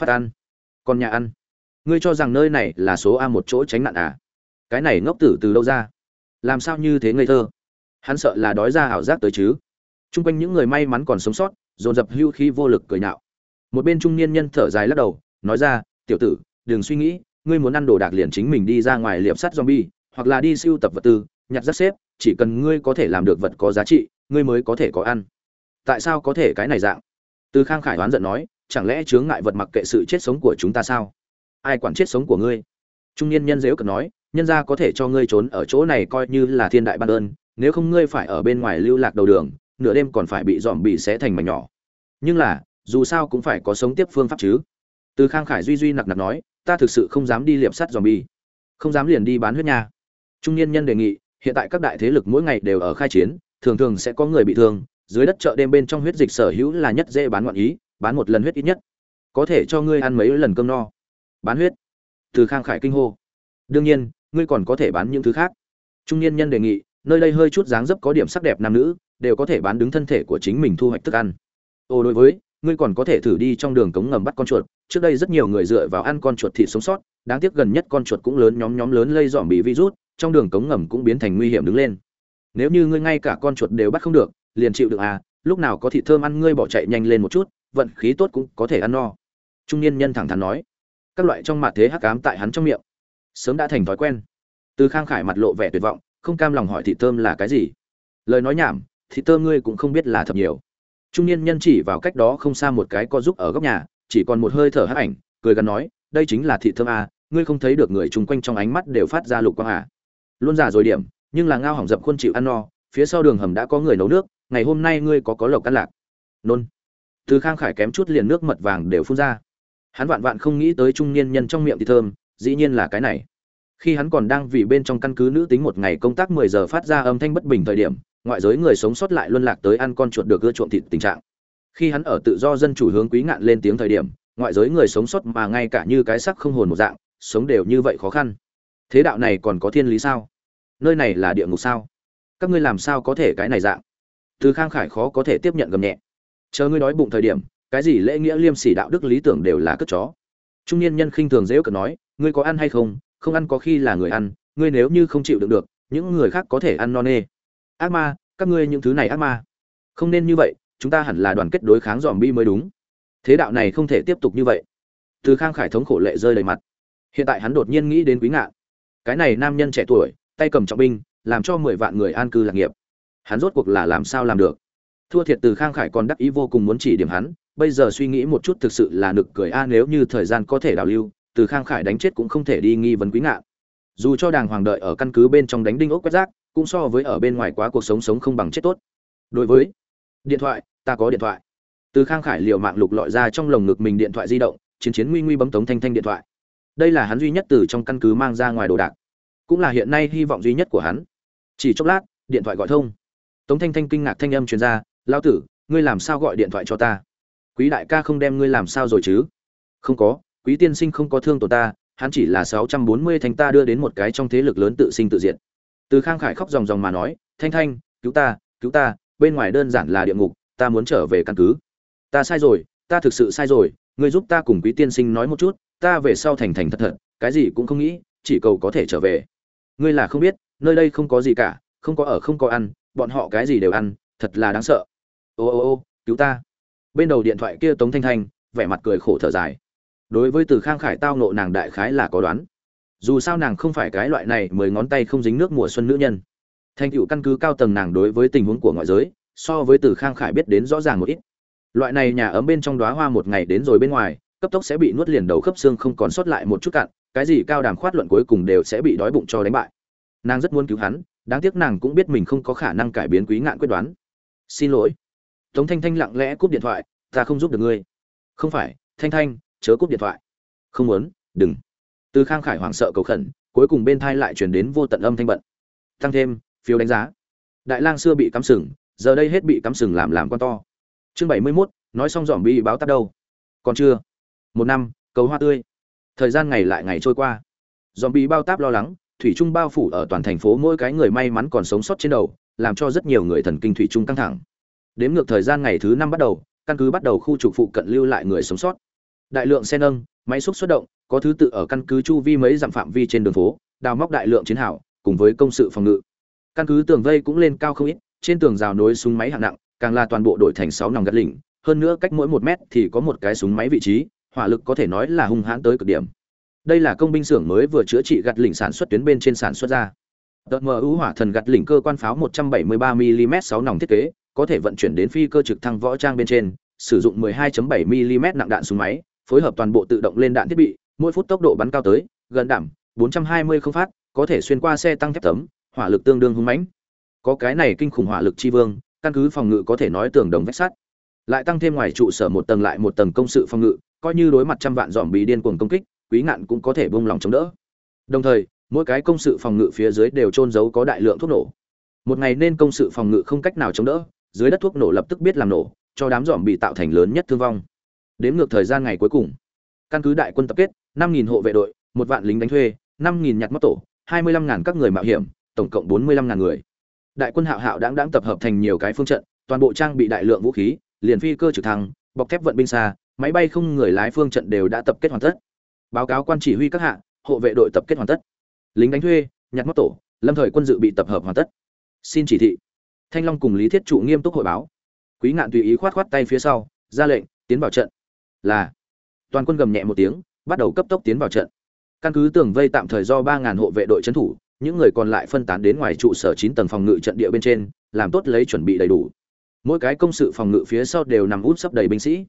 phát ăn. Còn nhà ăn. Ngươi cho rằng nơi này là số a một chỗ tránh nạn à? Cái này ngốc tử từ đâu ra? Làm sao như thế ngây thơ? Hắn sợ là đói ra ảo giác tới chứ. T r u n g quanh những người may mắn còn sống sót, dồn dập hưu khi vô lực cười nhạo. Một bên trung niên nhân thở dài lắc đầu, nói ra, tiểu tử, đừng suy nghĩ, ngươi muốn ăn đồ đạc liền chính mình đi ra ngoài liệp sắt zombie, hoặc là đi siêu tập vật tư, nhặt rác xếp, chỉ cần ngươi có thể làm được vật có giá trị, ngươi mới có thể có ăn. Tại sao có thể cái này dạng? Từ khang khải oán giận nói chẳng lẽ chướng ngại vật mặc kệ sự chết sống của chúng ta sao? Ai quản chết sống của ngươi? Trung niên nhân dếu cật nói, nhân gia có thể cho ngươi trốn ở chỗ này coi như là thiên đại ban ơn, nếu không ngươi phải ở bên ngoài lưu lạc đầu đường, nửa đêm còn phải bị dòm bị xé thành mảnh nhỏ. Nhưng là, dù sao cũng phải có sống tiếp phương pháp chứ. Từ khang khải duy duy nặc nặc nói, ta thực sự không dám đi liệp sắt dòm bi. Không dám liền đi bán huyết nha. Trung niên nhân đề nghị, hiện tại các đại thế lực mỗi ngày đều ở khai chiến, thường thường sẽ có người bị thương, dưới đất chợ đêm bên trong huyết dịch sở hữu là nhất dễ bán ngoạn ý bán một lần huyết ít nhất. Có thể cho ngươi ăn mấy lần cơm no. Bán huyết. Từ khang khải kinh hô. Đương nhiên, ngươi còn có thể bán những thứ khác. Trung niên nhân đề nghị, nơi đây hơi chút dáng dấp có điểm sắc đẹp nam nữ, đều có thể bán đứng thân thể của chính mình thu hoạch thức ăn. Ô đối với, ngươi còn có thể thử đi trong đường cống ngầm bắt con chuột. Trước đây rất nhiều người dựa vào ăn con chuột thịt sống sót, đáng tiếc gần nhất con chuột cũng lớn nhóm nhóm lớn lây dọn bị virus, trong đường cống ngầm cũng biến thành nguy hiểm đứng lên. Nếu như ngươi ngay cả con chuột đều bắt không được, liền chịu được à lúc nào có thịt thơm ăn, ngươi bỏ chạy nhanh lên một chút vận khí tốt cũng có thể ăn no. Trung niên nhân thẳng thắn nói. Các loại trong mặt thế hắc ám tại hắn trong miệng. Sớm đã thành thói quen. Từ khang khải mặt lộ vẻ tuyệt vọng không cam lòng hỏi thị thơm là cái gì. Lời nói nhảm thị thơm ngươi cũng không biết là thật nhiều. Trung niên nhân chỉ vào cách đó không xa một cái co giúp ở góc nhà chỉ còn một hơi thở hắc ảnh cười gắn nói đây chính là thị thơm à, ngươi không thấy được người chung quanh trong ánh mắt đều phát ra lục quang à. luôn già rồi điểm nhưng là ngao hỏng dập khuôn chịu ăn no phía sau đường hầm đã có người nấu nước ngày hôm nay ngươi có có lộc ăn lạc. Nôn từ khang khải kém chút liền nước mật vàng đều phun ra. Hắn vạn vạn không nghĩ tới trung niên nhân trong miệng thì thơm, dĩ nhiên là cái này. Khi hắn còn đang vì bên trong căn cứ nữ tính một ngày công tác mười giờ phát ra âm thanh bất bình thời điểm, ngoại giới người sống sót lại luân lạc tới ăn con chuột được ưa chuộng thịt tình trạng. Khi hắn ở tự do dân chủ hướng quý ngạn lên tiếng thời điểm, ngoại giới người sống sót mà ngay cả như cái sắc không hồn một dạng, sống đều như vậy khó khăn. Thế đạo này còn có thiên lý sao? Nơi này là địa ngục sao? Các ngươi làm sao có thể cái này dạng? Từ khang khải khó có thể tiếp nhận gầm nhẹ chờ ngươi đói bụng thời điểm, cái gì lễ nghĩa liêm sỉ đạo đức lý tưởng đều là cất chó. Trung niên nhân khinh thường dễ cợt nói, ngươi có ăn hay không? Không ăn có khi là người ăn, ngươi nếu như không chịu đựng được, những người khác có thể ăn no nê. Ác ma, các ngươi những thứ này ác ma. Không nên như vậy, chúng ta hẳn là đoàn kết đối kháng dòm bi mới đúng. Thế đạo này không thể tiếp tục như vậy. Từ khang khải thống khổ lệ rơi đầy mặt. Hiện tại hắn đột nhiên nghĩ đến quý ngạn cái này nam nhân trẻ tuổi, tay cầm trọng binh, làm cho mười vạn người an cư lạc nghiệp. Hắn rốt cuộc là làm sao làm được? Thua thiệt từ khang khải còn đắc ý vô cùng muốn chỉ điểm hắn, bây giờ suy nghĩ một chút thực sự là nực cười a, nếu như thời gian có thể đào lưu, từ khang khải đánh chết cũng không thể đi nghi vấn quý ngạn dù cho đàng hoàng đợi ở căn cứ bên trong đánh đinh ốc quét rác, cũng so với ở bên ngoài quá cuộc sống sống không bằng chết tốt. Đối với điện thoại, ta có điện thoại. Từ khang khải liều mạng lục lọi ra trong lồng ngực mình điện thoại di động, chiến chiến nguy nguy bấm tống thanh thanh điện thoại. Đây là hắn duy nhất từ trong căn cứ mang ra ngoài đồ đạc. Cũng là hiện nay hy vọng duy nhất của hắn. Chỉ chốc lát, điện thoại gọi thông. Tống thanh thanh kinh ngạc thanh âm truyền ra lao tử, ngươi làm sao gọi điện thoại cho ta? Quý đại ca không đem ngươi làm sao rồi chứ? Không có, quý tiên sinh không có thương tổ ta, hắn chỉ là sáu trăm bốn mươi thanh ta đưa đến một cái trong thế lực lớn tự sinh tự diệt. Từ khang khải khóc ròng ròng mà nói, thanh thanh, cứu ta cứu ta, bên ngoài đơn giản là địa ngục, ta muốn trở về căn cứ. Ta sai rồi, ta thực sự sai rồi, ngươi giúp ta cùng quý tiên sinh nói một chút, ta về sau thành thành thật thật, cái gì cũng không nghĩ, chỉ cầu có thể trở về. Ngươi là không biết, nơi đây không có gì cả, không có ở không có ăn, bọn họ cái gì đều ăn, thật là đáng sợ ô ô ô, cứu ta. Bên đầu điện thoại kia tống thanh thanh, vẻ mặt cười khổ thở dài. Đối với từ khang khải tao nộ nàng đại khái là có đoán. Dù sao nàng không phải cái loại này mười ngón tay không dính nước mùa xuân nữ nhân. Thành tựu căn cứ cao tầng nàng đối với tình huống của ngoại giới, so với từ khang khải biết đến rõ ràng một ít. Loại này nhà ấm bên trong đóa hoa một ngày đến rồi bên ngoài, cấp tốc sẽ bị nuốt liền đầu khớp xương không còn sót lại một chút cạn, cái gì cao đàm khoát luận cuối cùng đều sẽ bị đói bụng cho đánh bại. Nàng rất muốn cứu hắn, đáng tiếc nàng cũng biết mình không có khả năng cải biến quý ngạn quyết đoán. Xin lỗi tống thanh thanh lặng lẽ cúp điện thoại ta không giúp được ngươi. Không phải thanh thanh chớ cúp điện thoại. Không muốn đừng. Từ khang khải hoảng sợ cầu khẩn cuối cùng bên thai lại truyền đến vô tận âm thanh bận. Tăng thêm phiếu đánh giá. Đại lang xưa bị cắm sừng giờ đây hết bị cắm sừng làm làm con to. Chương bảy mươi 71, nói xong dòm bi báo tắt đâu. Còn chưa? Một năm cầu hoa tươi. Thời gian ngày lại ngày trôi qua. Zombie bi bao táp lo lắng thủy trung bao phủ ở toàn thành phố mỗi cái người may mắn còn sống sót trên đầu làm cho rất nhiều người thần kinh thủy trung căng thẳng đếm ngược thời gian ngày thứ năm bắt đầu, căn cứ bắt đầu khu trục phụ cận lưu lại người sống sót. Đại lượng xe nâng, máy xúc xuất động, có thứ tự ở căn cứ chu vi mấy dặm phạm vi trên đường phố, đào móc đại lượng chiến hào, cùng với công sự phòng ngự. Căn cứ tường vây cũng lên cao không ít, trên tường rào nối súng máy hạng nặng, càng là toàn bộ đội thành sáu nòng gắt lỉnh, hơn nữa cách mỗi một mét thì có một cái súng máy vị trí, hỏa lực có thể nói là hung hãn tới cực điểm. Đây là công binh xưởng mới vừa chữa trị gạt lỉnh sản xuất tuyến bên trên sản xuất ra. Đợt MU hỏa thần gạt lỉnh cơ quan pháo 173 mm 6 nòng thiết kế, có thể vận chuyển đến phi cơ trực thăng võ trang bên trên, sử dụng 12.7 mm nặng đạn súng máy, phối hợp toàn bộ tự động lên đạn thiết bị, mỗi phút tốc độ bắn cao tới gần đảm 420 không phát, có thể xuyên qua xe tăng thép tấm, hỏa lực tương đương hung mãnh. Có cái này kinh khủng hỏa lực chi vương, căn cứ phòng ngự có thể nói tường đồng vách sắt. Lại tăng thêm ngoài trụ sở một tầng lại một tầng công sự phòng ngự, coi như đối mặt trăm vạn giòm bị điên cuồng công kích, quý ngạn cũng có thể buông lòng chống đỡ. Đồng thời, mỗi cái công sự phòng ngự phía dưới đều trôn giấu có đại lượng thuốc nổ. Một ngày nên công sự phòng ngự không cách nào chống đỡ, dưới đất thuốc nổ lập tức biết làm nổ, cho đám giòm bị tạo thành lớn nhất thương vong. Đến ngược thời gian ngày cuối cùng, căn cứ đại quân tập kết, 5000 hộ vệ đội, một vạn lính đánh thuê, 5000 nhặt móc tổ, 25000 các người mạo hiểm, tổng cộng 45000 người. Đại quân Hạo Hạo đáng đáng tập hợp thành nhiều cái phương trận, toàn bộ trang bị đại lượng vũ khí, liền phi cơ trực thăng, bọc thép vận binh xa, máy bay không người lái phương trận đều đã tập kết hoàn tất. Báo cáo quan chỉ huy các hạ, hộ vệ đội tập kết hoàn tất. Lính đánh thuê, nhặt móc tổ, lâm thời quân dự bị tập hợp hoàn tất. Xin chỉ thị. Thanh Long cùng Lý Thiết trụ nghiêm túc hội báo. Quý Ngạn tùy ý khoát khoát tay phía sau, ra lệnh, tiến vào trận. Là. Toàn quân gầm nhẹ một tiếng, bắt đầu cấp tốc tiến vào trận. Căn cứ tường vây tạm thời do 3000 hộ vệ đội trấn thủ, những người còn lại phân tán đến ngoài trụ sở chín tầng phòng ngự trận địa bên trên, làm tốt lấy chuẩn bị đầy đủ. Mỗi cái công sự phòng ngự phía sau đều nằm út sắp đầy binh sĩ.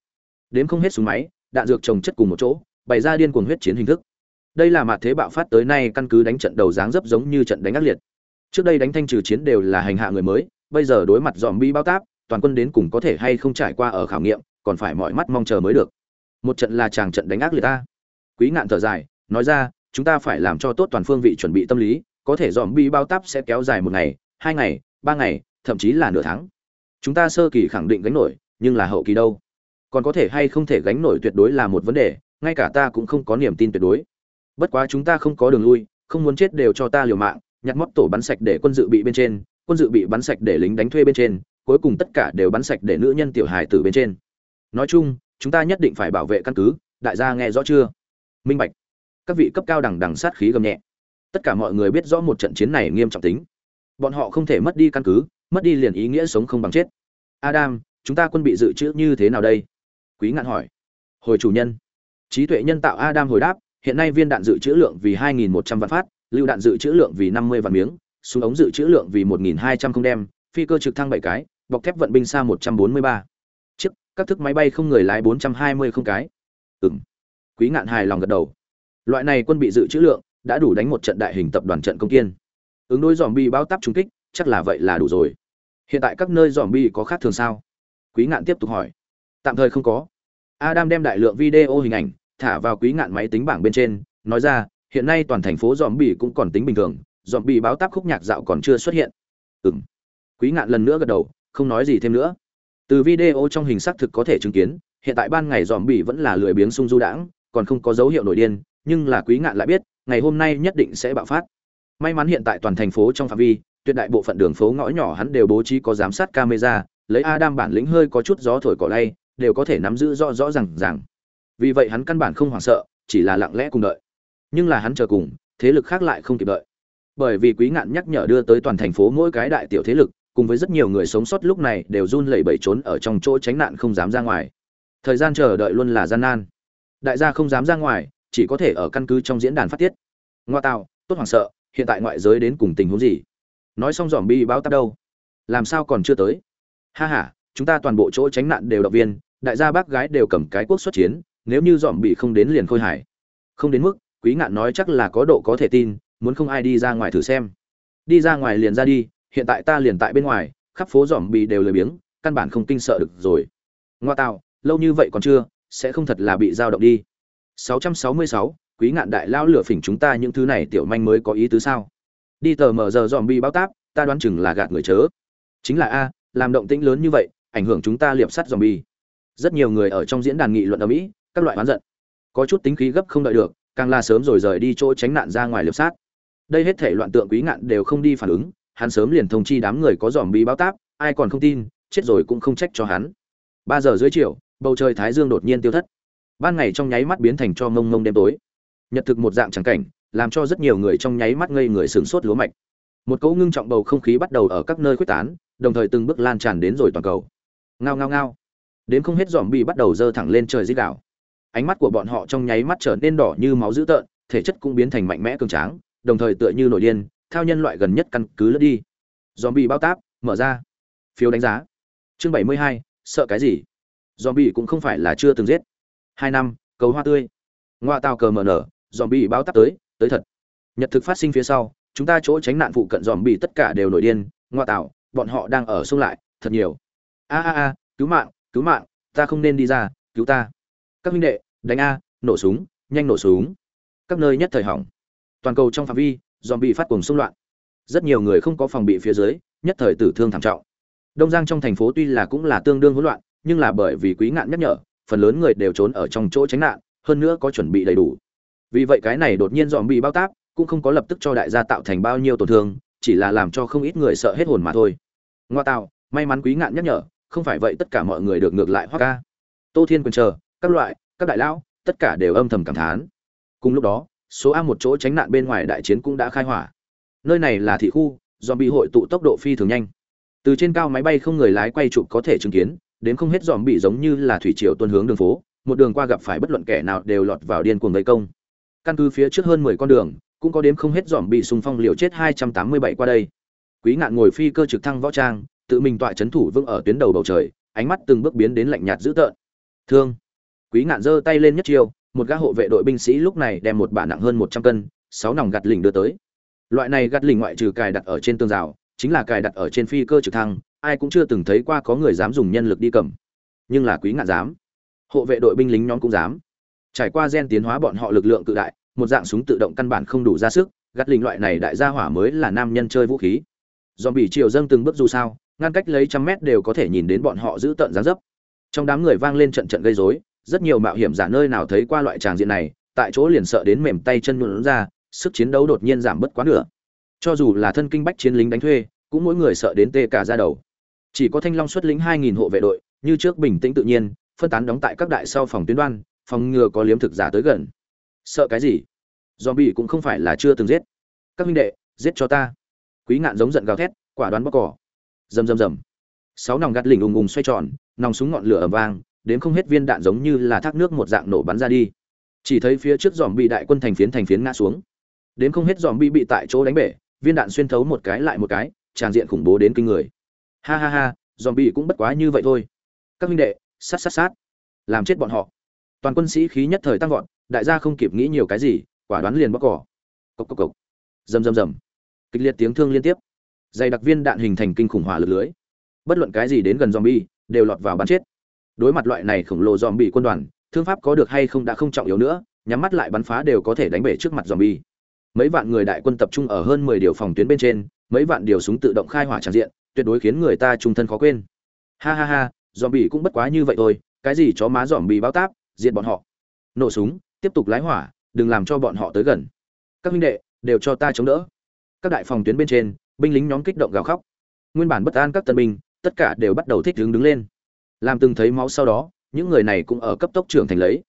Đếm không hết súng máy, đạn dược trồng chất cùng một chỗ, bày ra điên cuồng huyết chiến hình thức. Đây là mặt thế bạo phát tới nay căn cứ đánh trận đầu dáng dấp giống như trận đánh ác liệt. Trước đây đánh thanh trừ chiến đều là hành hạ người mới, bây giờ đối mặt dòm bi bao táp, toàn quân đến cùng có thể hay không trải qua ở khảo nghiệm, còn phải mọi mắt mong chờ mới được. Một trận là chàng trận đánh ác liệt ta. Quý ngạn thở dài, nói ra, chúng ta phải làm cho tốt toàn phương vị chuẩn bị tâm lý, có thể dòm bi bao táp sẽ kéo dài một ngày, hai ngày, ba ngày, thậm chí là nửa tháng. Chúng ta sơ kỳ khẳng định gánh nổi, nhưng là hậu kỳ đâu? Còn có thể hay không thể gánh nổi tuyệt đối là một vấn đề, ngay cả ta cũng không có niềm tin tuyệt đối. Bất quá chúng ta không có đường lui, không muốn chết đều cho ta liều mạng, nhặt mót tổ bắn sạch để quân dự bị bên trên, quân dự bị bắn sạch để lính đánh thuê bên trên, cuối cùng tất cả đều bắn sạch để nữ nhân tiểu hài tử bên trên. Nói chung, chúng ta nhất định phải bảo vệ căn cứ, đại gia nghe rõ chưa? Minh bạch. Các vị cấp cao đằng đằng sát khí gầm nhẹ tất cả mọi người biết rõ một trận chiến này nghiêm trọng tính bọn họ không thể mất đi căn cứ mất đi liền ý nghĩa sống không bằng chết adam chúng ta quân bị dự trữ như thế nào đây quý ngạn hỏi hồi chủ nhân trí tuệ nhân tạo adam hồi đáp hiện nay viên đạn dự trữ lượng vì 2.100 vạn phát, lưu đạn dự trữ lượng vì 50 vạn miếng, súng ống dự trữ lượng vì 1.200 không đem, phi cơ trực thăng 7 cái, bọc thép vận binh xa 143 chiếc, các thức máy bay không người lái 420 không cái. Ừm. Quý ngạn hài lòng gật đầu. Loại này quân bị dự trữ lượng đã đủ đánh một trận đại hình tập đoàn trận công kiên. Ứng đối zombie báo bao táp trúng kích, chắc là vậy là đủ rồi. Hiện tại các nơi zombie có khác thường sao? Quý ngạn tiếp tục hỏi. Tạm thời không có. Adam đem đại lượng video hình ảnh thả vào quý ngạn máy tính bảng bên trên nói ra hiện nay toàn thành phố dòm bi cũng còn tính bình thường dòm bi báo táp khúc nhạc dạo còn chưa xuất hiện ừm quý ngạn lần nữa gật đầu không nói gì thêm nữa từ video trong hình xác thực có thể chứng kiến hiện tại ban ngày dòm bi vẫn là lười biếng sung du đãng còn không có dấu hiệu nổi điên nhưng là quý ngạn lại biết ngày hôm nay nhất định sẽ bạo phát. May mắn hiện tại toàn thành phố trong phạm vi, tuyệt đại bộ phận đường phố ngõ nhỏ hắn đều bố trí có giám sát camera, lấy Adam bản lĩnh hơi có chút gió thổi cỏ lay, đều có thể nắm giữ rõ rõ ràng ràng. Vì vậy hắn căn bản không hoảng sợ, chỉ là lặng lẽ cùng đợi. Nhưng là hắn chờ cùng, thế lực khác lại không kịp đợi. Bởi vì quý ngạn nhắc nhở đưa tới toàn thành phố mỗi cái đại tiểu thế lực, cùng với rất nhiều người sống sót lúc này đều run lẩy bẩy trốn ở trong chỗ tránh nạn không dám ra ngoài. Thời gian chờ đợi luôn là gian nan. Đại gia không dám ra ngoài, chỉ có thể ở căn cứ trong diễn đàn phát tiết ngoa tạo tốt hoảng sợ hiện tại ngoại giới đến cùng tình huống gì nói xong dòm bi báo táp đâu làm sao còn chưa tới ha ha chúng ta toàn bộ chỗ tránh nạn đều động viên đại gia bác gái đều cầm cái quốc xuất chiến nếu như dòm bị không đến liền khôi hải không đến mức quý ngạn nói chắc là có độ có thể tin muốn không ai đi ra ngoài thử xem. Đi ra ngoài liền ra đi hiện tại ta liền tại bên ngoài khắp phố dòm bị đều lười biếng căn bản không kinh sợ được rồi. Ngoa tạo lâu như vậy còn chưa sẽ không thật là bị dao động đi. 666, quý ngạn đại lao lửa phỉnh chúng ta những thứ này tiểu manh mới có ý tứ sao? Đi tờ mở giờ dòm bị báo táp ta đoán chừng là gạt người chớ. Chính là a làm động tĩnh lớn như vậy ảnh hưởng chúng ta liệp sắt dòm bi rất nhiều người ở trong diễn đàn nghị luận ở mỹ các loại oán giận. Có chút tính khí gấp không đợi được, càng là sớm rồi rời đi chỗ tránh nạn ra ngoài liệp sát. Đây hết thể loạn tượng quý ngạn đều không đi phản ứng, hắn sớm liền thông chi đám người có dòm bi báo táp, ai còn không tin, chết rồi cũng không trách cho hắn. Ba giờ dưới chiều, bầu trời thái dương đột nhiên tiêu thất. Ban ngày trong nháy mắt biến thành cho mông mông đêm tối. Nhật thực một dạng trắng cảnh, làm cho rất nhiều người trong nháy mắt ngây người sửng sốt lúa mạch. Một cỗ ngưng trọng bầu không khí bắt đầu ở các nơi khuếch tán, đồng thời từng bước lan tràn đến rồi toàn cầu. Ngao ngao ngao. Đến không hết dòm bị bắt đầu dơ thẳng lên trời dích đảo ánh mắt của bọn họ trong nháy mắt trở nên đỏ như máu dữ tợn, thể chất cũng biến thành mạnh mẽ cường tráng, đồng thời tựa như nổi điên theo nhân loại gần nhất căn cứ lướt đi. Dòm bị bao táp, mở ra. Phiếu đánh giá. Chương bảy mươi hai, sợ cái gì? Dòm bị cũng không phải là chưa từng giết. Hai năm, cầu hoa tươi. Ngoa tàu cờ mở nở dòm bị bao táp tới tới thật. Nhật thực phát sinh phía sau, chúng ta chỗ tránh nạn phụ cận dòm bị tất cả đều nổi điên. Ngoa tạo bọn họ đang ở sông lại, thật nhiều. A a a, cứu mạng cứu mạng, ta không nên đi ra, cứu ta. Các huynh đệ đánh a, nổ súng, nhanh nổ súng. Các nơi nhất thời hỏng. Toàn cầu trong phạm vi dòm bị phát cuồng xung loạn. Rất nhiều người không có phòng bị phía dưới, nhất thời tử thương thảm trọng. Đông giang trong thành phố tuy là cũng là tương đương hỗn loạn, nhưng là bởi vì quý ngạn nhắc nhở, phần lớn người đều trốn ở trong chỗ tránh nạn, hơn nữa có chuẩn bị đầy đủ. Vì vậy cái này đột nhiên dòm bị bao táp, cũng không có lập tức cho đại gia tạo thành bao nhiêu tổn thương, chỉ là làm cho không ít người sợ hết hồn mà thôi. Ngoa tạo, may mắn quý ngạn nhắc nhở, không phải vậy tất cả mọi người được ngược lại hoa ca tô thiên quyền chờ, các loại các đại lão, tất cả đều âm thầm cảm thán. Cùng lúc đó, số a một chỗ tránh nạn bên ngoài đại chiến cũng đã khai hỏa. Nơi này là thị khu do bị hội tụ tốc độ phi thường nhanh. Từ trên cao máy bay không người lái quay chụp có thể chứng kiến, đến không hết dòm bị giống như là thủy triều tuân hướng đường phố, một đường qua gặp phải bất luận kẻ nào đều lọt vào điên cuồng gây công. Căn cứ phía trước hơn mười con đường, cũng có đếm không hết dòm bị xung phong liều chết hai trăm tám mươi bảy qua đây. Quý ngạn ngồi phi cơ trực thăng võ trang, tự mình tọa chấn thủ vững ở tuyến đầu bầu trời, ánh mắt từng bước biến đến lạnh nhạt dữ tợn. Thương quý ngạn giơ tay lên nhất chiêu, một gã hộ vệ đội binh sĩ lúc này đem một bả nặng hơn một trăm cân, sáu nòng gạt lỉnh đưa tới. Loại này gạt lỉnh ngoại trừ cài đặt ở trên tường rào, chính là cài đặt ở trên phi cơ trực thăng, ai cũng chưa từng thấy qua có người dám dùng nhân lực đi cầm. Nhưng là quý ngạn dám. Hộ vệ đội binh lính nhóm cũng dám. Trải qua gen tiến hóa bọn họ lực lượng cự đại, một dạng súng tự động căn bản không đủ ra sức gắt lỉnh loại này đại gia hỏa mới là nam nhân chơi vũ khí. Dòm bị triều dâng từng bước dù sao, ngăn cách lấy trăm mét đều có thể nhìn đến bọn họ giữ tận dáng dấp. Trong đám người vang lên trận trận gây rối rất nhiều mạo hiểm giả nơi nào thấy qua loại tràng diện này, tại chỗ liền sợ đến mềm tay chân luôn ra, sức chiến đấu đột nhiên giảm bất quá nửa. Cho dù là thân kinh bách chiến lính đánh thuê, cũng mỗi người sợ đến tê cả ra đầu. Chỉ có thanh long xuất lính hai nghìn hộ vệ đội, như trước bình tĩnh tự nhiên, phân tán đóng tại các đại sau phòng tuyến đoan, phòng ngừa có liếm thực giả tới gần. Sợ cái gì? Zombie cũng không phải là chưa từng giết. Các huynh đệ, giết cho ta. Quý ngạn giống giận gào thét, quả đoán bóc cỏ. Rầm rầm rầm. Sáu nòng gạt lỉnh ùng ùng xoay tròn, nòng súng ngọn lửa ầm vang đến không hết viên đạn giống như là thác nước một dạng nổ bắn ra đi. Chỉ thấy phía trước dòm bị đại quân thành phiến thành phiến ngã xuống. Đến không hết dòm bị bị tại chỗ đánh bể viên đạn xuyên thấu một cái lại một cái tràn diện khủng bố đến kinh người. Ha ha ha dòm bị cũng bất quá như vậy thôi. Các huynh đệ sát sát sát. Làm chết bọn họ. Toàn quân sĩ khí nhất thời tăng vọt đại gia không kịp nghĩ nhiều cái gì quả đoán liền bóc cỏ. Cộc cộc cộc, rầm rầm rầm. Kịch liệt tiếng thương liên tiếp. Dày đặc viên đạn hình thành kinh khủng hỏa lực lưới. Bất luận cái gì đến gần zombie đều lọt vào bắn chết đối mặt loại này khổng lồ zombie quân đoàn, thương pháp có được hay không đã không trọng yếu nữa, nhắm mắt lại bắn phá đều có thể đánh bể trước mặt zombie. Mấy vạn người đại quân tập trung ở hơn mười điều phòng tuyến bên trên, mấy vạn điều súng tự động khai hỏa tràn diện, tuyệt đối khiến người ta trung thân khó quên. Ha ha ha, zombie cũng bất quá như vậy thôi, cái gì chó má zombie báo táp, diệt bọn họ. Nổ súng, tiếp tục lái hỏa, đừng làm cho bọn họ tới gần. Các huynh đệ, đều cho ta chống đỡ. Các đại phòng tuyến bên trên, binh lính nhóm kích động gào khóc. Nguyên bản bất an các tân binh, tất cả đều bắt đầu thích đứng đứng lên làm từng thấy máu sau đó, những người này cũng ở cấp tốc trưởng thành lấy.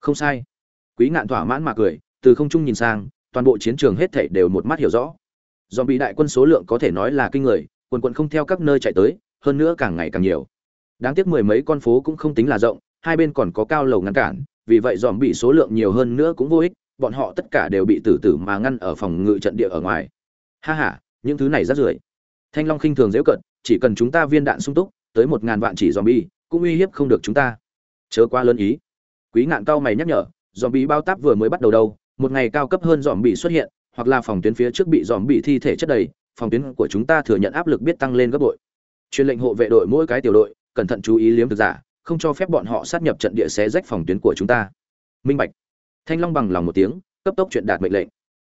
Không sai. Quý ngạn thỏa mãn mà cười, từ không trung nhìn sang, toàn bộ chiến trường hết thảy đều một mắt hiểu rõ. Do bị đại quân số lượng có thể nói là kinh người, quần quận không theo các nơi chạy tới, hơn nữa càng ngày càng nhiều. Đáng tiếc mười mấy con phố cũng không tính là rộng, hai bên còn có cao lầu ngăn cản, vì vậy dòm bị số lượng nhiều hơn nữa cũng vô ích, bọn họ tất cả đều bị tử tử mà ngăn ở phòng ngự trận địa ở ngoài. Ha ha, những thứ này rất rưởi thanh long khinh thường dễ cận chỉ cần chúng ta viên đạn sung túc, tới một ngàn vạn chỉ dòm bi cũng uy hiếp không được chúng ta. Chớ quá lớn ý. Quý ngạn cao mày nhắc nhở dòm bị bao táp vừa mới bắt đầu đâu, một ngày cao cấp hơn dòm bị xuất hiện, hoặc là phòng tuyến phía trước bị dòm bị thi thể chất đầy, phòng tuyến của chúng ta thừa nhận áp lực biết tăng lên gấp bội. Truyền lệnh hộ vệ đội mỗi cái tiểu đội, cẩn thận chú ý liếm thực giả, không cho phép bọn họ sát nhập trận địa xé rách phòng tuyến của chúng ta. Minh bạch. Thanh long bằng lòng một tiếng, cấp tốc chuyện đạt mệnh lệnh.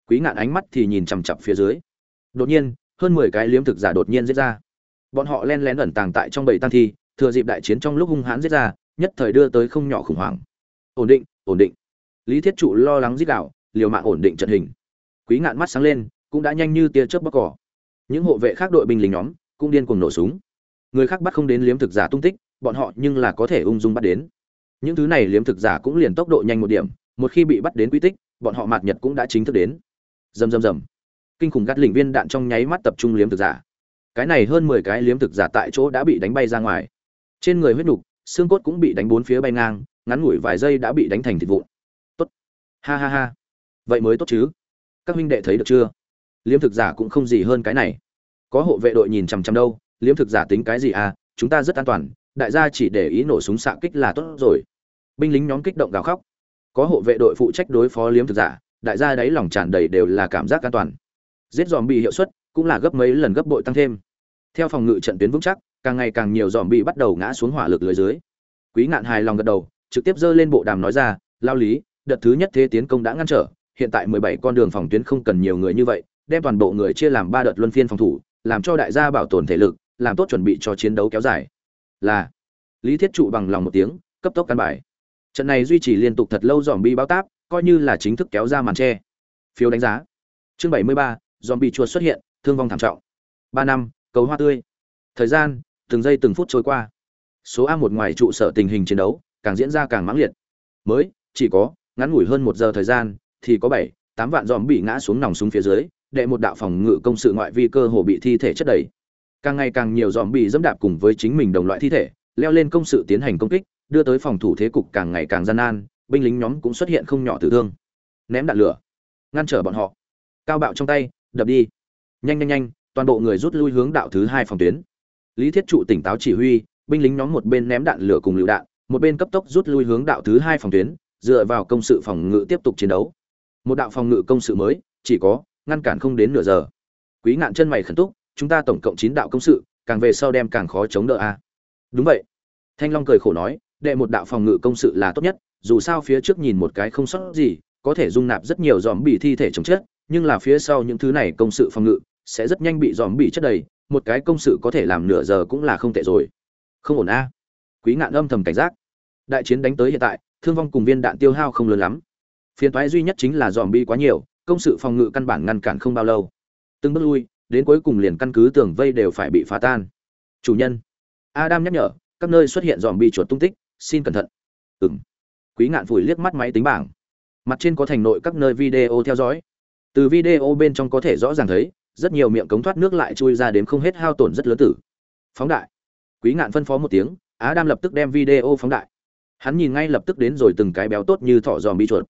Quý ngạn ánh mắt thì nhìn chằm chằm phía dưới. Đột nhiên, hơn mười cái liếm thực giả đột nhiên giết ra. Bọn họ len lén ẩn tàng tại trong bầy tăng thi thừa dịp đại chiến trong lúc hung hãn giết ra nhất thời đưa tới không nhỏ khủng hoảng. Ổn định ổn định. Lý thiết trụ lo lắng giết đảo, liều mạng ổn định trận hình. Quý ngạn mắt sáng lên cũng đã nhanh như tia chớp bắc cỏ. Những hộ vệ khác đội binh lính nhóm cũng điên cuồng nổ súng. Người khác bắt không đến liếm thực giả tung tích bọn họ nhưng là có thể ung dung bắt đến. Những thứ này liếm thực giả cũng liền tốc độ nhanh một điểm một khi bị bắt đến quy tích bọn họ mạt nhật cũng đã chính thức đến. Rầm rầm rầm. Kinh khủng gắt lĩnh viên đạn trong nháy mắt tập trung liếm thực giả. Cái này hơn mười cái liếm thực giả tại chỗ đã bị đánh bay ra ngoài trên người huyết đục, xương cốt cũng bị đánh bốn phía bay ngang, ngắn ngủi vài giây đã bị đánh thành thịt vụn. Tốt. Ha ha ha. Vậy mới tốt chứ. Các huynh đệ thấy được chưa? Liếm thực giả cũng không gì hơn cái này. Có hộ vệ đội nhìn chằm chằm đâu liếm thực giả tính cái gì à? Chúng ta rất an toàn. Đại gia chỉ để ý nổ súng xạ kích là tốt rồi. Binh lính nhóm kích động gào khóc. Có hộ vệ đội phụ trách đối phó liếm thực giả, đại gia đáy lòng tràn đầy đều là cảm giác an toàn. Giết dòm bị hiệu suất cũng là gấp mấy lần gấp bội tăng thêm. Theo phòng ngự trận tuyến vững chắc càng ngày càng nhiều dòm bị bắt đầu ngã xuống hỏa lực lưới dưới. Quý ngạn hài lòng gật đầu, trực tiếp giơ lên bộ đàm nói ra, lao lý, đợt thứ nhất thế tiến công đã ngăn trở, hiện tại mười bảy con đường phòng tuyến không cần nhiều người như vậy, đem toàn bộ người chia làm ba đợt luân phiên phòng thủ, làm cho đại gia bảo tồn thể lực, làm tốt chuẩn bị cho chiến đấu kéo dài. Là. Lý thiết trụ bằng lòng một tiếng, cấp tốc căn bài. Trận này duy trì liên tục thật lâu dòm bi báo táp, coi như là chính thức kéo ra màn tre. Phiếu đánh giá. Chương bảy mươi ba, dòm bị chuột xuất hiện, thương vong thảm trọng. Ba năm, cầu hoa tươi. Thời gian từng giây từng phút trôi qua. Số a một ngoài trụ sở tình hình chiến đấu, càng diễn ra càng mãng liệt. Mới, chỉ có, ngắn ngủi hơn một giờ thời gian, thì có bảy, tám vạn dòm bị ngã xuống nòng súng phía dưới, đệ một đạo phòng ngự công sự ngoại vi cơ hồ bị thi thể chất đầy. Càng ngày càng nhiều dòm bị dẫm đạp cùng với chính mình đồng loại thi thể, leo lên công sự tiến hành công kích, đưa tới phòng thủ thế cục càng ngày càng gian nan, binh lính nhóm cũng xuất hiện không nhỏ tử thương. Ném đạn lửa. Ngăn trở bọn họ. Cao bạo trong tay, đập đi. Nhanh nhanh nhanh, toàn bộ người rút lui hướng đạo thứ hai phòng tuyến lý thiết trụ tỉnh táo chỉ huy, binh lính nhóm một bên ném đạn lửa cùng lựu đạn, một bên cấp tốc rút lui hướng đạo thứ hai phòng tuyến, dựa vào công sự phòng ngự tiếp tục chiến đấu. Một đạo phòng ngự công sự mới, chỉ có, ngăn cản không đến nửa giờ. Quý ngạn chân mày khẩn túc, chúng ta tổng cộng chín đạo công sự, càng về sau đem càng khó chống đỡ a. Đúng vậy. Thanh long cười khổ nói, đệ một đạo phòng ngự công sự là tốt nhất, dù sao phía trước nhìn một cái không sót gì, có thể dung nạp rất nhiều dòm bị thi thể chống chết, nhưng là phía sau những thứ này công sự phòng ngự, sẽ rất nhanh bị dòm bị chất đầy một cái công sự có thể làm nửa giờ cũng là không tệ rồi. Không ổn a. Quý ngạn âm thầm cảnh giác. Đại chiến đánh tới hiện tại, thương vong cùng viên đạn tiêu hao không lớn lắm. Phiền toái duy nhất chính là dòm bi quá nhiều, công sự phòng ngự căn bản ngăn cản không bao lâu. Từng bước lui, đến cuối cùng liền căn cứ tường vây đều phải bị phá tan. Chủ nhân. Adam nhắc nhở, các nơi xuất hiện dòm bi chuột tung tích, xin cẩn thận. Ừng quý ngạn vùi liếc mắt máy tính bảng. Mặt trên có thành nội các nơi video theo dõi. Từ video bên trong có thể rõ ràng thấy rất nhiều miệng cống thoát nước lại chui ra đến không hết hao tổn rất lớn tử. Phóng đại. Quý ngạn phân phó một tiếng á đam lập tức đem video phóng đại. Hắn nhìn ngay lập tức đến rồi từng cái béo tốt như thỏ giòm bị chuột.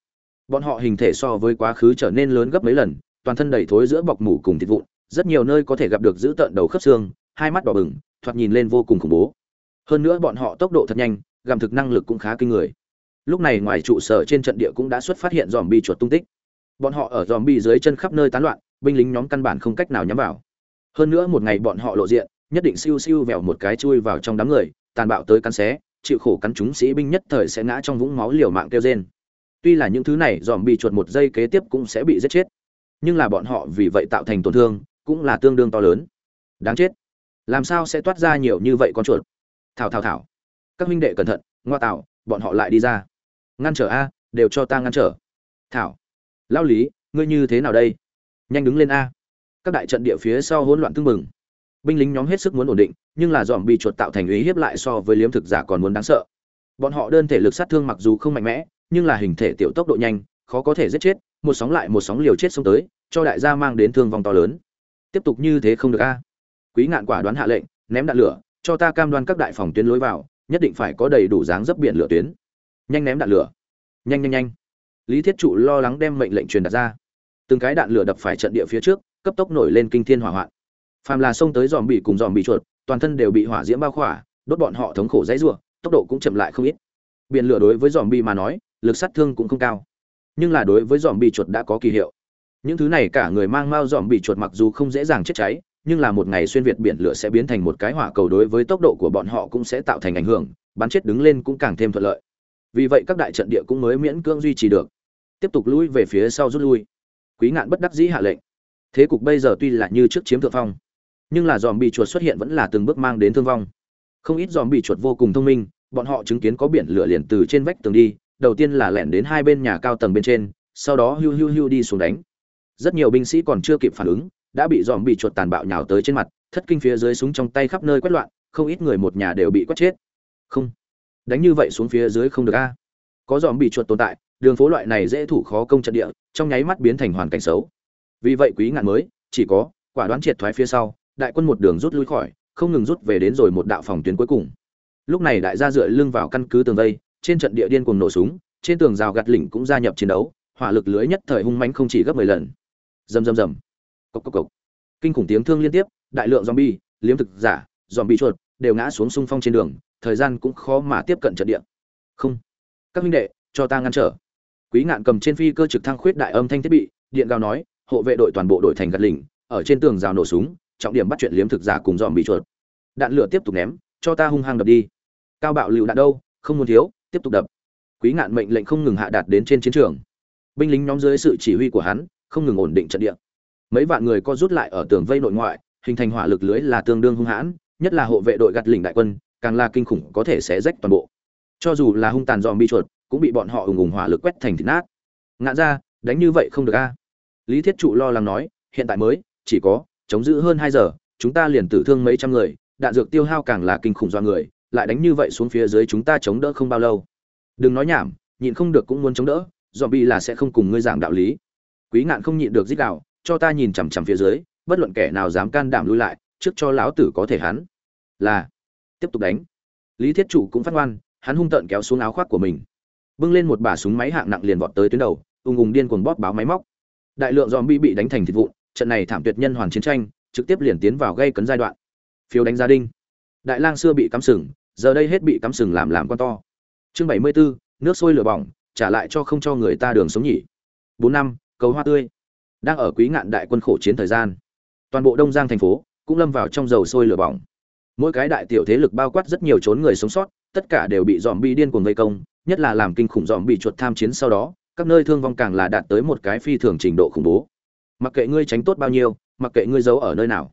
Bọn họ hình thể so với quá khứ trở nên lớn gấp mấy lần, toàn thân đầy thối giữa bọc mủ cùng thịt vụn, rất nhiều nơi có thể gặp được giữ tợn đầu khớp xương, hai mắt đỏ bừng, thoạt nhìn lên vô cùng khủng bố. Hơn nữa bọn họ tốc độ thật nhanh, gặm thực năng lực cũng khá kinh người. Lúc này ngoài trụ sở trên trận địa cũng đã xuất phát hiện dòm bi chuột tung tích. Bọn họ ở dòm bi dưới chân khắp nơi tán loạn binh lính nhóm căn bản không cách nào nhắm vào. Hơn nữa một ngày bọn họ lộ diện, nhất định siêu siêu vẹo một cái chui vào trong đám người, tàn bạo tới cắn xé, chịu khổ cắn chúng sĩ binh nhất thời sẽ ngã trong vũng máu liều mạng kêu rên. Tuy là những thứ này dòm bị chuột một giây kế tiếp cũng sẽ bị giết chết. Nhưng là bọn họ vì vậy tạo thành tổn thương, cũng là tương đương to lớn. Đáng chết. Làm sao sẽ toát ra nhiều như vậy con chuột? Thảo thảo thảo. Các huynh đệ cẩn thận, ngoa tạo, bọn họ lại đi ra. Ngăn trở a, đều cho ta ngăn trở. Thảo. Lao lý, ngươi như thế nào đây? Nhanh đứng lên a. Các đại trận địa phía sau hỗn loạn tương mừng binh lính nhóm hết sức muốn ổn định, nhưng là dòm bị chuột tạo thành ý hiếp lại so với liếm thực giả còn muốn đáng sợ. Bọn họ đơn thể lực sát thương mặc dù không mạnh mẽ, nhưng là hình thể tiểu tốc độ nhanh, khó có thể giết chết, một sóng lại một sóng liều chết xông tới, cho đại gia mang đến thương vong to lớn. Tiếp tục như thế không được a. Quý ngạn quả đoán hạ lệnh, ném đạn lửa, cho ta cam đoan các đại phòng tuyến lối vào, nhất định phải có đầy đủ dáng dấp biển lửa tuyến. Nhanh ném đạn lửa. Nhanh nhanh nhanh. Lý thiết trụ lo lắng đem mệnh lệnh truyền đặt ra từng cái đạn lửa đập phải trận địa phía trước, cấp tốc nổi lên kinh thiên hỏa hoạn. Phàm là xông tới dòm bị cùng dòm bị chuột, toàn thân đều bị hỏa diễm bao khỏa, đốt bọn họ thống khổ dãy rủa, tốc độ cũng chậm lại không ít. Biển lửa đối với dòm bị mà nói, lực sát thương cũng không cao. Nhưng là đối với dòm bị chuột đã có kỳ hiệu. Những thứ này cả người mang mao dòm bị chuột mặc dù không dễ dàng chết cháy, nhưng là một ngày xuyên việt biển lửa sẽ biến thành một cái hỏa cầu đối với tốc độ của bọn họ cũng sẽ tạo thành ảnh hưởng, bắn chết đứng lên cũng càng thêm thuận lợi. Vì vậy các đại trận địa cũng mới miễn cưỡng duy trì được. Tiếp tục lui về phía sau rút lui quý ngạn bất đắc dĩ hạ lệnh. Thế cục bây giờ tuy là như trước chiếm thượng phong, nhưng là dòm bị chuột xuất hiện vẫn là từng bước mang đến thương vong. Không ít dòm bị chuột vô cùng thông minh, bọn họ chứng kiến có biển lửa liền từ trên vách tường đi, đầu tiên là lẻn đến hai bên nhà cao tầng bên trên, sau đó hiu hiu hiu đi xuống đánh. Rất nhiều binh sĩ còn chưa kịp phản ứng, đã bị dòm bị chuột tàn bạo nhào tới trên mặt, thất kinh phía dưới súng trong tay khắp nơi quét loạn, không ít người một nhà đều bị quét chết. Không, đánh như vậy xuống phía dưới không được a. Có dòm bị chuột tồn tại đường phố loại này dễ thủ khó công trận địa, trong nháy mắt biến thành hoàn cảnh xấu. Vì vậy quý ngạn mới, chỉ có, quả đoán triệt thoái phía sau, đại quân một đường rút lui khỏi, không ngừng rút về đến rồi một đạo phòng tuyến cuối cùng. Lúc này đại gia dựa lưng vào căn cứ tường vây, trên trận địa điên cuồng nổ súng, trên tường rào gạt lỉnh cũng gia nhập chiến đấu, hỏa lực lưới nhất thời hung mãnh không chỉ gấp mười lần. Rầm rầm rầm. Cộc cộc cộc. Kinh khủng tiếng thương liên tiếp, đại lượng zombie, liếm thực giả, zombie chuột đều ngã xuống sung phong trên đường, thời gian cũng khó mà tiếp cận trận địa. Không. Các huynh đệ, cho ta ngăn trở quý ngạn cầm trên phi cơ trực thăng khuyết đại âm thanh thiết bị, điện gào nói, hộ vệ đội toàn bộ đội thành gạt lỉnh, ở trên tường rào nổ súng, trọng điểm bắt chuyện liếm thực giả cùng dòm bị chuột. Đạn lửa tiếp tục ném, cho ta hung hăng đập đi. Cao bạo lưu đạn đâu, không muốn thiếu, tiếp tục đập. Quý ngạn mệnh lệnh không ngừng hạ đạt đến trên chiến trường. Binh lính nhóm dưới sự chỉ huy của hắn, không ngừng ổn định trận địa. Mấy vạn người co rút lại ở tường vây nội ngoại, hình thành hỏa lực lưới là tương đương hung hãn, nhất là hộ vệ đội gạt lỉnh đại quân, càng là kinh khủng có thể sẽ rách toàn bộ. Cho dù là hung tàn dòm bi chuột cũng bị bọn họ ủng ủng hỏa lực quét thành thịt nát. Ngạn ra, đánh như vậy không được a. Lý thiết trụ lo lắng nói, hiện tại mới, chỉ có, chống giữ hơn hai giờ, chúng ta liền tử thương mấy trăm người, đạn dược tiêu hao càng là kinh khủng do người, lại đánh như vậy xuống phía dưới chúng ta chống đỡ không bao lâu. Đừng nói nhảm, nhịn không được cũng muốn chống đỡ dòm bị là sẽ không cùng ngươi giảng đạo lý. Quý ngạn không nhịn được dích đạo cho ta nhìn chằm chằm phía dưới, bất luận kẻ nào dám can đảm lui lại, trước cho lão tử có thể hắn. Là, tiếp tục đánh. Lý thiết chủ cũng phát ngoan, hắn hung tợn kéo xuống áo khoác của mình bưng lên một bả súng máy hạng nặng liền vọt tới tuyến đầu ung ung điên cuồng bóp báo máy móc. Đại lượng dòm bi bị đánh thành thịt vụn trận này thảm tuyệt nhân hoàn chiến tranh trực tiếp liền tiến vào gây cấn giai đoạn. Phiếu đánh gia đinh. Đại lang xưa bị cắm sừng giờ đây hết bị cắm sừng làm làm con to. Chương bảy mươi 74, nước sôi lửa bỏng trả lại cho không cho người ta đường sống nhỉ. Bốn năm cầu hoa tươi. Đang ở quý ngạn đại quân khổ chiến thời gian. Toàn bộ đông giang thành phố cũng lâm vào trong dầu sôi lửa bỏng. Mỗi cái đại tiểu thế lực bao quát rất nhiều trốn người sống sót tất cả đều bị dòm bi điên cuồng vây công nhất là làm kinh khủng dòm bị chuột tham chiến sau đó, các nơi thương vong càng là đạt tới một cái phi thường trình độ khủng bố. Mặc kệ ngươi tránh tốt bao nhiêu, mặc kệ ngươi giấu ở nơi nào.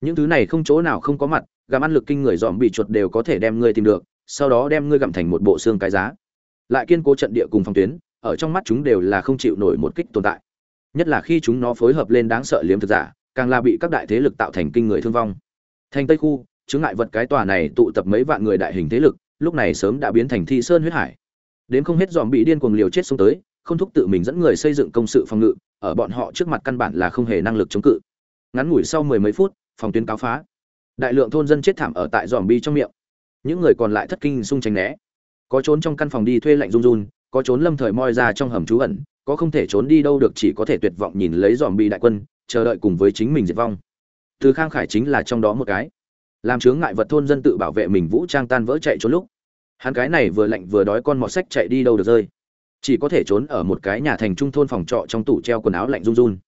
Những thứ này không chỗ nào không có mặt, gặm ăn lực kinh người dòm bị chuột đều có thể đem ngươi tìm được, sau đó đem ngươi gặm thành một bộ xương cái giá. Lại kiên cố trận địa cùng phòng tuyến, ở trong mắt chúng đều là không chịu nổi một kích tồn tại. Nhất là khi chúng nó phối hợp lên đáng sợ liếm thực giả, càng là bị các đại thế lực tạo thành kinh người thương vong. Thành tây khu chứng ngại vật cái tòa này tụ tập mấy vạn người đại hình thế lực, lúc này sớm đã biến thành thi sơn huyết hải đến không hết dòm bị điên cuồng liều chết xông tới, không thúc tự mình dẫn người xây dựng công sự phòng ngự, ở bọn họ trước mặt căn bản là không hề năng lực chống cự. Ngắn ngủi sau mười mấy phút, phòng tuyến cáo phá. Đại lượng thôn dân chết thảm ở tại dòm bi trong miệng. Những người còn lại thất kinh xung tránh né. Có trốn trong căn phòng đi thuê lạnh run run, có trốn lâm thời moi ra trong hầm trú ẩn, có không thể trốn đi đâu được chỉ có thể tuyệt vọng nhìn lấy dòm bi đại quân, chờ đợi cùng với chính mình diệt vong. Từ khang khải chính là trong đó một cái. Làm chướng ngại vật thôn dân tự bảo vệ mình vũ trang tan vỡ chạy trốn lúc hắn cái này vừa lạnh vừa đói con mọt sách chạy đi đâu được rơi. Chỉ có thể trốn ở một cái nhà thành trung thôn phòng trọ trong tủ treo quần áo lạnh run run.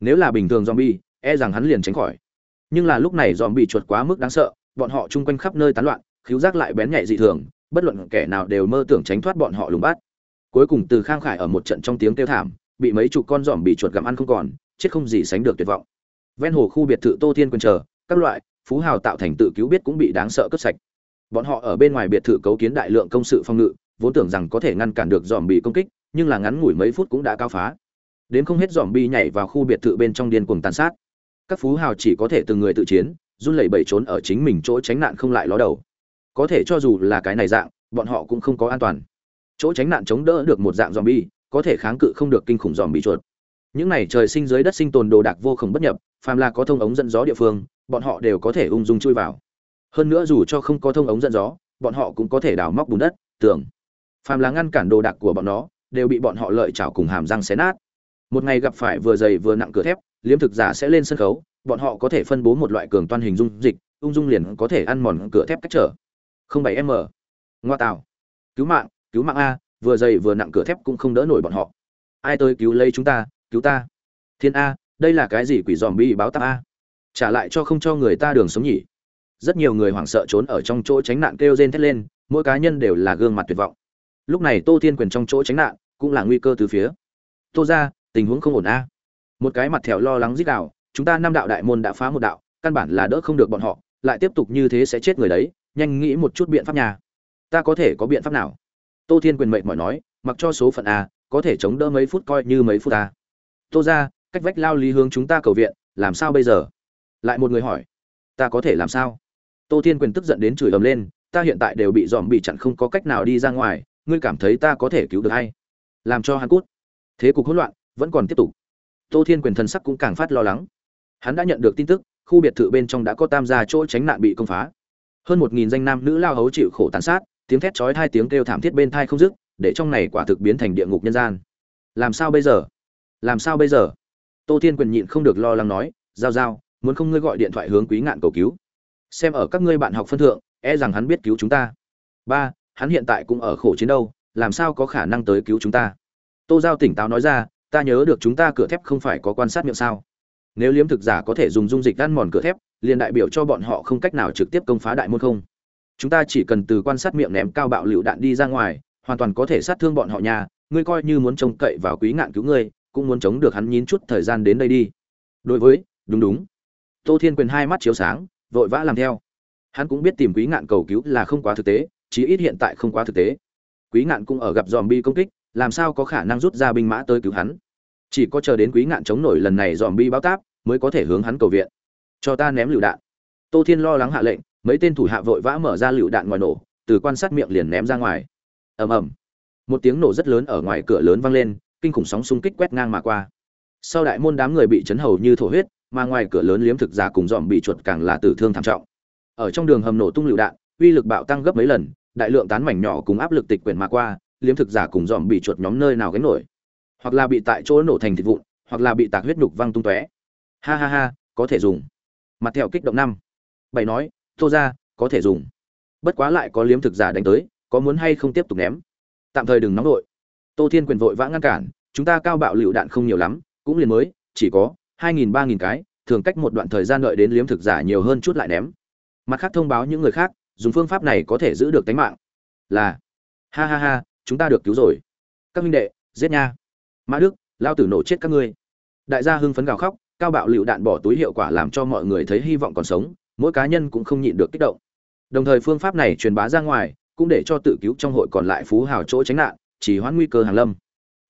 Nếu là bình thường zombie e rằng hắn liền tránh khỏi. Nhưng là lúc này zombie chuột quá mức đáng sợ, bọn họ chung quanh khắp nơi tán loạn khiếu giác lại bén nhạy dị thường, bất luận kẻ nào đều mơ tưởng tránh thoát bọn họ lùng bát. cuối cùng từ khang khải ở một trận trong tiếng kêu thảm, bị mấy chục con giòm bị chuột gặm ăn không còn, chết không gì sánh được tuyệt vọng. Ven hồ khu biệt thự tô thiên quân chờ, các loại phú hào tạo thành tự cứu biết cũng bị đáng sợ cướp sạch bọn họ ở bên ngoài biệt thự cấu kiến đại lượng công sự phòng ngự, vốn tưởng rằng có thể ngăn cản được dòm bị công kích, nhưng là ngắn ngủi mấy phút cũng đã cao phá. Đến không hết dòm bi nhảy vào khu biệt thự bên trong điên cuồng tàn sát. Các phú hào chỉ có thể từng người tự chiến, run lẩy bẩy trốn ở chính mình chỗ tránh nạn không lại ló đầu. Có thể cho dù là cái này dạng, bọn họ cũng không có an toàn. Chỗ tránh nạn chống đỡ được một dạng dòm bi có thể kháng cự không được kinh khủng dòm bị chuột. Những này trời sinh dưới đất sinh tồn đồ đạc vô khổng bất nhập, phàm là có thông ống dẫn gió địa phương, bọn họ đều có thể ung dung chui vào hơn nữa dù cho không có thông ống dẫn gió, bọn họ cũng có thể đào móc bùn đất, tường. Phàm là ngăn cản đồ đạc của bọn nó, đều bị bọn họ lợi chảo cùng hàm răng xé nát. Một ngày gặp phải vừa dày vừa nặng cửa thép, liếm thực giả sẽ lên sân khấu, bọn họ có thể phân bố một loại cường toan hình dung dịch, ung dung liền có thể ăn mòn cửa thép cách trở. Không bảy m. Ngoa tạo. Cứu mạng cứu mạng a, vừa dày vừa nặng cửa thép cũng không đỡ nổi bọn họ. Ai tới cứu lấy chúng ta, cứu ta. Thiên a, đây là cái gì quỷ dòm bi báo táp a? Trả lại cho không cho người ta đường sống nhỉ? Rất nhiều người hoảng sợ trốn ở trong chỗ tránh nạn kêu rên thét lên, mỗi cá nhân đều là gương mặt tuyệt vọng. Lúc này tô thiên quyền trong chỗ tránh nạn cũng là nguy cơ từ phía. Tô gia, tình huống không ổn a. Một cái mặt thèo lo lắng rít đạo chúng ta năm đạo đại môn đã phá một đạo, căn bản là đỡ không được bọn họ, lại tiếp tục như thế sẽ chết người đấy, nhanh nghĩ một chút biện pháp nhà ta có thể có biện pháp nào? Tô thiên quyền mệt mỏi nói, mặc cho số phận a, có thể chống đỡ mấy phút coi như mấy phút a tô gia, cách vách lao lý hướng chúng ta cầu viện, làm sao bây giờ? Lại một người hỏi, ta có thể làm sao? Tô thiên quyền tức giận đến chửi ầm lên ta hiện tại đều bị dòm bị chặn không có cách nào đi ra ngoài ngươi cảm thấy ta có thể cứu được hay? Làm cho hắn cút. Thế cục hỗn loạn vẫn còn tiếp tục. Tô thiên quyền thần sắc cũng càng phát lo lắng. Hắn đã nhận được tin tức khu biệt thự bên trong đã có tam gia chỗ tránh nạn bị công phá. Hơn một nghìn danh nam nữ lao hấu chịu khổ tàn sát tiếng thét chói tai, tiếng kêu thảm thiết bên tai không dứt để trong này quả thực biến thành địa ngục nhân gian. Làm sao bây giờ? Làm sao bây giờ? Tô thiên quyền nhịn không được lo lắng nói giao giao muốn không ngươi gọi điện thoại hướng quý ngạn cầu cứu? Xem ở các ngươi bạn học phân thượng e rằng hắn biết cứu chúng ta. Ba, hắn hiện tại cũng ở khổ chiến đâu, làm sao có khả năng tới cứu chúng ta? Tô giao tỉnh táo nói ra, ta nhớ được chúng ta cửa thép không phải có quan sát miệng sao. Nếu liếm thực giả có thể dùng dung dịch ăn mòn cửa thép, liền đại biểu cho bọn họ không cách nào trực tiếp công phá đại môn không? Chúng ta chỉ cần từ quan sát miệng ném cao bạo lựu đạn đi ra ngoài, hoàn toàn có thể sát thương bọn họ nhà, ngươi coi như muốn trông cậy vào quý ngạn cứu ngươi, cũng muốn chống được hắn nhín chút thời gian đến đây đi. Đối với, đúng đúng. Tô thiên quyền hai mắt chiếu sáng vội vã làm theo. Hắn cũng biết tìm quý ngạn cầu cứu là không quá thực tế, chí ít hiện tại không quá thực tế. Quý ngạn cũng ở gặp dòm bi công kích, làm sao có khả năng rút ra binh mã tới cứu hắn? Chỉ có chờ đến quý ngạn chống nổi lần này dòm bi báo táp, mới có thể hướng hắn cầu viện. Cho ta ném lựu đạn. Tô thiên lo lắng hạ lệnh, mấy tên thủ hạ vội vã mở ra lựu đạn ngoài nổ, từ quan sát miệng liền ném ra ngoài. Ầm ầm. Một tiếng nổ rất lớn ở ngoài cửa lớn vang lên, kinh khủng sóng xung kích quét ngang mà qua. Sau đại môn đám người bị chấn hầu như thổ huyết mà ngoài cửa lớn liếm thực giả cùng dòm bị chuột càng là tử thương thảm trọng. Ở trong đường hầm nổ tung lựu đạn, uy lực bạo tăng gấp mấy lần, đại lượng tán mảnh nhỏ cùng áp lực tịch quyển mà qua, liếm thực giả cùng dòm bị chuột nhóm nơi nào gánh nổi. Hoặc là bị tại chỗ nổ thành thịt vụn, hoặc là bị tạc huyết nhục văng tung tóe. Ha ha ha, có thể dùng. Mặt theo kích động năm. Bảy nói, tô ra, có thể dùng. Bất quá lại có liếm thực giả đánh tới, có muốn hay không tiếp tục ném? Tạm thời đừng nóng vội tô thiên quyền vội vã ngăn cản, chúng ta cao bạo lựu đạn không nhiều lắm, cũng liền mới, chỉ có hai nghìn, ba nghìn cái, thường cách một đoạn thời gian đợi đến liếm thực giả nhiều hơn chút lại ném. Mặt khác thông báo những người khác, dùng phương pháp này có thể giữ được tính mạng. Là, ha ha ha, chúng ta được cứu rồi. Các minh đệ, giết nha. Mã đức, lao tử nổ chết các ngươi. Đại gia hưng phấn gào khóc, cao bạo lựu đạn bỏ túi hiệu quả làm cho mọi người thấy hy vọng còn sống, mỗi cá nhân cũng không nhịn được kích động. Đồng thời phương pháp này truyền bá ra ngoài, cũng để cho tự cứu trong hội còn lại phú hào chỗ tránh nạn chỉ hoãn nguy cơ hàng lâm.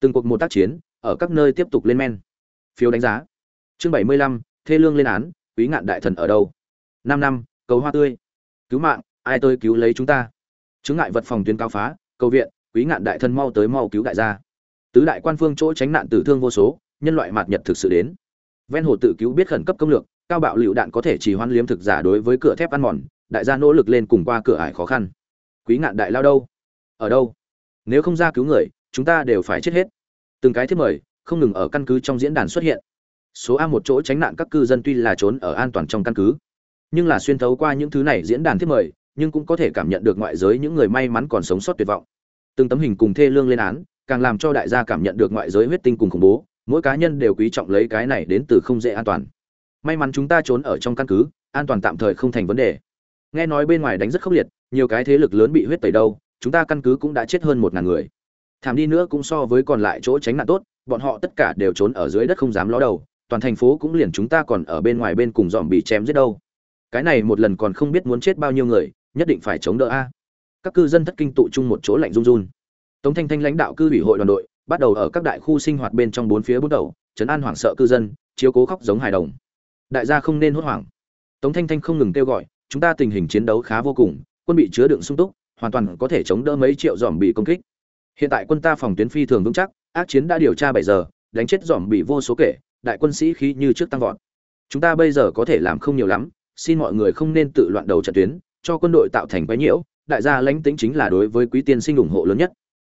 Từng cuộc một tác chiến, ở các nơi tiếp tục lên men. Phiếu đánh giá chương bảy mươi lăm, thê lương lên án, quý ngạn đại thần ở đâu? Năm năm, cầu hoa tươi. Cứu mạng, ai tôi cứu lấy chúng ta? Chứng ngại vật phòng tuyến cao phá, cầu viện, quý ngạn đại thần mau tới mau cứu đại gia. Tứ đại quan phương chỗ tránh nạn tử thương vô số, nhân loại mạt nhật thực sự đến. Ven hồ tự cứu biết khẩn cấp công lược, cao bạo lựu đạn có thể chỉ hoan liếm thực giả đối với cửa thép ăn mòn, đại gia nỗ lực lên cùng qua cửa ải khó khăn. Quý ngạn đại lao đâu? Ở đâu? Nếu không ra cứu người, chúng ta đều phải chết hết. Từng cái thiết mời, không ngừng ở căn cứ trong diễn đàn xuất hiện số a một chỗ tránh nạn các cư dân tuy là trốn ở an toàn trong căn cứ, nhưng là xuyên thấu qua những thứ này diễn đàn thiết mời, nhưng cũng có thể cảm nhận được ngoại giới những người may mắn còn sống sót tuyệt vọng. Từng tấm hình cùng thê lương lên án, càng làm cho đại gia cảm nhận được ngoại giới huyết tinh cùng khủng bố, mỗi cá nhân đều quý trọng lấy cái này đến từ không dễ an toàn. May mắn chúng ta trốn ở trong căn cứ, an toàn tạm thời không thành vấn đề. Nghe nói bên ngoài đánh rất khốc liệt, nhiều cái thế lực lớn bị huyết tẩy đâu, chúng ta căn cứ cũng đã chết hơn một ngàn người. Thảm đi nữa cũng so với còn lại chỗ tránh nạn tốt, bọn họ tất cả đều trốn ở dưới đất không dám ló đầu toàn thành phố cũng liền chúng ta còn ở bên ngoài bên cùng dòm bị chém giết đâu. Cái này một lần còn không biết muốn chết bao nhiêu người, nhất định phải chống đỡ a. Các cư dân thất kinh tụ chung một chỗ lạnh run run. Tống thanh thanh lãnh đạo cư ủy hội đoàn đội, bắt đầu ở các đại khu sinh hoạt bên trong bốn phía bốn đầu chấn an hoảng sợ cư dân, chiếu cố khóc giống hài đồng. Đại gia không nên hốt hoảng. Tống thanh thanh không ngừng kêu gọi, chúng ta tình hình chiến đấu khá vô cùng, quân bị chứa đựng sung túc, hoàn toàn có thể chống đỡ mấy triệu dòm bị công kích. Hiện tại quân ta phòng tuyến phi thường vững chắc, ác chiến đã điều tra bảy giờ, đánh chết dòm bị vô số kể đại quân sĩ khí như trước tăng vọt. Chúng ta bây giờ có thể làm không nhiều lắm, xin mọi người không nên tự loạn đầu trận tuyến, cho quân đội tạo thành quái nhiễu, đại gia lãnh tính chính là đối với quý tiên sinh ủng hộ lớn nhất.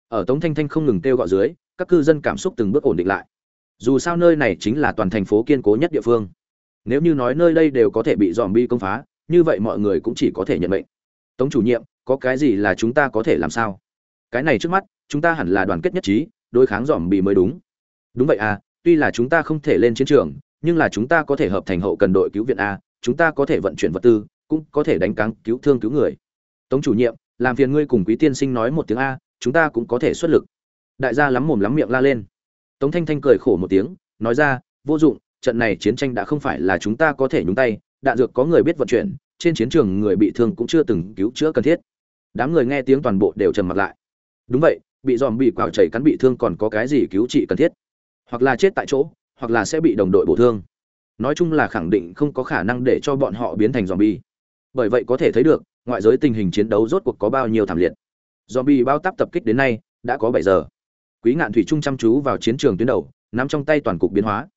Ở tống thanh thanh không ngừng kêu gọi dưới, các cư dân cảm xúc từng bước ổn định lại. Dù sao nơi này chính là toàn thành phố kiên cố nhất địa phương. Nếu như nói nơi đây đều có thể bị dòm bi công phá, như vậy mọi người cũng chỉ có thể nhận mệnh. Tống chủ nhiệm, có cái gì là chúng ta có thể làm sao? Cái này trước mắt, chúng ta hẳn là đoàn kết nhất trí, đối kháng dòm bị mới đúng. Đúng vậy à tuy là chúng ta không thể lên chiến trường, nhưng là chúng ta có thể hợp thành hậu cần đội cứu viện a, chúng ta có thể vận chuyển vật tư, cũng có thể đánh cáng cứu thương cứu người. Tống chủ nhiệm, làm phiền ngươi cùng quý tiên sinh nói một tiếng a, chúng ta cũng có thể xuất lực. Đại gia lắm mồm lắm miệng la lên. Tống thanh thanh cười khổ một tiếng, nói ra, vô dụng, trận này chiến tranh đã không phải là chúng ta có thể nhúng tay, đạn dược có người biết vận chuyển, trên chiến trường người bị thương cũng chưa từng cứu chữa cần thiết. Đám người nghe tiếng toàn bộ đều trầm mặt lại. Đúng vậy, bị dòm bị quào chảy cắn bị thương còn có cái gì cứu trị cần thiết? Hoặc là chết tại chỗ, hoặc là sẽ bị đồng đội bổ thương. Nói chung là khẳng định không có khả năng để cho bọn họ biến thành dòm bi bởi vậy có thể thấy được, ngoại giới tình hình chiến đấu rốt cuộc có bao nhiêu thảm liệt. Zombie bao táp tập kích đến nay, đã có bảy giờ. Quý ngạn thủy trung chăm chú vào chiến trường tuyến đầu, nắm trong tay toàn cục biến hóa.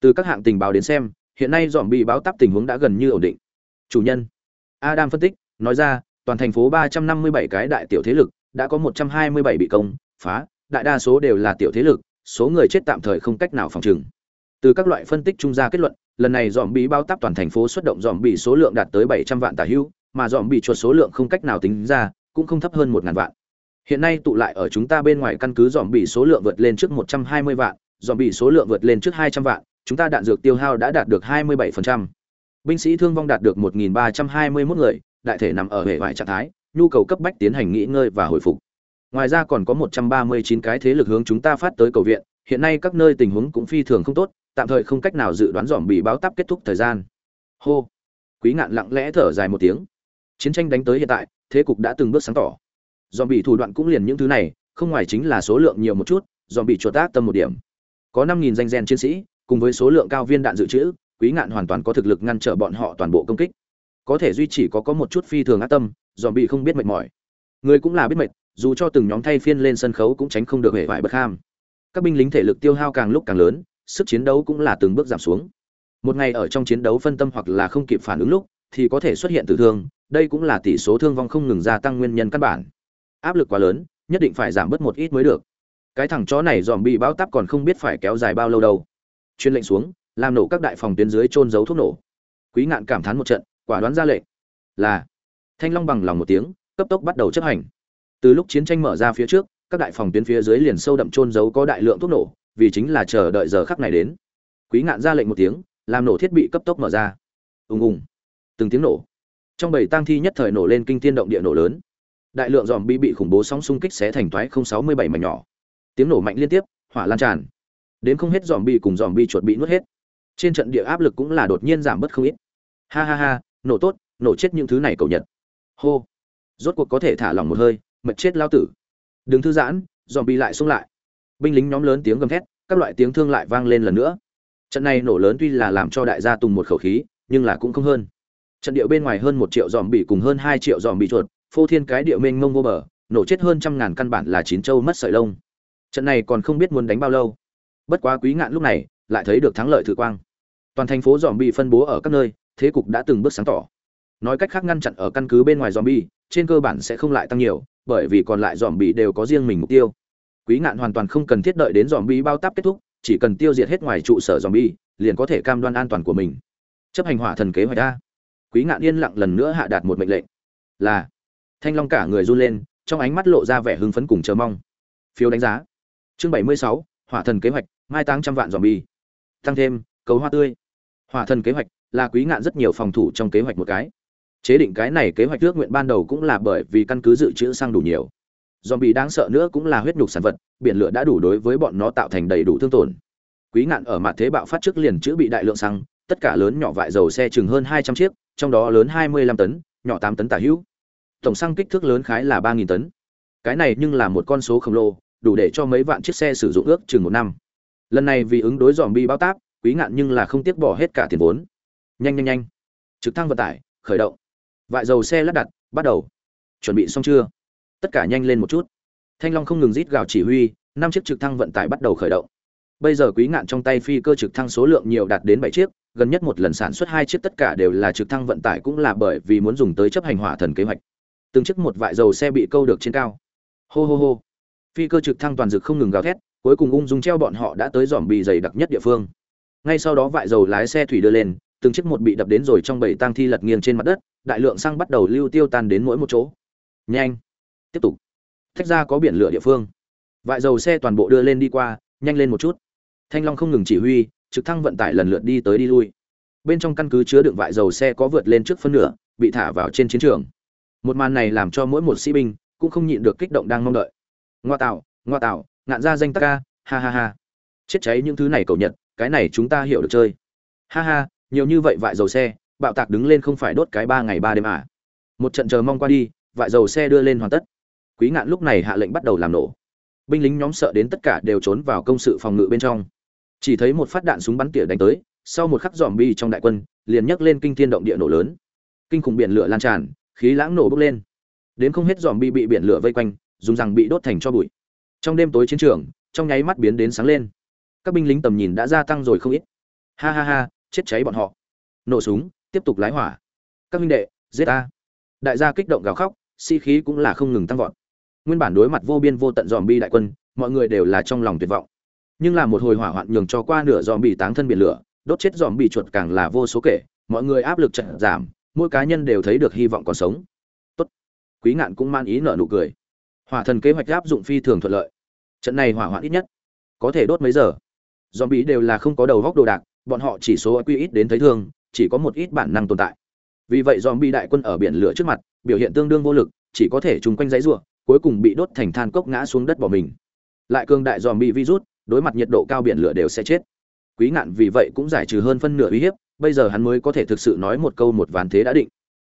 Từ các hạng tình báo đến xem, hiện nay zombie báo tắp tình huống đã gần như ổn định. Chủ nhân, adam phân tích, nói ra, toàn thành phố 357 cái đại tiểu thế lực, đã có 127 bị công, phá, đại đa số đều là tiểu thế lực số người chết tạm thời không cách nào phòng trừng. Từ các loại phân tích trung ra kết luận, lần này dòm bị bao táp toàn thành phố xuất động dòm bị số lượng đạt tới 700 vạn tà hưu, mà dòm bị chuột số lượng không cách nào tính ra, cũng không thấp hơn một ngàn vạn. Hiện nay tụ lại ở chúng ta bên ngoài căn cứ dòm bị số lượng vượt lên trước 120 vạn dòm bị số lượng vượt lên trước 200 vạn, chúng ta đạn dược tiêu hao đã đạt được 27%. binh sĩ thương vong đạt được 1.321 người, đại thể nằm ở hệ vải trạng thái, nhu cầu cấp bách tiến hành nghỉ ngơi và hồi phục ngoài ra còn có 139 cái thế lực hướng chúng ta phát tới cầu viện, hiện nay các nơi tình huống cũng phi thường không tốt, tạm thời không cách nào dự đoán dòm bị báo táp kết thúc thời gian. Hô. Quý ngạn lặng lẽ thở dài một tiếng. Chiến tranh đánh tới hiện tại, thế cục đã từng bước sáng tỏ. Dòm bị thủ đoạn cũng liền những thứ này, không ngoài chính là số lượng nhiều một chút, dòm bị chuột tác tâm một điểm. Có năm nghìn danh gen chiến sĩ, cùng với số lượng cao viên đạn dự trữ, quý ngạn hoàn toàn có thực lực ngăn trở bọn họ toàn bộ công kích. Có thể duy trì có có một chút phi thường ác tâm, dòm bị không biết mệt mỏi. Người cũng là biết mệt dù cho từng nhóm thay phiên lên sân khấu cũng tránh không được hệ vải bất ham. Các binh lính thể lực tiêu hao càng lúc càng lớn, sức chiến đấu cũng là từng bước giảm xuống. Một ngày ở trong chiến đấu phân tâm hoặc là không kịp phản ứng lúc, thì có thể xuất hiện tử thương, đây cũng là tỷ số thương vong không ngừng gia tăng nguyên nhân căn bản. Áp lực quá lớn, nhất định phải giảm bớt một ít mới được. Cái thằng chó này dòm bị báo táp còn không biết phải kéo dài bao lâu đâu. Chuyên lệnh xuống, làm nổ các đại phòng tuyến dưới trôn giấu thuốc nổ. Quý ngạn cảm thán một trận, quả đoán ra lệnh. Là, thanh long bằng lòng một tiếng, cấp tốc bắt đầu chấp hành từ lúc chiến tranh mở ra phía trước, các đại phòng tuyến phía dưới liền sâu đậm trôn giấu có đại lượng thuốc nổ, vì chính là chờ đợi giờ khắc này đến. Quý ngạn ra lệnh một tiếng, làm nổ thiết bị cấp tốc mở ra. Ùng ùng. Từng tiếng nổ. Trong bảy tang thi nhất thời nổ lên kinh thiên động địa nổ lớn. Đại lượng dòm bi bị khủng bố sóng xung kích xé thành thoái không sáu mươi bảy mảnh nhỏ. Tiếng nổ mạnh liên tiếp, hỏa lan tràn. Đến không hết dòm bi cùng dòm bi chuột bị nuốt hết. Trên trận địa áp lực cũng là đột nhiên giảm bớt không ít. Ha ha ha, nổ tốt, nổ chết những thứ này cầu nhật. Hô. Rốt cuộc có thể thả lỏng một hơi mật chết lao tử. Đừng thư giãn dòm bi lại xông lại. Binh lính nhóm lớn tiếng gầm thét, các loại tiếng thương lại vang lên lần nữa. Trận này nổ lớn tuy là làm cho đại gia tùng một khẩu khí, nhưng là cũng không hơn. Trận địa bên ngoài hơn một triệu dòm bị cùng hơn hai triệu dòm bị chuột, phô thiên cái địa mênh mông vô bờ, nổ chết hơn trăm ngàn căn bản là chín châu mất sợi lông. Trận này còn không biết muốn đánh bao lâu. Bất quá quý ngạn lúc này lại thấy được thắng lợi thử quang. Toàn thành phố dòm bị phân bố ở các nơi, thế cục đã từng bước sáng tỏ. Nói cách khác ngăn chặn ở căn cứ bên ngoài dòm bi trên cơ bản sẽ không lại tăng nhiều bởi vì còn lại dòm bị đều có riêng mình mục tiêu. Quý ngạn hoàn toàn không cần thiết đợi đến dòm bì bao táp kết thúc chỉ cần tiêu diệt hết ngoài trụ sở dòm bì, liền có thể cam đoan an toàn của mình. Chấp hành hỏa thần kế hoạch a. Quý ngạn yên lặng lần nữa hạ đạt một mệnh lệnh. Là. Thanh long cả người run lên trong ánh mắt lộ ra vẻ hưng phấn cùng chờ mong. Phiếu đánh giá. Chương bảy mươi sáu hỏa thần kế hoạch mai táng trăm vạn dòm bi tăng thêm cấu hoa tươi. Hỏa thần kế hoạch là quý ngạn rất nhiều phòng thủ trong kế hoạch một cái chế định cái này kế hoạch ước nguyện ban đầu cũng là bởi vì căn cứ dự trữ xăng đủ nhiều. Dòm bị đáng sợ nữa cũng là huyết nhục sản vật, biển lửa đã đủ đối với bọn nó tạo thành đầy đủ thương tổn. Quý ngạn ở mặt thế bạo phát trước liền chữ bị đại lượng xăng, tất cả lớn nhỏ vại dầu xe chừng hơn hai trăm chiếc, trong đó lớn hai mươi lăm tấn, nhỏ tám tấn tả hữu. Tổng xăng kích thước lớn khái là ba nghìn tấn. Cái này nhưng là một con số khổng lồ, đủ để cho mấy vạn chiếc xe sử dụng ước chừng một năm. Lần này vì ứng đối dòm bi bao táp, quý ngạn nhưng là không tiếc bỏ hết cả tiền vốn. Nhanh nhanh nhanh. Trực thăng vận tải, khởi động vại dầu xe lắp đặt, bắt đầu. Chuẩn bị xong chưa? Tất cả nhanh lên một chút. Thanh long không ngừng rít gào chỉ huy, năm chiếc trực thăng vận tải bắt đầu khởi động. Bây giờ quý ngạn trong tay phi cơ trực thăng số lượng nhiều đạt đến bảy chiếc, gần nhất một lần sản xuất hai chiếc tất cả đều là trực thăng vận tải cũng là bởi vì muốn dùng tới chấp hành hỏa thần kế hoạch. Từng chiếc một vại dầu xe bị câu được trên cao. Hô hô hô. Phi cơ trực thăng toàn dực không ngừng gào thét, cuối cùng ung dung treo bọn họ đã tới dòm bị dày đặc nhất địa phương. Ngay sau đó vại dầu lái xe thủy đưa lên, từng chiếc một bị đập đến rồi trong bảy tang thi lật nghiêng trên mặt đất đại lượng xăng bắt đầu lưu tiêu tan đến mỗi một chỗ. Nhanh. Tiếp tục. Thách ra có biển lửa địa phương. Vại dầu xe toàn bộ đưa lên đi qua, nhanh lên một chút. Thanh long không ngừng chỉ huy, trực thăng vận tải lần lượt đi tới đi lui. Bên trong căn cứ chứa đựng vại dầu xe có vượt lên trước phân nửa, bị thả vào trên chiến trường. Một màn này làm cho mỗi một sĩ binh cũng không nhịn được kích động đang mong đợi. Ngoa tạo ngoa tạo, ngạn ra danh tắc ca, ha ha ha. Chết cháy những thứ này cầu nhật, cái này chúng ta hiểu được chơi. Ha ha, nhiều như vậy vại dầu xe bạo tạc đứng lên không phải đốt cái ba ngày ba đêm à. một trận chờ mong qua đi, vại dầu xe đưa lên hoàn tất. Quý ngạn lúc này hạ lệnh bắt đầu làm nổ. Binh lính nhóm sợ đến tất cả đều trốn vào công sự phòng ngự bên trong. Chỉ thấy một phát đạn súng bắn tỉa đánh tới, sau một khắc dòm bi trong đại quân, liền nhấc lên kinh thiên động địa nổ lớn. Kinh khủng biển lửa lan tràn, khí lãng nổ bốc lên. Đến không hết dòm bi bị biển lửa vây quanh, dùng rằng bị đốt thành cho bụi. Trong đêm tối chiến trường, trong nháy mắt biến đến sáng lên. Các binh lính tầm nhìn đã gia tăng rồi không ít. Ha ha ha, chết cháy bọn họ. Nổ súng tiếp tục lái hỏa. Các huynh đệ, giết ta. Đại gia kích động gào khóc si khí cũng là không ngừng tăng vọt. Nguyên bản đối mặt vô biên vô tận dòm bi đại quân, mọi người đều là trong lòng tuyệt vọng. Nhưng là một hồi hỏa hoạn nhường cho qua nửa dòm bị táng thân biển lửa, đốt chết dòm bị chuột càng là vô số kể, mọi người áp lực trận giảm, mỗi cá nhân đều thấy được hy vọng còn sống. Tốt. Quý ngạn cũng man ý nở nụ cười. Hỏa thần kế hoạch áp dụng phi thường thuận lợi. Trận này hỏa hoạn ít nhất có thể đốt mấy giờ. Dòm bị đều là không có đầu góc đồ đạc, bọn họ chỉ số quy ít đến thấy thương chỉ có một ít bản năng tồn tại. Vì vậy dòm bị đại quân ở biển lửa trước mặt, biểu hiện tương đương vô lực, chỉ có thể chung quanh giấy rùa, cuối cùng bị đốt thành than cốc ngã xuống đất bỏ mình. Lại cường đại dòm bị virus, đối mặt nhiệt độ cao biển lửa đều sẽ chết. Quý ngạn vì vậy cũng giải trừ hơn phân nửa uy hiếp, bây giờ hắn mới có thể thực sự nói một câu một ván thế đã định.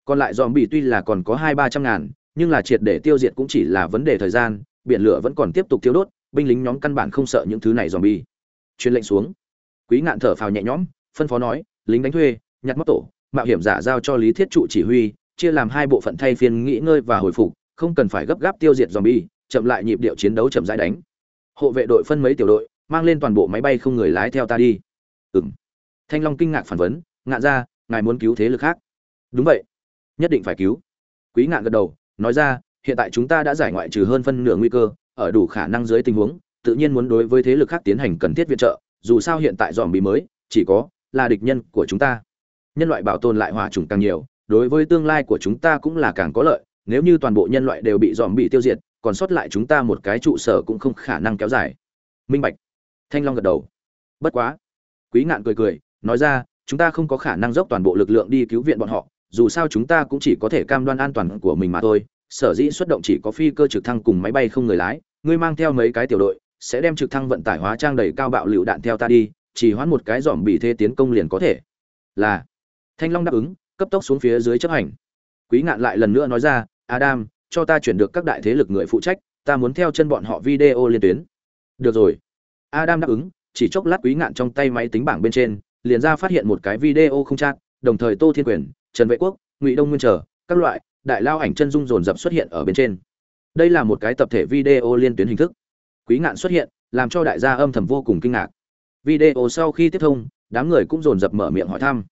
Còn lại dòm bị tuy là còn có hai ba trăm ngàn, nhưng là triệt để tiêu diệt cũng chỉ là vấn đề thời gian, biển lửa vẫn còn tiếp tục thiêu đốt, binh lính nhóm căn bản không sợ những thứ này dòm bi truyền lệnh xuống. Quý ngạn thở phào nhẹ nhõm, phân phó nói, lính đánh thuê nhặt móc tổ, mạo hiểm giả giao cho lý thiết trụ chỉ huy, chia làm hai bộ phận thay phiên nghỉ ngơi và hồi phục, không cần phải gấp gáp tiêu diệt dòm bi chậm lại nhịp điệu chiến đấu chậm rãi đánh. Hộ vệ đội phân mấy tiểu đội, mang lên toàn bộ máy bay không người lái theo ta đi. Ừng thanh long kinh ngạc phản vấn, ngạn ra ngài muốn cứu thế lực khác? Đúng vậy, nhất định phải cứu. Quý ngạn gật đầu, nói ra, hiện tại chúng ta đã giải ngoại trừ hơn phân nửa nguy cơ, ở đủ khả năng dưới tình huống, tự nhiên muốn đối với thế lực khác tiến hành cần thiết viện trợ, dù sao hiện tại dòm bị mới, chỉ có là địch nhân của chúng ta nhân loại bảo tồn lại hòa chủng càng nhiều, đối với tương lai của chúng ta cũng là càng có lợi, nếu như toàn bộ nhân loại đều bị dòm bị tiêu diệt, còn sót lại chúng ta một cái trụ sở cũng không khả năng kéo dài. Minh bạch. Thanh long gật đầu. Bất quá. Quý ngạn cười cười, nói ra, chúng ta không có khả năng dốc toàn bộ lực lượng đi cứu viện bọn họ, dù sao chúng ta cũng chỉ có thể cam đoan an toàn của mình mà thôi. Sở dĩ xuất động chỉ có phi cơ trực thăng cùng máy bay không người lái, ngươi mang theo mấy cái tiểu đội, sẽ đem trực thăng vận tải hóa trang đầy cao bạo lựu đạn theo ta đi, chỉ hoãn một cái giòm bị thế tiến công liền có thể. Là thanh long đáp ứng, cấp tốc xuống phía dưới chấp hành. Quý ngạn lại lần nữa nói ra, adam, cho ta chuyển được các đại thế lực người phụ trách, ta muốn theo chân bọn họ video liên tuyến. Được rồi. Adam đáp ứng, chỉ chốc lát quý ngạn trong tay máy tính bảng bên trên, liền ra phát hiện một cái video không chat, đồng thời tô thiên quyền, trần vệ quốc, ngụy đông nguyên trở, các loại đại lao ảnh chân dung dồn dập xuất hiện ở bên trên. Đây là một cái tập thể video liên tuyến hình thức. Quý ngạn xuất hiện, làm cho đại gia âm thầm vô cùng kinh ngạc. Video sau khi tiếp thông, đám người cũng dồn dập mở miệng hỏi thăm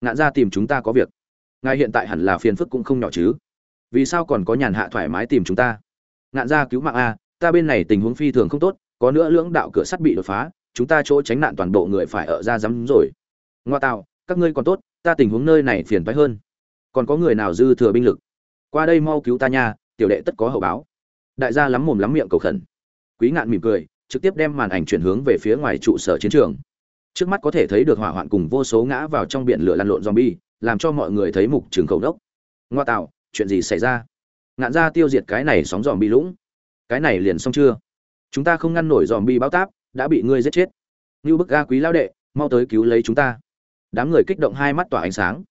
ngạn ra tìm chúng ta có việc. Ngài hiện tại hẳn là phiền phức cũng không nhỏ chứ. Vì sao còn có nhàn hạ thoải mái tìm chúng ta? Ngạn ra cứu mạng a, ta bên này tình huống phi thường không tốt, có nữa lưỡng đạo cửa sắt bị đột phá, chúng ta chỗ tránh nạn toàn bộ người phải ở ra rắm rồi. Ngoa tạo, các ngươi còn tốt, ta tình huống nơi này phiền phái hơn. Còn có người nào dư thừa binh lực? Qua đây mau cứu ta nha, tiểu đệ tất có hậu báo. Đại gia lắm mồm lắm miệng cầu khẩn. Quý ngạn mỉm cười, trực tiếp đem màn ảnh chuyển hướng về phía ngoài trụ sở chiến trường trước mắt có thể thấy được hỏa hoạn cùng vô số ngã vào trong biển lửa lăn lộn zombie, làm cho mọi người thấy mục trường khẩu đốc. Ngoa tạo, chuyện gì xảy ra? Ngạn ra tiêu diệt cái này sóng zombie bi lũng. Cái này liền xong chưa? Chúng ta không ngăn nổi zombie bi báo táp, đã bị ngươi giết chết. Như bức ga quý lao đệ, mau tới cứu lấy chúng ta. Đám người kích động hai mắt tỏa ánh sáng.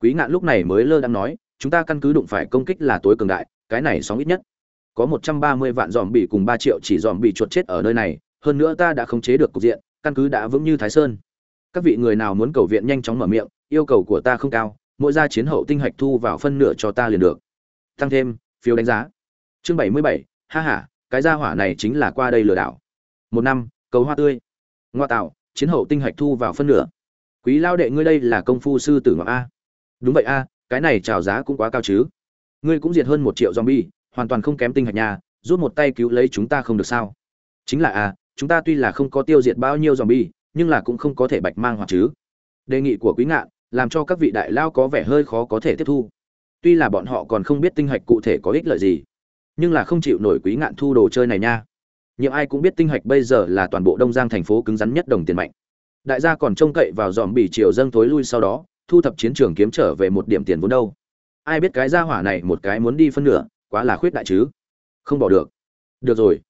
Quý ngạn lúc này mới lơ đang nói, chúng ta căn cứ đụng phải công kích là tối cường đại, cái này sóng ít nhất. Có một trăm ba mươi vạn dòm bị cùng ba triệu chỉ dòm bị chuột chết ở nơi này hơn nữa ta đã khống chế được cục diện, căn cứ đã vững như thái sơn. Các vị người nào muốn cầu viện nhanh chóng mở miệng, yêu cầu của ta không cao, mỗi gia chiến hậu tinh hạch thu vào phân nửa cho ta liền được. Tăng thêm, phiếu đánh giá. Chương bảy mươi bảy, ha ha, cái gia hỏa này chính là qua đây lừa đảo. Một năm, cầu hoa tươi. Ngoa tạo, chiến hậu tinh hạch thu vào phân nửa. Quý lao đệ ngươi đây là công phu sư tử ngọc a. Đúng vậy a, cái này trào giá cũng quá cao chứ. Ngươi cũng diệt hơn một triệu zombie, hoàn toàn không kém tinh hạch nhà, rút một tay cứu lấy chúng ta không được sao. Chính là a chúng ta tuy là không có tiêu diệt bao nhiêu zombie, nhưng là cũng không có thể bạch mang hoặc chứ. Đề nghị của quý ngạn, làm cho các vị đại lao có vẻ hơi khó có thể tiếp thu. Tuy là bọn họ còn không biết tinh hạch cụ thể có ích lợi gì, nhưng là không chịu nổi quý ngạn thu đồ chơi này nha. Nhưng ai cũng biết tinh hạch bây giờ là toàn bộ đông giang thành phố cứng rắn nhất đồng tiền mạnh. Đại gia còn trông cậy vào zombie bỉ triều dâng thối lui sau đó, thu thập chiến trường kiếm trở về một điểm tiền vốn đâu. Ai biết cái gia hỏa này một cái muốn đi phân nửa, quá là khuyết đại chứ. Không bỏ được. Được rồi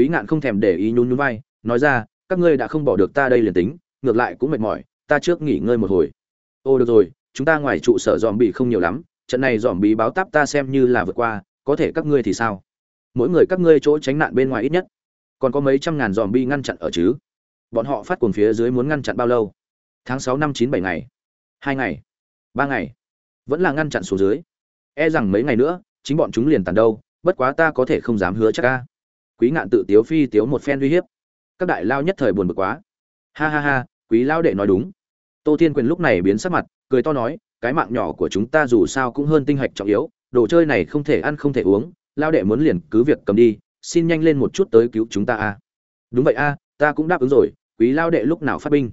quý ngạn không thèm để ý nhún nhún vai, nói ra, các ngươi đã không bỏ được ta đây liền tính, ngược lại cũng mệt mỏi, ta trước nghỉ ngơi một hồi. Ô, được rồi, chúng ta ngoài trụ sở dòm bị không nhiều lắm, trận này dòm bị báo táp ta xem như là vượt qua, có thể các ngươi thì sao? Mỗi người các ngươi chỗ tránh nạn bên ngoài ít nhất, còn có mấy trăm ngàn dòm bi ngăn chặn ở chứ. Bọn họ phát cuồng phía dưới muốn ngăn chặn bao lâu? Tháng sáu năm chín bảy ngày, hai ngày, ba ngày, vẫn là ngăn chặn xuống dưới. E rằng mấy ngày nữa, chính bọn chúng liền tàn đâu, bất quá ta có thể không dám hứa chắc ca quý ngạn tự tiếu phi tiếu một phen uy hiếp. Các đại lao nhất thời buồn bực quá. Ha ha ha, quý lao đệ nói đúng. Tô thiên quyền lúc này biến sắc mặt, cười to nói, cái mạng nhỏ của chúng ta dù sao cũng hơn tinh hạch trọng yếu, đồ chơi này không thể ăn không thể uống, lao đệ muốn liền cứ việc cầm đi, xin nhanh lên một chút tới cứu chúng ta a. Đúng vậy a, ta cũng đáp ứng rồi, quý lao đệ lúc nào phát binh?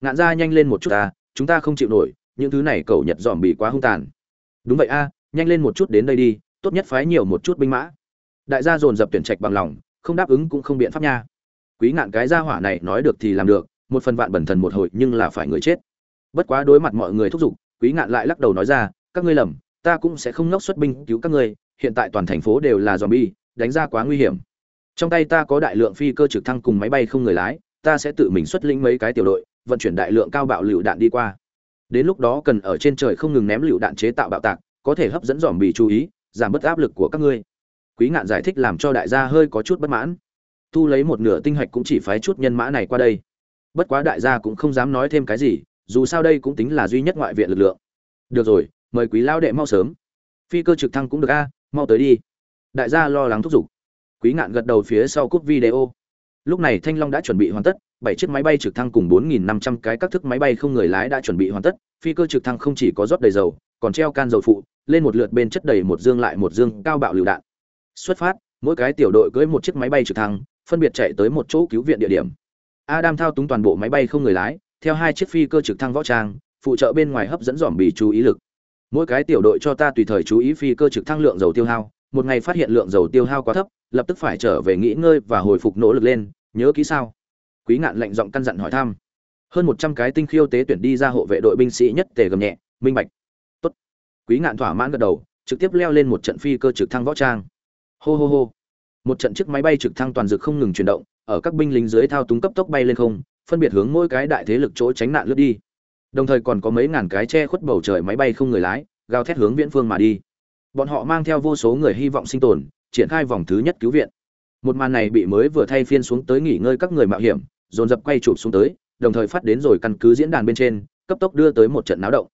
Ngạn ra nhanh lên một chút ta chúng ta không chịu nổi, những thứ này cậu nhật dòm bị quá hung tàn. Đúng vậy a, nhanh lên một chút đến đây đi, tốt nhất phái nhiều một chút binh mã. Đại gia dồn dập tuyển trạch bằng lòng không đáp ứng cũng không biện pháp nha. Quý ngạn cái gia hỏa này nói được thì làm được, một phần vạn bẩn thần một hồi nhưng là phải người chết. Bất quá đối mặt mọi người thúc giục, quý ngạn lại lắc đầu nói ra, các ngươi lầm, ta cũng sẽ không nốc xuất binh cứu các ngươi, hiện tại toàn thành phố đều là zombie, đánh ra quá nguy hiểm. Trong tay ta có đại lượng phi cơ trực thăng cùng máy bay không người lái, ta sẽ tự mình xuất lĩnh mấy cái tiểu đội, vận chuyển đại lượng cao bạo lựu đạn đi qua. Đến lúc đó cần ở trên trời không ngừng ném lựu đạn chế tạo bạo tạc, có thể hấp dẫn dòm bị chú ý, giảm bớt áp lực của các ngươi quý ngạn giải thích làm cho đại gia hơi có chút bất mãn. Thu lấy một nửa tinh hạch cũng chỉ phái chút nhân mã này qua đây. Bất quá đại gia cũng không dám nói thêm cái gì, dù sao đây cũng tính là duy nhất ngoại viện lực lượng. Được rồi, mời quý lao đệ mau sớm. Phi cơ trực thăng cũng được a, mau tới đi. Đại gia lo lắng thúc giục. Quý ngạn gật đầu phía sau cúp video. Lúc này thanh long đã chuẩn bị hoàn tất, bảy chiếc máy bay trực thăng cùng 4.500 cái các thức máy bay không người lái đã chuẩn bị hoàn tất, phi cơ trực thăng không chỉ có rót đầy dầu, còn treo can dầu phụ, lên một lượt bên chất đầy một dương lại một dương cao bạo lựu đạn xuất phát, mỗi cái tiểu đội cưỡi một chiếc máy bay trực thăng, phân biệt chạy tới một chỗ cứu viện địa điểm. Adam thao túng toàn bộ máy bay không người lái, theo hai chiếc phi cơ trực thăng võ trang, phụ trợ bên ngoài hấp dẫn dòm bì chú ý lực. Mỗi cái tiểu đội cho ta tùy thời chú ý phi cơ trực thăng lượng dầu tiêu hao, một ngày phát hiện lượng dầu tiêu hao quá thấp, lập tức phải trở về nghỉ ngơi và hồi phục nỗ lực lên, nhớ kỹ sao? Quý ngạn lệnh giọng căn dặn hỏi thăm. Hơn một trăm cái tinh khiêu tế tuyển đi ra hộ vệ đội binh sĩ nhất tề gầm nhẹ, minh bạch. Tốt. Quý ngạn thỏa mãn gật đầu, trực tiếp leo lên một trận phi cơ trực thăng võ trang hô hô hô. Một trận chiếc máy bay trực thăng toàn dược không ngừng chuyển động, ở các binh lính dưới thao túng cấp tốc bay lên không, phân biệt hướng mỗi cái đại thế lực chỗ tránh nạn lướt đi. Đồng thời còn có mấy ngàn cái che khuất bầu trời máy bay không người lái, gào thét hướng viễn phương mà đi. Bọn họ mang theo vô số người hy vọng sinh tồn, triển khai vòng thứ nhất cứu viện. Một màn này bị mới vừa thay phiên xuống tới nghỉ ngơi các người mạo hiểm, dồn dập quay chụp xuống tới, đồng thời phát đến rồi căn cứ diễn đàn bên trên, cấp tốc đưa tới một trận náo động.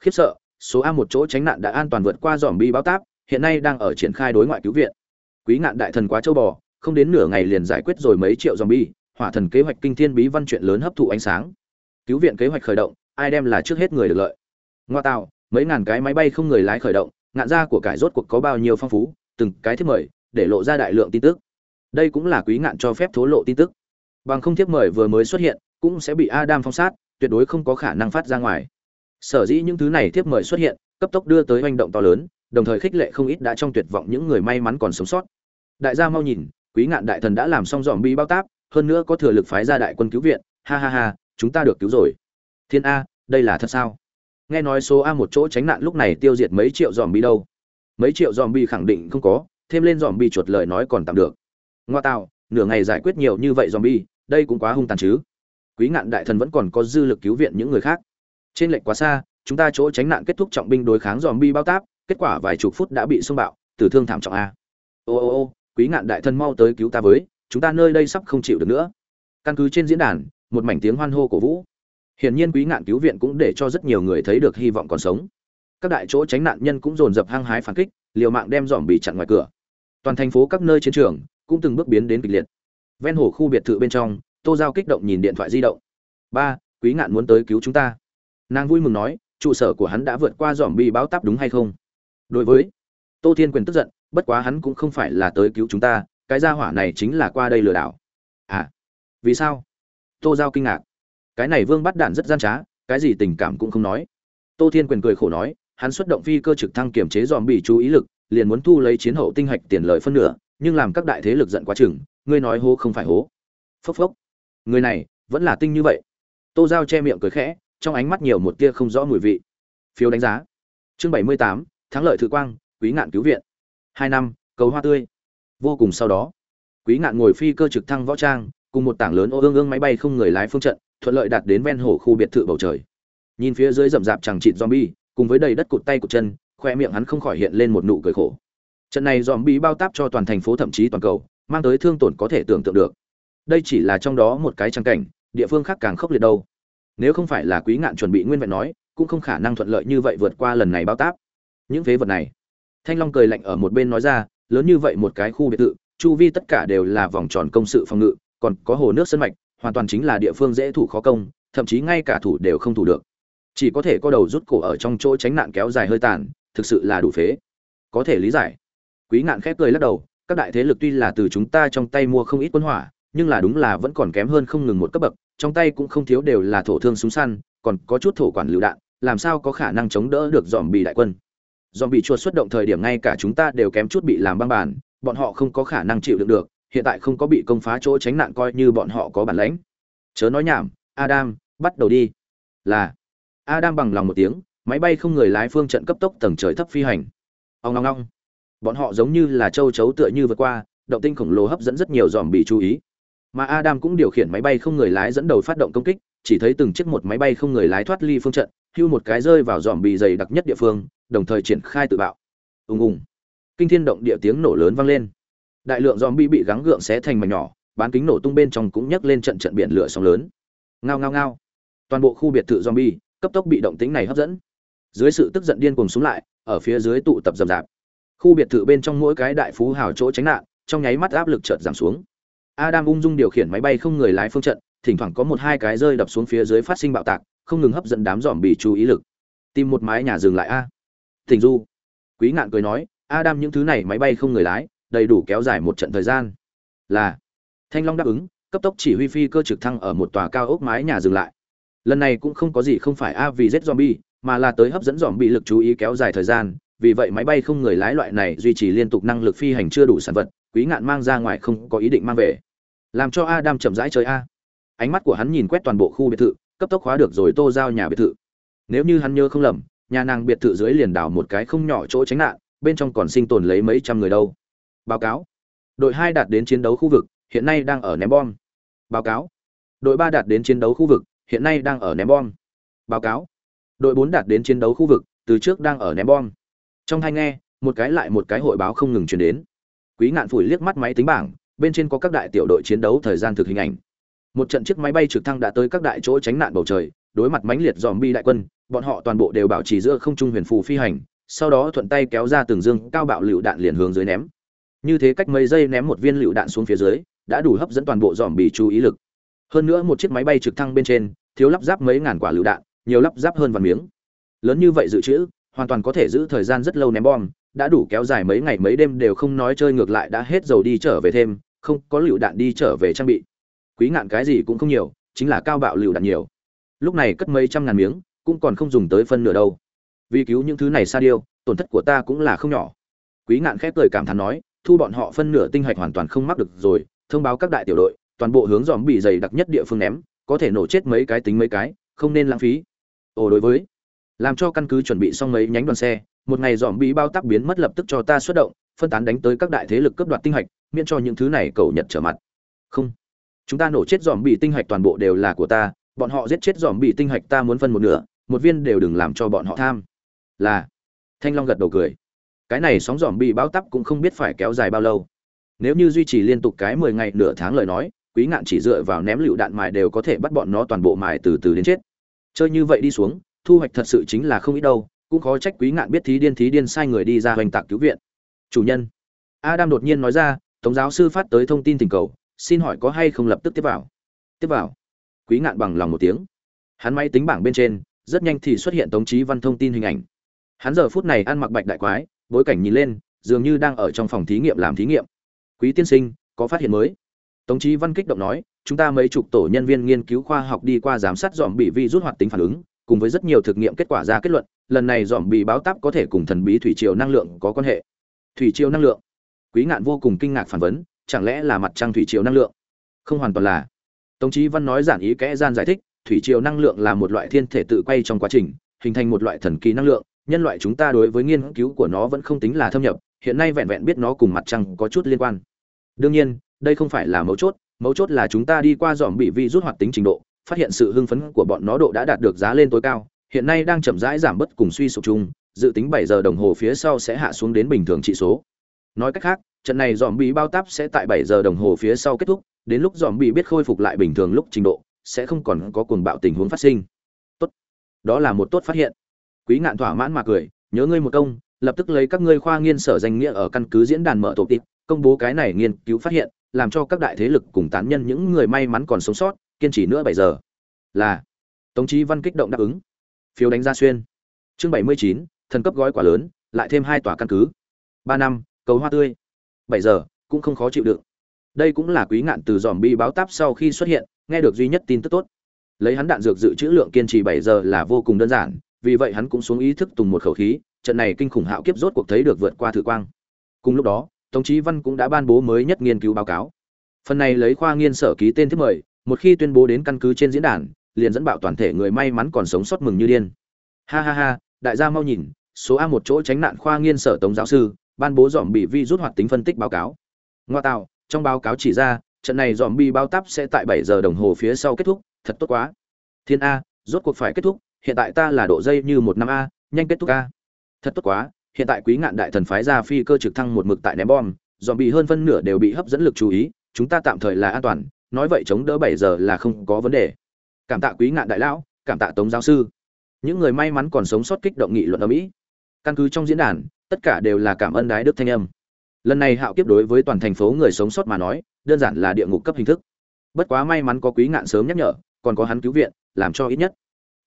Khiếp sợ, số a một chỗ tránh nạn đã an toàn vượt qua dòm bi báo táp, hiện nay đang ở triển khai đối ngoại cứu viện quý ngạn đại thần quá châu bò, không đến nửa ngày liền giải quyết rồi mấy triệu dòm bi hỏa thần kế hoạch kinh thiên bí văn chuyện lớn hấp thụ ánh sáng. Cứu viện kế hoạch khởi động, ai đem là trước hết người được lợi. Ngoa tạo, mấy ngàn cái máy bay không người lái khởi động, ngạn ra của cải rốt cuộc có bao nhiêu phong phú, từng cái thiết mời, để lộ ra đại lượng tin tức. Đây cũng là quý ngạn cho phép thố lộ tin tức. Bằng không thiếp mời vừa mới xuất hiện, cũng sẽ bị adam phong sát, tuyệt đối không có khả năng phát ra ngoài. Sở dĩ những thứ này thiếp mời xuất hiện, cấp tốc đưa tới hành động to lớn đồng thời khích lệ không ít đã trong tuyệt vọng những người may mắn còn sống sót. Đại gia mau nhìn, quý ngạn đại thần đã làm xong dòm bi bao táp, hơn nữa có thừa lực phái ra đại quân cứu viện. Ha ha ha, chúng ta được cứu rồi. Thiên a, đây là thật sao? Nghe nói số a một chỗ tránh nạn lúc này tiêu diệt mấy triệu dòm bi đâu? Mấy triệu dòm bi khẳng định không có, thêm lên dòm bi chuột lời nói còn tạm được. Ngoa tạo, nửa ngày giải quyết nhiều như vậy dòm bi, đây cũng quá hung tàn chứ. Quý ngạn đại thần vẫn còn có dư lực cứu viện những người khác. Trên lệnh quá xa, chúng ta chỗ tránh nạn kết thúc trọng binh đối kháng dòm bi bao táp kết quả vài chục phút đã bị xung bạo, tử thương thảm trọng a. Ô ô ô, quý ngạn đại thân mau tới cứu ta với, chúng ta nơi đây sắp không chịu được nữa. Căn cứ trên diễn đàn, một mảnh tiếng hoan hô cổ vũ. Hiển nhiên quý ngạn cứu viện cũng để cho rất nhiều người thấy được hy vọng còn sống. Các đại chỗ tránh nạn nhân cũng dồn dập hăng hái phản kích, liều mạng đem dòm bị chặn ngoài cửa. Toàn thành phố các nơi chiến trường cũng từng bước biến đến kịch liệt. Ven hồ khu biệt thự bên trong, tô giao kích động nhìn điện thoại di động. Ba, quý ngạn muốn tới cứu chúng ta. Nàng vui mừng nói, trụ sở của hắn đã vượt qua dòm bị báo táp đúng hay không? Đối với tô thiên quyền tức giận, bất quá hắn cũng không phải là tới cứu chúng ta, cái gia hỏa này chính là qua đây lừa đảo. À vì sao? Tô giao kinh ngạc. Cái này vương bắt đạn rất gian trá, cái gì tình cảm cũng không nói. Tô thiên quyền cười khổ nói, hắn xuất động phi cơ trực thăng kiểm chế dòm bị chú ý lực, liền muốn thu lấy chiến hậu tinh hạch tiền lợi phân nửa, nhưng làm các đại thế lực giận quá chừng, ngươi nói hố không phải hố. Phốc phốc. Người này, vẫn là tinh như vậy. Tô giao che miệng cười khẽ, trong ánh mắt nhiều một tia không rõ mùi vị. Phiếu đánh giá. Chương bảy mươi tám thắng lợi thử quang, quý ngạn cứu viện. Hai năm, cầu hoa tươi. Vô cùng sau đó, quý ngạn ngồi phi cơ trực thăng võ trang, cùng một tảng lớn ô ương ương máy bay không người lái phương trận, thuận lợi đạt đến ven hồ khu biệt thự bầu trời. Nhìn phía dưới rậm rạp chẳng chịt zombie, cùng với đầy đất cụt tay cụt chân, khoe miệng hắn không khỏi hiện lên một nụ cười khổ. Trận này zombie bao táp cho toàn thành phố thậm chí toàn cầu, mang tới thương tổn có thể tưởng tượng được. Đây chỉ là trong đó một cái trang cảnh, địa phương khác càng khốc liệt đâu. Nếu không phải là quý ngạn chuẩn bị nguyên vẹn nói, cũng không khả năng thuận lợi như vậy vượt qua lần này bao táp những phế vật này. Thanh long cười lạnh ở một bên nói ra, lớn như vậy một cái khu biệt thự, chu vi tất cả đều là vòng tròn công sự phòng ngự, còn có hồ nước sân mạch, hoàn toàn chính là địa phương dễ thủ khó công, thậm chí ngay cả thủ đều không thủ được. Chỉ có thể co đầu rút cổ ở trong chỗ tránh nạn kéo dài hơi tàn, thực sự là đủ phế. Có thể lý giải. Quý ngạn khép cười lắc đầu, các đại thế lực tuy là từ chúng ta trong tay mua không ít quân hỏa, nhưng là đúng là vẫn còn kém hơn không ngừng một cấp bậc, trong tay cũng không thiếu đều là thổ thương súng săn, còn có chút thổ quản lựu đạn, làm sao có khả năng chống đỡ được dòm bị đại quân? Dòm bị chuột xuất động thời điểm ngay cả chúng ta đều kém chút bị làm băng bàn, bọn họ không có khả năng chịu đựng được, hiện tại không có bị công phá chỗ tránh nạn coi như bọn họ có bản lãnh. Chớ nói nhảm, adam, bắt đầu đi. Là, adam bằng lòng một tiếng, máy bay không người lái phương trận cấp tốc tầng trời thấp phi hành. Ông long long bọn họ giống như là châu chấu tựa như vượt qua, động tinh khổng lồ hấp dẫn rất nhiều dòm bị chú ý. Mà adam cũng điều khiển máy bay không người lái dẫn đầu phát động công kích, chỉ thấy từng chiếc một máy bay không người lái thoát ly phương trận, hưu một cái rơi vào dòm bị dày đặc nhất địa phương đồng thời triển khai tự bạo. Ùng ùng. Kinh thiên động địa tiếng nổ lớn vang lên. Đại lượng dòm bị bị gắng gượng xé thành mảnh nhỏ, bán kính nổ tung bên trong cũng nhấc lên trận trận biển lửa sóng lớn. Ngao ngao ngao. Toàn bộ khu biệt thự zombie, cấp tốc bị động tính này hấp dẫn. Dưới sự tức giận điên cuồng xuống lại, ở phía dưới tụ tập rầm rạp. Khu biệt thự bên trong mỗi cái đại phú hào chỗ tránh nạn, trong nháy mắt áp lực chợt giảm xuống. Adam ung dung điều khiển máy bay không người lái phương trận, thỉnh thoảng có một hai cái rơi đập xuống phía dưới phát sinh bạo tạc, không ngừng hấp dẫn đám dòm bị chú ý lực. Tìm một mái nhà dừng lại a thỉnh du. Quý ngạn cười nói, adam những thứ này máy bay không người lái, đầy đủ kéo dài một trận thời gian. Là. Thanh long đáp ứng, cấp tốc chỉ huy phi cơ trực thăng ở một tòa cao ốc mái nhà dừng lại. Lần này cũng không có gì không phải a vì giết zombie, mà là tới hấp dẫn zombie lực chú ý kéo dài thời gian, vì vậy máy bay không người lái loại này duy trì liên tục năng lực phi hành chưa đủ sản vật, quý ngạn mang ra ngoài không có ý định mang về. Làm cho adam chậm rãi chơi a. Ánh mắt của hắn nhìn quét toàn bộ khu biệt thự, cấp tốc khóa được rồi tô giao nhà biệt thự. Nếu như hắn nhớ không lầm nhà nàng biệt thự dưới liền đảo một cái không nhỏ chỗ tránh nạn, bên trong còn sinh tồn lấy mấy trăm người đâu. Báo cáo. Đội hai đạt đến chiến đấu khu vực, hiện nay đang ở ném bom. Báo cáo. Đội ba đạt đến chiến đấu khu vực, hiện nay đang ở ném bom. Báo cáo. Đội bốn đạt đến chiến đấu khu vực, từ trước đang ở ném bom. Trong hai nghe, một cái lại một cái hội báo không ngừng truyền đến. Quý ngạn phủi liếc mắt máy tính bảng, bên trên có các đại tiểu đội chiến đấu thời gian thực hình ảnh. Một trận chiếc máy bay trực thăng đã tới các đại chỗ tránh nạn bầu trời, đối mặt mãnh liệt dòm bi đại quân bọn họ toàn bộ đều bảo trì giữa không trung huyền phù phi hành, sau đó thuận tay kéo ra từng dương cao bạo lựu đạn liền hướng dưới ném. Như thế cách mấy giây ném một viên lựu đạn xuống phía dưới, đã đủ hấp dẫn toàn bộ dòm bị chú ý lực. Hơn nữa một chiếc máy bay trực thăng bên trên, thiếu lắp ráp mấy ngàn quả lựu đạn, nhiều lắp ráp hơn vài miếng. Lớn như vậy dự trữ, hoàn toàn có thể giữ thời gian rất lâu ném bom, đã đủ kéo dài mấy ngày mấy đêm đều không nói chơi ngược lại đã hết dầu đi trở về thêm, không có lựu đạn đi trở về trang bị. Quý ngạn cái gì cũng không nhiều, chính là cao bạo lựu đạn nhiều. Lúc này cất mấy trăm ngàn miếng cũng còn không dùng tới phân nửa đâu. Vì cứu những thứ này xa điêu, tổn thất của ta cũng là không nhỏ. Quý ngạn khép cười cảm thán nói, thu bọn họ phân nửa tinh hạch hoàn toàn không mắc được rồi, thông báo các đại tiểu đội, toàn bộ hướng dòm bị dày đặc nhất địa phương ném, có thể nổ chết mấy cái tính mấy cái, không nên lãng phí. Ồ, đối với, làm cho căn cứ chuẩn bị xong mấy nhánh đoàn xe, một ngày dòm bị bao tác biến mất lập tức cho ta xuất động, phân tán đánh tới các đại thế lực cấp đoạt tinh hạch miễn cho những thứ này cầu nhật trở mặt. Không, chúng ta nổ chết dòm bị tinh hạch toàn bộ đều là của ta, bọn họ giết chết dòm bị tinh hạch ta muốn phân một nửa một viên đều đừng làm cho bọn họ tham. Là. Thanh long gật đầu cười. Cái này sóng dòm bị bao tắp cũng không biết phải kéo dài bao lâu. Nếu như duy trì liên tục cái mười ngày nửa tháng lời nói, quý ngạn chỉ dựa vào ném lựu đạn mài đều có thể bắt bọn nó toàn bộ mài từ từ đến chết. Chơi như vậy đi xuống, thu hoạch thật sự chính là không ít đâu, cũng khó trách quý ngạn biết thí điên thí điên sai người đi ra hoành tạc cứu viện. Chủ nhân. Adam đột nhiên nói ra, tống giáo sư phát tới thông tin tình cầu, xin hỏi có hay không lập tức tiếp vào. Tiếp vào. Quý ngạn bằng lòng một tiếng. Hắn máy tính bảng bên trên rất nhanh thì xuất hiện tống trí văn thông tin hình ảnh. Hắn giờ phút này ăn mặc bạch đại quái, bối cảnh nhìn lên, dường như đang ở trong phòng thí nghiệm làm thí nghiệm. Quý tiên sinh, có phát hiện mới? Tống trí văn kích động nói, chúng ta mấy chục tổ nhân viên nghiên cứu khoa học đi qua giám sát dòm bị vi rút hoạt tính phản ứng, cùng với rất nhiều thực nghiệm kết quả ra kết luận, lần này dòm bị báo táp có thể cùng thần bí thủy triều năng lượng có quan hệ. Thủy triều năng lượng? Quý ngạn vô cùng kinh ngạc phản vấn, chẳng lẽ là mặt trăng thủy triều năng lượng? Không hoàn toàn là. Tống trí văn nói giản ý kẽ gian giải thích thủy triều năng lượng là một loại thiên thể tự quay trong quá trình, hình thành một loại thần kỳ năng lượng, nhân loại chúng ta đối với nghiên cứu của nó vẫn không tính là thâm nhập, hiện nay vẹn vẹn biết nó cùng mặt trăng có chút liên quan. Đương nhiên, đây không phải là mấu chốt mấu chốt là chúng ta đi qua dòm bị vi rút hoạt tính trình độ, phát hiện sự hưng phấn của bọn nó độ đã đạt được giá lên tối cao, hiện nay đang chậm rãi giảm bớt cùng suy sụp chung, dự tính bảy giờ đồng hồ phía sau sẽ hạ xuống đến bình thường trị số. Nói cách khác, trận này dòm bị bao táp sẽ tại bảy giờ đồng hồ phía sau kết thúc, đến lúc dòm bị biết khôi phục lại bình thường lúc trình độ sẽ không còn có cuồng bạo tình huống phát sinh. Tốt. Đó là một tốt phát hiện. Quý ngạn thỏa mãn mà cười, nhớ ngươi một công, lập tức lấy các ngươi khoa nghiên sở danh nghĩa ở căn cứ diễn đàn mở tổ tịp, công bố cái này nghiên cứu phát hiện, làm cho các đại thế lực cùng tán nhân những người may mắn còn sống sót, kiên trì nữa bảy giờ. Là, tống chí văn kích động đáp ứng. Phiếu đánh giá xuyên. Chương bảy mươi chín, thần cấp gói quả lớn, lại thêm hai tòa căn cứ. Ba năm, cầu hoa tươi. Bảy giờ, cũng không khó chịu đựng. Đây cũng là quý ngạn từ dòm bi báo táp sau khi xuất hiện nghe được duy nhất tin tức tốt. Lấy hắn đạn dược dự trữ lượng kiên trì bảy giờ là vô cùng đơn giản, vì vậy hắn cũng xuống ý thức tùng một khẩu khí, trận này kinh khủng hạo kiếp rốt cuộc thấy được vượt qua thử quang. Cùng lúc đó, tống chí văn cũng đã ban bố mới nhất nghiên cứu báo cáo. Phần này lấy khoa nghiên sở ký tên thiết mời, một khi tuyên bố đến căn cứ trên diễn đàn, liền dẫn bạo toàn thể người may mắn còn sống sót mừng như điên. Ha ha ha, đại gia mau nhìn, số a một chỗ tránh nạn khoa nghiên sở tống giáo sư, ban bố dòm bị vi rút hoạt tính phân tích báo cáo. Ngoa tạo, trong báo cáo chỉ ra trận này dòm bi bao tắp sẽ tại bảy giờ đồng hồ phía sau kết thúc, thật tốt quá. Thiên a, rốt cuộc phải kết thúc, hiện tại ta là độ dây như một năm a, nhanh kết thúc a. Thật tốt quá, hiện tại quý ngạn đại thần phái ra phi cơ trực thăng một mực tại ném bom dòm bị hơn phân nửa đều bị hấp dẫn lực chú ý, chúng ta tạm thời là an toàn, nói vậy chống đỡ bảy giờ là không có vấn đề. Cảm tạ quý ngạn đại lão, cảm tạ tống giáo sư. Những người may mắn còn sống sót kích động nghị luận ở mỹ. Căn cứ trong diễn đàn, tất cả đều là cảm ơn đái đức thanh âm. Lần này hạo kiếp đối với toàn thành phố người sống sót mà nói đơn giản là địa ngục cấp hình thức. Bất quá may mắn có quý ngạn sớm nhắc nhở, còn có hắn cứu viện, làm cho ít nhất.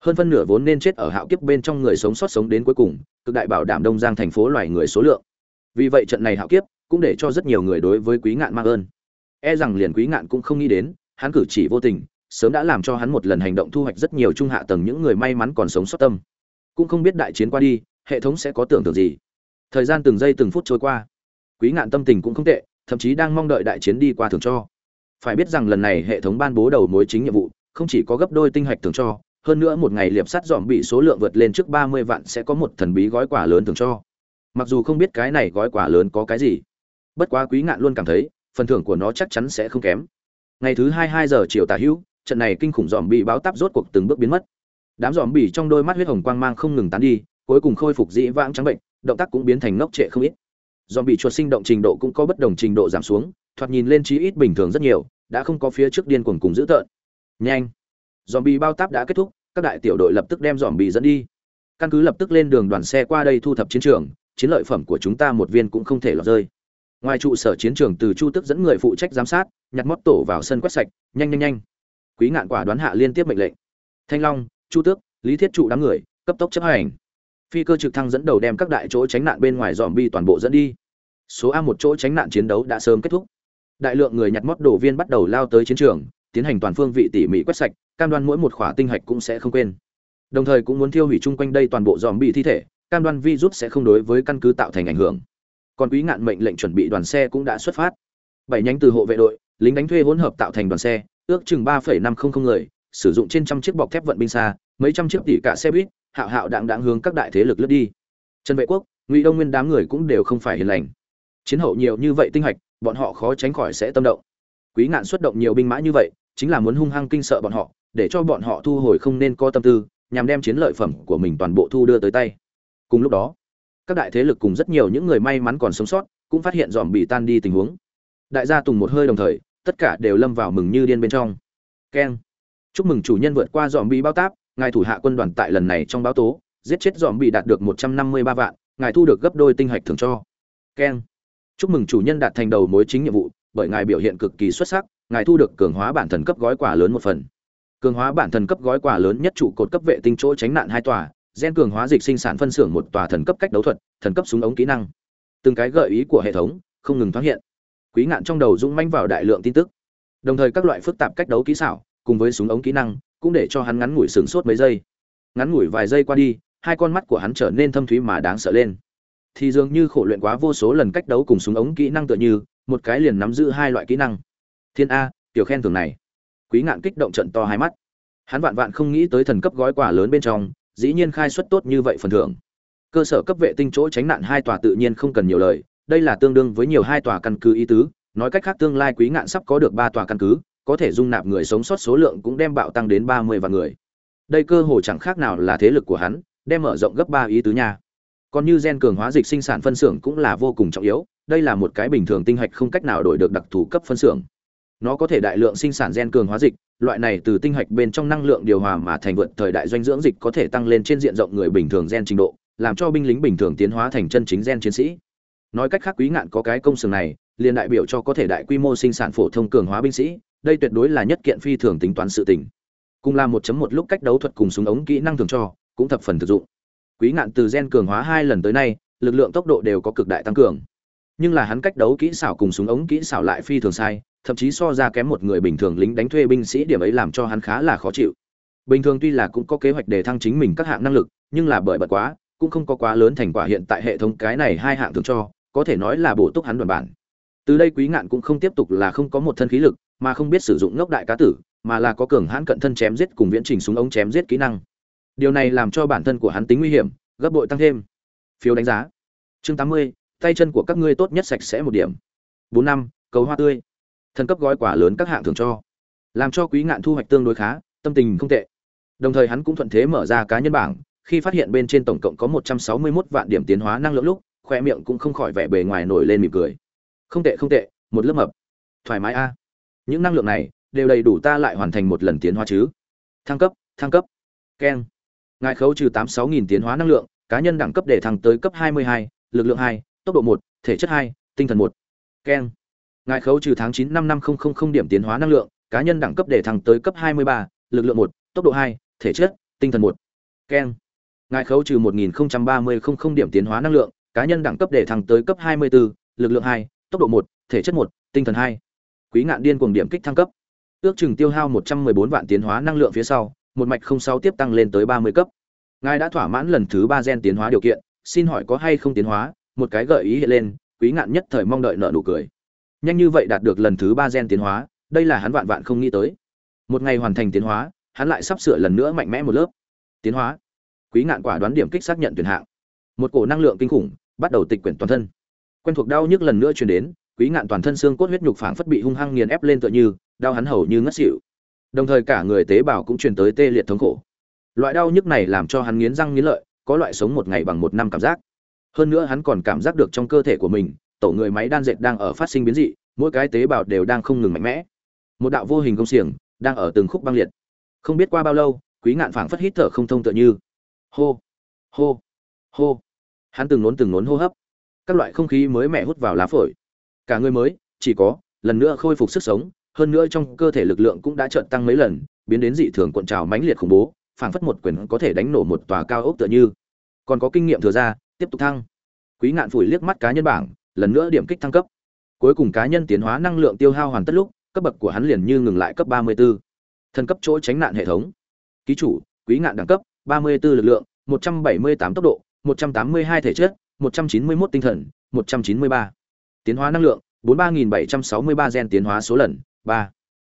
Hơn phân nửa vốn nên chết ở hạo kiếp bên trong người sống sót sống đến cuối cùng, cực đại bảo đảm đông giang thành phố loài người số lượng. Vì vậy trận này hạo kiếp cũng để cho rất nhiều người đối với quý ngạn mang ơn. E rằng liền quý ngạn cũng không nghĩ đến, hắn cử chỉ vô tình, sớm đã làm cho hắn một lần hành động thu hoạch rất nhiều trung hạ tầng những người may mắn còn sống sót tâm. Cũng không biết đại chiến qua đi, hệ thống sẽ có tưởng tượng gì. Thời gian từng giây từng phút trôi qua. Quý ngạn tâm tình cũng không tệ thậm chí đang mong đợi đại chiến đi qua thường cho. Phải biết rằng lần này hệ thống ban bố đầu mối chính nhiệm vụ, không chỉ có gấp đôi tinh hạch thường cho, hơn nữa một ngày liệp sắt dòm bị số lượng vượt lên trước ba mươi vạn sẽ có một thần bí gói quà lớn thường cho. Mặc dù không biết cái này gói quà lớn có cái gì, bất quá quý ngạn luôn cảm thấy, phần thưởng của nó chắc chắn sẽ không kém. Ngày thứ hai hai giờ chiều tả hữu, trận này kinh khủng dòm bị báo táp rốt cuộc từng bước biến mất. Đám dòm bị trong đôi mắt huyết hồng quang mang không ngừng tán đi, cuối cùng khôi phục dĩ vãng trắng bệnh, động tác cũng biến thành ngốc trệ không ít dòm bị chuột sinh động trình độ cũng có bất đồng trình độ giảm xuống, thoạt nhìn lên chí ít bình thường rất nhiều, đã không có phía trước điên cuồng cùng dữ tợn. Nhanh! Dòm bị bao táp đã kết thúc, các đại tiểu đội lập tức đem dòm bị dẫn đi. Căn cứ lập tức lên đường đoàn xe qua đây thu thập chiến trường, chiến lợi phẩm của chúng ta một viên cũng không thể lọt rơi. Ngoài trụ sở chiến trường từ chu tức dẫn người phụ trách giám sát, nhặt mót tổ vào sân quét sạch, nhanh nhanh nhanh. Quý ngạn quả đoán hạ liên tiếp mệnh lệnh. Thanh long, chu tước lý thiết trụ đám người, cấp tốc chấp hành phi cơ trực thăng dẫn đầu đem các đại chỗ tránh nạn bên ngoài dòm bi toàn bộ dẫn đi. Số a một chỗ tránh nạn chiến đấu đã sớm kết thúc. Đại lượng người nhặt mót đồ viên bắt đầu lao tới chiến trường, tiến hành toàn phương vị tỉ mỉ quét sạch, cam đoan mỗi một khỏa tinh hạch cũng sẽ không quên. Đồng thời cũng muốn thiêu hủy chung quanh đây toàn bộ dòm bị thi thể, cam đoan vi rút sẽ không đối với căn cứ tạo thành ảnh hưởng. Còn quý ngạn mệnh lệnh chuẩn bị đoàn xe cũng đã xuất phát. Bảy nhánh từ hộ vệ đội, lính đánh thuê hỗn hợp tạo thành đoàn xe, ước chừng ba năm trăm linh người, sử dụng trên trăm chiếc bọc thép vận binh xa, mấy trăm chiếc tỷ cả xe buýt hạo hạo đặng đặng hướng các đại thế lực lướt đi. Trần vệ quốc, ngụy đông nguyên đám người cũng đều không phải hiền lành. Chiến hậu nhiều như vậy tinh hạch bọn họ khó tránh khỏi sẽ tâm động. Quý ngạn xuất động nhiều binh mã như vậy, chính là muốn hung hăng kinh sợ bọn họ, để cho bọn họ thu hồi không nên có tâm tư, nhằm đem chiến lợi phẩm của mình toàn bộ thu đưa tới tay. Cùng lúc đó, các đại thế lực cùng rất nhiều những người may mắn còn sống sót, cũng phát hiện dòm bị tan đi tình huống. Đại gia tùng một hơi đồng thời, tất cả đều lâm vào mừng như điên bên trong. Keng. Chúc mừng chủ nhân vượt qua dòm bị bao táp ngài thủ hạ quân đoàn tại lần này trong báo tố, giết chết dòm bị đạt được một trăm năm mươi ba vạn, ngài thu được gấp đôi tinh hạch thường cho. Keng. Chúc mừng chủ nhân đạt thành đầu mối chính nhiệm vụ, bởi ngài biểu hiện cực kỳ xuất sắc, ngài thu được cường hóa bản thần cấp gói quà lớn một phần. Cường hóa bản thần cấp gói quà lớn nhất trụ cột cấp vệ tinh chỗ tránh nạn hai tòa, gen cường hóa dịch sinh sản phân xưởng một tòa thần cấp cách đấu thuật, thần cấp súng ống kỹ năng. Từng cái gợi ý của hệ thống, không ngừng thoáng hiện. Quý ngạn trong đầu dũng manh vào đại lượng tin tức. Đồng thời các loại phức tạp cách đấu kỹ xảo, cùng với súng ống kỹ năng cũng để cho hắn ngắn ngủi sửng sốt mấy giây. Ngắn ngủi vài giây qua đi, hai con mắt của hắn trở nên thâm thúy mà đáng sợ lên. Thì dường như khổ luyện quá vô số lần cách đấu cùng súng ống kỹ năng tựa như, một cái liền nắm giữ hai loại kỹ năng. Thiên a, tiểu khen thưởng này. Quý ngạn kích động trận to hai mắt. Hắn vạn vạn không nghĩ tới thần cấp gói quà lớn bên trong, dĩ nhiên khai xuất tốt như vậy phần thưởng. Cơ sở cấp vệ tinh chỗ tránh nạn hai tòa tự nhiên không cần nhiều lời, đây là tương đương với nhiều hai tòa căn cứ ý tứ, nói cách khác tương lai quý ngạn sắp có được ba tòa căn cứ có thể dung nạp người sống sót số lượng cũng đem bạo tăng đến ba mươi vạn người. Đây cơ hồ chẳng khác nào là thế lực của hắn, đem mở rộng gấp ba ý tứ nha. Còn như gen cường hóa dịch sinh sản phân xưởng cũng là vô cùng trọng yếu, đây là một cái bình thường tinh hạch không cách nào đổi được đặc thù cấp phân xưởng. Nó có thể đại lượng sinh sản gen cường hóa dịch, loại này từ tinh hạch bên trong năng lượng điều hòa mà thành vượt thời đại doanh dưỡng dịch có thể tăng lên trên diện rộng người bình thường gen trình độ, làm cho binh lính bình thường tiến hóa thành chân chính gen chiến sĩ. Nói cách khác, quý ngạn có cái công xưởng này, liền đại biểu cho có thể đại quy mô sinh sản phổ thông cường hóa binh sĩ đây tuyệt đối là nhất kiện phi thường tính toán sự tình. Cùng là 1.1 lúc cách đấu thuật cùng súng ống kỹ năng thường cho, cũng thập phần thực dụng. Quý ngạn từ gen cường hóa hai lần tới nay, lực lượng tốc độ đều có cực đại tăng cường. Nhưng là hắn cách đấu kỹ xảo cùng súng ống kỹ xảo lại phi thường sai, thậm chí so ra kém một người bình thường lính đánh thuê binh sĩ điểm ấy làm cho hắn khá là khó chịu. Bình thường tuy là cũng có kế hoạch để thăng chính mình các hạng năng lực, nhưng là bởi bật quá, cũng không có quá lớn thành quả hiện tại hệ thống cái này hai hạng thường cho, có thể nói là bổ túc hắn đoàn bản. Từ đây quý ngạn cũng không tiếp tục là không có một thân khí lực mà không biết sử dụng ngốc đại cá tử, mà là có cường hãn cận thân chém giết cùng viễn trình súng ống chém giết kỹ năng. Điều này làm cho bản thân của hắn tính nguy hiểm, gấp bội tăng thêm. Phiếu đánh giá. Chương tám mươi, tay chân của các ngươi tốt nhất sạch sẽ một điểm. Bốn năm, cầu hoa tươi. Thần cấp gói quả lớn các hạng thường cho. Làm cho quý ngạn thu hoạch tương đối khá, tâm tình không tệ. Đồng thời hắn cũng thuận thế mở ra cá nhân bảng, khi phát hiện bên trên tổng cộng có một trăm sáu mươi 161 vạn điểm tiến hóa năng lượng lúc, khoe miệng cũng không khỏi vẻ bề ngoài nổi lên mỉm cười. Không tệ không tệ, một lớp mập. Thoải mái a những năng lượng này đều đầy đủ ta lại hoàn thành một lần tiến hóa chứ. Thăng cấp thăng cấp. Keng. Ngài khấu trừ tám sáu nghìn tiến hóa năng lượng, cá nhân đẳng cấp để thăng tới cấp hai mươi hai, lực lượng hai, tốc độ một, thể chất hai, tinh thần một. Keng. Ngài khấu trừ tháng chín năm năm không không không điểm tiến hóa năng lượng, cá nhân đẳng cấp để thăng tới cấp hai mươi ba, lực lượng một, tốc độ hai, thể chất, tinh thần một. Keng. Ngài khấu trừ một nghìn ba mươi không không điểm tiến hóa năng lượng, cá nhân đẳng cấp để thăng tới cấp hai mươi bốn lực lượng hai, tốc độ một, thể chất một, tinh thần hai quý ngạn điên cuồng điểm kích thăng cấp. Ước chừng tiêu hao một trăm mười bốn vạn tiến hóa năng lượng phía sau, một mạch không sáu tiếp tăng lên tới ba mươi cấp. Ngài đã thỏa mãn lần thứ ba gen tiến hóa điều kiện, xin hỏi có hay không tiến hóa? Một cái gợi ý hiện lên, quý ngạn nhất thời mong đợi nợ nụ cười. Nhanh như vậy đạt được lần thứ ba gen tiến hóa, đây là hắn vạn vạn không nghĩ tới. Một ngày hoàn thành tiến hóa, hắn lại sắp sửa lần nữa mạnh mẽ một lớp. Tiến hóa. Quý ngạn quả đoán điểm kích xác nhận tuyển hạng. Một cổ năng lượng kinh khủng bắt đầu tịch quyển toàn thân. Quen thuộc đau nhức lần nữa truyền đến quý ngạn toàn thân xương cốt huyết nhục phảng phất bị hung hăng nghiền ép lên tựa như, đau hắn hầu như ngất xỉu. Đồng thời cả người tế bào cũng truyền tới tê liệt thống khổ. Loại đau nhức này làm cho hắn nghiến răng nghiến lợi, có loại sống một ngày bằng một năm cảm giác. Hơn nữa hắn còn cảm giác được trong cơ thể của mình, tổ người máy đan dệt đang ở phát sinh biến dị, mỗi cái tế bào đều đang không ngừng mạnh mẽ. Một đạo vô hình công xiềng đang ở từng khúc băng liệt. Không biết qua bao lâu, quý ngạn phảng phất hít thở không thông tựa như. Hô hô hô. Hắn từng nốn từng nốn hô hấp. Các loại không khí mới mẻ hút vào lá phổi cả người mới, chỉ có, lần nữa khôi phục sức sống, hơn nữa trong cơ thể lực lượng cũng đã trợn tăng mấy lần, biến đến dị thường cuộn trào mãnh liệt khủng bố, phảng phất một quyền có thể đánh nổ một tòa cao ốc tựa như còn có kinh nghiệm thừa ra, tiếp tục thăng quý ngạn phủi liếc mắt cá nhân bảng, lần nữa điểm kích thăng cấp cuối cùng cá nhân tiến hóa năng lượng tiêu hao hoàn tất lúc, cấp bậc của hắn liền như ngừng lại cấp 34. thân cấp chỗ tránh nạn hệ thống ký chủ, quý ngạn đẳng cấp 34 lực lượng 178 tốc độ 182 thể chất 191 tinh thần 193 tiến hóa năng lượng 43.763 gen tiến hóa số lần 3.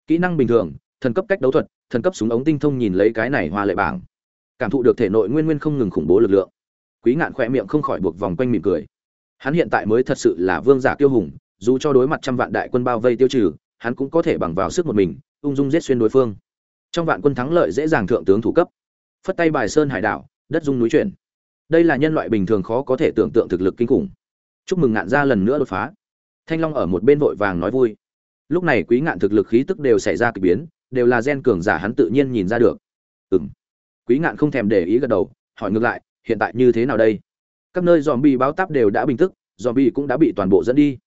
kỹ năng bình thường, thần cấp cách đấu thuật, thần cấp súng ống tinh thông nhìn lấy cái này hoa lệ bảng. Cảm thụ được thể nội nguyên nguyên không ngừng khủng bố lực lượng. Quý ngạn khỏe miệng không khỏi buộc vòng quanh mỉm cười. Hắn hiện tại mới thật sự là vương giả tiêu hùng, dù cho đối mặt trăm vạn đại quân bao vây tiêu trừ, hắn cũng có thể bằng vào sức một mình, ung dung giết xuyên đối phương. Trong vạn quân thắng lợi dễ dàng thượng tướng thủ cấp. Phất tay bài sơn hải đảo, đất dung núi chuyển. Đây là nhân loại bình thường khó có thể tưởng tượng thực lực kinh khủng. Chúc mừng ngạn ra lần nữa đột phá thanh long ở một bên vội vàng nói vui. Lúc này quý ngạn thực lực khí tức đều xảy ra kỳ biến, đều là gen cường giả hắn tự nhiên nhìn ra được. Ừm. quý ngạn không thèm để ý gật đầu, hỏi ngược lại, hiện tại như thế nào đây? Các nơi zombie báo táp đều đã bình tức, zombie cũng đã bị toàn bộ dẫn đi.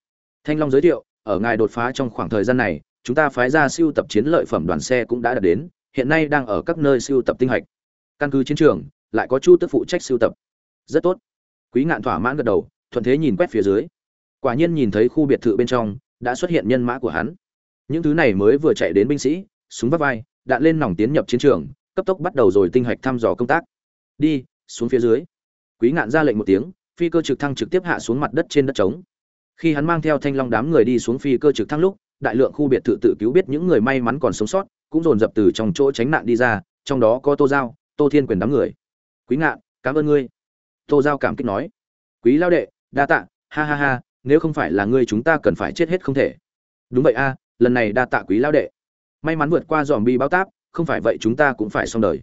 Thanh long giới thiệu, ở ngài đột phá trong khoảng thời gian này, chúng ta phái ra siêu tập chiến lợi phẩm đoàn xe cũng đã đạt đến, hiện nay đang ở các nơi siêu tập tinh hạch. Căn cứ chiến trường, lại có chu tức phụ trách siêu tập. Rất tốt. Quý ngạn thỏa mãn gật đầu, thuận thế nhìn quét phía dưới quả nhiên nhìn thấy khu biệt thự bên trong đã xuất hiện nhân mã của hắn. Những thứ này mới vừa chạy đến binh sĩ, súng vắt vai, đạn lên nòng tiến nhập chiến trường, cấp tốc bắt đầu rồi tinh hạch thăm dò công tác. Đi, xuống phía dưới. Quý ngạn ra lệnh một tiếng, phi cơ trực thăng trực tiếp hạ xuống mặt đất trên đất trống. Khi hắn mang theo thanh long đám người đi xuống phi cơ trực thăng lúc, đại lượng khu biệt thự tự cứu biết những người may mắn còn sống sót, cũng dồn dập từ trong chỗ tránh nạn đi ra, trong đó có tô giao, tô thiên quyền đám người. Quý ngạn, cảm ơn ngươi. Tô giao cảm kích nói. Quý lao đệ, đa tạ, ha ha ha nếu không phải là ngươi chúng ta cần phải chết hết không thể. Đúng vậy a, lần này đa tạ quý lao đệ. May mắn vượt qua dòm bi bao táp, không phải vậy chúng ta cũng phải xong đời.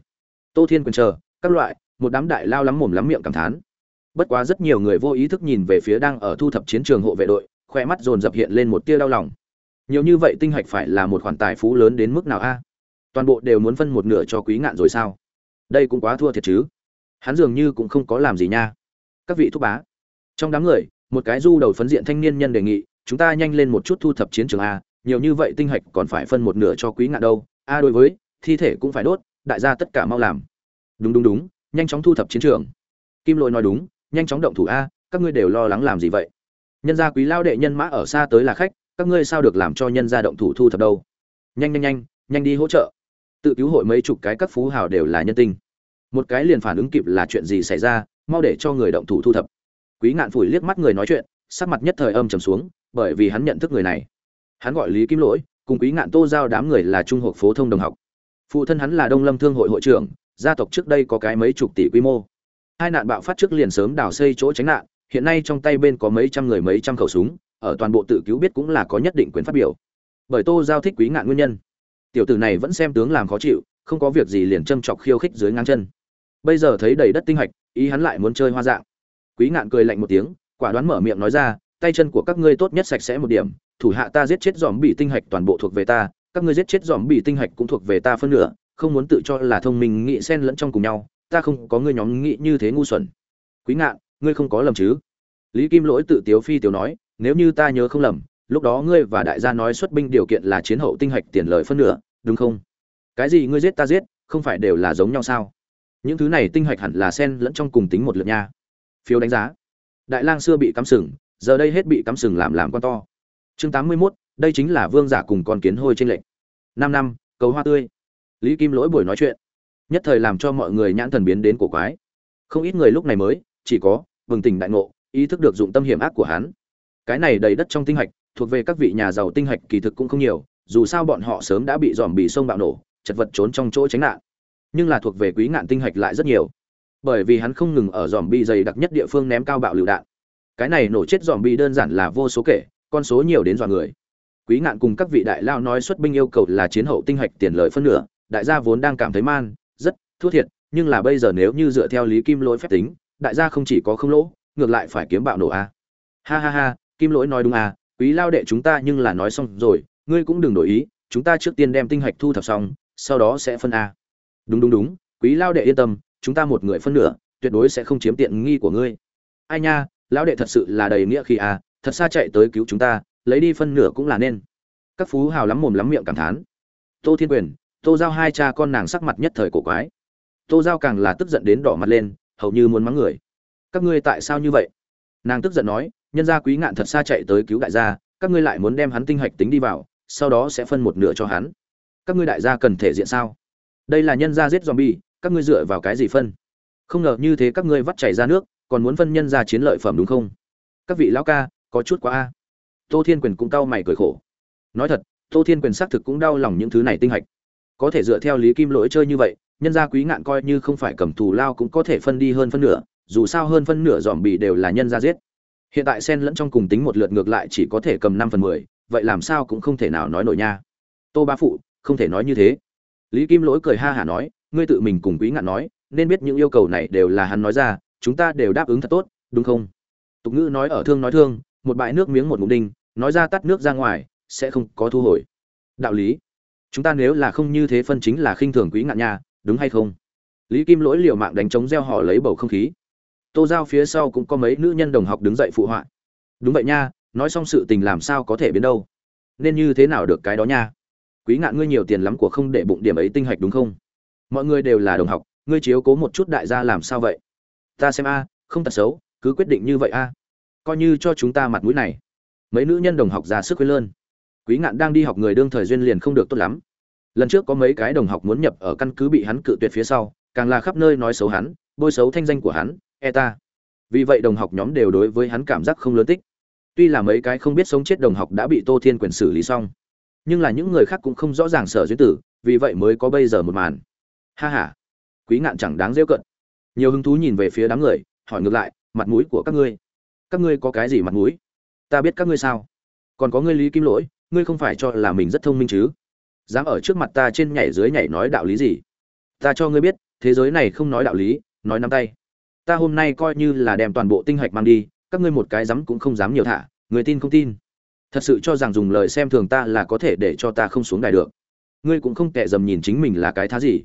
Tô thiên quyền chờ, các loại, một đám đại lao lắm mồm lắm miệng cảm thán. Bất quá rất nhiều người vô ý thức nhìn về phía đang ở thu thập chiến trường hộ vệ đội khoe mắt dồn dập hiện lên một tia đau lòng. Nhiều như vậy tinh hạch phải là một khoản tài phú lớn đến mức nào a? Toàn bộ đều muốn phân một nửa cho quý ngạn rồi sao? Đây cũng quá thua thiệt chứ. Hắn dường như cũng không có làm gì nha. Các vị thúc bá, trong đám người một cái du đầu phấn diện thanh niên nhân đề nghị, chúng ta nhanh lên một chút thu thập chiến trường a, nhiều như vậy tinh hạch còn phải phân một nửa cho quý ngạn đâu, a đối với, thi thể cũng phải đốt, đại gia tất cả mau làm. Đúng đúng đúng, nhanh chóng thu thập chiến trường. Kim lôi nói đúng, nhanh chóng động thủ a, các ngươi đều lo lắng làm gì vậy? Nhân gia quý lao đệ nhân mã ở xa tới là khách, các ngươi sao được làm cho nhân gia động thủ thu thập đâu? Nhanh nhanh nhanh nhanh đi hỗ trợ. Tự cứu hội mấy chục cái các phú hào đều là nhân tinh một cái liền phản ứng kịp là chuyện gì xảy ra, mau để cho người động thủ thu thập quý ngạn phủi liếc mắt người nói chuyện, sắc mặt nhất thời âm trầm xuống, bởi vì hắn nhận thức người này. Hắn gọi lý kim lỗi, cùng quý ngạn tô giao đám người là trung học phổ thông đồng học. Phụ thân hắn là đông lâm thương hội hội trưởng, gia tộc trước đây có cái mấy chục tỷ quy mô. Hai nạn bạo phát trước liền sớm đào xây chỗ tránh nạn, hiện nay trong tay bên có mấy trăm người mấy trăm khẩu súng, ở toàn bộ tự cứu biết cũng là có nhất định quyền phát biểu. Bởi tô giao thích quý ngạn nguyên nhân. Tiểu tử này vẫn xem tướng làm khó chịu, không có việc gì liền châm chọc khiêu khích dưới ngang chân. Bây giờ thấy đầy đất tinh hạch ý hắn lại muốn chơi hoa dạng quý ngạn cười lạnh một tiếng, quả đoán mở miệng nói ra, tay chân của các ngươi tốt nhất sạch sẽ một điểm, thủ hạ ta giết chết dòm bị tinh hạch toàn bộ thuộc về ta, các ngươi giết chết dòm bị tinh hạch cũng thuộc về ta phân nửa, không muốn tự cho là thông minh nghĩ xen lẫn trong cùng nhau, ta không có ngươi nhóm nghĩ như thế ngu xuẩn. Quý ngạn, ngươi không có lầm chứ? Lý kim lỗi tự tiếu phi tiểu nói, nếu như ta nhớ không lầm, lúc đó ngươi và đại gia nói xuất binh điều kiện là chiến hậu tinh hạch tiền lời phân nửa, đúng không? Cái gì ngươi giết ta giết, không phải đều là giống nhau sao? Những thứ này tinh hạch hẳn là xen lẫn trong cùng tính một lượt nha phiếu đánh giá. Đại lang xưa bị cắm sừng giờ đây hết bị cắm sừng làm làm con to. Chương tám mươi 81, đây chính là vương giả cùng con kiến hôi trên lệnh năm năm cầu hoa tươi. Lý kim lỗi buổi nói chuyện. Nhất thời làm cho mọi người nhãn thần biến đến cổ quái. Không ít người lúc này mới chỉ có vừng tỉnh đại ngộ ý thức được dụng tâm hiểm ác của hắn. Cái này đầy đất trong tinh hạch thuộc về các vị nhà giàu tinh hạch kỳ thực cũng không nhiều dù sao bọn họ sớm đã bị dòm bị sông bạo nổ chật vật trốn trong chỗ tránh nạn. Nhưng là thuộc về quý ngạn tinh hạch lại rất nhiều bởi vì hắn không ngừng ở dòm bi dày đặc nhất địa phương ném cao bạo lựu đạn. Cái này nổ chết dòm bi đơn giản là vô số kể, con số nhiều đến dọa người. Quý ngạn cùng các vị đại lao nói xuất binh yêu cầu là chiến hậu tinh hạch tiền lợi phân nửa, đại gia vốn đang cảm thấy man, rất thua thiệt, nhưng là bây giờ nếu như dựa theo lý kim lỗi phép tính, đại gia không chỉ có không lỗ, ngược lại phải kiếm bạo nổ a. Ha ha ha, kim lỗi nói đúng à quý lao đệ chúng ta nhưng là nói xong rồi, ngươi cũng đừng đổi ý, chúng ta trước tiên đem tinh hạch thu thập xong, sau đó sẽ phân a. Đúng đúng đúng, quý lao đệ yên tâm chúng ta một người phân nửa, tuyệt đối sẽ không chiếm tiện nghi của ngươi. Ai nha, lão đệ thật sự là đầy nghĩa khi à? thật xa chạy tới cứu chúng ta, lấy đi phân nửa cũng là nên. Các phú hào lắm mồm lắm miệng cảm thán. Tô thiên quyền, tô giao hai cha con nàng sắc mặt nhất thời cổ quái. Tô giao càng là tức giận đến đỏ mặt lên, hầu như muốn mắng người. Các ngươi tại sao như vậy? Nàng tức giận nói, nhân gia quý ngạn thật xa chạy tới cứu đại gia, các ngươi lại muốn đem hắn tinh hạch tính đi vào, sau đó sẽ phân một nửa cho hắn. Các ngươi đại gia cần thể diện sao? Đây là nhân gia giết zombie các ngươi dựa vào cái gì phân? Không ngờ như thế các ngươi vắt chảy ra nước, còn muốn phân nhân gia chiến lợi phẩm đúng không? Các vị lão ca, có chút quá a. Tô thiên quyền cũng cau mày cười khổ. Nói thật, tô thiên quyền xác thực cũng đau lòng những thứ này tinh hạch. Có thể dựa theo lý kim lỗi chơi như vậy, nhân gia quý ngạn coi như không phải cầm thù lao cũng có thể phân đi hơn phân nửa, dù sao hơn phân nửa dòm bị đều là nhân gia giết. Hiện tại sen lẫn trong cùng tính một lượt ngược lại chỉ có thể cầm năm phần mười, vậy làm sao cũng không thể nào nói nổi nha. Tô ba phụ, không thể nói như thế. Lý kim lỗi cười ha hả nói ngươi tự mình cùng quý ngạn nói, nên biết những yêu cầu này đều là hắn nói ra, chúng ta đều đáp ứng thật tốt, đúng không? Tục ngữ nói ở thương nói thương, một bãi nước miếng một ngụm đinh, nói ra tắt nước ra ngoài, sẽ không có thu hồi. Đạo lý, chúng ta nếu là không như thế phân chính là khinh thường quý ngạn nha, đúng hay không? Lý kim lỗi liều mạng đánh trống gieo họ lấy bầu không khí. Tô giao phía sau cũng có mấy nữ nhân đồng học đứng dậy phụ họa. Đúng vậy nha, nói xong sự tình làm sao có thể biến đâu? Nên như thế nào được cái đó nha? Quý ngạn ngươi nhiều tiền lắm của không để bụng điểm ấy tinh hạch đúng không? Mọi người đều là đồng học, ngươi chiếu cố một chút đại gia làm sao vậy? Ta xem a, không tật xấu, cứ quyết định như vậy a. Coi như cho chúng ta mặt mũi này. Mấy nữ nhân đồng học ra sức khuyên lơn. Quý ngạn đang đi học người đương thời duyên liền không được tốt lắm. Lần trước có mấy cái đồng học muốn nhập ở căn cứ bị hắn cự tuyệt phía sau, càng là khắp nơi nói xấu hắn, bôi xấu thanh danh của hắn e ta. Vì vậy đồng học nhóm đều đối với hắn cảm giác không lớn tích. Tuy là mấy cái không biết sống chết đồng học đã bị tô thiên quyền xử lý xong, nhưng là những người khác cũng không rõ ràng sở duyên tử, vì vậy mới có bây giờ một màn ha ha, quý ngạn chẳng đáng rêu cận nhiều hứng thú nhìn về phía đám người hỏi ngược lại mặt mũi của các ngươi? Các ngươi có cái gì mặt mũi? Ta biết các ngươi sao. Còn có ngươi lý kim lỗi ngươi không phải cho là mình rất thông minh chứ? Dám ở trước mặt ta trên nhảy dưới nhảy nói đạo lý gì? Ta cho ngươi biết thế giới này không nói đạo lý nói nắm tay. Ta hôm nay coi như là đem toàn bộ tinh hạch mang đi các ngươi một cái dám cũng không dám nhiều thả người tin không tin? Thật sự cho rằng dùng lời xem thường ta là có thể để cho ta không xuống đài được. Ngươi cũng không kệ dầm nhìn chính mình là cái thá gì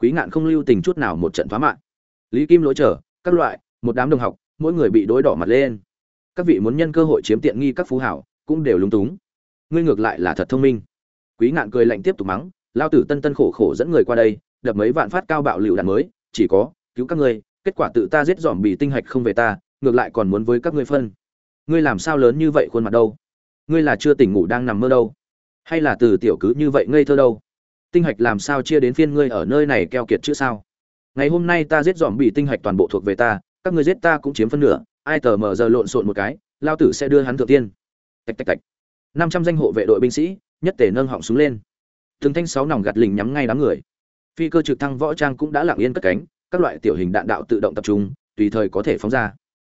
quý ngạn không lưu tình chút nào một trận phá mạng. Lý kim lỗi trở các loại, một đám đồng học, mỗi người bị đối đỏ mặt lên. Các vị muốn nhân cơ hội chiếm tiện nghi các phú hảo, cũng đều lúng túng. Ngươi ngược lại là thật thông minh. Quý ngạn cười lạnh tiếp tục mắng, lao tử tân tân khổ khổ dẫn người qua đây, đập mấy vạn phát cao bạo lựu đạn mới, chỉ có, cứu các ngươi, kết quả tự ta giết dòm bị tinh hạch không về ta, ngược lại còn muốn với các ngươi phân. Ngươi làm sao lớn như vậy khuôn mặt đâu? Ngươi là chưa tỉnh ngủ đang nằm mơ đâu? Hay là từ tiểu cứ như vậy ngây thơ đâu? Tinh hạch làm sao chia đến phiên ngươi ở nơi này keo kiệt chứ sao? Ngày hôm nay ta giết dòm bị tinh hạch toàn bộ thuộc về ta, các ngươi giết ta cũng chiếm phân nửa, ai tờ mờ giờ lộn xộn một cái, lao tử sẽ đưa hắn thượng tiên. Tạch tạch tạch. Năm trăm danh hộ vệ đội binh sĩ, nhất tể nâng họng súng lên. Thường thanh sáu nòng gạt lình nhắm ngay đám người. Phi cơ trực thăng võ trang cũng đã lặng yên cất cánh, các loại tiểu hình đạn đạo tự động tập trung, tùy thời có thể phóng ra.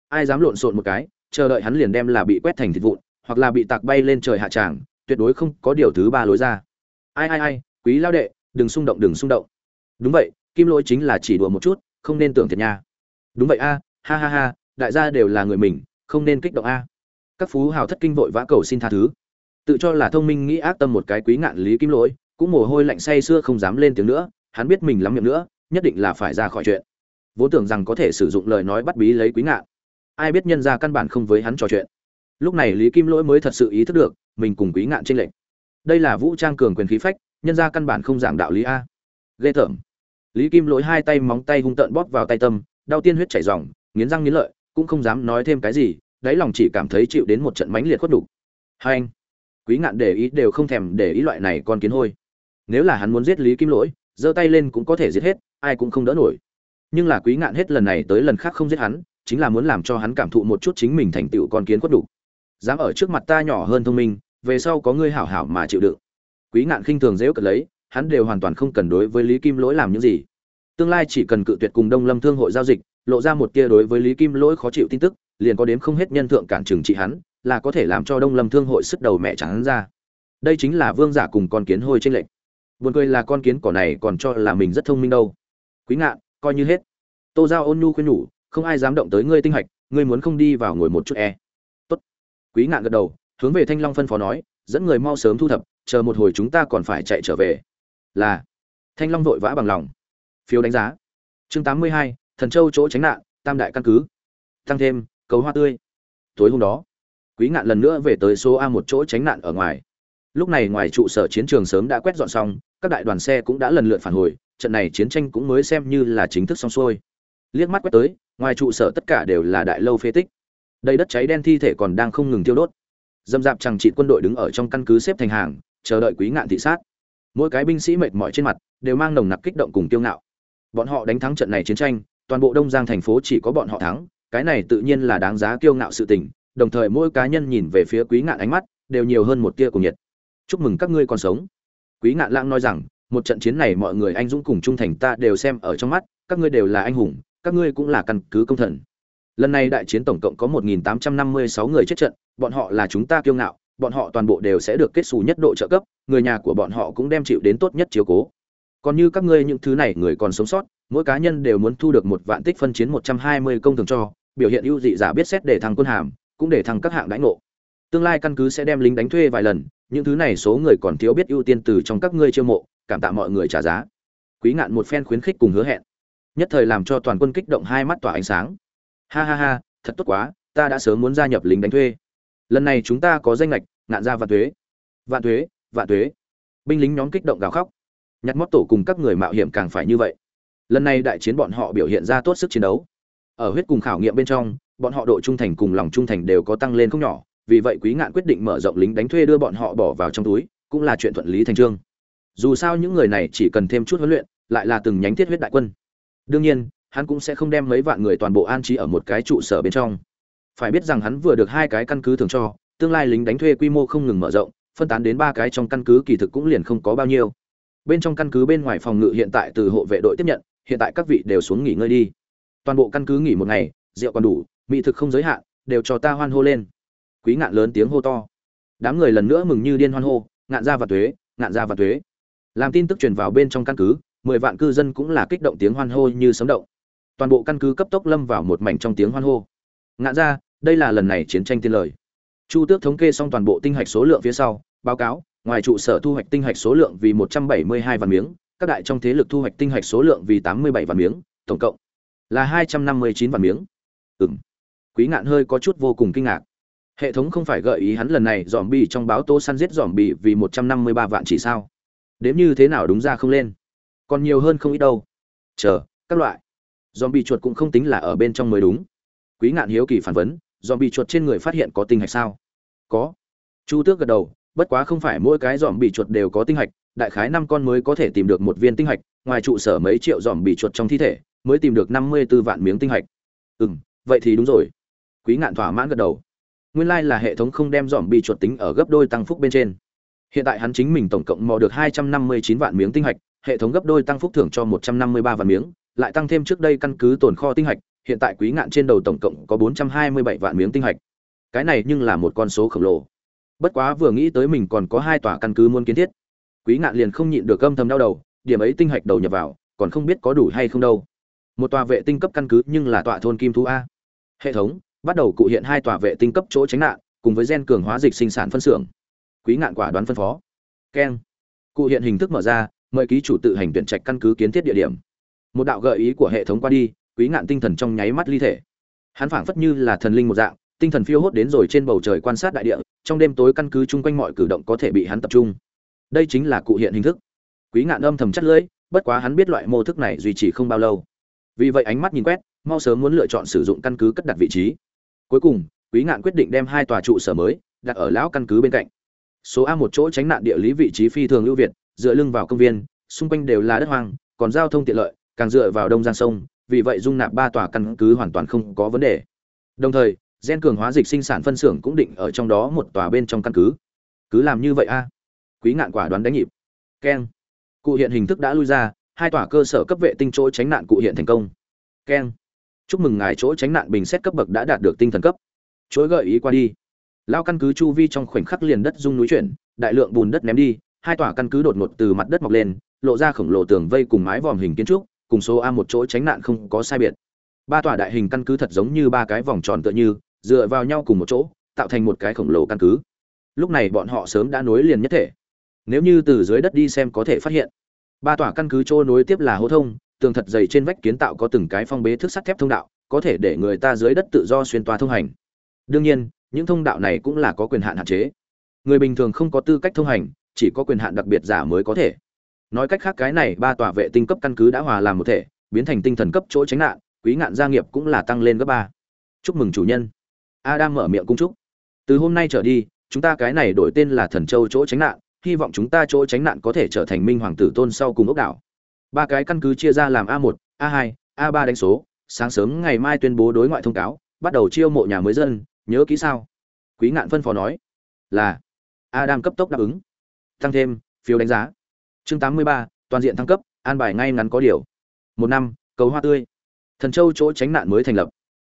Ai dám lộn xộn một cái, chờ đợi hắn liền đem là bị quét thành thịt vụn, hoặc là bị tạc bay lên trời hạ tràng, tuyệt đối không có điều thứ ba lối ra. Ai ai ai quý lao đệ, đừng xung động, đừng xung động. Đúng vậy, kim lỗi chính là chỉ đùa một chút, không nên tưởng thiệt nha. Đúng vậy a, ha ha ha, đại gia đều là người mình, không nên kích động a. Các phú hào thất kinh vội vã cầu xin tha thứ. Tự cho là thông minh nghĩ ác tâm một cái quý ngạn lý kim lỗi, cũng mồ hôi lạnh say sưa không dám lên tiếng nữa, hắn biết mình lắm miệng nữa, nhất định là phải ra khỏi chuyện. Vốn tưởng rằng có thể sử dụng lời nói bắt bí lấy quý ngạn. Ai biết nhân ra căn bản không với hắn trò chuyện. Lúc này lý kim lỗi mới thật sự ý thức được, mình cùng quý ngạn tranh lệnh đây là vũ trang cường quyền khí phách nhân ra căn bản không giảng đạo lý a. Ghê tởm. Lý kim lỗi hai tay móng tay hung tợn bóp vào tay tâm, đau tiên huyết chảy ròng, nghiến răng nghiến lợi, cũng không dám nói thêm cái gì, đáy lòng chỉ cảm thấy chịu đến một trận mãnh liệt khuất đục. Hai anh, quý ngạn để ý đều không thèm để ý loại này con kiến hôi. Nếu là hắn muốn giết lý kim lỗi, giơ tay lên cũng có thể giết hết, ai cũng không đỡ nổi. Nhưng là quý ngạn hết lần này tới lần khác không giết hắn, chính là muốn làm cho hắn cảm thụ một chút chính mình thành tựu con kiến khuất đục. Dám ở trước mặt ta nhỏ hơn thông minh, về sau có ngươi hảo hảo mà chịu đựng quý ngạn khinh thường dễ cật lấy, hắn đều hoàn toàn không cần đối với lý kim lỗi làm những gì. Tương lai chỉ cần cự tuyệt cùng đông lâm thương hội giao dịch, lộ ra một tia đối với lý kim lỗi khó chịu tin tức, liền có đếm không hết nhân thượng cản trừng trị hắn, là có thể làm cho đông lâm thương hội sức đầu mẹ trắng ra. Đây chính là vương giả cùng con kiến hôi tranh lệch. Buồn cười là con kiến cỏ này còn cho là mình rất thông minh đâu. Quý ngạn, coi như hết. Tô giao ôn nhu khuyên nhủ, không ai dám động tới ngươi tinh hạch, ngươi muốn không đi vào ngồi một chút e. Tốt. Quý ngạn gật đầu, hướng về thanh long phân phó nói, dẫn người mau sớm thu thập chờ một hồi chúng ta còn phải chạy trở về. Là, thanh long vội vã bằng lòng. Phiếu đánh giá. Chương tám mươi hai, thần châu chỗ tránh nạn, tam đại căn cứ. Tăng thêm, cầu hoa tươi. Tối hôm đó, quý ngạn lần nữa về tới số a một chỗ tránh nạn ở ngoài. Lúc này ngoài trụ sở chiến trường sớm đã quét dọn xong, các đại đoàn xe cũng đã lần lượt phản hồi, trận này chiến tranh cũng mới xem như là chính thức xong xuôi. Liếc mắt quét tới, ngoài trụ sở tất cả đều là đại lâu phế tích. Đây đất cháy đen thi thể còn đang không ngừng tiêu đốt. Dâm dạp chẳng trị quân đội đứng ở trong căn cứ xếp thành hàng chờ đợi quý ngạn thị sát. Mỗi cái binh sĩ mệt mỏi trên mặt đều mang nồng nặc kích động cùng kiêu ngạo. Bọn họ đánh thắng trận này chiến tranh, toàn bộ đông giang thành phố chỉ có bọn họ thắng, cái này tự nhiên là đáng giá kiêu ngạo sự tình, đồng thời mỗi cá nhân nhìn về phía quý ngạn ánh mắt đều nhiều hơn một tia cùng nhiệt. Chúc mừng các ngươi còn sống. Quý ngạn lãng nói rằng, một trận chiến này mọi người anh dũng cùng trung thành ta đều xem ở trong mắt, các ngươi đều là anh hùng, các ngươi cũng là căn cứ công thần. Lần này đại chiến tổng cộng có 1.856 người chết trận, bọn họ là chúng ta kiêu ngạo bọn họ toàn bộ đều sẽ được kết xù nhất độ trợ cấp, người nhà của bọn họ cũng đem chịu đến tốt nhất chiếu cố. Còn như các ngươi những thứ này, người còn sống sót, mỗi cá nhân đều muốn thu được một vạn tích phân chiến 120 công thường cho, biểu hiện ưu dị giả biết xét để thăng quân hàm, cũng để thăng các hạng đãi ngộ. Tương lai căn cứ sẽ đem lính đánh thuê vài lần, những thứ này số người còn thiếu biết ưu tiên từ trong các ngươi chiêu mộ, cảm tạ mọi người trả giá. Quý ngạn một phen khuyến khích cùng hứa hẹn. Nhất thời làm cho toàn quân kích động hai mắt tỏa ánh sáng. Ha ha ha, thật tốt quá, ta đã sớm muốn gia nhập lính đánh thuê lần này chúng ta có danh lệch ngạn ra vạn thuế. Vạn thuế vạn thuế. Binh lính nhóm kích động gào khóc. Nhặt mót tổ cùng các người mạo hiểm càng phải như vậy. Lần này đại chiến bọn họ biểu hiện ra tốt sức chiến đấu. Ở huyết cùng khảo nghiệm bên trong, bọn họ độ trung thành cùng lòng trung thành đều có tăng lên không nhỏ, vì vậy quý ngạn quyết định mở rộng lính đánh thuê đưa bọn họ bỏ vào trong túi, cũng là chuyện thuận lý thành trương. Dù sao những người này chỉ cần thêm chút huấn luyện, lại là từng nhánh thiết huyết đại quân. Đương nhiên, hắn cũng sẽ không đem mấy vạn người toàn bộ an trí ở một cái trụ sở bên trong phải biết rằng hắn vừa được hai cái căn cứ thường cho, tương lai lính đánh thuê quy mô không ngừng mở rộng, phân tán đến ba cái trong căn cứ kỳ thực cũng liền không có bao nhiêu. Bên trong căn cứ bên ngoài phòng ngự hiện tại từ hộ vệ đội tiếp nhận, hiện tại các vị đều xuống nghỉ ngơi đi. Toàn bộ căn cứ nghỉ một ngày, rượu còn đủ, mỹ thực không giới hạn, đều cho ta hoan hô lên. Quý ngạn lớn tiếng hô to. Đám người lần nữa mừng như điên hoan hô, ngạn ra và thuế, ngạn ra và thuế. Làm tin tức truyền vào bên trong căn cứ, mười vạn cư dân cũng là kích động tiếng hoan hô như sấm động. Toàn bộ căn cứ cấp tốc lâm vào một mảnh trong tiếng hoan hô ngã ra, đây là lần này chiến tranh tiên lời. Chu tước thống kê xong toàn bộ tinh hạch số lượng phía sau, báo cáo, ngoài trụ sở thu hoạch tinh hạch số lượng vì một trăm bảy mươi hai vạn miếng, các đại trong thế lực thu hoạch tinh hạch số lượng vì tám mươi bảy vạn miếng, tổng cộng là hai trăm năm mươi chín vạn miếng. Ừng quý ngạn hơi có chút vô cùng kinh ngạc. Hệ thống không phải gợi ý hắn lần này dòm bi trong báo tô săn giết dòm bi vì một trăm năm mươi ba vạn chỉ sao? Đếm như thế nào đúng ra không lên? Còn nhiều hơn không ít đâu. Chờ, các loại. Dòm bi chuột cũng không tính là ở bên trong mới đúng quý ngạn hiếu kỳ phản vấn dòm bị chuột trên người phát hiện có tinh hạch sao? Có. Chu tước gật đầu, bất quá không phải mỗi cái dòm bị chuột đều có tinh hạch, đại khái năm con mới có thể tìm được một viên tinh hạch, ngoài trụ sở mấy triệu dòm bị chuột trong thi thể, mới tìm được năm mươi 54 vạn miếng tinh hạch. Ừ vậy thì đúng rồi. Quý ngạn thỏa mãn gật đầu. Nguyên lai là hệ thống không đem dòm bị chuột tính ở gấp đôi tăng phúc bên trên. Hiện tại hắn chính mình tổng cộng mò được hai trăm năm mươi chín vạn miếng tinh hạch, hệ thống gấp đôi tăng phúc thưởng cho một trăm năm mươi ba vạn miếng, lại tăng thêm trước đây căn cứ tồn kho tinh hạch hiện tại quý ngạn trên đầu tổng cộng có bốn trăm hai mươi bảy vạn miếng tinh hạch. Cái này nhưng là một con số khổng lồ. Bất quá vừa nghĩ tới mình còn có hai tòa căn cứ muốn kiến thiết, quý ngạn liền không nhịn được âm thầm đau đầu, điểm ấy tinh hạch đầu nhập vào, còn không biết có đủ hay không đâu. Một tòa vệ tinh cấp căn cứ nhưng là tòa thôn kim thú a. Hệ thống, bắt đầu cụ hiện hai tòa vệ tinh cấp chỗ tránh nạn, cùng với gen cường hóa dịch sinh sản phân xưởng. Quý ngạn quả đoán phân phó. Keng. Cụ hiện hình thức mở ra, mời ký chủ tự hành tuyển trạch căn cứ kiến thiết địa điểm. Một đạo gợi ý của hệ thống qua đi quý ngạn tinh thần trong nháy mắt ly thể. Hắn phảng phất như là thần linh một dạng, tinh thần phiêu hốt đến rồi trên bầu trời quan sát đại địa, trong đêm tối căn cứ chung quanh mọi cử động có thể bị hắn tập trung. Đây chính là cụ hiện hình thức. Quý ngạn âm thầm chất lưỡi, bất quá hắn biết loại mô thức này duy trì không bao lâu. Vì vậy ánh mắt nhìn quét, mau sớm muốn lựa chọn sử dụng căn cứ cất đặt vị trí. Cuối cùng, quý ngạn quyết định đem hai tòa trụ sở mới đặt ở lão căn cứ bên cạnh. Số a một chỗ tránh nạn địa lý vị trí phi thường ưu việt, dựa lưng vào công viên, xung quanh đều là đất hoang, còn giao thông tiện lợi, càng dựa vào đông giang sông vì vậy dung nạp ba tòa căn cứ hoàn toàn không có vấn đề. Đồng thời, gen cường hóa dịch sinh sản phân xưởng cũng định ở trong đó một tòa bên trong căn cứ. Cứ làm như vậy a. Quý ngạn quả đoán đánh nhịp. Keng cụ hiện hình thức đã lui ra, hai tòa cơ sở cấp vệ tinh chỗ tránh nạn cụ hiện thành công. Keng chúc mừng ngài chỗ tránh nạn bình xét cấp bậc đã đạt được tinh thần cấp. Chối gợi ý qua đi. Lao căn cứ chu vi trong khoảnh khắc liền đất rung núi chuyển, đại lượng bùn đất ném đi, hai tòa căn cứ đột ngột từ mặt đất mọc lên, lộ ra khổng lồ tường vây cùng mái vòm hình kiến trúc cùng số a một chỗ tránh nạn không có sai biệt. Ba tòa đại hình căn cứ thật giống như ba cái vòng tròn tựa như, dựa vào nhau cùng một chỗ, tạo thành một cái khổng lồ căn cứ. Lúc này bọn họ sớm đã nối liền nhất thể. Nếu như từ dưới đất đi xem có thể phát hiện, ba tòa căn cứ chỗ nối tiếp là hố thông, tường thật dày trên vách kiến tạo có từng cái phong bế thước sắt thép thông đạo, có thể để người ta dưới đất tự do xuyên toa thông hành. Đương nhiên, những thông đạo này cũng là có quyền hạn hạn chế. Người bình thường không có tư cách thông hành, chỉ có quyền hạn đặc biệt giả mới có thể nói cách khác cái này ba tòa vệ tinh cấp căn cứ đã hòa làm một thể biến thành tinh thần cấp chỗ tránh nạn quý ngạn gia nghiệp cũng là tăng lên gấp ba chúc mừng chủ nhân Adam mở miệng cung chúc. Từ hôm nay trở đi, chúng ta cái này đổi tên là Thần Châu chỗ tránh nạn, hy vọng chúng ta chỗ tránh nạn có thể trở thành minh hoàng tử tôn sau cùng ốc đảo. Ba cái căn cứ chia ra làm A1, A2, A3 đánh số, sáng sớm ngày mai tuyên bố đối ngoại thông cáo, bắt đầu chiêu mộ nhà mới dân, nhớ kỹ sao? Quý ngạn phân phó nói. Là. Adam cấp tốc đáp ứng. Tăng thêm, phiếu đánh giá. Chương 83, toàn diện thăng cấp, an bài ngay ngắn có điều. Một năm, cầu hoa tươi. Thần Châu chỗ tránh nạn mới thành lập.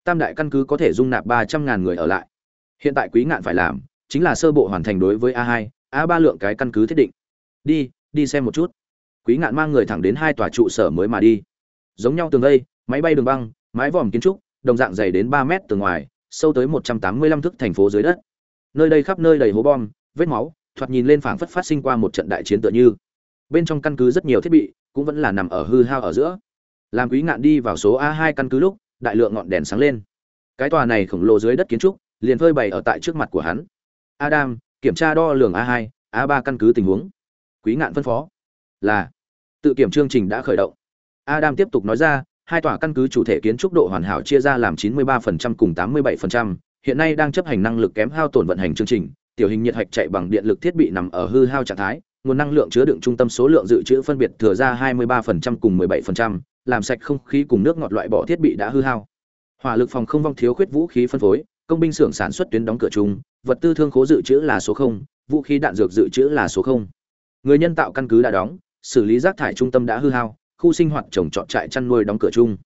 Tam đại căn cứ có thể dung nạp ba trăm ngàn người ở lại. Hiện tại quý ngạn phải làm chính là sơ bộ hoàn thành đối với a hai a ba lượng cái căn cứ thiết định. Đi đi xem một chút. Quý ngạn mang người thẳng đến hai tòa trụ sở mới mà đi. Giống nhau tường vây máy bay đường băng mái vòm kiến trúc đồng dạng dày đến ba mét từ ngoài sâu tới một trăm tám mươi lăm thước thành phố dưới đất. Nơi đây khắp nơi đầy hố bom vết máu thoạt nhìn lên phảng phất phát sinh qua một trận đại chiến tựa như bên trong căn cứ rất nhiều thiết bị cũng vẫn là nằm ở hư hao ở giữa. Làm quý ngạn đi vào số a hai căn cứ lúc đại lượng ngọn đèn sáng lên. Cái tòa này khổng lồ dưới đất kiến trúc liền phơi bày ở tại trước mặt của hắn. Adam kiểm tra đo lường a 2 a 3 căn cứ tình huống. Quý ngạn phân phó là tự kiểm chương trình đã khởi động. Adam tiếp tục nói ra hai tòa căn cứ chủ thể kiến trúc độ hoàn hảo chia ra làm 93% cùng 87%, hiện nay đang chấp hành năng lực kém hao tổn vận hành chương trình tiểu hình nhiệt hạch chạy bằng điện lực thiết bị nằm ở hư hao trạng thái nguồn năng lượng chứa đựng trung tâm số lượng dự trữ phân biệt thừa ra 23% cùng 17%, làm sạch không khí cùng nước ngọt loại bỏ thiết bị đã hư hao. Hỏa lực phòng không vong thiếu khuyết vũ khí phân phối công binh xưởng sản xuất tuyến đóng cửa chung vật tư thương khố dự trữ là số không vũ khí đạn dược dự trữ là số không. Người nhân tạo căn cứ đã đóng xử lý rác thải trung tâm đã hư hao khu sinh hoạt trồng trọt trại chăn nuôi đóng cửa chung.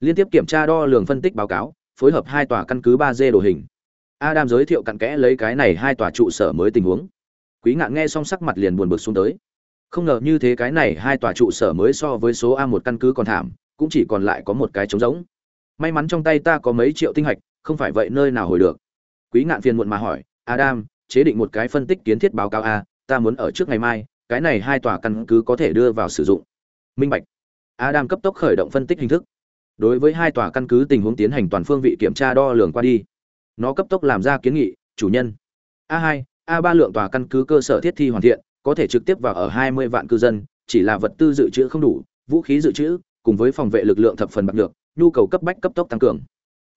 Liên tiếp kiểm tra đo lường phân tích báo cáo phối hợp hai tòa căn cứ ba d đồ hình. Adam giới thiệu cặn kẽ lấy cái này hai tòa trụ sở mới tình huống quý ngạn nghe xong sắc mặt liền buồn bực xuống tới. Không ngờ như thế cái này hai tòa trụ sở mới so với số a một căn cứ còn thảm, cũng chỉ còn lại có một cái trống rỗng. May mắn trong tay ta có mấy triệu tinh hạch, không phải vậy nơi nào hồi được. Quý ngạn phiền muộn mà hỏi, adam, chế định một cái phân tích kiến thiết báo cáo a, ta muốn ở trước ngày mai, cái này hai tòa căn cứ có thể đưa vào sử dụng. Minh bạch. Adam cấp tốc khởi động phân tích hình thức. Đối với hai tòa căn cứ tình huống tiến hành toàn phương vị kiểm tra đo lường qua đi. Nó cấp tốc làm ra kiến nghị, chủ nhân. A 2 a 3 lượng tòa căn cứ cơ sở thiết thi hoàn thiện, có thể trực tiếp vào ở 20 vạn cư dân, chỉ là vật tư dự trữ không đủ, vũ khí dự trữ, cùng với phòng vệ lực lượng thập phần bạc được nhu cầu cấp bách cấp tốc tăng cường.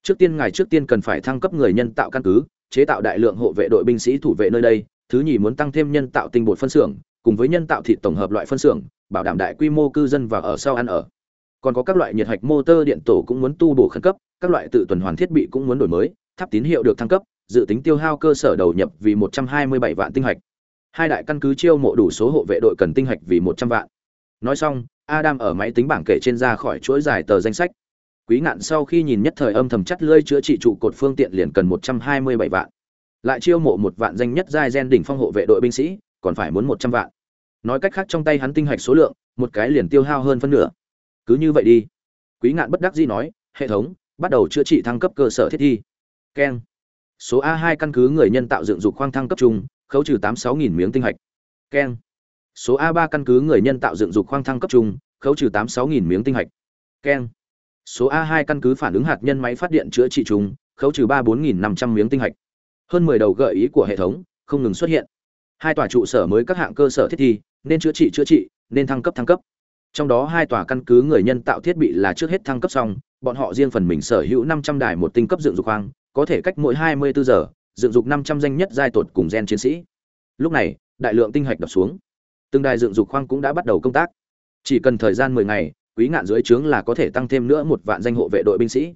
Trước tiên ngài trước tiên cần phải thăng cấp người nhân tạo căn cứ, chế tạo đại lượng hộ vệ đội binh sĩ thủ vệ nơi đây, thứ nhì muốn tăng thêm nhân tạo tinh bột phân xưởng, cùng với nhân tạo thịt tổng hợp loại phân xưởng, bảo đảm đại quy mô cư dân và ở sau ăn ở. Còn có các loại nhiệt hạch motor điện tổ cũng muốn tu bổ khẩn cấp, các loại tự tuần hoàn thiết bị cũng muốn đổi mới, tháp tín hiệu được thăng cấp dự tính tiêu hao cơ sở đầu nhập vì 127 vạn tinh hạch. Hai đại căn cứ chiêu mộ đủ số hộ vệ đội cần tinh hạch vì 100 vạn. Nói xong, adam ở máy tính bảng kể trên ra khỏi chuỗi dài tờ danh sách. Quý ngạn sau khi nhìn nhất thời âm thầm chắt lưỡi chữa trị trụ cột phương tiện liền cần 127 vạn. Lại chiêu mộ một vạn danh nhất giai gen đỉnh phong hộ vệ đội binh sĩ, còn phải muốn 100 vạn. Nói cách khác trong tay hắn tinh hạch số lượng, một cái liền tiêu hao hơn phân nửa. Cứ như vậy đi. Quý ngạn bất đắc dĩ nói, hệ thống, bắt đầu chữa trị thăng cấp cơ sở thiết thi. Keng số a 2 căn cứ người nhân tạo dựng dục khoang thăng cấp trung, khấu trừ tám sáu nghìn miếng tinh hạch. Keng. Số a 3 căn cứ người nhân tạo dựng dục khoang thăng cấp trung, khấu trừ tám sáu nghìn miếng tinh hạch. Keng. Số a 2 căn cứ phản ứng hạt nhân máy phát điện chữa trị trung, khấu trừ ba bốn nghìn năm trăm miếng tinh hạch. Hơn mười đầu gợi ý của hệ thống, không ngừng xuất hiện. Hai tòa trụ sở mới các hạng cơ sở thiết thi, nên chữa trị chữa trị, nên thăng cấp thăng cấp. Trong đó hai tòa căn cứ người nhân tạo thiết bị là trước hết thăng cấp xong, bọn họ riêng phần mình sở hữu năm trăm đài một tinh cấp dựng dục khoang có thể cách mỗi hai mươi bốn giờ, dựng dục năm trăm danh nhất giai tột cùng gen chiến sĩ. Lúc này, đại lượng tinh hạch đập xuống. Từng đài dựng dục khoang cũng đã bắt đầu công tác. Chỉ cần thời gian mười ngày, quý ngạn dưới trướng là có thể tăng thêm nữa một vạn danh hộ vệ đội binh sĩ.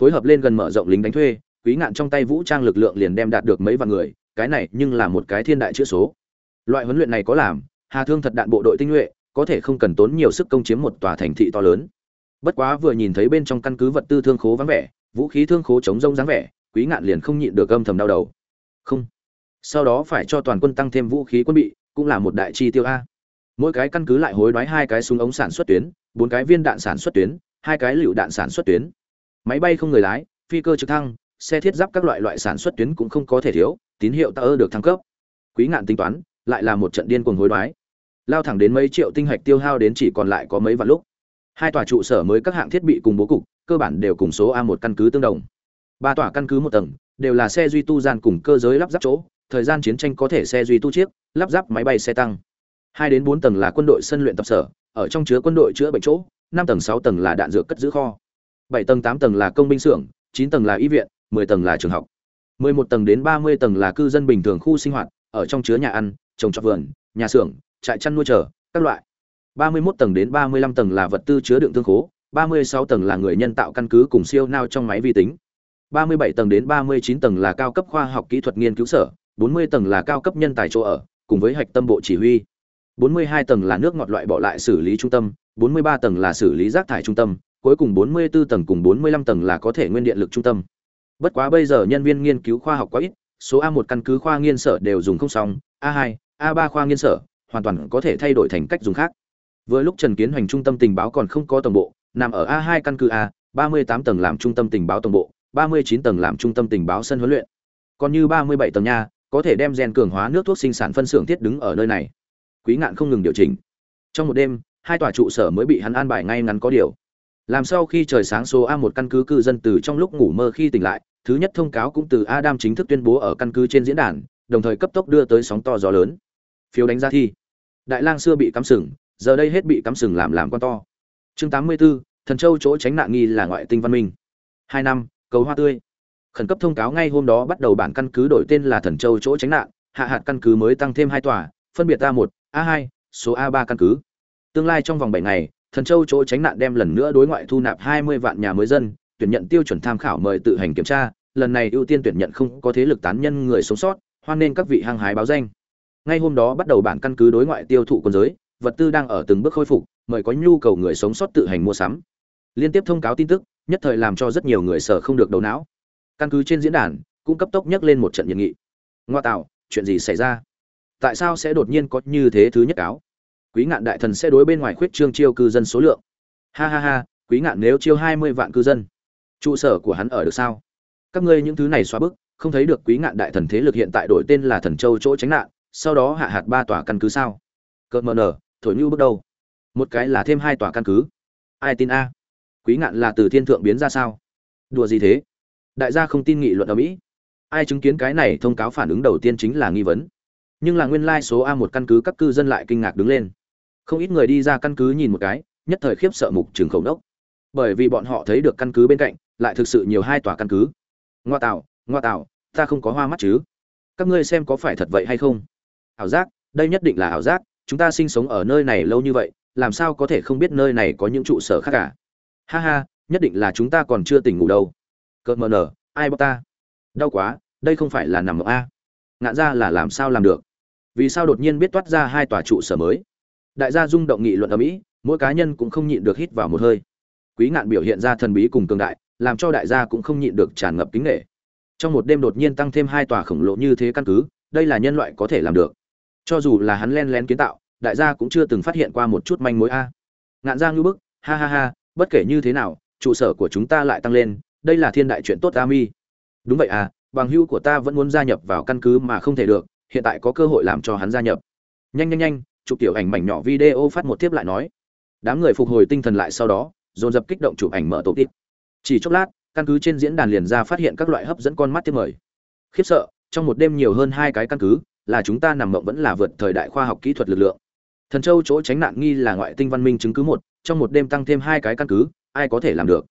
Phối hợp lên gần mở rộng lính đánh thuê, quý ngạn trong tay vũ trang lực lượng liền đem đạt được mấy vạn người, cái này nhưng là một cái thiên đại chữa số. Loại huấn luyện này có làm, hà thương thật đạn bộ đội tinh nhuệ, có thể không cần tốn nhiều sức công chiếm một tòa thành thị to lớn. Bất quá vừa nhìn thấy bên trong căn cứ vật tư thương khố vắng vẻ vũ khí thương khố chống rông dáng vẻ, quý ngạn liền không nhịn được âm thầm đau đầu. Không. Sau đó phải cho toàn quân tăng thêm vũ khí quân bị, cũng là một đại chi tiêu a. Mỗi cái căn cứ lại hối đoái hai cái súng ống sản xuất tuyến, bốn cái viên đạn sản xuất tuyến, hai cái lựu đạn sản xuất tuyến. Máy bay không người lái, phi cơ trực thăng, xe thiết giáp các loại loại sản xuất tuyến cũng không có thể thiếu, tín hiệu tạo được thăng cấp. Quý ngạn tính toán, lại là một trận điên cuồng hối đoái. Lao thẳng đến mấy triệu tinh hạch tiêu hao đến chỉ còn lại có mấy vạn lúc. Hai tòa trụ sở mới các hạng thiết bị cùng bố cục cơ bản đều cùng số a một căn cứ tương đồng. Ba tòa căn cứ một tầng, đều là xe duy tu gian cùng cơ giới lắp ráp chỗ, thời gian chiến tranh có thể xe duy tu chiếc, lắp ráp máy bay xe tăng. Hai đến bốn tầng là quân đội sân luyện tập sở, ở trong chứa quân đội chữa bệnh chỗ, năm tầng sáu tầng là đạn dược cất giữ kho. Bảy tầng tám tầng là công binh xưởng, chín tầng là y viện, mười tầng là trường học. Mười một tầng đến ba mươi tầng là cư dân bình thường khu sinh hoạt, ở trong chứa nhà ăn, trồng trọt vườn, nhà xưởng, trại chăn nuôi chờ, các loại. Ba mươi 31 tầng đến ba mươi 35 tầng là vật tư chứa đựng thương khố ba mươi sáu tầng là người nhân tạo căn cứ cùng siêu nao trong máy vi tính. Ba mươi bảy tầng đến ba mươi chín tầng là cao cấp khoa học kỹ thuật nghiên cứu sở. Bốn mươi tầng là cao cấp nhân tài chỗ ở, cùng với hạch tâm bộ chỉ huy. Bốn mươi hai tầng là nước ngọt loại bỏ lại xử lý trung tâm. Bốn mươi ba tầng là xử lý rác thải trung tâm. Cuối cùng bốn mươi 44 tầng cùng bốn mươi 45 tầng là có thể nguyên điện lực trung tâm. Bất quá bây giờ nhân viên nghiên cứu khoa học quá ít, số a một căn cứ khoa nghiên sở đều dùng không xong, a hai, a ba khoa nghiên sở hoàn toàn có thể thay đổi thành cách dùng khác. Vừa lúc trần kiến hoành trung tâm tình báo còn không có tổng bộ nằm ở a hai căn cứ a, ba mươi tám tầng làm trung tâm tình báo tổng bộ, ba mươi chín tầng làm trung tâm tình báo sân huấn luyện. Còn như ba mươi bảy tầng nha, có thể đem gen cường hóa nước thuốc sinh sản phân xưởng thiết đứng ở nơi này. Quý ngạn không ngừng điều chỉnh. Trong một đêm, hai tòa trụ sở mới bị hắn an bài ngay ngắn có điều. Làm sau khi trời sáng số a một căn cứ cư dân từ trong lúc ngủ mơ khi tỉnh lại, thứ nhất thông cáo cũng từ adam chính thức tuyên bố ở căn cứ trên diễn đàn, đồng thời cấp tốc đưa tới sóng to gió lớn. Phiếu đánh giá thi. Đại lang xưa bị cắm sừng, giờ đây hết bị cắm sừng làm làm con to chương 84, thần châu chỗ tránh nạn nghi là ngoại tinh văn minh. Hai năm cầu hoa tươi. Khẩn cấp thông cáo ngay hôm đó bắt đầu bản căn cứ đổi tên là thần châu chỗ tránh nạn hạ hạt căn cứ mới tăng thêm hai tòa phân biệt a một a hai số a ba căn cứ. Tương lai trong vòng bảy ngày thần châu chỗ tránh nạn đem lần nữa đối ngoại thu nạp hai mươi vạn nhà mới dân tuyển nhận tiêu chuẩn tham khảo mời tự hành kiểm tra lần này ưu tiên tuyển nhận không có thế lực tán nhân người sống sót hoan nên các vị hăng hái báo danh. Ngay hôm đó bắt đầu bản căn cứ đối ngoại tiêu thụ quân giới vật tư đang ở từng bước khôi phục mời có nhu cầu người sống sót tự hành mua sắm. Liên tiếp thông cáo tin tức, nhất thời làm cho rất nhiều người sở không được đầu não. Căn cứ trên diễn đàn cũng cấp tốc nhắc lên một trận nhiệt nghị. Ngoa tạo, chuyện gì xảy ra? Tại sao sẽ đột nhiên có như thế thứ nhất cáo? Quý ngạn đại thần sẽ đối bên ngoài khuyết trương chiêu cư dân số lượng. Ha ha ha, quý ngạn nếu chiêu hai mươi vạn cư dân, trụ sở của hắn ở được sao? Các ngươi những thứ này xóa bức, không thấy được quý ngạn đại thần thế lực hiện tại đổi tên là thần châu chỗ tránh nạn, sau đó hạ hạt ba tòa căn cứ sao? Cợt mờ nở, thổi như bước đầu một cái là thêm hai tòa căn cứ. Ai tin a? Quý ngạn là từ thiên thượng biến ra sao? Đùa gì thế? Đại gia không tin nghị luận ở mỹ. Ai chứng kiến cái này thông cáo phản ứng đầu tiên chính là nghi vấn. Nhưng là nguyên lai số a một căn cứ các cư dân lại kinh ngạc đứng lên. Không ít người đi ra căn cứ nhìn một cái, nhất thời khiếp sợ mục trường khẩu đốc. Bởi vì bọn họ thấy được căn cứ bên cạnh, lại thực sự nhiều hai tòa căn cứ. Ngoa tạo ngoa tạo, ta không có hoa mắt chứ. Các ngươi xem có phải thật vậy hay không? Ảo giác, đây nhất định là ảo giác, chúng ta sinh sống ở nơi này lâu như vậy làm sao có thể không biết nơi này có những trụ sở khác cả? Ha ha, nhất định là chúng ta còn chưa tỉnh ngủ đâu. Cợt mờ nở, ai bóc ta? Đau quá, đây không phải là nằm ở a. Ngạn ra là làm sao làm được? Vì sao đột nhiên biết toát ra hai tòa trụ sở mới? Đại gia rung động nghị luận ở mỹ, mỗi cá nhân cũng không nhịn được hít vào một hơi. Quý ngạn biểu hiện ra thần bí cùng cường đại, làm cho đại gia cũng không nhịn được tràn ngập kính nghệ trong một đêm đột nhiên tăng thêm hai tòa khổng lồ như thế căn cứ, đây là nhân loại có thể làm được. Cho dù là hắn len lén kiến tạo đại gia cũng chưa từng phát hiện qua một chút manh mối a. Ngạn ra ngưu bức, ha ha ha, bất kể như thế nào, trụ sở của chúng ta lại tăng lên, đây là thiên đại chuyện tốt a mi. Đúng vậy à bằng hữu của ta vẫn muốn gia nhập vào căn cứ mà không thể được, hiện tại có cơ hội làm cho hắn gia nhập. Nhanh nhanh nhanh, chụp tiểu ảnh mảnh nhỏ video phát một tiếp lại nói. Đám người phục hồi tinh thần lại sau đó, dồn dập kích động chụp ảnh mở tổ tiếp. Chỉ chốc lát, căn cứ trên diễn đàn liền ra phát hiện các loại hấp dẫn con mắt tiếp mời. Khiếp sợ, trong một đêm nhiều hơn hai cái căn cứ, là chúng ta nằm mộng vẫn là vượt thời đại khoa học kỹ thuật lực lượng thần châu chỗ tránh nạn nghi là ngoại tinh văn minh chứng cứ một, trong một đêm tăng thêm hai cái căn cứ, ai có thể làm được?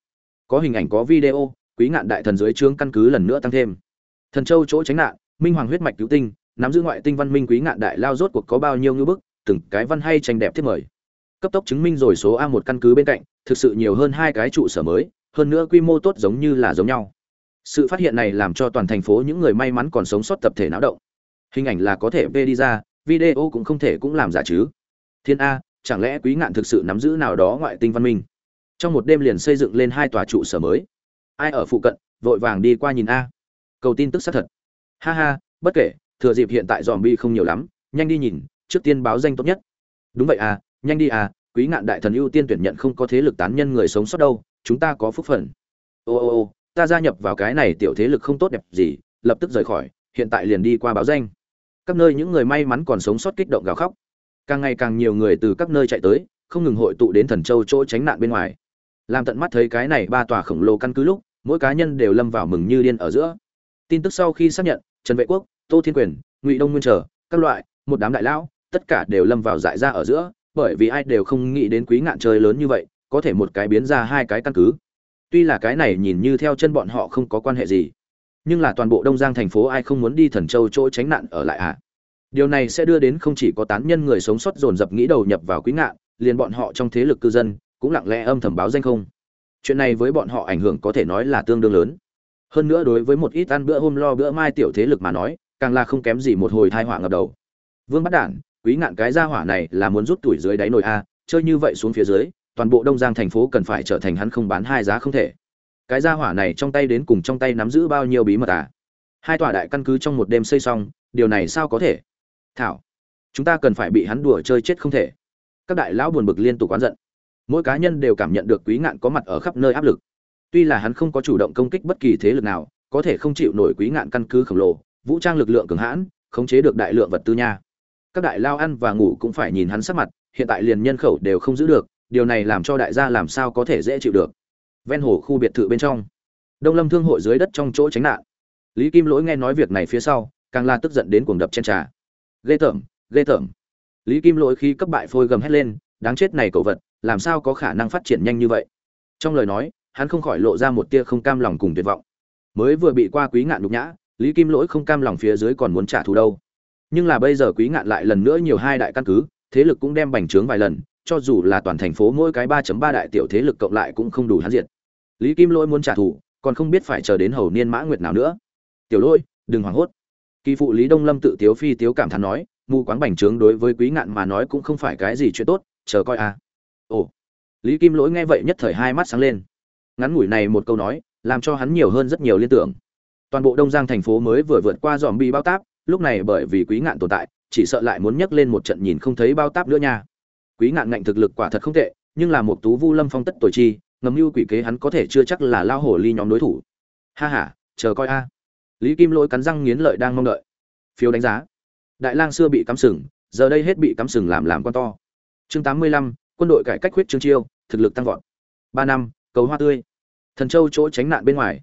Có hình ảnh, có video, quý ngạn đại thần dưới trướng căn cứ lần nữa tăng thêm. Thần châu chỗ tránh nạn, minh hoàng huyết mạch cứu tinh, nắm giữ ngoại tinh văn minh quý ngạn đại lao rốt cuộc có bao nhiêu ngưỡng bức, từng cái văn hay tranh đẹp thiết mời. Cấp tốc chứng minh rồi số a một căn cứ bên cạnh, thực sự nhiều hơn hai cái trụ sở mới, hơn nữa quy mô tốt giống như là giống nhau. Sự phát hiện này làm cho toàn thành phố những người may mắn còn sống sót tập thể náo động. Hình ảnh là có thể vê đi ra, video cũng không thể cũng làm giả chứ thiên a, chẳng lẽ quý ngạn thực sự nắm giữ nào đó ngoại tinh văn minh? Trong một đêm liền xây dựng lên hai tòa trụ sở mới. Ai ở phụ cận, vội vàng đi qua nhìn a. Cầu tin tức xác thật. Ha ha, bất kể, thừa dịp hiện tại dòm bi không nhiều lắm, nhanh đi nhìn, trước tiên báo danh tốt nhất. Đúng vậy à nhanh đi à quý ngạn đại thần ưu tiên tuyển nhận không có thế lực tán nhân người sống sót đâu, chúng ta có phúc phần. Ô ô ô, ta gia nhập vào cái này tiểu thế lực không tốt đẹp gì, lập tức rời khỏi, hiện tại liền đi qua báo danh. Các nơi những người may mắn còn sống sót kích động gào khóc càng ngày càng nhiều người từ các nơi chạy tới, không ngừng hội tụ đến thần châu chỗ tránh nạn bên ngoài. Làm tận mắt thấy cái này ba tòa khổng lồ căn cứ lúc, mỗi cá nhân đều lâm vào mừng như điên ở giữa. Tin tức sau khi xác nhận, trần vệ quốc, tô thiên quyền, ngụy đông nguyên trở, các loại, một đám đại lão, tất cả đều lâm vào dại ra ở giữa, bởi vì ai đều không nghĩ đến quý ngạn chơi lớn như vậy, có thể một cái biến ra hai cái căn cứ. Tuy là cái này nhìn như theo chân bọn họ không có quan hệ gì, nhưng là toàn bộ đông giang thành phố ai không muốn đi thần châu chỗ tránh nạn ở lại à điều này sẽ đưa đến không chỉ có tán nhân người sống sót dồn dập nghĩ đầu nhập vào quý ngạn, liền bọn họ trong thế lực cư dân cũng lặng lẽ âm thầm báo danh không. Chuyện này với bọn họ ảnh hưởng có thể nói là tương đương lớn. Hơn nữa đối với một ít ăn bữa hôm lo bữa mai tiểu thế lực mà nói, càng là không kém gì một hồi tai họa ngập đầu. Vương bất đản quý ngạn cái gia hỏa này là muốn rút tuổi dưới đáy nồi a, chơi như vậy xuống phía dưới, toàn bộ đông giang thành phố cần phải trở thành hắn không bán hai giá không thể. Cái gia hỏa này trong tay đến cùng trong tay nắm giữ bao nhiêu bí mật à? Hai tòa đại căn cứ trong một đêm xây xong, điều này sao có thể? Thảo, chúng ta cần phải bị hắn đùa chơi chết không thể. Các đại lão buồn bực liên tục oán giận. Mỗi cá nhân đều cảm nhận được quý ngạn có mặt ở khắp nơi áp lực. Tuy là hắn không có chủ động công kích bất kỳ thế lực nào, có thể không chịu nổi quý ngạn căn cứ khổng lồ, vũ trang lực lượng cường hãn, khống chế được đại lượng vật tư nha. Các đại lao ăn và ngủ cũng phải nhìn hắn sắc mặt, hiện tại liền nhân khẩu đều không giữ được, điều này làm cho đại gia làm sao có thể dễ chịu được. Ven hồ khu biệt thự bên trong, đông lâm thương hội dưới đất trong chỗ tránh nạn. Lý kim lỗi nghe nói việc này phía sau, càng la tức giận đến cuồng đập chen trà ghê tởm ghê tởm lý kim lỗi khi cấp bại phôi gầm hét lên đáng chết này cậu vật làm sao có khả năng phát triển nhanh như vậy trong lời nói hắn không khỏi lộ ra một tia không cam lòng cùng tuyệt vọng mới vừa bị qua quý ngạn nhục nhã lý kim lỗi không cam lòng phía dưới còn muốn trả thù đâu nhưng là bây giờ quý ngạn lại lần nữa nhiều hai đại căn cứ thế lực cũng đem bành trướng vài lần cho dù là toàn thành phố mỗi cái 3.3 đại tiểu thế lực cộng lại cũng không đủ hắn diệt. Lý Kim Lỗi muốn trả thù, còn không biết phải chờ đến hầu niên mã nguyệt nào nữa. Tiểu Lỗi, đừng hoảng hốt. Kỳ phụ Lý Đông Lâm tự tiếu phi tiếu cảm thán nói, mù quáng bành trướng đối với quý ngạn mà nói cũng không phải cái gì chuyện tốt, chờ coi a. À. Ồ. Lý Kim Lỗi nghe vậy nhất thời hai mắt sáng lên. Ngắn ngủi này một câu nói, làm cho hắn nhiều hơn rất nhiều liên tưởng. Toàn bộ Đông Giang thành phố mới vừa vượt qua dòm bi bao táp, lúc này bởi vì quý ngạn tồn tại, chỉ sợ lại muốn nhấc lên một trận nhìn không thấy bao táp nữa nha quý ngạn ngạnh thực lực quả thật không tệ nhưng là một tú vu lâm phong tất tuổi chi ngầm mưu quỷ kế hắn có thể chưa chắc là lao hổ ly nhóm đối thủ ha ha chờ coi a lý kim lỗi cắn răng nghiến lợi đang mong đợi. Phiếu đánh giá. Đại lang xưa bị cắm sừng, giờ đây hết bị cắm sừng làm làm con to. Chương tám mươi lăm, quân đội cải cách huyết trương chiêu, thực lực tăng vọt. Ba năm, cầu hoa tươi. Thần châu chỗ tránh nạn bên ngoài.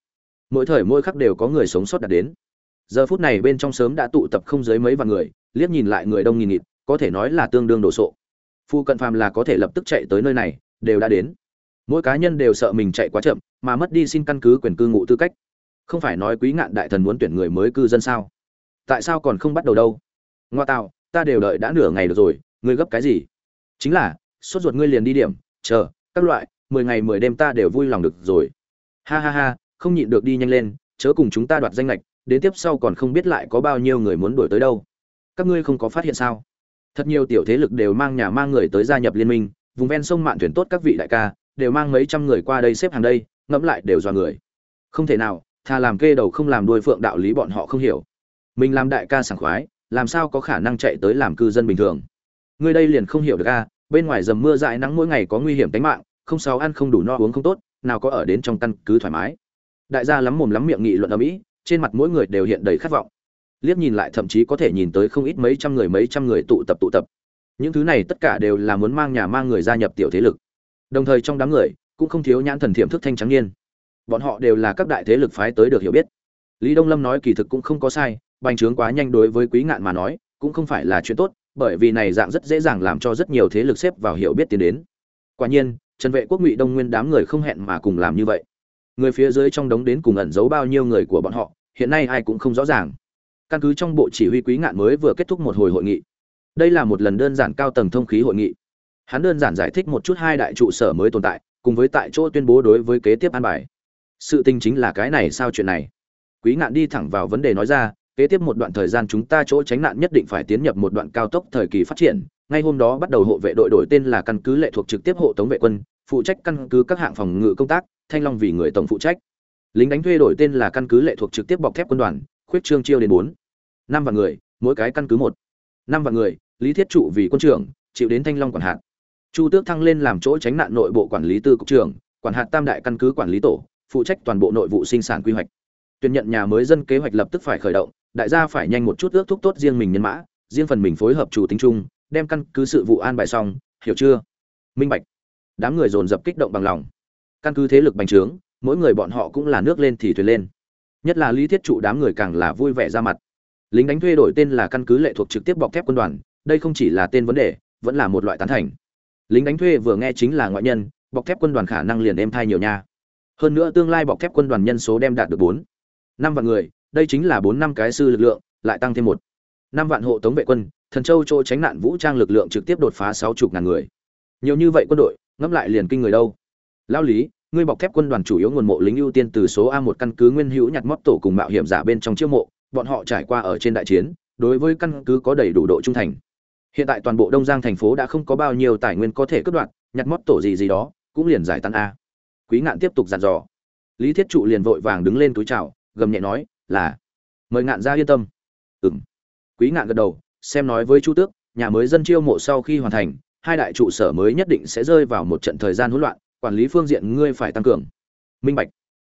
Mỗi thời mỗi khắc đều có người sống sót đạt đến. Giờ phút này bên trong sớm đã tụ tập không dưới mấy vạn người, liếc nhìn lại người đông nghìn nghịt, có thể nói là tương đương đồ sộ. Phu cận phàm là có thể lập tức chạy tới nơi này, đều đã đến. Mỗi cá nhân đều sợ mình chạy quá chậm, mà mất đi xin căn cứ quyền cư ngụ tư cách không phải nói quý ngạn đại thần muốn tuyển người mới cư dân sao? Tại sao còn không bắt đầu đâu? Ngoa tạo, ta đều đợi đã nửa ngày được rồi, ngươi gấp cái gì? Chính là, sốt ruột ngươi liền đi điểm, chờ, các loại, mười ngày mười đêm ta đều vui lòng được rồi. Ha ha ha, không nhịn được đi nhanh lên, chớ cùng chúng ta đoạt danh lệch, đến tiếp sau còn không biết lại có bao nhiêu người muốn đổi tới đâu. Các ngươi không có phát hiện sao? Thật nhiều tiểu thế lực đều mang nhà mang người tới gia nhập liên minh, vùng ven sông mạn thuyền tốt các vị đại ca, đều mang mấy trăm người qua đây xếp hàng đây, ngẫm lại đều do người. Không thể nào thà làm kê đầu không làm đuôi phượng đạo lý bọn họ không hiểu. Mình làm đại ca sảng khoái, làm sao có khả năng chạy tới làm cư dân bình thường? Người đây liền không hiểu được a, bên ngoài dầm mưa dại nắng mỗi ngày có nguy hiểm tính mạng, không sao ăn không đủ no uống không tốt, nào có ở đến trong căn cứ thoải mái. Đại gia lắm mồm lắm miệng nghị luận ở mỹ trên mặt mỗi người đều hiện đầy khát vọng. Liếc nhìn lại thậm chí có thể nhìn tới không ít mấy trăm người mấy trăm người tụ tập tụ tập. Những thứ này tất cả đều là muốn mang nhà mang người gia nhập tiểu thế lực. Đồng thời trong đám người, cũng không thiếu nhãn thần thiểm thức thanh trắng niên bọn họ đều là các đại thế lực phái tới được hiểu biết. Lý đông lâm nói kỳ thực cũng không có sai, bành trướng quá nhanh đối với quý ngạn mà nói, cũng không phải là chuyện tốt, bởi vì này dạng rất dễ dàng làm cho rất nhiều thế lực xếp vào hiểu biết tiến đến. Quả nhiên, trần vệ quốc ngụy đông nguyên đám người không hẹn mà cùng làm như vậy. Người phía dưới trong đống đến cùng ẩn giấu bao nhiêu người của bọn họ, hiện nay ai cũng không rõ ràng. Căn cứ trong bộ chỉ huy quý ngạn mới vừa kết thúc một hồi hội nghị. Đây là một lần đơn giản cao tầng thông khí hội nghị. Hắn đơn giản giải thích một chút hai đại trụ sở mới tồn tại, cùng với tại chỗ tuyên bố đối với kế tiếp an bài sự tình chính là cái này sao chuyện này? Quý ngạn đi thẳng vào vấn đề nói ra, kế tiếp một đoạn thời gian chúng ta chỗ tránh nạn nhất định phải tiến nhập một đoạn cao tốc thời kỳ phát triển. Ngay hôm đó bắt đầu hộ vệ đội đổi tên là căn cứ lệ thuộc trực tiếp hộ tống vệ quân, phụ trách căn cứ các hạng phòng ngự công tác, thanh long vì người tổng phụ trách. Lính đánh thuê đổi tên là căn cứ lệ thuộc trực tiếp bọc thép quân đoàn, khuyết trương chiêu đến bốn. Năm vạn người, mỗi cái căn cứ một. Năm vạn người, lý thiết trụ vì quân trưởng, chịu đến thanh long quản hạt. Chu tước thăng lên làm chỗ tránh nạn nội bộ quản lý tư cục trưởng, quản hạt tam đại căn cứ quản lý tổ phụ trách toàn bộ nội vụ sinh sản quy hoạch. Tuyển nhận nhà mới dân kế hoạch lập tức phải khởi động, đại gia phải nhanh một chút ước thúc tốt riêng mình nhân mã, riêng phần mình phối hợp chủ tính chung, đem căn cứ sự vụ an bài xong, hiểu chưa? Minh bạch. Đám người dồn dập kích động bằng lòng. Căn cứ thế lực bành trướng, mỗi người bọn họ cũng là nước lên thì thuyền lên. Nhất là lý thiết trụ đám người càng là vui vẻ ra mặt. Lính đánh thuê đổi tên là căn cứ lệ thuộc trực tiếp bọc thép quân đoàn, đây không chỉ là tên vấn đề, vẫn là một loại tán thành. Lính đánh thuê vừa nghe chính là ngoại nhân, bọc thép quân đoàn khả năng liền êm thai nhiều nha hơn nữa tương lai bọc thép quân đoàn nhân số đem đạt được bốn. Năm vạn người, đây chính là bốn năm cái sư lực lượng, lại tăng thêm một. Năm vạn hộ tống vệ quân, thần châu chỗ tránh nạn vũ trang lực lượng trực tiếp đột phá sáu chục ngàn người. Nhiều như vậy quân đội, ngẫm lại liền kinh người đâu. Lao lý, ngươi bọc thép quân đoàn chủ yếu nguồn mộ lính ưu tiên từ số a một căn cứ nguyên hữu nhặt mót tổ cùng mạo hiểm giả bên trong chiêu mộ, bọn họ trải qua ở trên đại chiến, đối với căn cứ có đầy đủ độ trung thành. Hiện tại toàn bộ đông giang thành phố đã không có bao nhiêu tài nguyên có thể cướp đoạt, nhặt mót tổ gì gì đó, cũng liền giải tán a quý ngạn tiếp tục dặn dò. Lý thiết trụ liền vội vàng đứng lên túi chào, gầm nhẹ nói, là. Mời ngạn ra yên tâm. Ừng quý ngạn gật đầu, xem nói với chu tước, nhà mới dân chiêu mộ sau khi hoàn thành, hai đại trụ sở mới nhất định sẽ rơi vào một trận thời gian hỗn loạn, quản lý phương diện ngươi phải tăng cường. Minh bạch.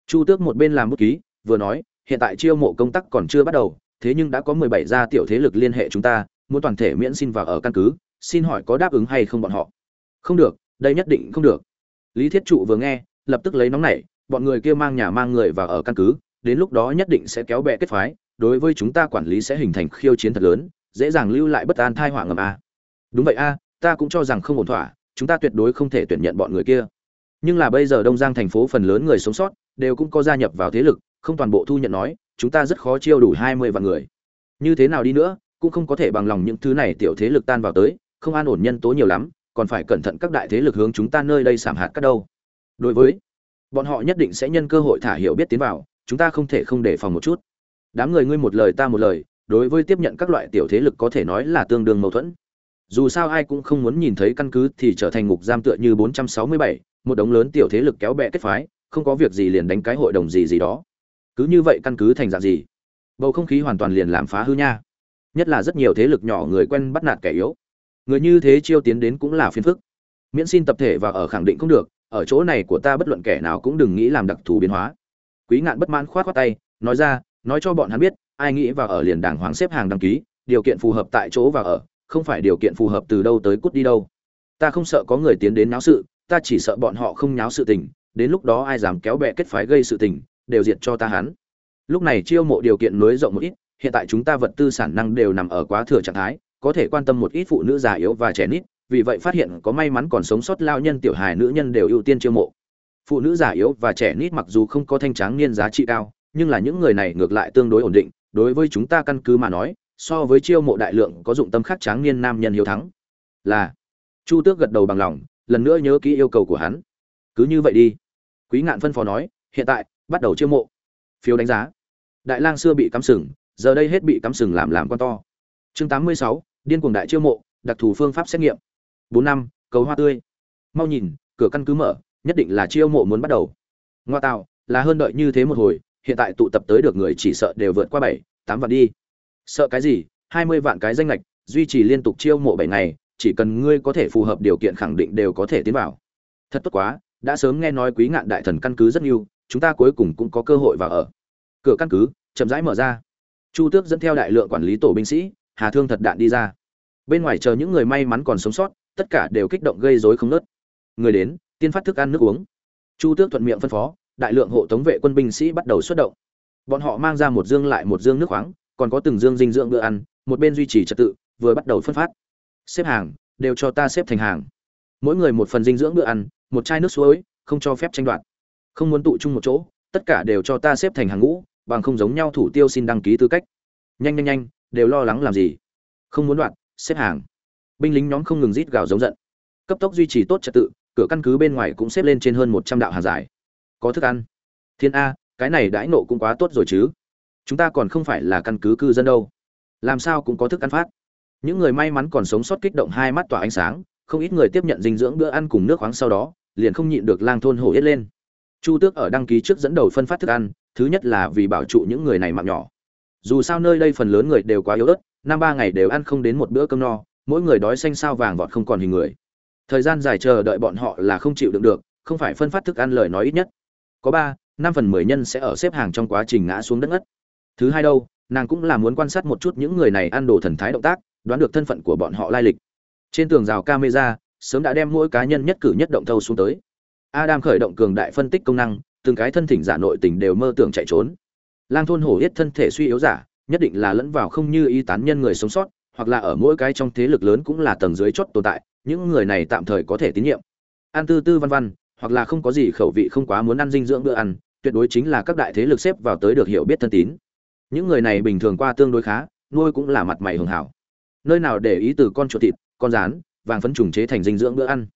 Chu tước một bên làm bút ký, vừa nói, hiện tại chiêu mộ công tác còn chưa bắt đầu, thế nhưng đã có mười bảy gia tiểu thế lực liên hệ chúng ta, muốn toàn thể miễn xin vào ở căn cứ, xin hỏi có đáp ứng hay không bọn họ? Không được, đây nhất định không được. Lý thiết trụ vừa nghe lập tức lấy nóng nảy, bọn người kia mang nhà mang người vào ở căn cứ, đến lúc đó nhất định sẽ kéo bè kết phái, đối với chúng ta quản lý sẽ hình thành khiêu chiến thật lớn, dễ dàng lưu lại bất an thai họa ngầm a. Đúng vậy a, ta cũng cho rằng không ổn thỏa, chúng ta tuyệt đối không thể tuyển nhận bọn người kia. Nhưng là bây giờ đông giang thành phố phần lớn người sống sót, đều cũng có gia nhập vào thế lực, không toàn bộ thu nhận nói, chúng ta rất khó chiêu đủ hai mươi vạn người. Như thế nào đi nữa, cũng không có thể bằng lòng những thứ này tiểu thế lực tan vào tới, không an ổn nhân tố nhiều lắm, còn phải cẩn thận các đại thế lực hướng chúng ta nơi đây sảm hạt các đâu đối với bọn họ nhất định sẽ nhân cơ hội thả hiểu biết tiến vào chúng ta không thể không đề phòng một chút. Đám người ngươi một lời ta một lời đối với tiếp nhận các loại tiểu thế lực có thể nói là tương đương mâu thuẫn. Dù sao ai cũng không muốn nhìn thấy căn cứ thì trở thành ngục giam tựa như 467, một đống lớn tiểu thế lực kéo bè kết phái không có việc gì liền đánh cái hội đồng gì gì đó. Cứ như vậy căn cứ thành dạng gì? Bầu không khí hoàn toàn liền làm phá hư nha. Nhất là rất nhiều thế lực nhỏ người quen bắt nạt kẻ yếu. Người như thế chiêu tiến đến cũng là phiền phức. Miễn xin tập thể và ở khẳng định không được ở chỗ này của ta bất luận kẻ nào cũng đừng nghĩ làm đặc thù biến hóa. Quý ngạn bất mãn khoát khoát tay, nói ra, nói cho bọn hắn biết, ai nghĩ vào ở liền đàng hoàng xếp hàng đăng ký, điều kiện phù hợp tại chỗ và ở, không phải điều kiện phù hợp từ đâu tới cút đi đâu. Ta không sợ có người tiến đến náo sự, ta chỉ sợ bọn họ không nháo sự tình, đến lúc đó ai dám kéo bè kết phái gây sự tình, đều diệt cho ta hắn. Lúc này chiêu mộ điều kiện nối rộng một ít, hiện tại chúng ta vật tư sản năng đều nằm ở quá thừa trạng thái, có thể quan tâm một ít phụ nữ già yếu và trẻ nít vì vậy phát hiện có may mắn còn sống sót lao nhân tiểu hài nữ nhân đều ưu tiên chiêu mộ. Phụ nữ già yếu và trẻ nít mặc dù không có thanh tráng niên giá trị cao, nhưng là những người này ngược lại tương đối ổn định, đối với chúng ta căn cứ mà nói, so với chiêu mộ đại lượng có dụng tâm khắc tráng niên nam nhân hiếu thắng. Là, chu tước gật đầu bằng lòng, lần nữa nhớ kỹ yêu cầu của hắn. Cứ như vậy đi. Quý ngạn phân phó nói, hiện tại, bắt đầu chiêu mộ. Phiếu đánh giá. Đại lang xưa bị cắm sừng, giờ đây hết bị cắm sừng làm làm con to. Chương tám mươi sáu, điên cuồng đại chiêu mộ, đặc thù phương pháp xét nghiệm bốn năm, cầu hoa tươi. Mau nhìn, cửa căn cứ mở, nhất định là chiêu mộ muốn bắt đầu. Ngoa tạo, là hơn đợi như thế một hồi, hiện tại tụ tập tới được người chỉ sợ đều vượt qua bảy, tám vạn đi. Sợ cái gì? Hai mươi vạn cái danh lệch duy trì liên tục chiêu mộ bảy ngày, chỉ cần ngươi có thể phù hợp điều kiện khẳng định đều có thể tiến vào. Thật tốt quá, đã sớm nghe nói quý ngạn đại thần căn cứ rất nhiều, chúng ta cuối cùng cũng có cơ hội vào ở. Cửa căn cứ, chậm rãi mở ra. Chu tước dẫn theo đại lượng quản lý tổ binh sĩ, hà thương thật đạn đi ra. Bên ngoài chờ những người may mắn còn sống sót tất cả đều kích động gây rối không nớt. Người đến, tiên phát thức ăn nước uống. Chu tước thuận miệng phân phó, đại lượng hộ tống vệ quân binh sĩ bắt đầu xuất động. Bọn họ mang ra một dương lại một dương nước khoáng, còn có từng dương dinh dưỡng bữa ăn, một bên duy trì trật tự, vừa bắt đầu phân phát. Xếp hàng, đều cho ta xếp thành hàng. Mỗi người một phần dinh dưỡng bữa ăn, một chai nước suối, không cho phép tranh đoạt. Không muốn tụ chung một chỗ, tất cả đều cho ta xếp thành hàng ngũ, bằng không giống nhau thủ tiêu xin đăng ký tư cách. Nhanh nhanh nhanh, đều lo lắng làm gì? Không muốn đoạt, xếp hàng binh lính nhóm không ngừng rít gào giống giận. Cấp tốc duy trì tốt trật tự, cửa căn cứ bên ngoài cũng xếp lên trên hơn một trăm đạo hàng dài. Có thức ăn. Thiên a, cái này đãi nộ cũng quá tốt rồi chứ. Chúng ta còn không phải là căn cứ cư dân đâu. Làm sao cũng có thức ăn phát. Những người may mắn còn sống sót kích động hai mắt tỏa ánh sáng, không ít người tiếp nhận dinh dưỡng bữa ăn cùng nước khoáng sau đó, liền không nhịn được lang thôn hổ yết lên. Chu tước ở đăng ký trước dẫn đầu phân phát thức ăn, thứ nhất là vì bảo trụ những người này mạng nhỏ. Dù sao nơi đây phần lớn người đều quá yếu ớt, năm ba ngày đều ăn không đến một bữa cơm no mỗi người đói xanh sao vàng vọt không còn hình người. Thời gian dài chờ đợi bọn họ là không chịu đựng được, không phải phân phát thức ăn lời nói ít nhất. Có ba, năm phần mười nhân sẽ ở xếp hàng trong quá trình ngã xuống đất ngất. Thứ hai đâu, nàng cũng là muốn quan sát một chút những người này ăn đồ thần thái động tác, đoán được thân phận của bọn họ lai lịch. Trên tường rào camera, sớm đã đem mỗi cá nhân nhất cử nhất động thâu xuống tới. Adam khởi động cường đại phân tích công năng, từng cái thân thỉnh giả nội tình đều mơ tưởng chạy trốn. Lang thôn hổ yết thân thể suy yếu giả, nhất định là lẫn vào không như y tán nhân người sống sót hoặc là ở mỗi cái trong thế lực lớn cũng là tầng dưới chót tồn tại, những người này tạm thời có thể tín nhiệm. An tư tư văn văn, hoặc là không có gì khẩu vị không quá muốn ăn dinh dưỡng bữa ăn, tuyệt đối chính là các đại thế lực xếp vào tới được hiểu biết thân tín. Những người này bình thường qua tương đối khá, nuôi cũng là mặt mày hường hảo. Nơi nào để ý từ con chuột thịt, con rán, vàng phấn trùng chế thành dinh dưỡng bữa ăn.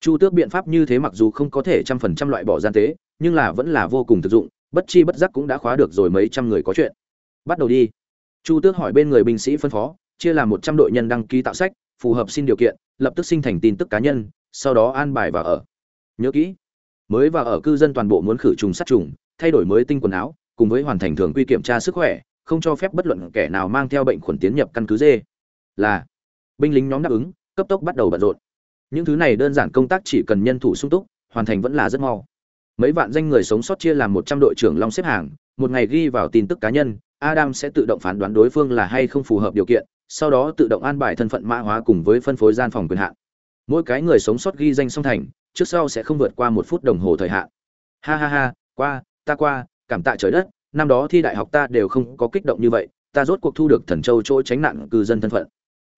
Chu tước biện pháp như thế mặc dù không có thể trăm phần trăm loại bỏ gian tế, nhưng là vẫn là vô cùng thực dụng, bất chi bất giác cũng đã khóa được rồi mấy trăm người có chuyện. Bắt đầu đi. Chu tước hỏi bên người binh sĩ phân phó chia làm một trăm đội nhân đăng ký tạo sách, phù hợp xin điều kiện, lập tức sinh thành tin tức cá nhân, sau đó an bài và ở. Nhớ kỹ, mới và ở cư dân toàn bộ muốn khử trùng sát trùng, thay đổi mới tinh quần áo, cùng với hoàn thành thường quy kiểm tra sức khỏe, không cho phép bất luận kẻ nào mang theo bệnh khuẩn tiến nhập căn cứ dê là, binh lính nhóm đáp ứng, cấp tốc bắt đầu bận rộn. Những thứ này đơn giản công tác chỉ cần nhân thủ sung túc, hoàn thành vẫn là rất mau. Mấy vạn danh người sống sót chia làm một trăm đội trưởng long xếp hàng, một ngày ghi vào tin tức cá nhân, adam sẽ tự động phán đoán đối phương là hay không phù hợp điều kiện sau đó tự động an bài thân phận mã hóa cùng với phân phối gian phòng quyền hạn. Mỗi cái người sống sót ghi danh song thành, trước sau sẽ không vượt qua một phút đồng hồ thời hạn. Ha ha ha, qua, ta qua, cảm tạ trời đất, năm đó thi đại học ta đều không có kích động như vậy, ta rốt cuộc thu được thần châu chỗ tránh nạn cư dân thân phận.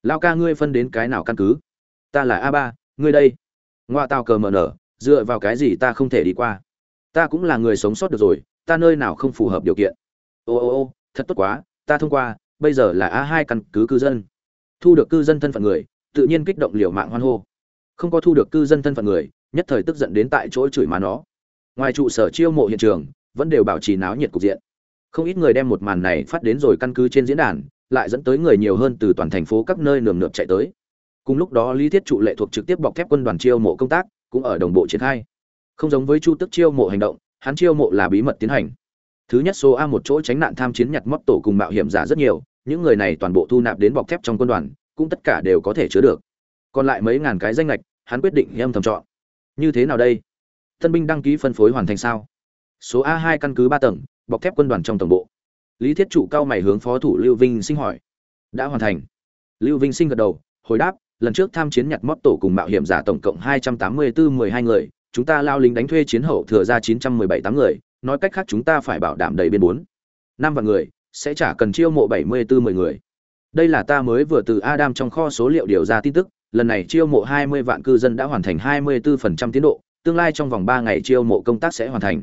Lao ca ngươi phân đến cái nào căn cứ? Ta là a ba, ngươi đây. Ngoa tao cờ mờ nở, dựa vào cái gì ta không thể đi qua? Ta cũng là người sống sót được rồi, ta nơi nào không phù hợp điều kiện? Ô ô ô, thật tốt quá, ta thông qua bây giờ là a hai căn cứ cư dân. Thu được cư dân thân phận người, tự nhiên kích động liều mạng hoan hô. Không có thu được cư dân thân phận người, nhất thời tức giận đến tại chỗ chửi má nó. Ngoài trụ sở chiêu mộ hiện trường, vẫn đều bảo trì náo nhiệt cục diện. Không ít người đem một màn này phát đến rồi căn cứ trên diễn đàn, lại dẫn tới người nhiều hơn từ toàn thành phố các nơi nườm nượp chạy tới. Cùng lúc đó, lý thiết trụ lệ thuộc trực tiếp bọc thép quân đoàn chiêu mộ công tác, cũng ở đồng bộ triển khai. Không giống với chu tức chiêu mộ hành động, hắn chiêu mộ là bí mật tiến hành. Thứ nhất, số a một chỗ tránh nạn tham chiến nhặt móc tổ cùng mạo hiểm giả rất nhiều những người này toàn bộ thu nạp đến bọc thép trong quân đoàn, cũng tất cả đều có thể chứa được. Còn lại mấy ngàn cái danh lệch hắn quyết định âm thầm chọn. Như thế nào đây? Tân binh đăng ký phân phối hoàn thành sao? Số a hai căn cứ ba tầng, bọc thép quân đoàn trong tổng bộ. Lý thiết trụ cao mày hướng phó thủ lưu vinh sinh hỏi. Đã hoàn thành. Lưu vinh sinh gật đầu, hồi đáp, lần trước tham chiến nhặt mót tổ cùng mạo hiểm giả tổng cộng hai trăm tám mươi bốn mười hai người, chúng ta lao lính đánh thuê chiến hậu thừa ra chín trăm mười bảy tám người, nói cách khác chúng ta phải bảo đảm đầy biên bốn. Năm vạn người sẽ chả cần chiêu mộ bảy mươi bốn mười người. Đây là ta mới vừa từ adam trong kho số liệu điều ra tin tức, lần này chiêu mộ hai mươi vạn cư dân đã hoàn thành hai mươi 24% tiến độ, tương lai trong vòng ba ngày chiêu mộ công tác sẽ hoàn thành.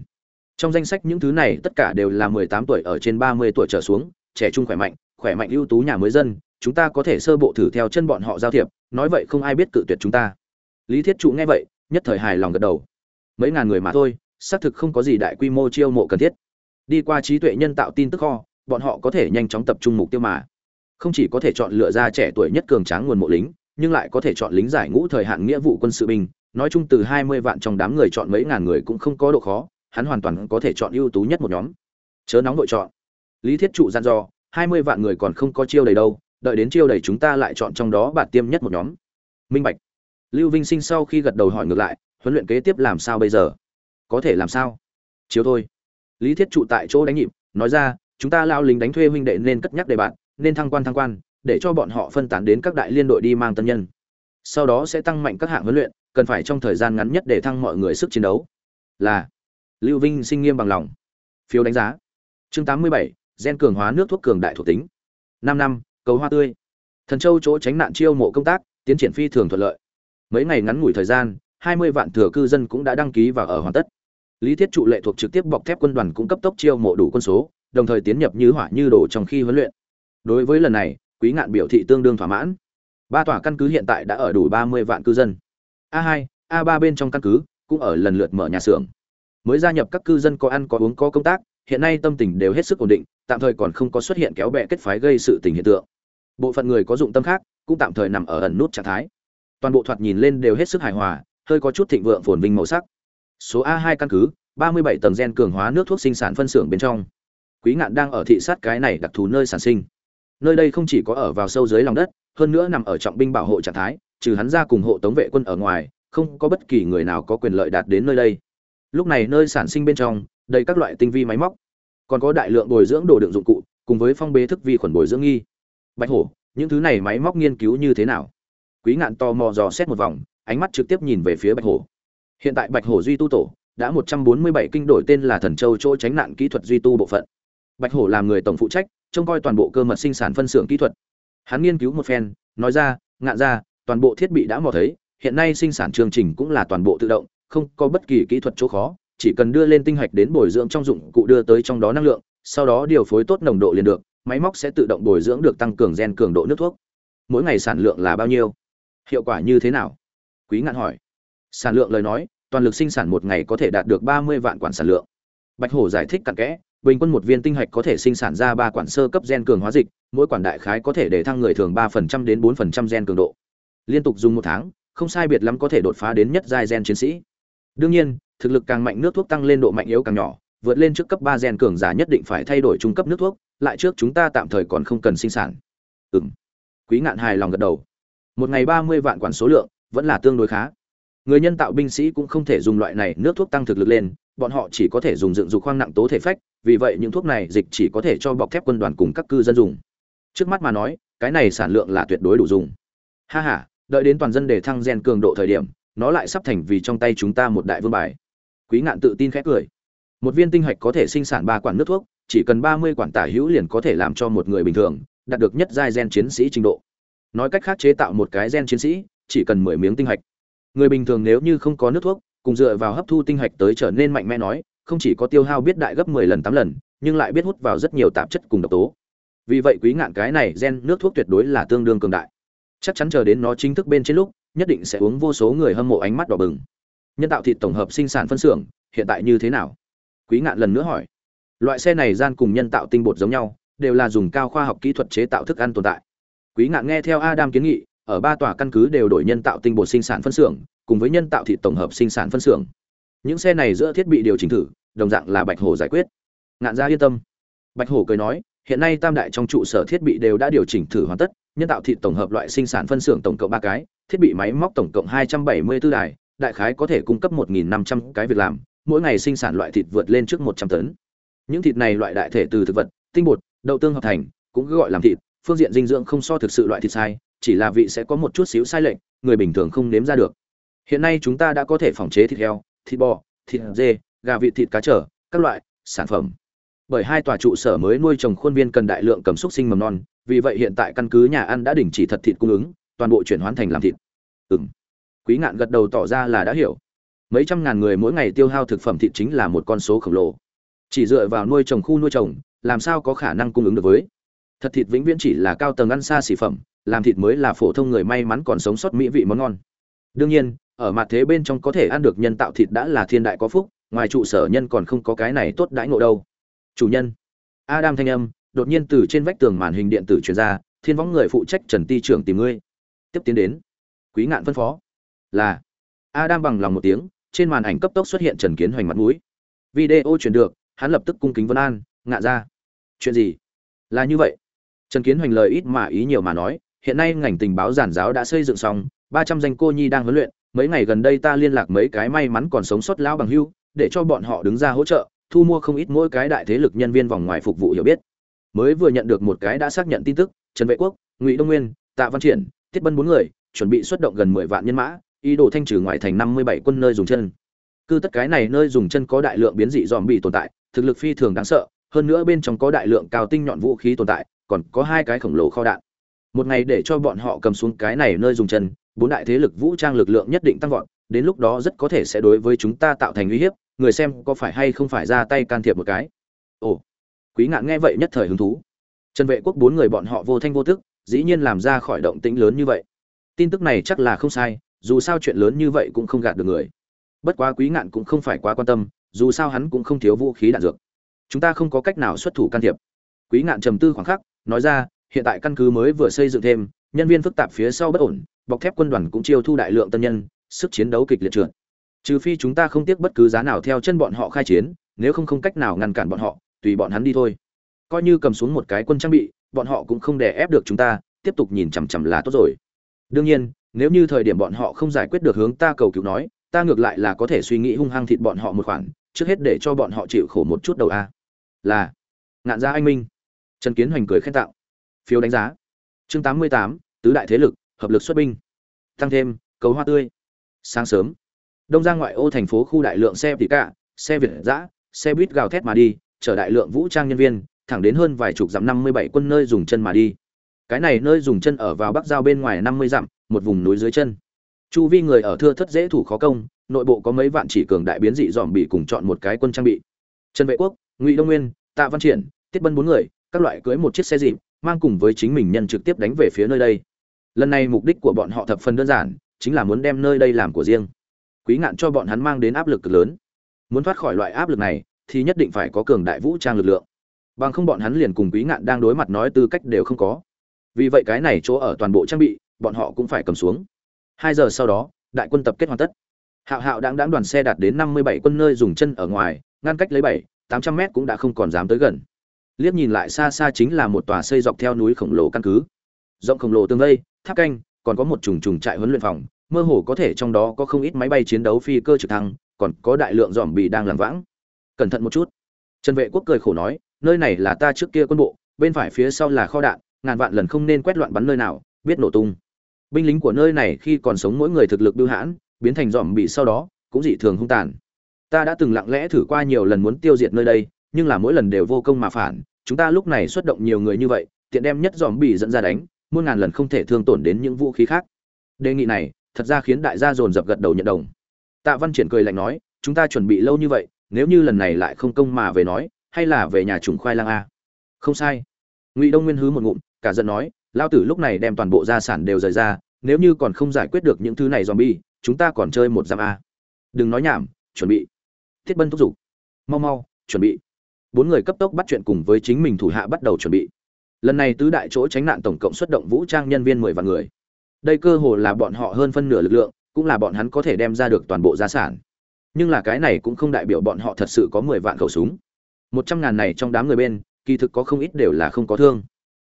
Trong danh sách những thứ này, tất cả đều là mười tám tuổi ở trên ba mươi tuổi trở xuống, trẻ trung khỏe mạnh khỏe mạnh ưu tú nhà mới dân, chúng ta có thể sơ bộ thử theo chân bọn họ giao thiệp, nói vậy không ai biết cự tuyệt chúng ta. Lý thiết trụ nghe vậy, nhất thời hài lòng gật đầu. Mấy ngàn người mà thôi, xác thực không có gì đại quy mô chiêu mộ cần thiết. Đi qua trí tuệ nhân tạo tin tức kho bọn họ có thể nhanh chóng tập trung mục tiêu mà. Không chỉ có thể chọn lựa ra trẻ tuổi nhất cường tráng nguồn mộ lính, nhưng lại có thể chọn lính giải ngũ thời hạn nghĩa vụ quân sự binh. Nói chung từ hai mươi vạn trong đám người chọn mấy ngàn người cũng không có độ khó, hắn hoàn toàn có thể chọn ưu tú nhất một nhóm. Chớ nóng đội chọn. Lý thiết trụ gian do hai mươi vạn người còn không có chiêu đầy đâu, đợi đến chiêu đầy chúng ta lại chọn trong đó bạt tiêm nhất một nhóm. Minh bạch. Lưu vinh sinh sau khi gật đầu hỏi ngược lại, huấn luyện kế tiếp làm sao bây giờ? Có thể làm sao? Chiếu thôi. Lý thiết trụ tại chỗ đánh nhịp, nói ra chúng ta lao lính đánh thuê huynh đệ nên cất nhắc đề bạn nên thăng quan thăng quan, để cho bọn họ phân tán đến các đại liên đội đi mang tân nhân. Sau đó sẽ tăng mạnh các hạng huấn luyện, cần phải trong thời gian ngắn nhất để thăng mọi người sức chiến đấu. Là, lưu vinh sinh nghiêm bằng lòng. Phiếu đánh giá. Chương tám mươi bảy, gen cường hóa nước thuốc cường đại thuộc tính. Năm năm, cầu hoa tươi. Thần châu chỗ tránh nạn chiêu mộ công tác, tiến triển phi thường thuận lợi. Mấy ngày ngắn ngủi thời gian, hai mươi vạn thừa cư dân cũng đã đăng ký và ở hoàn tất. Lý thiết trụ lệ thuộc trực tiếp bọc thép quân đoàn cũng cấp tốc chiêu mộ đủ quân số đồng thời tiến nhập như hỏa như đổ trong khi huấn luyện. Đối với lần này, quý ngạn biểu thị tương đương thỏa mãn. Ba tòa căn cứ hiện tại đã ở đủ ba mươi vạn cư dân. A hai, a ba bên trong căn cứ cũng ở lần lượt mở nhà xưởng. Mới gia nhập các cư dân có ăn có uống có công tác, hiện nay tâm tình đều hết sức ổn định, tạm thời còn không có xuất hiện kéo bè kết phái gây sự tình hiện tượng. Bộ phận người có dụng tâm khác cũng tạm thời nằm ở ẩn nút trạng thái. Toàn bộ thoạt nhìn lên đều hết sức hài hòa, hơi có chút thịnh vượng phồn vinh màu sắc. Số a 2 căn cứ 37 tầng gen cường hóa nước thuốc sinh sản phân xưởng bên trong quý ngạn đang ở thị sát cái này đặc thù nơi sản sinh. Nơi đây không chỉ có ở vào sâu dưới lòng đất, hơn nữa nằm ở trọng binh bảo hộ trạng thái, trừ hắn ra cùng hộ tống vệ quân ở ngoài, không có bất kỳ người nào có quyền lợi đạt đến nơi đây. Lúc này nơi sản sinh bên trong, đầy các loại tinh vi máy móc. Còn có đại lượng bồi dưỡng đồ đựng dụng cụ, cùng với phong bế thức vi khuẩn bồi dưỡng nghi. Bạch hổ, những thứ này máy móc nghiên cứu như thế nào? Quý ngạn to mò dò xét một vòng, ánh mắt trực tiếp nhìn về phía bạch hổ. Hiện tại bạch hổ duy tu tổ đã một trăm bốn mươi bảy kinh đổi tên là thần châu chỗ tránh nạn kỹ thuật duy tu bộ phận bạch hổ làm người tổng phụ trách, trông coi toàn bộ cơ mật sinh sản phân xưởng kỹ thuật. Hắn nghiên cứu một phen, nói ra, ngạn ra toàn bộ thiết bị đã mò thấy, hiện nay sinh sản chương trình cũng là toàn bộ tự động, không có bất kỳ kỹ thuật chỗ khó, chỉ cần đưa lên tinh hạch đến bồi dưỡng trong dụng cụ đưa tới trong đó năng lượng, sau đó điều phối tốt nồng độ liền được, máy móc sẽ tự động bồi dưỡng được tăng cường gen cường độ nước thuốc. Mỗi ngày sản lượng là bao nhiêu? Hiệu quả như thế nào? Quý ngạn hỏi. Sản lượng lời nói, toàn lực sinh sản một ngày có thể đạt được ba mươi vạn quản sản lượng. Bạch hổ giải thích cặn kẽ bình quân một viên tinh hạch có thể sinh sản ra ba quản sơ cấp gen cường hóa dịch, mỗi quản đại khái có thể để thăng người thường ba phần trăm đến bốn phần trăm gen cường độ. Liên tục dùng một tháng, không sai biệt lắm có thể đột phá đến nhất giai gen chiến sĩ. Đương nhiên, thực lực càng mạnh nước thuốc tăng lên độ mạnh yếu càng nhỏ, vượt lên trước cấp ba gen cường giả nhất định phải thay đổi trung cấp nước thuốc, lại trước chúng ta tạm thời còn không cần sinh sản. Ừm. Quý ngạn hài lòng gật đầu. Một ngày ba mươi vạn quản số lượng, vẫn là tương đối khá. Người nhân tạo binh sĩ cũng không thể dùng loại này nước thuốc tăng thực lực lên bọn họ chỉ có thể dùng dựng dục khoang nặng tố thể phách, vì vậy những thuốc này dịch chỉ có thể cho bọc thép quân đoàn cùng các cư dân dùng. Trước mắt mà nói, cái này sản lượng là tuyệt đối đủ dùng. Ha ha, đợi đến toàn dân để thăng gen cường độ thời điểm, nó lại sắp thành vì trong tay chúng ta một đại vương bài. Quý ngạn tự tin khẽ cười. Một viên tinh hạch có thể sinh sản ba quản nước thuốc, chỉ cần ba mươi quản tả hữu liền có thể làm cho một người bình thường, đạt được nhất giai gen chiến sĩ trình độ. Nói cách khác chế tạo một cái gen chiến sĩ, chỉ cần mười miếng tinh hạch. Người bình thường nếu như không có nước thuốc cùng dựa vào hấp thu tinh hạch tới trở nên mạnh mẽ nói, không chỉ có tiêu hao biết đại gấp mười lần tám lần, nhưng lại biết hút vào rất nhiều tạp chất cùng độc tố. Vì vậy quý ngạn cái này gen nước thuốc tuyệt đối là tương đương cường đại. Chắc chắn chờ đến nó chính thức bên trên lúc, nhất định sẽ uống vô số người hâm mộ ánh mắt đỏ bừng. Nhân tạo thịt tổng hợp sinh sản phân xưởng, hiện tại như thế nào? Quý ngạn lần nữa hỏi. Loại xe này gian cùng nhân tạo tinh bột giống nhau, đều là dùng cao khoa học kỹ thuật chế tạo thức ăn tồn tại. Quý ngạn nghe theo adam kiến nghị, ở ba tòa căn cứ đều đổi nhân tạo tinh bột sinh sản phân xưởng cùng với nhân tạo thịt tổng hợp sinh sản phân xưởng. Những xe này giữa thiết bị điều chỉnh thử, đồng dạng là bạch hổ giải quyết. Ngạn gia yên tâm. Bạch hổ cười nói, hiện nay tam đại trong trụ sở thiết bị đều đã điều chỉnh thử hoàn tất, nhân tạo thịt tổng hợp loại sinh sản phân xưởng tổng cộng ba cái, thiết bị máy móc tổng cộng hai trăm bảy mươi 274 đài, đại khái có thể cung cấp một nghìn năm trăm cái việc làm, mỗi ngày sinh sản loại thịt vượt lên trước một trăm tấn. Những thịt này loại đại thể từ thực vật, tinh bột, đậu tương hợp thành, cũng gọi làm thịt, phương diện dinh dưỡng không so thực sự loại thịt sai, chỉ là vị sẽ có một chút xíu sai lệch, người bình thường không nếm ra được hiện nay chúng ta đã có thể phòng chế thịt heo, thịt bò, thịt dê, gà vịt, thịt cá trở, các loại sản phẩm. Bởi hai tòa trụ sở mới nuôi trồng khuôn viên cần đại lượng cầm xúc sinh mầm non, vì vậy hiện tại căn cứ nhà ăn đã đình chỉ thật thịt cung ứng, toàn bộ chuyển hoán thành làm thịt. Ừng quý ngạn gật đầu tỏ ra là đã hiểu. Mấy trăm ngàn người mỗi ngày tiêu hao thực phẩm thịt chính là một con số khổng lồ. Chỉ dựa vào nuôi trồng khu nuôi trồng, làm sao có khả năng cung ứng được với? Thật thịt vĩnh viễn chỉ là cao tầng ăn xa xỉ phẩm, làm thịt mới là phổ thông người may mắn còn sống sót mỹ vị món ngon. Đương nhiên ở mặt thế bên trong có thể ăn được nhân tạo thịt đã là thiên đại có phúc, ngoài trụ sở nhân còn không có cái này tốt đãi ngộ đâu. Chủ nhân. Adam thanh âm, đột nhiên từ trên vách tường màn hình điện tử truyền ra, thiên võng người phụ trách trần ti trưởng tìm ngươi. Tiếp tiến đến. Quý ngạn phân phó. Là. Adam bằng lòng một tiếng, trên màn ảnh cấp tốc xuất hiện trần kiến hoành mặt mũi. Video truyền được, hắn lập tức cung kính vân an, ngạ ra. Chuyện gì? Là như vậy. Trần kiến hoành lời ít mà ý nhiều mà nói, hiện nay ngành tình báo giản giáo đã xây dựng xong, ba trăm danh cô nhi đang huấn luyện mấy ngày gần đây ta liên lạc mấy cái may mắn còn sống sót lão bằng hưu, để cho bọn họ đứng ra hỗ trợ, thu mua không ít mỗi cái đại thế lực nhân viên vòng ngoài phục vụ hiểu biết. Mới vừa nhận được một cái đã xác nhận tin tức, trần vệ quốc, ngụy đông nguyên, tạ văn triển tiết bân bốn người, chuẩn bị xuất động gần mười vạn nhân mã, ý đồ thanh trừ ngoại thành năm mươi bảy quân nơi dùng chân. Cư tất cái này nơi dùng chân có đại lượng biến dị dòm bị tồn tại, thực lực phi thường đáng sợ, hơn nữa bên trong có đại lượng cao tinh nhọn vũ khí tồn tại, còn có hai cái khổng lồ kho đạn. Một ngày để cho bọn họ cầm xuống cái này nơi dùng chân bốn đại thế lực vũ trang lực lượng nhất định tăng vọt, đến lúc đó rất có thể sẽ đối với chúng ta tạo thành uy hiếp, người xem có phải hay không phải ra tay can thiệp một cái. Ồ, quý ngạn nghe vậy nhất thời hứng thú. Trần vệ quốc bốn người bọn họ vô thanh vô tức, dĩ nhiên làm ra khỏi động tĩnh lớn như vậy. Tin tức này chắc là không sai, dù sao chuyện lớn như vậy cũng không gạt được người. Bất quá quý ngạn cũng không phải quá quan tâm, dù sao hắn cũng không thiếu vũ khí đạn dược. Chúng ta không có cách nào xuất thủ can thiệp. Quý ngạn trầm tư khoảng khắc, nói ra, hiện tại căn cứ mới vừa xây dựng thêm, nhân viên phức tạp phía sau bất ổn bọc thép quân đoàn cũng chiêu thu đại lượng tân nhân, sức chiến đấu kịch liệt trượt. Trừ phi chúng ta không tiếc bất cứ giá nào theo chân bọn họ khai chiến, nếu không không cách nào ngăn cản bọn họ, tùy bọn hắn đi thôi. Coi như cầm xuống một cái quân trang bị, bọn họ cũng không đè ép được chúng ta, tiếp tục nhìn chằm chằm là tốt rồi. Đương nhiên, nếu như thời điểm bọn họ không giải quyết được hướng ta cầu cứu nói, ta ngược lại là có thể suy nghĩ hung hăng thịt bọn họ một khoản, trước hết để cho bọn họ chịu khổ một chút đầu a. Là, ngạn gia anh minh. Trần kiến hoành cười khen tạo. Phiếu đánh giá. Chương tám mươi tám, tứ đại thế lực hợp lực xuất binh. Tăng thêm, cầu hoa tươi. Sáng sớm, đông giang ngoại ô thành phố khu đại lượng xe tỉ cả xe việt giã, xe buýt gào thét mà đi, chở đại lượng vũ trang nhân viên, thẳng đến hơn vài chục dặm năm mươi bảy quân nơi dùng chân mà đi. Cái này nơi dùng chân ở vào bắc giao bên ngoài năm mươi dặm, một vùng núi dưới chân. Chu vi người ở thưa thất dễ thủ khó công, nội bộ có mấy vạn chỉ cường đại biến dị dòm bị cùng chọn một cái quân trang bị. Trần vệ quốc, ngụy đông nguyên, tạ văn triển, tiết bân bốn người, các loại cưới một chiếc xe dịp, mang cùng với chính mình nhân trực tiếp đánh về phía nơi đây lần này mục đích của bọn họ thập phần đơn giản, chính là muốn đem nơi đây làm của riêng. Quý ngạn cho bọn hắn mang đến áp lực cực lớn. Muốn thoát khỏi loại áp lực này, thì nhất định phải có cường đại vũ trang lực lượng. Bằng không bọn hắn liền cùng quý ngạn đang đối mặt nói tư cách đều không có. Vì vậy cái này chỗ ở toàn bộ trang bị, bọn họ cũng phải cầm xuống. Hai giờ sau đó, đại quân tập kết hoàn tất. Hạo hạo đáng đáng đoàn xe đạt đến năm mươi bảy quân nơi dùng chân ở ngoài, ngăn cách lấy bảy, tám trăm mét cũng đã không còn dám tới gần. Liếc nhìn lại xa xa chính là một tòa xây dọc theo núi khổng lồ căn cứ. Rộng khổng lồ tương lây tháp canh, còn có một trùng trùng trại huấn luyện phòng, mơ hồ có thể trong đó có không ít máy bay chiến đấu phi cơ trực thăng, còn có đại lượng dòm bì đang làm vãng. Cẩn thận một chút. Trần vệ quốc cười khổ nói, nơi này là ta trước kia quân bộ, bên phải phía sau là kho đạn, ngàn vạn lần không nên quét loạn bắn nơi nào, biết nổ tung. Binh lính của nơi này khi còn sống mỗi người thực lực bưu hãn, biến thành dòm bì sau đó, cũng dị thường hung tàn. Ta đã từng lặng lẽ thử qua nhiều lần muốn tiêu diệt nơi đây, nhưng là mỗi lần đều vô công mà phản, chúng ta lúc này xuất động nhiều người như vậy, tiện đem nhất dòm bì dẫn ra đánh muôn ngàn lần không thể thương tổn đến những vũ khí khác. Đề nghị này, thật ra khiến đại gia dồn dập gật đầu nhận đồng. Tạ văn triển cười lạnh nói, chúng ta chuẩn bị lâu như vậy, nếu như lần này lại không công mà về nói, hay là về nhà trùng khoai lang a? Không sai. Ngụy đông nguyên hứ một ngụm, cả giận nói lao tử lúc này đem toàn bộ gia sản đều rời ra, nếu như còn không giải quyết được những thứ này zombie, chúng ta còn chơi một giam a. Đừng nói nhảm, chuẩn bị. Thiết bân thúc giục, mau mau, chuẩn bị. Bốn người cấp tốc bắt chuyện cùng với chính mình thủ hạ bắt đầu chuẩn bị lần này tứ đại chỗ tránh nạn tổng cộng xuất động vũ trang nhân viên mười vạn người. Đây cơ hồ là bọn họ hơn phân nửa lực lượng, cũng là bọn hắn có thể đem ra được toàn bộ gia sản. Nhưng là cái này cũng không đại biểu bọn họ thật sự có mười vạn khẩu súng. Một trăm ngàn này trong đám người bên, kỳ thực có không ít đều là không có thương.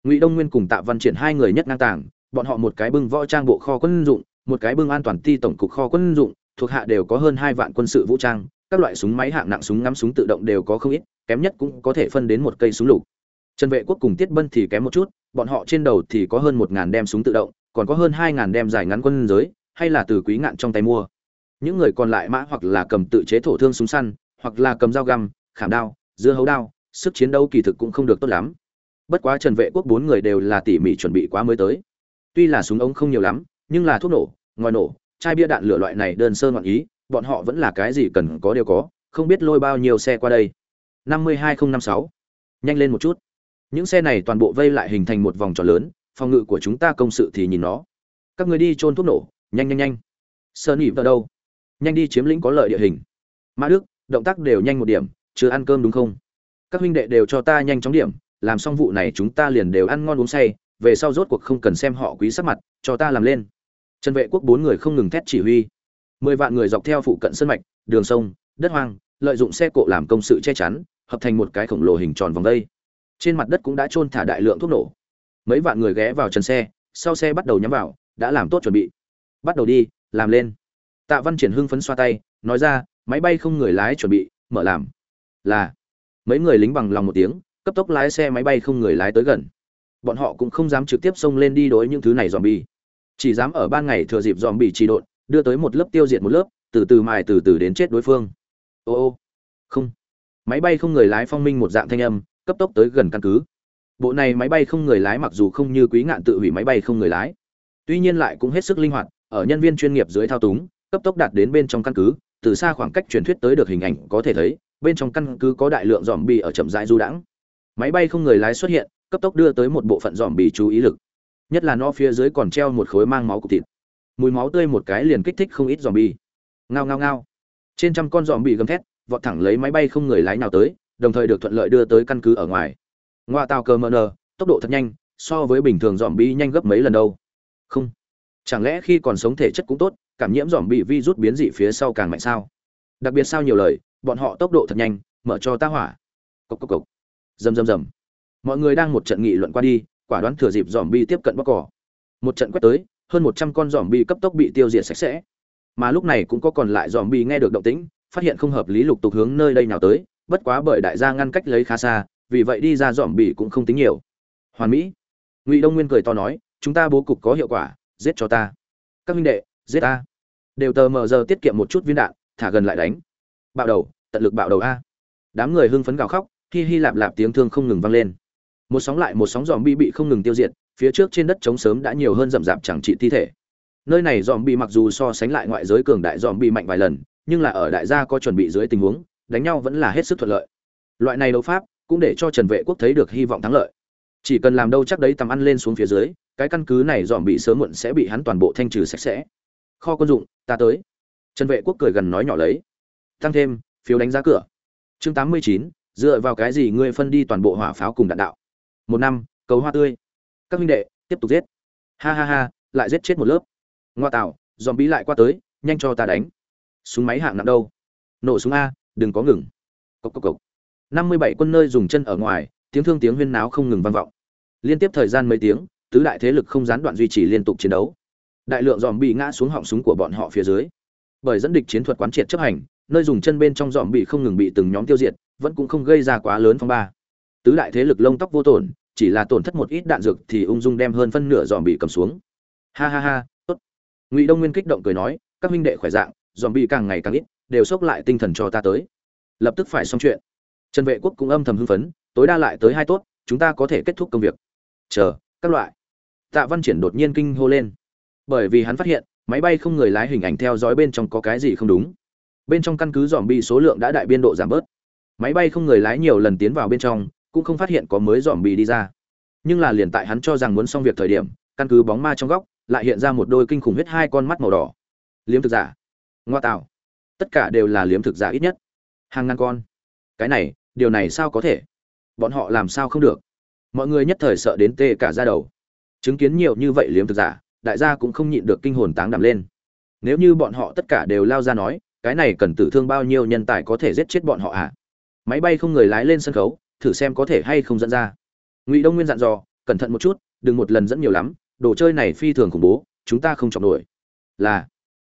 Ngụy đông nguyên cùng tạ văn triển hai người nhất ngang tàng, bọn họ một cái bưng võ trang bộ kho quân dụng, một cái bưng an toàn ti tổng cục kho quân dụng, thuộc hạ đều có hơn hai vạn quân sự vũ trang, các loại súng máy hạng nặng súng ngắm súng tự động đều có không ít, kém nhất cũng có thể phân đến một cây súng lục trần vệ quốc cùng tiết bân thì kém một chút, bọn họ trên đầu thì có hơn một ngàn đem súng tự động, còn có hơn hai ngàn đem dài ngắn quân giới, hay là từ quý ngạn trong tay mua. Những người còn lại mã hoặc là cầm tự chế thổ thương súng săn, hoặc là cầm dao găm, khảm đao, dưa hấu đao, sức chiến đấu kỳ thực cũng không được tốt lắm. Bất quá trần vệ quốc bốn người đều là tỉ mỉ chuẩn bị quá mới tới. Tuy là súng ống không nhiều lắm, nhưng là thuốc nổ, ngòi nổ, chai bia đạn lửa loại này đơn sơ ngọn ý, bọn họ vẫn là cái gì cần có đều có, không biết lôi bao nhiêu xe qua đây. năm mươi hai nghìn năm sáu. Nhanh lên một chút những xe này toàn bộ vây lại hình thành một vòng tròn lớn, phòng ngự của chúng ta công sự thì nhìn nó. Các người đi trôn thuốc nổ, nhanh nhanh nhanh. Sơn ỉ vào đâu? Nhanh đi chiếm lĩnh có lợi địa hình. Mã đức, động tác đều nhanh một điểm, chưa ăn cơm đúng không? Các huynh đệ đều cho ta nhanh chóng điểm, làm xong vụ này chúng ta liền đều ăn ngon uống say, về sau rốt cuộc không cần xem họ quý sắc mặt, cho ta làm lên. Trần vệ quốc bốn người không ngừng thét chỉ huy. Mười vạn người dọc theo phụ cận sân mạch, đường sông, đất hoang, lợi dụng xe cộ làm công sự che chắn, hợp thành một cái khổng lồ hình tròn vòng đây trên mặt đất cũng đã trôn thả đại lượng thuốc nổ. Mấy vạn người ghé vào trần xe, sau xe bắt đầu nhắm vào, đã làm tốt chuẩn bị. Bắt đầu đi, làm lên. Tạ văn triển hưng phấn xoa tay, nói ra, máy bay không người lái chuẩn bị, mở làm. Là. Mấy người lính bằng lòng một tiếng, cấp tốc lái xe máy bay không người lái tới gần. Bọn họ cũng không dám trực tiếp xông lên đi đối những thứ này dòm bi chỉ dám ở ban ngày thừa dịp dòm bị trì độn, đưa tới một lớp tiêu diệt một lớp, từ từ mài từ từ đến chết đối phương. Ô ô. Không. Máy bay không người lái phong minh một dạng thanh âm cấp tốc tới gần căn cứ. Bộ này máy bay không người lái mặc dù không như quý ngạn tự hủy máy bay không người lái, tuy nhiên lại cũng hết sức linh hoạt, ở nhân viên chuyên nghiệp dưới thao túng, cấp tốc đạt đến bên trong căn cứ, từ xa khoảng cách truyền thuyết tới được hình ảnh có thể thấy, bên trong căn cứ có đại lượng dòm bì ở chậm rãi du đãng. Máy bay không người lái xuất hiện, cấp tốc đưa tới một bộ phận dòm bì chú ý lực. Nhất là nó phía dưới còn treo một khối mang máu cục thịt. Mùi máu tươi một cái liền kích thích không ít dòm bì ngao ngao ngao. Trên trăm con dòm bì gầm thét, vọt thẳng lấy máy bay không người lái nào tới đồng thời được thuận lợi đưa tới căn cứ ở ngoài. Ngoa tàu cơ mờ nờ, tốc độ thật nhanh, so với bình thường dòm bi nhanh gấp mấy lần đâu. Không. Chẳng lẽ khi còn sống thể chất cũng tốt, cảm nhiễm dòm bị vi rút biến dị phía sau càng mạnh sao? Đặc biệt sao nhiều lời, bọn họ tốc độ thật nhanh, mở cho ta hỏa. Cốc cốc cốc. rầm rầm rầm. Mọi người đang một trận nghị luận qua đi, quả đoán thừa dịp dòm bi tiếp cận bóc cỏ. Một trận quét tới, hơn một trăm con dòm bi cấp tốc bị tiêu diệt sạch sẽ. Mà lúc này cũng có còn lại dòm bi nghe được động tĩnh, phát hiện không hợp lý lục tục hướng nơi đây nào tới bất quá bởi đại gia ngăn cách lấy khá xa, vì vậy đi ra dòm bi cũng không tính nhiều. Hoàn mỹ, ngụy đông nguyên cười to nói, chúng ta bố cục có hiệu quả, giết cho ta. Các minh đệ, giết ta. Đều tờ mờ giờ tiết kiệm một chút viên đạn, thả gần lại đánh. Bạo đầu, tận lực bạo đầu a. Đám người hưng phấn gào khóc, hi hi lạp lạp tiếng thương không ngừng vang lên. Một sóng lại một sóng dòm bi bị không ngừng tiêu diệt, phía trước trên đất trống sớm đã nhiều hơn rậm rạp chẳng trị thi thể. Nơi này dòm bi mặc dù so sánh lại ngoại giới cường đại dòm bi mạnh vài lần, nhưng là ở đại gia có chuẩn bị dưới tình huống đánh nhau vẫn là hết sức thuận lợi. Loại này đấu pháp cũng để cho trần vệ quốc thấy được hy vọng thắng lợi. Chỉ cần làm đâu chắc đấy tầm ăn lên xuống phía dưới, cái căn cứ này dòm bị sớm muộn sẽ bị hắn toàn bộ thanh trừ sạch sẽ. Kho quân dụng, ta tới. Trần vệ quốc cười gần nói nhỏ lấy. Tăng thêm, phiếu đánh giá cửa. Chương tám mươi chín, dựa vào cái gì ngươi phân đi toàn bộ hỏa pháo cùng đạn đạo? Một năm, cầu hoa tươi. Các huynh đệ, tiếp tục giết. Ha ha ha, lại giết chết một lớp. Ngoa tạo, dòm bí lại qua tới, nhanh cho ta đánh. Súng máy hạng nặng đâu? Nổ súng a đừng có ngừng. Cốc cốc cốc. năm mươi bảy quân nơi dùng chân ở ngoài, tiếng thương tiếng huyên náo không ngừng vang vọng. Liên tiếp thời gian mấy tiếng, tứ đại thế lực không gián đoạn duy trì liên tục chiến đấu. Đại lượng dòm bị ngã xuống họng súng của bọn họ phía dưới. Bởi dẫn địch chiến thuật quán triệt chấp hành, nơi dùng chân bên trong dòm bị không ngừng bị từng nhóm tiêu diệt, vẫn cũng không gây ra quá lớn phong ba. Tứ đại thế lực lông tóc vô tổn, chỉ là tổn thất một ít đạn dược thì ung dung đem hơn phân nửa dòm bị cầm xuống. Ha ha ha, tốt. Ngụy đông nguyên kích động cười nói, các huynh đệ khỏe dạng dòm bị càng ngày càng ít đều xốc lại tinh thần cho ta tới. Lập tức phải xong chuyện. Trần vệ quốc cũng âm thầm hưng phấn, tối đa lại tới hai tốt, chúng ta có thể kết thúc công việc. Chờ, các loại. Tạ văn triển đột nhiên kinh hô lên. Bởi vì hắn phát hiện, máy bay không người lái hình ảnh theo dõi bên trong có cái gì không đúng. Bên trong căn cứ dòm bi số lượng đã đại biên độ giảm bớt. Máy bay không người lái nhiều lần tiến vào bên trong, cũng không phát hiện có mới dòm bi đi ra. Nhưng là liền tại hắn cho rằng muốn xong việc thời điểm, căn cứ bóng ma trong góc, lại hiện ra một đôi kinh khủng huyết hai con mắt màu đỏ. Liếm thực giả. Ngoa tạo tất cả đều là liếm thực giả ít nhất. Hàng ngàn con. Cái này, điều này sao có thể? Bọn họ làm sao không được? Mọi người nhất thời sợ đến tê cả ra đầu. Chứng kiến nhiều như vậy liếm thực giả, đại gia cũng không nhịn được kinh hồn táng đảm lên. Nếu như bọn họ tất cả đều lao ra nói, cái này cần tử thương bao nhiêu nhân tài có thể giết chết bọn họ à? Máy bay không người lái lên sân khấu, thử xem có thể hay không dẫn ra. Ngụy đông nguyên dặn dò, cẩn thận một chút, đừng một lần dẫn nhiều lắm, đồ chơi này phi thường khủng bố, chúng ta không chọc nổi. Là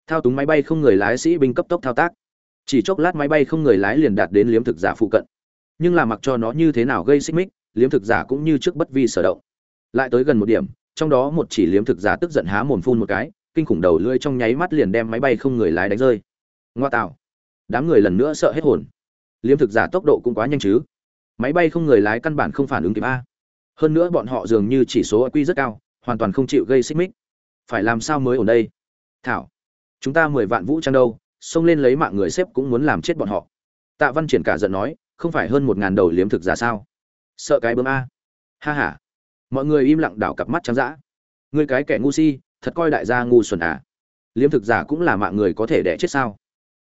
thao túng máy bay không người lái sĩ binh cấp tốc thao tác. Chỉ chốc lát máy bay không người lái liền đạt đến liếm thực giả phụ cận. Nhưng là mặc cho nó như thế nào gây xích mích, liếm thực giả cũng như trước bất vi sở động. Lại tới gần một điểm, trong đó một chỉ liếm thực giả tức giận há mồm phun một cái, kinh khủng đầu lưỡi trong nháy mắt liền đem máy bay không người lái đánh rơi. Ngoa tạo. Đám người lần nữa sợ hết hồn. Liếm thực giả tốc độ cũng quá nhanh chứ. Máy bay không người lái căn bản không phản ứng kịp a. Hơn nữa bọn họ dường như chỉ số q rất cao, hoàn toàn không chịu gây xích mích. Phải làm sao mới ở đây? Thảo chúng ta mười vạn vũ trang đâu, xông lên lấy mạng người xếp cũng muốn làm chết bọn họ. Tạ văn triển cả giận nói, không phải hơn một ngàn đầu liếm thực giả sao? Sợ cái bơm a. Ha ha. Mọi người im lặng đảo cặp mắt trắng dã. Người cái kẻ ngu si, thật coi đại gia ngu xuẩn à? Liếm thực giả cũng là mạng người có thể đẻ chết sao?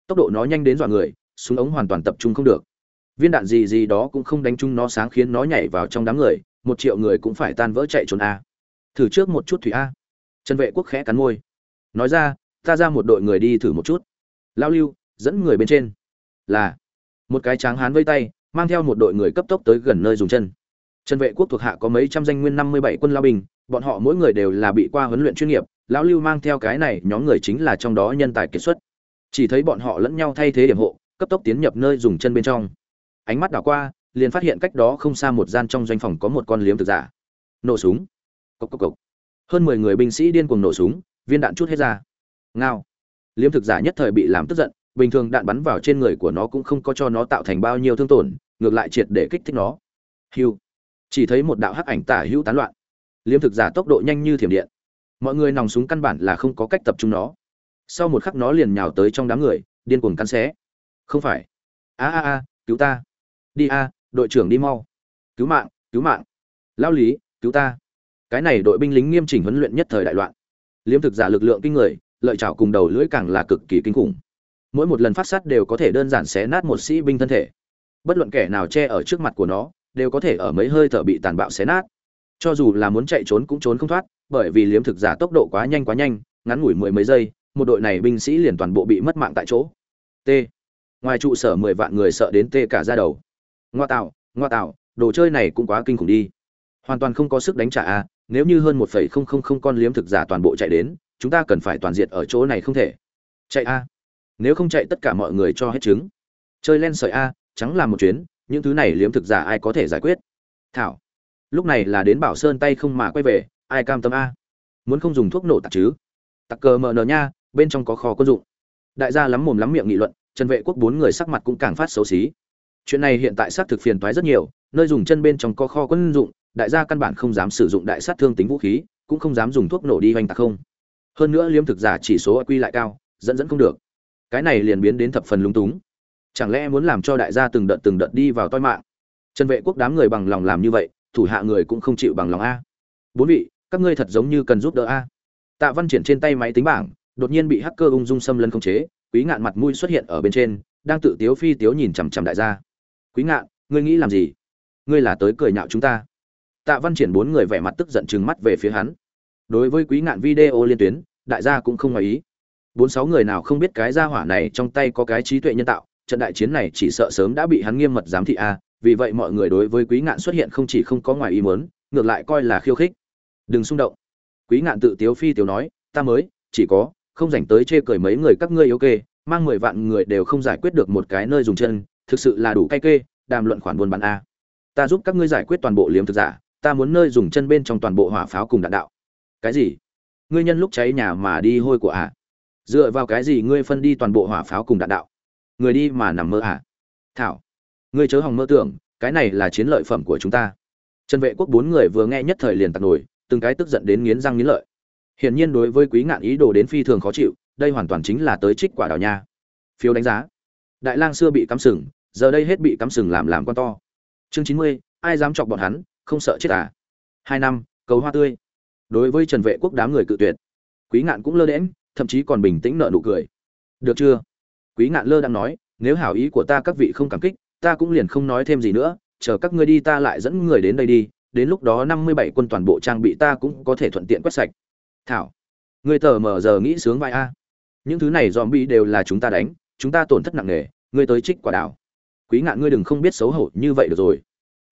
Tốc độ nó nhanh đến dọa người, súng ống hoàn toàn tập trung không được. Viên đạn gì gì đó cũng không đánh chung nó sáng khiến nó nhảy vào trong đám người, một triệu người cũng phải tan vỡ chạy trốn a. Thử trước một chút thủy a. Trần vệ quốc khẽ cắn môi. Nói ra ta ra một đội người đi thử một chút. Lao lưu, dẫn người bên trên. Là, một cái tráng hán vây tay, mang theo một đội người cấp tốc tới gần nơi dùng chân. Trần vệ quốc thuộc hạ có mấy trăm danh nguyên năm mươi bảy quân lao binh, bọn họ mỗi người đều là bị qua huấn luyện chuyên nghiệp, lão lưu mang theo cái này nhóm người chính là trong đó nhân tài kiệt xuất. Chỉ thấy bọn họ lẫn nhau thay thế điểm hộ, cấp tốc tiến nhập nơi dùng chân bên trong. Ánh mắt đảo qua, liền phát hiện cách đó không xa một gian trong doanh phòng có một con liếm thực giả. Nổ súng. Cốc cốc cốc. hơn mười người binh sĩ điên cuồng nổ súng, viên đạn chút hết ra ngao. Liếm thực giả nhất thời bị làm tức giận, bình thường đạn bắn vào trên người của nó cũng không có cho nó tạo thành bao nhiêu thương tổn, ngược lại triệt để kích thích nó. Hiu. Chỉ thấy một đạo hắc ảnh tả hữu tán loạn. Liếm thực giả tốc độ nhanh như thiểm điện. Mọi người nòng súng căn bản là không có cách tập trung nó. Sau một khắc nó liền nhào tới trong đám người, điên cuồng cắn xé. Không phải. A a a, cứu ta. Đi a, đội trưởng đi mau. Cứu mạng cứu mạng. Lao lý, cứu ta. Cái này đội binh lính nghiêm chỉnh huấn luyện nhất thời đại loạn. Liếm thực giả lực lượng kinh người lợi chảo cùng đầu lưỡi càng là cực kỳ kinh khủng. Mỗi một lần phát sát đều có thể đơn giản xé nát một sĩ binh thân thể. Bất luận kẻ nào che ở trước mặt của nó, đều có thể ở mấy hơi thở bị tàn bạo xé nát. Cho dù là muốn chạy trốn cũng trốn không thoát, bởi vì liếm thực giả tốc độ quá nhanh quá nhanh, ngắn ngủi mười mấy giây, một đội này binh sĩ liền toàn bộ bị mất mạng tại chỗ. T. Ngoài trụ sở mười vạn người sợ đến tê cả ra đầu. Ngoa tạo ngoa tạo, đồ chơi này cũng quá kinh khủng đi. Hoàn toàn không có sức đánh trả a nếu như hơn một phẩy không không không con liếm thực giả toàn bộ chạy đến chúng ta cần phải toàn diện ở chỗ này không thể. Chạy a. Nếu không chạy tất cả mọi người cho hết trứng. Chơi len sợi a, trắng làm một chuyến, những thứ này liếm thực giả ai có thể giải quyết? Thảo. Lúc này là đến bảo sơn tay không mà quay về, ai cam tâm a? Muốn không dùng thuốc nổ tạc chứ? Tặc cờ mờ nờ nha, bên trong có kho quân dụng. Đại gia lắm mồm lắm miệng nghị luận, trần vệ quốc bốn người sắc mặt cũng càng phát xấu xí. Chuyện này hiện tại xác thực phiền toái rất nhiều, nơi dùng chân bên trong có kho quân dụng, đại gia căn bản không dám sử dụng đại sát thương tính vũ khí, cũng không dám dùng thuốc nổ đi hoành tạc không hơn nữa liếm thực giả chỉ số quy lại cao, dẫn dẫn không được. Cái này liền biến đến thập phần lúng túng. Chẳng lẽ muốn làm cho đại gia từng đợt từng đợt đi vào toi mạng? Trần vệ quốc đám người bằng lòng làm như vậy, thủ hạ người cũng không chịu bằng lòng a. Bốn vị, các ngươi thật giống như cần giúp đỡ a. Tạ văn triển trên tay máy tính bảng, đột nhiên bị hacker ung dung xâm lấn khống chế, quý ngạn mặt mũi xuất hiện ở bên trên, đang tự tiếu phi tiếu nhìn chằm chằm đại gia. Quý ngạn, ngươi nghĩ làm gì? Ngươi là tới cười nhạo chúng ta. Tạ văn triển bốn người vẻ mặt tức giận trừng mắt về phía hắn đối với quý ngạn video liên tuyến, đại gia cũng không ngoài ý. Bốn sáu người nào không biết cái gia hỏa này trong tay có cái trí tuệ nhân tạo, trận đại chiến này chỉ sợ sớm đã bị hắn nghiêm mật giám thị a vì vậy mọi người đối với quý ngạn xuất hiện không chỉ không có ngoài ý muốn, ngược lại coi là khiêu khích. Đừng xung động. Quý ngạn tự tiếu phi tiếu nói, ta mới, chỉ có, không dành tới chê cười mấy người các ngươi yếu kê, mang mười vạn người đều không giải quyết được một cái nơi dùng chân, thực sự là đủ cay kê, đàm luận khoản buôn bán a. Ta giúp các ngươi giải quyết toàn bộ liếm thực giả, ta muốn nơi dùng chân bên trong toàn bộ hỏa pháo cùng đạn đạo cái gì? Ngươi nhân lúc cháy nhà mà đi hôi của ạ? À? dựa vào cái gì ngươi phân đi toàn bộ hỏa pháo cùng đạn đạo? Người đi mà nằm mơ à thảo, ngươi chớ hòng mơ tưởng, cái này là chiến lợi phẩm của chúng ta. Trần vệ quốc bốn người vừa nghe nhất thời liền tặc nổi, từng cái tức giận đến nghiến răng nghiến lợi. Hiển nhiên đối với quý ngạn ý đồ đến phi thường khó chịu, đây hoàn toàn chính là tới trích quả đào nha. Phiếu đánh giá. Đại lang xưa bị cắm sừng, giờ đây hết bị cắm sừng làm làm con to. Chương chín mươi, ai dám chọc bọn hắn, không sợ chết à? Hai năm, cầu hoa tươi đối với trần vệ quốc đám người cự tuyệt. Quý ngạn cũng lơ đễm thậm chí còn bình tĩnh nợ nụ cười. Được chưa? Quý ngạn lơ đang nói, nếu hảo ý của ta các vị không cảm kích, ta cũng liền không nói thêm gì nữa, chờ các ngươi đi ta lại dẫn người đến đây đi, đến lúc đó năm mươi bảy quân toàn bộ trang bị ta cũng có thể thuận tiện quét sạch. Thảo người tờ mờ giờ nghĩ sướng vai a. Những thứ này dòm bi đều là chúng ta đánh, chúng ta tổn thất nặng nề, ngươi tới trích quả đảo. Quý ngạn ngươi đừng không biết xấu hổ như vậy được rồi.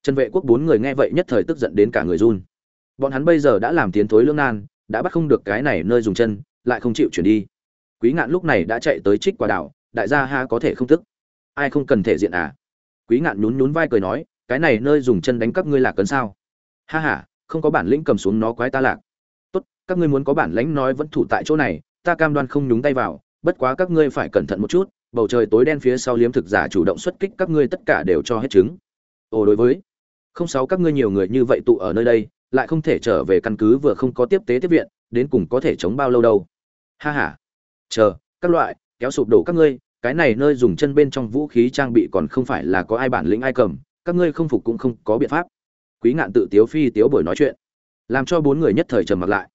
Trần vệ quốc bốn người nghe vậy nhất thời tức giận đến cả người run bọn hắn bây giờ đã làm tiến thối lưỡng nan, đã bắt không được cái này nơi dùng chân, lại không chịu chuyển đi. Quý ngạn lúc này đã chạy tới trích quả đảo, đại gia ha có thể không tức. Ai không cần thể diện à? Quý ngạn nhún nhún vai cười nói, cái này nơi dùng chân đánh các ngươi lạc cấn sao? Ha ha, không có bản lĩnh cầm xuống nó quái ta lạc. Tốt, các ngươi muốn có bản lĩnh nói vẫn thủ tại chỗ này, ta cam đoan không nhúng tay vào, bất quá các ngươi phải cẩn thận một chút, bầu trời tối đen phía sau liếm thực giả chủ động xuất kích các ngươi tất cả đều cho hết trứng. ồ, đối với, không sáu các ngươi nhiều người như vậy tụ ở nơi đây lại không thể trở về căn cứ vừa không có tiếp tế tiếp viện, đến cùng có thể chống bao lâu đâu. Ha ha. Chờ, các loại, kéo sụp đổ các ngươi, cái này nơi dùng chân bên trong vũ khí trang bị còn không phải là có ai bản lĩnh ai cầm, các ngươi không phục cũng không có biện pháp. Quý ngạn tự tiếu phi tiếu buổi nói chuyện, làm cho bốn người nhất thời trầm mặc lại.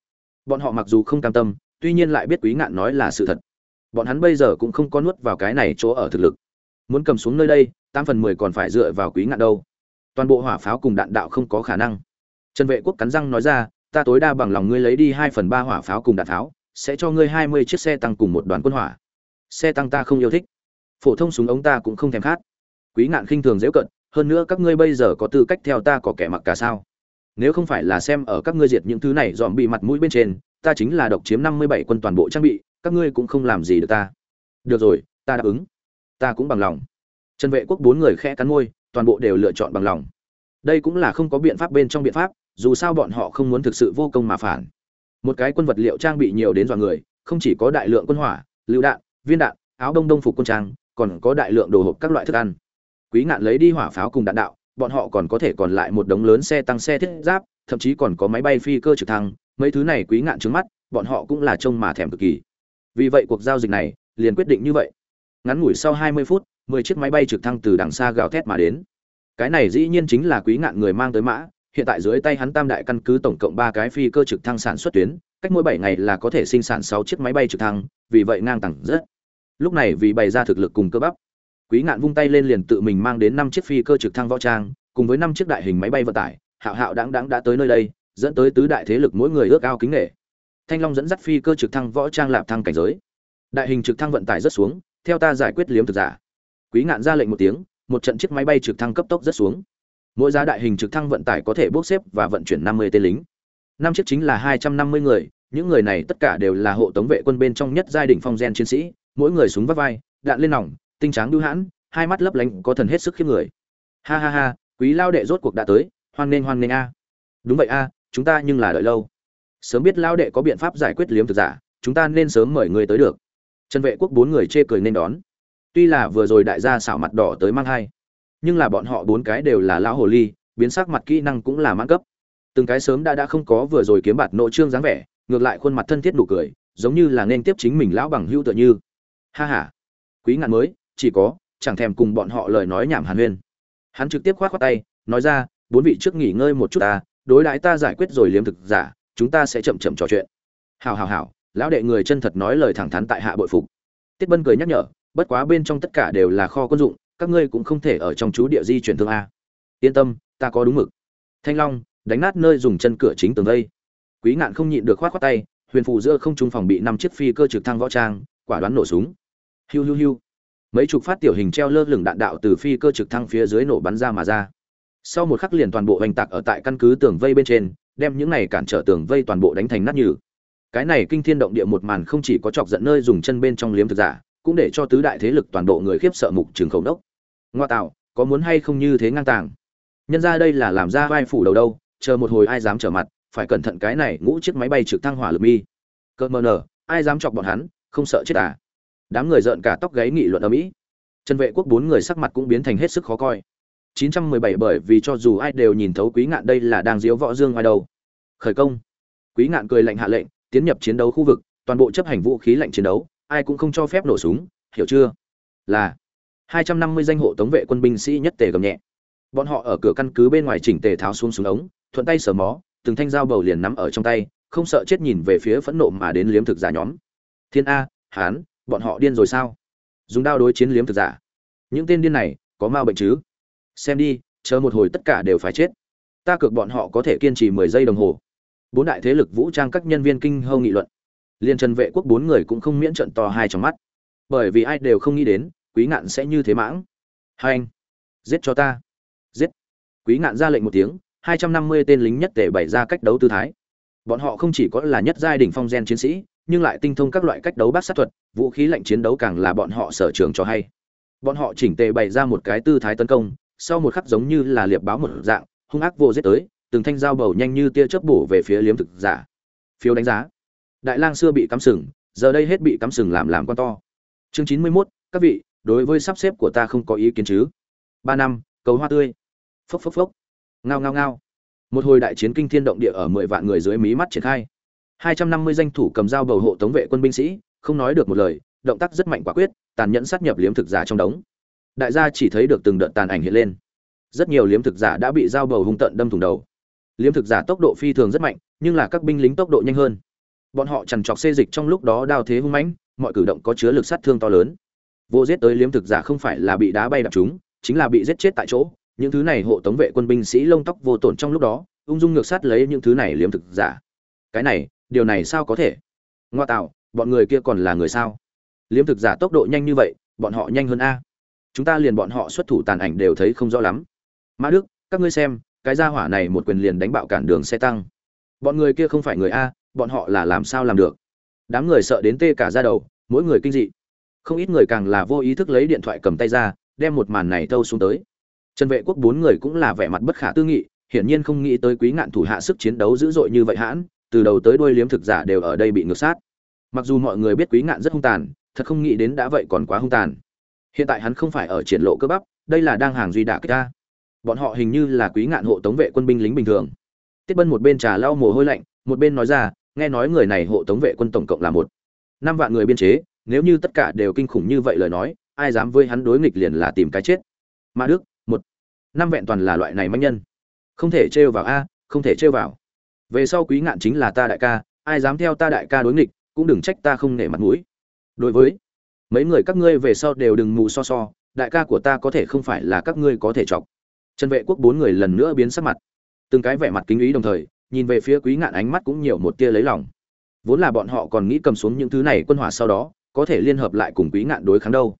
Bọn họ mặc dù không cam tâm, tuy nhiên lại biết quý ngạn nói là sự thật. Bọn hắn bây giờ cũng không có nuốt vào cái này chỗ ở thực lực. Muốn cầm xuống nơi đây, tám phần mười còn phải dựa vào quý ngạn đâu. Toàn bộ hỏa pháo cùng đạn đạo không có khả năng trần vệ quốc cắn răng nói ra, ta tối đa bằng lòng ngươi lấy đi hai phần ba hỏa pháo cùng đạn pháo sẽ cho ngươi hai mươi chiếc xe tăng cùng một đoàn quân hỏa. Xe tăng ta không yêu thích. Phổ thông súng ống ta cũng không thèm khát. Quý ngạn khinh thường dễ cận, hơn nữa các ngươi bây giờ có tư cách theo ta có kẻ mặc cả sao? Nếu không phải là xem ở các ngươi diệt những thứ này dòm bị mặt mũi bên trên, ta chính là độc chiếm năm mươi bảy quân toàn bộ trang bị, các ngươi cũng không làm gì được ta. Được rồi, ta đáp ứng. Ta cũng bằng lòng. Trần vệ quốc bốn người khẽ cắn môi, toàn bộ đều lựa chọn bằng lòng. Đây cũng là không có biện pháp bên trong biện pháp dù sao bọn họ không muốn thực sự vô công mà phản. Một cái quân vật liệu trang bị nhiều đến dọa người, không chỉ có đại lượng quân hỏa, lựu đạn, viên đạn, áo đông đông phục quân trang, còn có đại lượng đồ hộp các loại thức ăn. Quý ngạn lấy đi hỏa pháo cùng đạn đạo, bọn họ còn có thể còn lại một đống lớn xe tăng xe thiết giáp, thậm chí còn có máy bay phi cơ trực thăng, mấy thứ này quý ngạn trứng mắt, bọn họ cũng là trông mà thèm cực kỳ. Vì vậy cuộc giao dịch này liền quyết định như vậy. Ngắn ngủi sau 20 phút 10 chiếc máy bay trực thăng từ đằng xa gào thét mà đến. Cái này dĩ nhiên chính là quý ngạn người mang tới mã hiện tại dưới tay hắn tam đại căn cứ tổng cộng ba cái phi cơ trực thăng sản xuất tuyến, cách mỗi bảy ngày là có thể sinh sản sáu chiếc máy bay trực thăng, vì vậy ngang tẳng rất. Lúc này vì bày ra thực lực cùng cơ bắp, quý ngạn vung tay lên liền tự mình mang đến năm chiếc phi cơ trực thăng võ trang, cùng với năm chiếc đại hình máy bay vận tải, hạo hạo đáng đáng đã tới nơi đây, dẫn tới tứ đại thế lực mỗi người ước ao kính nghệ thanh long dẫn dắt phi cơ trực thăng võ trang lạp thăng cảnh giới. Đại hình trực thăng vận tải rất xuống, theo ta giải quyết liếm thực giả. Quý ngạn ra lệnh một tiếng, một trận chiếc máy bay trực thăng cấp tốc rất xuống mỗi giá đại hình trực thăng vận tải có thể bốc xếp và vận chuyển năm mươi tên lính. Năm chiếc chính là hai trăm năm mươi người, những người này tất cả đều là hộ tống vệ quân bên trong nhất giai đỉnh phong gen chiến sĩ, mỗi người súng vắt vai, đạn lên nòng, tinh tráng đưu hãn, hai mắt lấp lánh có thần hết sức khiếp người. Ha ha ha, quý lao đệ rốt cuộc đã tới, hoan nghênh hoan nghênh a. Đúng vậy a, chúng ta nhưng là đợi lâu. Sớm biết lao đệ có biện pháp giải quyết liếm thực giả, chúng ta nên sớm mời người tới được. Trần vệ quốc bốn người chê cười nên đón. Tuy là vừa rồi đại gia xảo mặt đỏ tới mang hai nhưng là bọn họ bốn cái đều là lão hồ ly, biến sắc mặt kỹ năng cũng là mãn cấp. Từng cái sớm đã đã không có vừa rồi kiếm bạt nội trương dáng vẻ, ngược lại khuôn mặt thân thiết nụ cười, giống như là nên tiếp chính mình lão bằng hữu tựa như. Ha ha. Quý ngạn mới, chỉ có, chẳng thèm cùng bọn họ lời nói nhảm hàn huyên. Hắn trực tiếp khoát khoát tay, nói ra, bốn vị trước nghỉ ngơi một chút ta, đối đãi ta giải quyết rồi liếm thực giả, chúng ta sẽ chậm chậm trò chuyện. Hào hào hào lão đệ người chân thật nói lời thẳng thắn tại hạ bội phục. Tiết bân cười nhắc nhở, bất quá bên trong tất cả đều là kho quân dụng các ngươi cũng không thể ở trong chú địa di chuyển thương a. Yên tâm, ta có đúng mực. Thanh long, đánh nát nơi dùng chân cửa chính tường đây. Quý ngạn không nhịn được khoát khoát tay, huyền phụ giữa không trung phòng bị năm chiếc phi cơ trực thăng võ trang, quả đoán nổ súng. Hiu hiu hiu. Mấy chục phát tiểu hình treo lơ lửng đạn đạo từ phi cơ trực thăng phía dưới nổ bắn ra mà ra. Sau một khắc liền toàn bộ hành tạc ở tại căn cứ tường vây bên trên, đem những này cản trở tường vây toàn bộ đánh thành nát nhừ. Cái này kinh thiên động địa một màn không chỉ có chọc giận nơi dùng chân bên trong liếm thực giả, cũng để cho tứ đại thế lực toàn bộ người khiếp sợ mục trường khẩu đốc ngoa tạo, có muốn hay không như thế ngang tàng? Nhân ra đây là làm ra vai phủ đầu đâu, chờ một hồi ai dám trở mặt, phải cẩn thận cái này ngũ chiếc máy bay trực thăng hỏa lực mi. Cợt mờ nở ai dám chọc bọn hắn, không sợ chết à? Đám người rợn cả tóc gáy nghị luận ở mỹ. Trần vệ quốc bốn người sắc mặt cũng biến thành hết sức khó coi. 917 bởi vì cho dù ai đều nhìn thấu quý ngạn đây là đang diếu võ dương ngoài đầu. Khởi công. Quý ngạn cười lạnh hạ lệnh, tiến nhập chiến đấu khu vực, toàn bộ chấp hành vũ khí lạnh chiến đấu, ai cũng không cho phép nổ súng, hiểu chưa? Là 250 danh hộ tống vệ quân binh sĩ nhất tề gầm nhẹ. Bọn họ ở cửa căn cứ bên ngoài chỉnh tề tháo xuống súng ống, thuận tay sờ mó, từng thanh dao bầu liền nắm ở trong tay, không sợ chết nhìn về phía phẫn nộ mà đến liếm thực giả nhóm. Thiên a, hán, bọn họ điên rồi sao? Dùng đao đối chiến liếm thực giả. Những tên điên này, có ma bệnh chứ? Xem đi, chờ một hồi tất cả đều phải chết. Ta cược bọn họ có thể kiên trì mười giây đồng hồ. Bốn đại thế lực vũ trang các nhân viên kinh hô nghị luận. Liên trần vệ quốc bốn người cũng không miễn trận to hai trong mắt. Bởi vì ai đều không nghĩ đến quý ngạn sẽ như thế mãng. Hai anh giết cho ta. Giết. Quý ngạn ra lệnh một tiếng hai trăm năm mươi tên lính nhất tể bày ra cách đấu tư thái. Bọn họ không chỉ có là nhất giai đỉnh phong gen chiến sĩ nhưng lại tinh thông các loại cách đấu bát sát thuật vũ khí lạnh chiến đấu càng là bọn họ sở trường cho hay. Bọn họ chỉnh tề bày ra một cái tư thái tấn công sau một khắc giống như là liệp báo một dạng hung ác vô giết tới từng thanh dao bầu nhanh như tia chớp bổ về phía liếm thực giả. Phiếu đánh giá. Đại lang xưa bị cắm sừng giờ đây hết bị cắm sừng làm làm con to. Chương chín mươi 91, các vị đối với sắp xếp của ta không có ý kiến chứ? Ba năm, cầu hoa tươi. Phốc phốc phốc. Ngao ngao ngao. Một hồi đại chiến kinh thiên động địa ở mười vạn người dưới mí mắt triển khai. Hai trăm năm mươi danh thủ cầm dao bầu hộ tống vệ quân binh sĩ, không nói được một lời, động tác rất mạnh quả quyết, tàn nhẫn sát nhập liếm thực giả trong đống. Đại gia chỉ thấy được từng đợt tàn ảnh hiện lên. Rất nhiều liếm thực giả đã bị dao bầu hung tận đâm thủng đầu. Liếm thực giả tốc độ phi thường rất mạnh, nhưng là các binh lính tốc độ nhanh hơn. Bọn họ chằn trọc xê dịch trong lúc đó đao thế hung mãnh, mọi cử động có chứa lực sát thương to lớn vô giết tới liếm thực giả không phải là bị đá bay đập chúng, chính là bị giết chết tại chỗ. Những thứ này hộ tống vệ quân binh sĩ lông tóc vô tổn trong lúc đó, ung dung ngược sát lấy những thứ này liếm thực giả. Cái này, điều này sao có thể? Ngoa tạo, bọn người kia còn là người sao? Liếm thực giả tốc độ nhanh như vậy, bọn họ nhanh hơn a. Chúng ta liền bọn họ xuất thủ tàn ảnh đều thấy không rõ lắm. Mã đức, các ngươi xem, cái gia hỏa này một quyền liền đánh bạo cản đường xe tăng. Bọn người kia không phải người a, bọn họ là làm sao làm được? Đám người sợ đến tê cả ra đầu, mỗi người kinh dị không ít người càng là vô ý thức lấy điện thoại cầm tay ra, đem một màn này thâu xuống tới. Trần vệ quốc bốn người cũng là vẻ mặt bất khả tư nghị, hiển nhiên không nghĩ tới quý ngạn thủ hạ sức chiến đấu dữ dội như vậy hãn, từ đầu tới đuôi liếm thực giả đều ở đây bị ngược sát. Mặc dù mọi người biết quý ngạn rất hung tàn, thật không nghĩ đến đã vậy còn quá hung tàn. Hiện tại hắn không phải ở triển lộ cơ bắp, đây là đang hàng duy đả kích ta. Bọn họ hình như là quý ngạn hộ tống vệ quân binh lính bình thường. Tiết bân một bên trà lau mồ hôi lạnh, một bên nói ra, nghe nói người này hộ tống vệ quân tổng cộng là một năm vạn người biên chế nếu như tất cả đều kinh khủng như vậy lời nói, ai dám với hắn đối nghịch liền là tìm cái chết. Ma đức, một. Năm vẹn toàn là loại này manh nhân. Không thể trêu vào a, không thể trêu vào. Về sau quý ngạn chính là ta đại ca, ai dám theo ta đại ca đối nghịch, cũng đừng trách ta không nể mặt mũi. Đối với mấy người các ngươi về sau đều đừng mù so so, đại ca của ta có thể không phải là các ngươi có thể chọc. Trần vệ quốc bốn người lần nữa biến sắc mặt. Từng cái vẻ mặt kính ý đồng thời, nhìn về phía quý ngạn ánh mắt cũng nhiều một tia lấy lòng. Vốn là bọn họ còn nghĩ cầm xuống những thứ này quân hỏa sau đó có thể liên hợp lại cùng quý ngạn đối kháng đâu.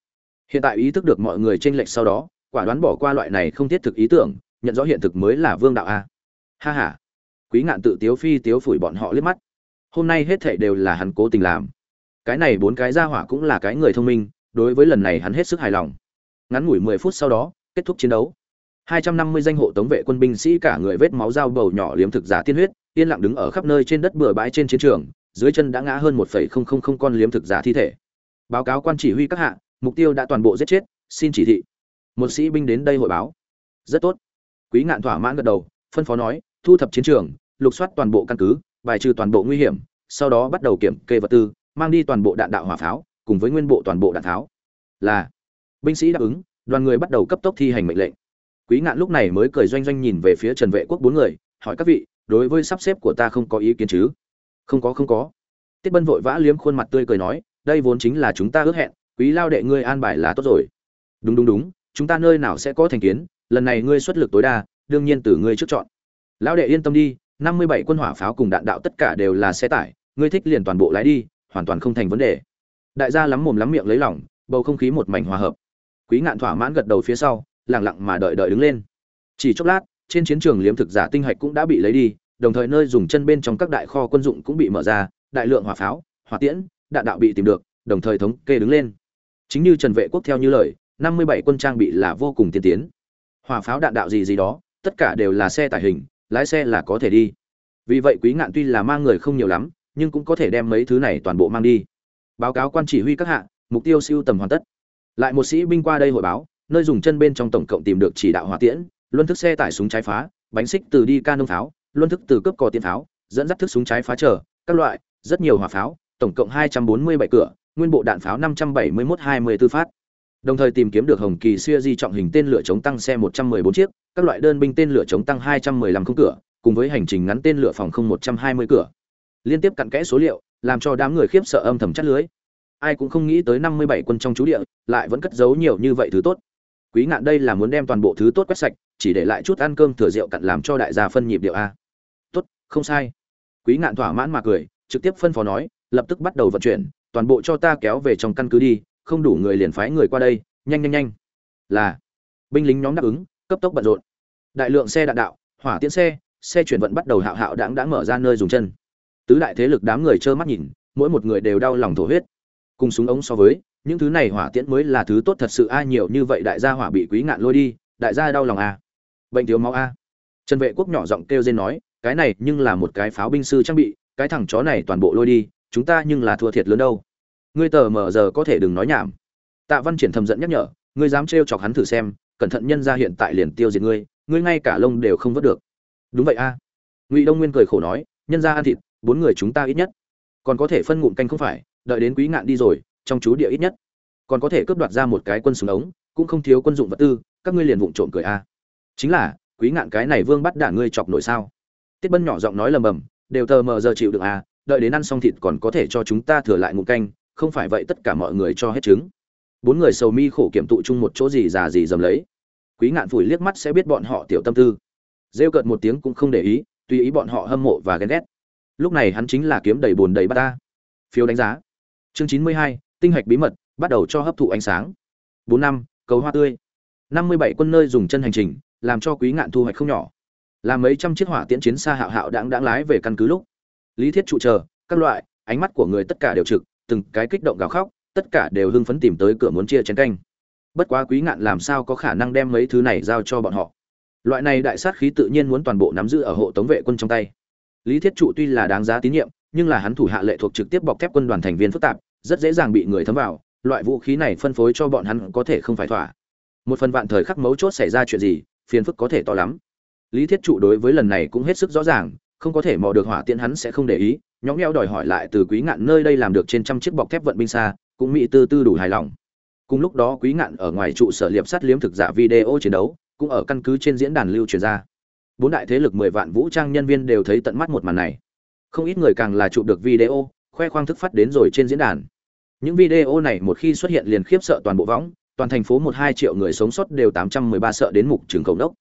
Hiện tại ý thức được mọi người tranh lệch sau đó quả đoán bỏ qua loại này không thiết thực ý tưởng nhận rõ hiện thực mới là vương đạo a. Ha ha. Quý ngạn tự tiếu phi tiếu phủi bọn họ liếc mắt. Hôm nay hết thảy đều là hắn cố tình làm. Cái này bốn cái ra hỏa cũng là cái người thông minh đối với lần này hắn hết sức hài lòng. Ngắn ngủi mười phút sau đó kết thúc chiến đấu. 250 danh hộ tống vệ quân binh sĩ cả người vết máu dao bầu nhỏ liếm thực giả tiên huyết, yên lặng đứng ở khắp nơi trên đất bừa bãi trên chiến trường, dưới chân đã ngã hơn 1.000 con liếm thực giả thi thể. Báo cáo quan chỉ huy các hạ, mục tiêu đã toàn bộ giết chết, xin chỉ thị. Một sĩ binh đến đây hội báo. Rất tốt. Quý ngạn thỏa mãn gật đầu, phân phó nói, thu thập chiến trường, lục soát toàn bộ căn cứ, bài trừ toàn bộ nguy hiểm, sau đó bắt đầu kiểm kê vật tư, mang đi toàn bộ đạn đạo hỏa pháo, cùng với nguyên bộ toàn bộ đạn tháo. Là. Binh sĩ đáp ứng, đoàn người bắt đầu cấp tốc thi hành mệnh lệnh quý ngạn lúc này mới cười doanh doanh nhìn về phía trần vệ quốc bốn người hỏi các vị đối với sắp xếp của ta không có ý kiến chứ không có không có tiết bân vội vã liếm khuôn mặt tươi cười nói đây vốn chính là chúng ta ước hẹn, quý lao đệ ngươi an bài là tốt rồi. Đúng đúng đúng, chúng ta nơi nào sẽ có thành kiến, lần này ngươi xuất lực tối đa, đương nhiên từ ngươi trước chọn. Lão đệ yên tâm đi, năm mươi bảy quân hỏa pháo cùng đạn đạo tất cả đều là xe tải, ngươi thích liền toàn bộ lái đi, hoàn toàn không thành vấn đề. Đại gia lắm mồm lắm miệng lấy lỏng bầu không khí một mảnh hòa hợp. Quý ngạn thỏa mãn gật đầu phía sau, lặng lặng mà đợi đợi đứng lên. Chỉ chốc lát, trên chiến trường liếm thực giả tinh hạch cũng đã bị lấy đi, đồng thời nơi dùng chân bên trong các đại kho quân dụng cũng bị mở ra, đại lượng hỏa pháo, hỏa tiễn đạn đạo bị tìm được, đồng thời thống kê đứng lên. Chính như trần vệ quốc theo như lời, năm mươi bảy quân trang bị là vô cùng tiên tiến. Hỏa pháo đạn đạo gì gì đó, tất cả đều là xe tải hình, lái xe là có thể đi. Vì vậy quý ngạn tuy là mang người không nhiều lắm, nhưng cũng có thể đem mấy thứ này toàn bộ mang đi. Báo cáo quan chỉ huy các hạ, mục tiêu siêu tầm hoàn tất. Lại một sĩ binh qua đây hội báo, nơi dùng chân bên trong tổng cộng tìm được chỉ đạo hỏa tiễn, luân thức xe tải súng trái phá, bánh xích từ đi ca nông pháo, luân thức từ cướp cò tiên pháo, dẫn dắt thức súng trái phá trở các loại, rất nhiều hỏa pháo tổng cộng hai trăm bốn mươi bảy cửa, nguyên bộ đạn pháo năm trăm bảy mươi một hai mươi tư phát. Đồng thời tìm kiếm được hồng kỳ siêu di trọng hình tên lửa chống tăng xe một trăm bốn chiếc, các loại đơn binh tên lửa chống tăng hai trăm 215 không cửa, cùng với hành trình ngắn tên lửa phòng không một trăm hai mươi cửa. Liên tiếp cặn kẽ số liệu, làm cho đám người khiếp sợ âm thầm chất lưới. Ai cũng không nghĩ tới năm mươi bảy quân trong chú địa, lại vẫn cất giấu nhiều như vậy thứ tốt. Quý ngạn đây là muốn đem toàn bộ thứ tốt quét sạch, chỉ để lại chút ăn cơm thừa rượu cặn làm cho đại gia phân nhịp điệu a. Tốt, không sai. Quý ngạn thỏa mãn mà cười, trực tiếp phân phó nói lập tức bắt đầu vận chuyển, toàn bộ cho ta kéo về trong căn cứ đi, không đủ người liền phái người qua đây, nhanh nhanh nhanh. Là, binh lính nhóm đáp ứng, cấp tốc bận rộn. Đại lượng xe đạn đạo, hỏa tiễn xe xe chuyển vận bắt đầu hạo hạo đãng đã mở ra nơi dùng chân. Tứ đại thế lực đám người trơ mắt nhìn, mỗi một người đều đau lòng thổ huyết. Cùng súng ống so với, những thứ này hỏa tiễn mới là thứ tốt thật sự a, nhiều như vậy đại gia hỏa bị quý ngạn lôi đi, đại gia đau lòng a. Bệnh thiếu máu a. Trần vệ quốc nhỏ giọng kêu lên nói, cái này nhưng là một cái pháo binh sư trang bị, cái thằng chó này toàn bộ lôi đi chúng ta nhưng là thua thiệt lớn đâu. Ngươi tờ mở giờ có thể đừng nói nhảm. Tạ văn triển thầm giận nhắc nhở, ngươi dám trêu chọc hắn thử xem, cẩn thận nhân ra hiện tại liền tiêu diệt ngươi ngươi ngay cả lông đều không vớt được. Đúng vậy a. Ngụy đông nguyên cười khổ nói, nhân ra ăn thịt, bốn người chúng ta ít nhất. Còn có thể phân ngụm canh không phải, đợi đến quý ngạn đi rồi, trong chú địa ít nhất. Còn có thể cướp đoạt ra một cái quân súng ống, cũng không thiếu quân dụng vật tư, các ngươi liền vụng trộm cười a. Chính là, quý ngạn cái này vương bắt đả ngươi chọc nổi sao? Tiết bân nhỏ giọng nói lầm bầm, đều tờ mờ giờ chịu được à đợi đến ăn xong thịt còn có thể cho chúng ta thừa lại ngụm canh, không phải vậy tất cả mọi người cho hết trứng. Bốn người sầu mi khổ kiểm tụ chung một chỗ gì già gì dầm lấy. Quý ngạn phủi liếc mắt sẽ biết bọn họ tiểu tâm tư. Rêu cợt một tiếng cũng không để ý, tùy ý bọn họ hâm mộ và ghen ghét. Lúc này hắn chính là kiếm đầy bồn đầy bát ta. Phiếu đánh giá. Chương chín mươi hai, tinh hạch bí mật, bắt đầu cho hấp thụ ánh sáng. Bốn năm, cầu hoa tươi. Năm mươi bảy quân nơi dùng chân hành trình, làm cho quý ngạn thu hoạch không nhỏ. Làm mấy trăm chiếc hỏa tiễn chiến xa hạo hạo đáng đáng lái về căn cứ lúc lý thiết trụ chờ, các loại, ánh mắt của người tất cả đều trực, từng cái kích động gào khóc, tất cả đều hưng phấn tìm tới cửa muốn chia chén canh. Bất quá quý ngạn làm sao có khả năng đem mấy thứ này giao cho bọn họ? Loại này đại sát khí tự nhiên muốn toàn bộ nắm giữ ở hộ tống vệ quân trong tay. Lý thiết trụ tuy là đáng giá tín nhiệm, nhưng là hắn thủ hạ lệ thuộc trực tiếp bọc thép quân đoàn thành viên phức tạp, rất dễ dàng bị người thấm vào, loại vũ khí này phân phối cho bọn hắn có thể không phải thỏa. Một phần vạn thời khắc mấu chốt xảy ra chuyện gì, phiền phức có thể to lắm. Lý thiết trụ đối với lần này cũng hết sức rõ ràng không có thể mò được hỏa tiễn hắn sẽ không để ý, nhõng nhẽo đòi hỏi lại từ quý ngạn nơi đây làm được trên trăm chiếc bọc thép vận binh xa, cũng mỹ tư tư đủ hài lòng. Cùng lúc đó quý ngạn ở ngoài trụ sở liệp sắt liếm thực giả video chiến đấu, cũng ở căn cứ trên diễn đàn lưu truyền ra. Bốn đại thế lực mười vạn vũ trang nhân viên đều thấy tận mắt một màn này. Không ít người càng là chụp được video, khoe khoang thức phát đến rồi trên diễn đàn. Những video này một khi xuất hiện liền khiếp sợ toàn bộ võng, toàn thành phố một hai triệu người sống sót đều tám trăm mười ba sợ đến mục trường cầu đốc.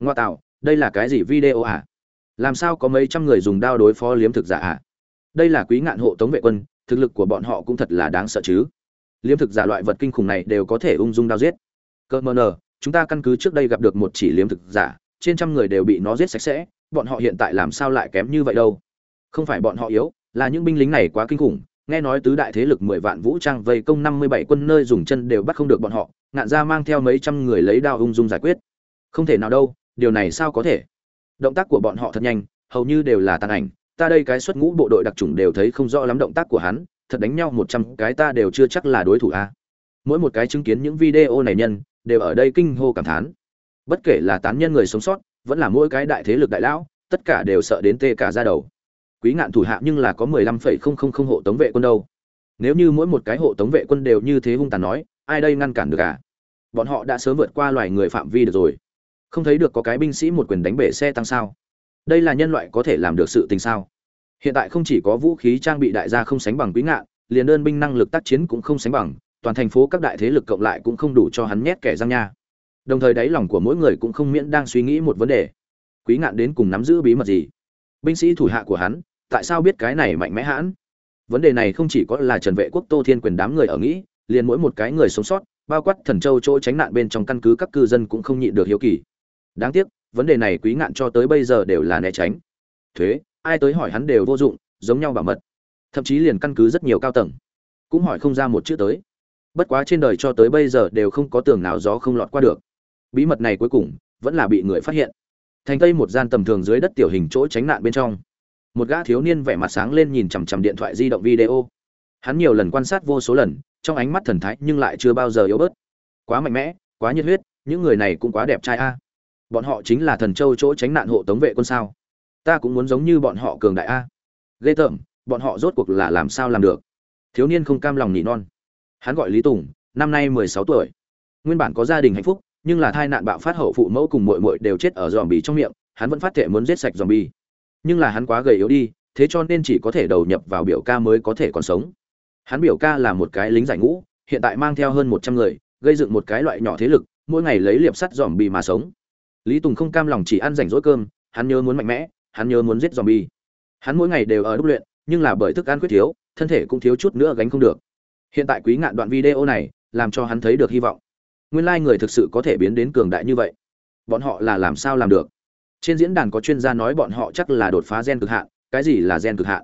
Ngoa tạo, đây là cái gì video à? Làm sao có mấy trăm người dùng đao đối phó liếm thực giả à đây là quý ngạn hộ tống vệ quân, thực lực của bọn họ cũng thật là đáng sợ chứ. Liếm thực giả loại vật kinh khủng này đều có thể ung dung đao giết. Cơ mờ nờ, chúng ta căn cứ trước đây gặp được một chỉ liếm thực giả, trên trăm người đều bị nó giết sạch sẽ, bọn họ hiện tại làm sao lại kém như vậy đâu? Không phải bọn họ yếu, là những binh lính này quá kinh khủng. Nghe nói tứ đại thế lực mười vạn vũ trang vây công năm mươi bảy quân nơi dùng chân đều bắt không được bọn họ, ngạn ra mang theo mấy trăm người lấy đao ung dung giải quyết. Không thể nào đâu, điều này sao có thể? Động tác của bọn họ thật nhanh, hầu như đều là tàn ảnh. Ta đây cái xuất ngũ bộ đội đặc trùng đều thấy không rõ lắm động tác của hắn, thật đánh nhau một trăm cái ta đều chưa chắc là đối thủ a. Mỗi một cái chứng kiến những video này nhân, đều ở đây kinh hô cảm thán. Bất kể là tán nhân người sống sót, vẫn là mỗi cái đại thế lực đại lão, tất cả đều sợ đến tê cả ra đầu. Quý ngạn thủ hạ nhưng là có mười lăm phẩy không không không hộ tống vệ quân đâu. Nếu như mỗi một cái hộ tống vệ quân đều như thế hung tàn nói, ai đây ngăn cản được à? Bọn họ đã sớm vượt qua loài người phạm vi được rồi không thấy được có cái binh sĩ một quyền đánh bể xe tăng sao? Đây là nhân loại có thể làm được sự tình sao? Hiện tại không chỉ có vũ khí trang bị đại gia không sánh bằng quý ngạn liền đơn binh năng lực tác chiến cũng không sánh bằng, toàn thành phố các đại thế lực cộng lại cũng không đủ cho hắn nhét kẻ răng nha. Đồng thời đáy lòng của mỗi người cũng không miễn đang suy nghĩ một vấn đề. Quý ngạn đến cùng nắm giữ bí mật gì? Binh sĩ thủ hạ của hắn, tại sao biết cái này mạnh mẽ hãn? Vấn đề này không chỉ có là trần vệ quốc tô thiên quyền đám người ở nghĩ, liền mỗi một cái người sống sót, bao quát thần châu chỗ tránh nạn bên trong căn cứ các cư dân cũng không nhịn được hiếu kỳ đáng tiếc, vấn đề này quý ngạn cho tới bây giờ đều là né tránh. Thuế, ai tới hỏi hắn đều vô dụng, giống nhau bảo mật. Thậm chí liền căn cứ rất nhiều cao tầng. Cũng hỏi không ra một chữ tới. Bất quá trên đời cho tới bây giờ đều không có tường nào gió không lọt qua được. Bí mật này cuối cùng, vẫn là bị người phát hiện. Thành tây một gian tầm thường dưới đất tiểu hình chỗ tránh nạn bên trong. Một gã thiếu niên vẻ mặt sáng lên nhìn chằm chằm điện thoại di động video. Hắn nhiều lần quan sát vô số lần, trong ánh mắt thần thái nhưng lại chưa bao giờ yếu bớt. Quá mạnh mẽ, quá nhiệt huyết, những người này cũng quá đẹp trai a bọn họ chính là thần châu chỗ tránh nạn hộ tống vệ quân sao? Ta cũng muốn giống như bọn họ cường đại a. Ghê tởm, bọn họ rốt cuộc là làm sao làm được? Thiếu niên không cam lòng nỉ non. Hắn gọi lý tùng, năm nay mười sáu tuổi. Nguyên bản có gia đình hạnh phúc, nhưng là thai nạn bạo phát hậu phụ mẫu cùng mội mội đều chết ở dòm bì trong miệng, hắn vẫn phát thệ muốn giết sạch dòm bì nhưng là hắn quá gầy yếu đi, thế cho nên chỉ có thể đầu nhập vào biểu ca mới có thể còn sống. Hắn biểu ca là một cái lính giải ngũ, hiện tại mang theo hơn một trăm người, gây dựng một cái loại nhỏ thế lực, mỗi ngày lấy liệp sắt dòm bì mà sống lý tùng không cam lòng chỉ ăn rảnh rỗi cơm, hắn nhớ muốn mạnh mẽ, hắn nhớ muốn giết zombie. bì hắn mỗi ngày đều ở đúc luyện, nhưng là bởi thức ăn khuyết thiếu, thân thể cũng thiếu chút nữa gánh không được. Hiện tại quý ngạn đoạn video này, làm cho hắn thấy được hy vọng. Nguyên lai người thực sự có thể biến đến cường đại như vậy. Bọn họ là làm sao làm được? Trên diễn đàn có chuyên gia nói bọn họ chắc là đột phá gen cực hạn, cái gì là gen cực hạn?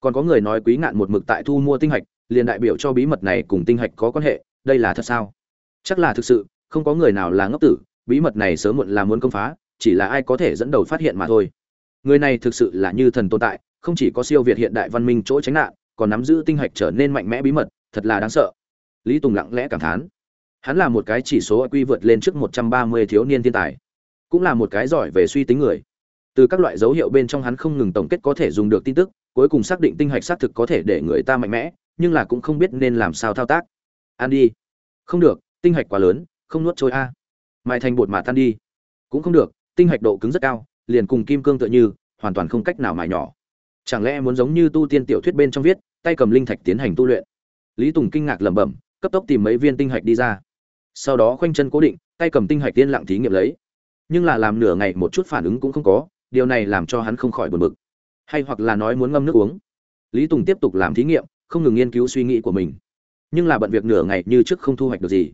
Còn có người nói quý ngạn một mực tại thu mua tinh hạch, liền đại biểu cho bí mật này cùng tinh hạch có quan hệ, đây là thật sao? Chắc là thực sự, không có người nào là ngốc tử bí mật này sớm muộn là muốn công phá, chỉ là ai có thể dẫn đầu phát hiện mà thôi. Người này thực sự là như thần tồn tại, không chỉ có siêu việt hiện đại văn minh chỗ tránh nạn, còn nắm giữ tinh hạch trở nên mạnh mẽ bí mật, thật là đáng sợ. Lý tùng lặng lẽ cảm thán. Hắn là một cái chỉ số quy vượt lên trước một trăm ba mươi thiếu niên thiên tài, cũng là một cái giỏi về suy tính người. Từ các loại dấu hiệu bên trong hắn không ngừng tổng kết có thể dùng được tin tức, cuối cùng xác định tinh hạch xác thực có thể để người ta mạnh mẽ, nhưng là cũng không biết nên làm sao thao tác. Ăn đi. Không được, tinh hạch quá lớn, không nuốt trôi a. à mài thành bột mà tan đi. Cũng không được, tinh hạch độ cứng rất cao, liền cùng kim cương tựa như, hoàn toàn không cách nào mài nhỏ. Chẳng lẽ muốn giống như tu tiên tiểu thuyết bên trong viết, tay cầm linh thạch tiến hành tu luyện? Lý tùng kinh ngạc lẩm bẩm, cấp tốc tìm mấy viên tinh hạch đi ra. Sau đó khoanh chân cố định, tay cầm tinh hạch tiên lặng thí nghiệm lấy. Nhưng là làm nửa ngày một chút phản ứng cũng không có, điều này làm cho hắn không khỏi buồn bực. Hay hoặc là nói muốn ngâm nước uống. Lý tùng tiếp tục làm thí nghiệm, không ngừng nghiên cứu suy nghĩ của mình. Nhưng là bận việc nửa ngày như trước không thu hoạch được gì.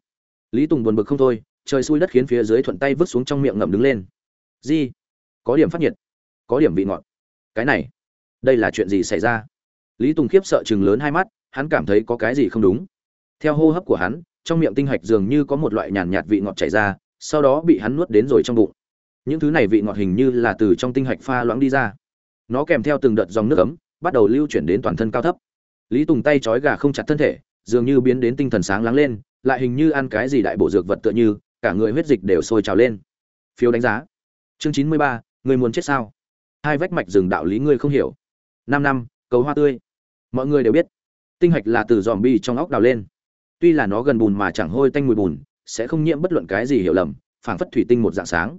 Lý tùng buồn bực không thôi trời xui đất khiến phía dưới thuận tay vứt xuống trong miệng ngậm đứng lên. Di có điểm phát nhiệt, có điểm vị ngọt. Cái này, đây là chuyện gì xảy ra? Lý tùng khiếp sợ chừng lớn hai mắt, hắn cảm thấy có cái gì không đúng. Theo hô hấp của hắn, trong miệng tinh hạch dường như có một loại nhàn nhạt vị ngọt chảy ra, sau đó bị hắn nuốt đến rồi trong bụng. Những thứ này vị ngọt hình như là từ trong tinh hạch pha loãng đi ra. Nó kèm theo từng đợt dòng nước ấm, bắt đầu lưu chuyển đến toàn thân cao thấp. Lý tùng tay trói gà không chặt thân thể, dường như biến đến tinh thần sáng láng lên, lại hình như ăn cái gì đại bộ dược vật tựa như cả người huyết dịch đều sôi trào lên. Phiếu đánh giá. Chương chín mươi ba, người muốn chết sao? Hai vách mạch rừng đạo lý ngươi không hiểu. Năm năm, cầu hoa tươi. Mọi người đều biết, tinh hạch là từ dòm bi trong óc đào lên. Tuy là nó gần bùn mà chẳng hôi tanh mùi bùn, sẽ không nhiễm bất luận cái gì hiểu lầm, phảng phất thủy tinh một dạng sáng.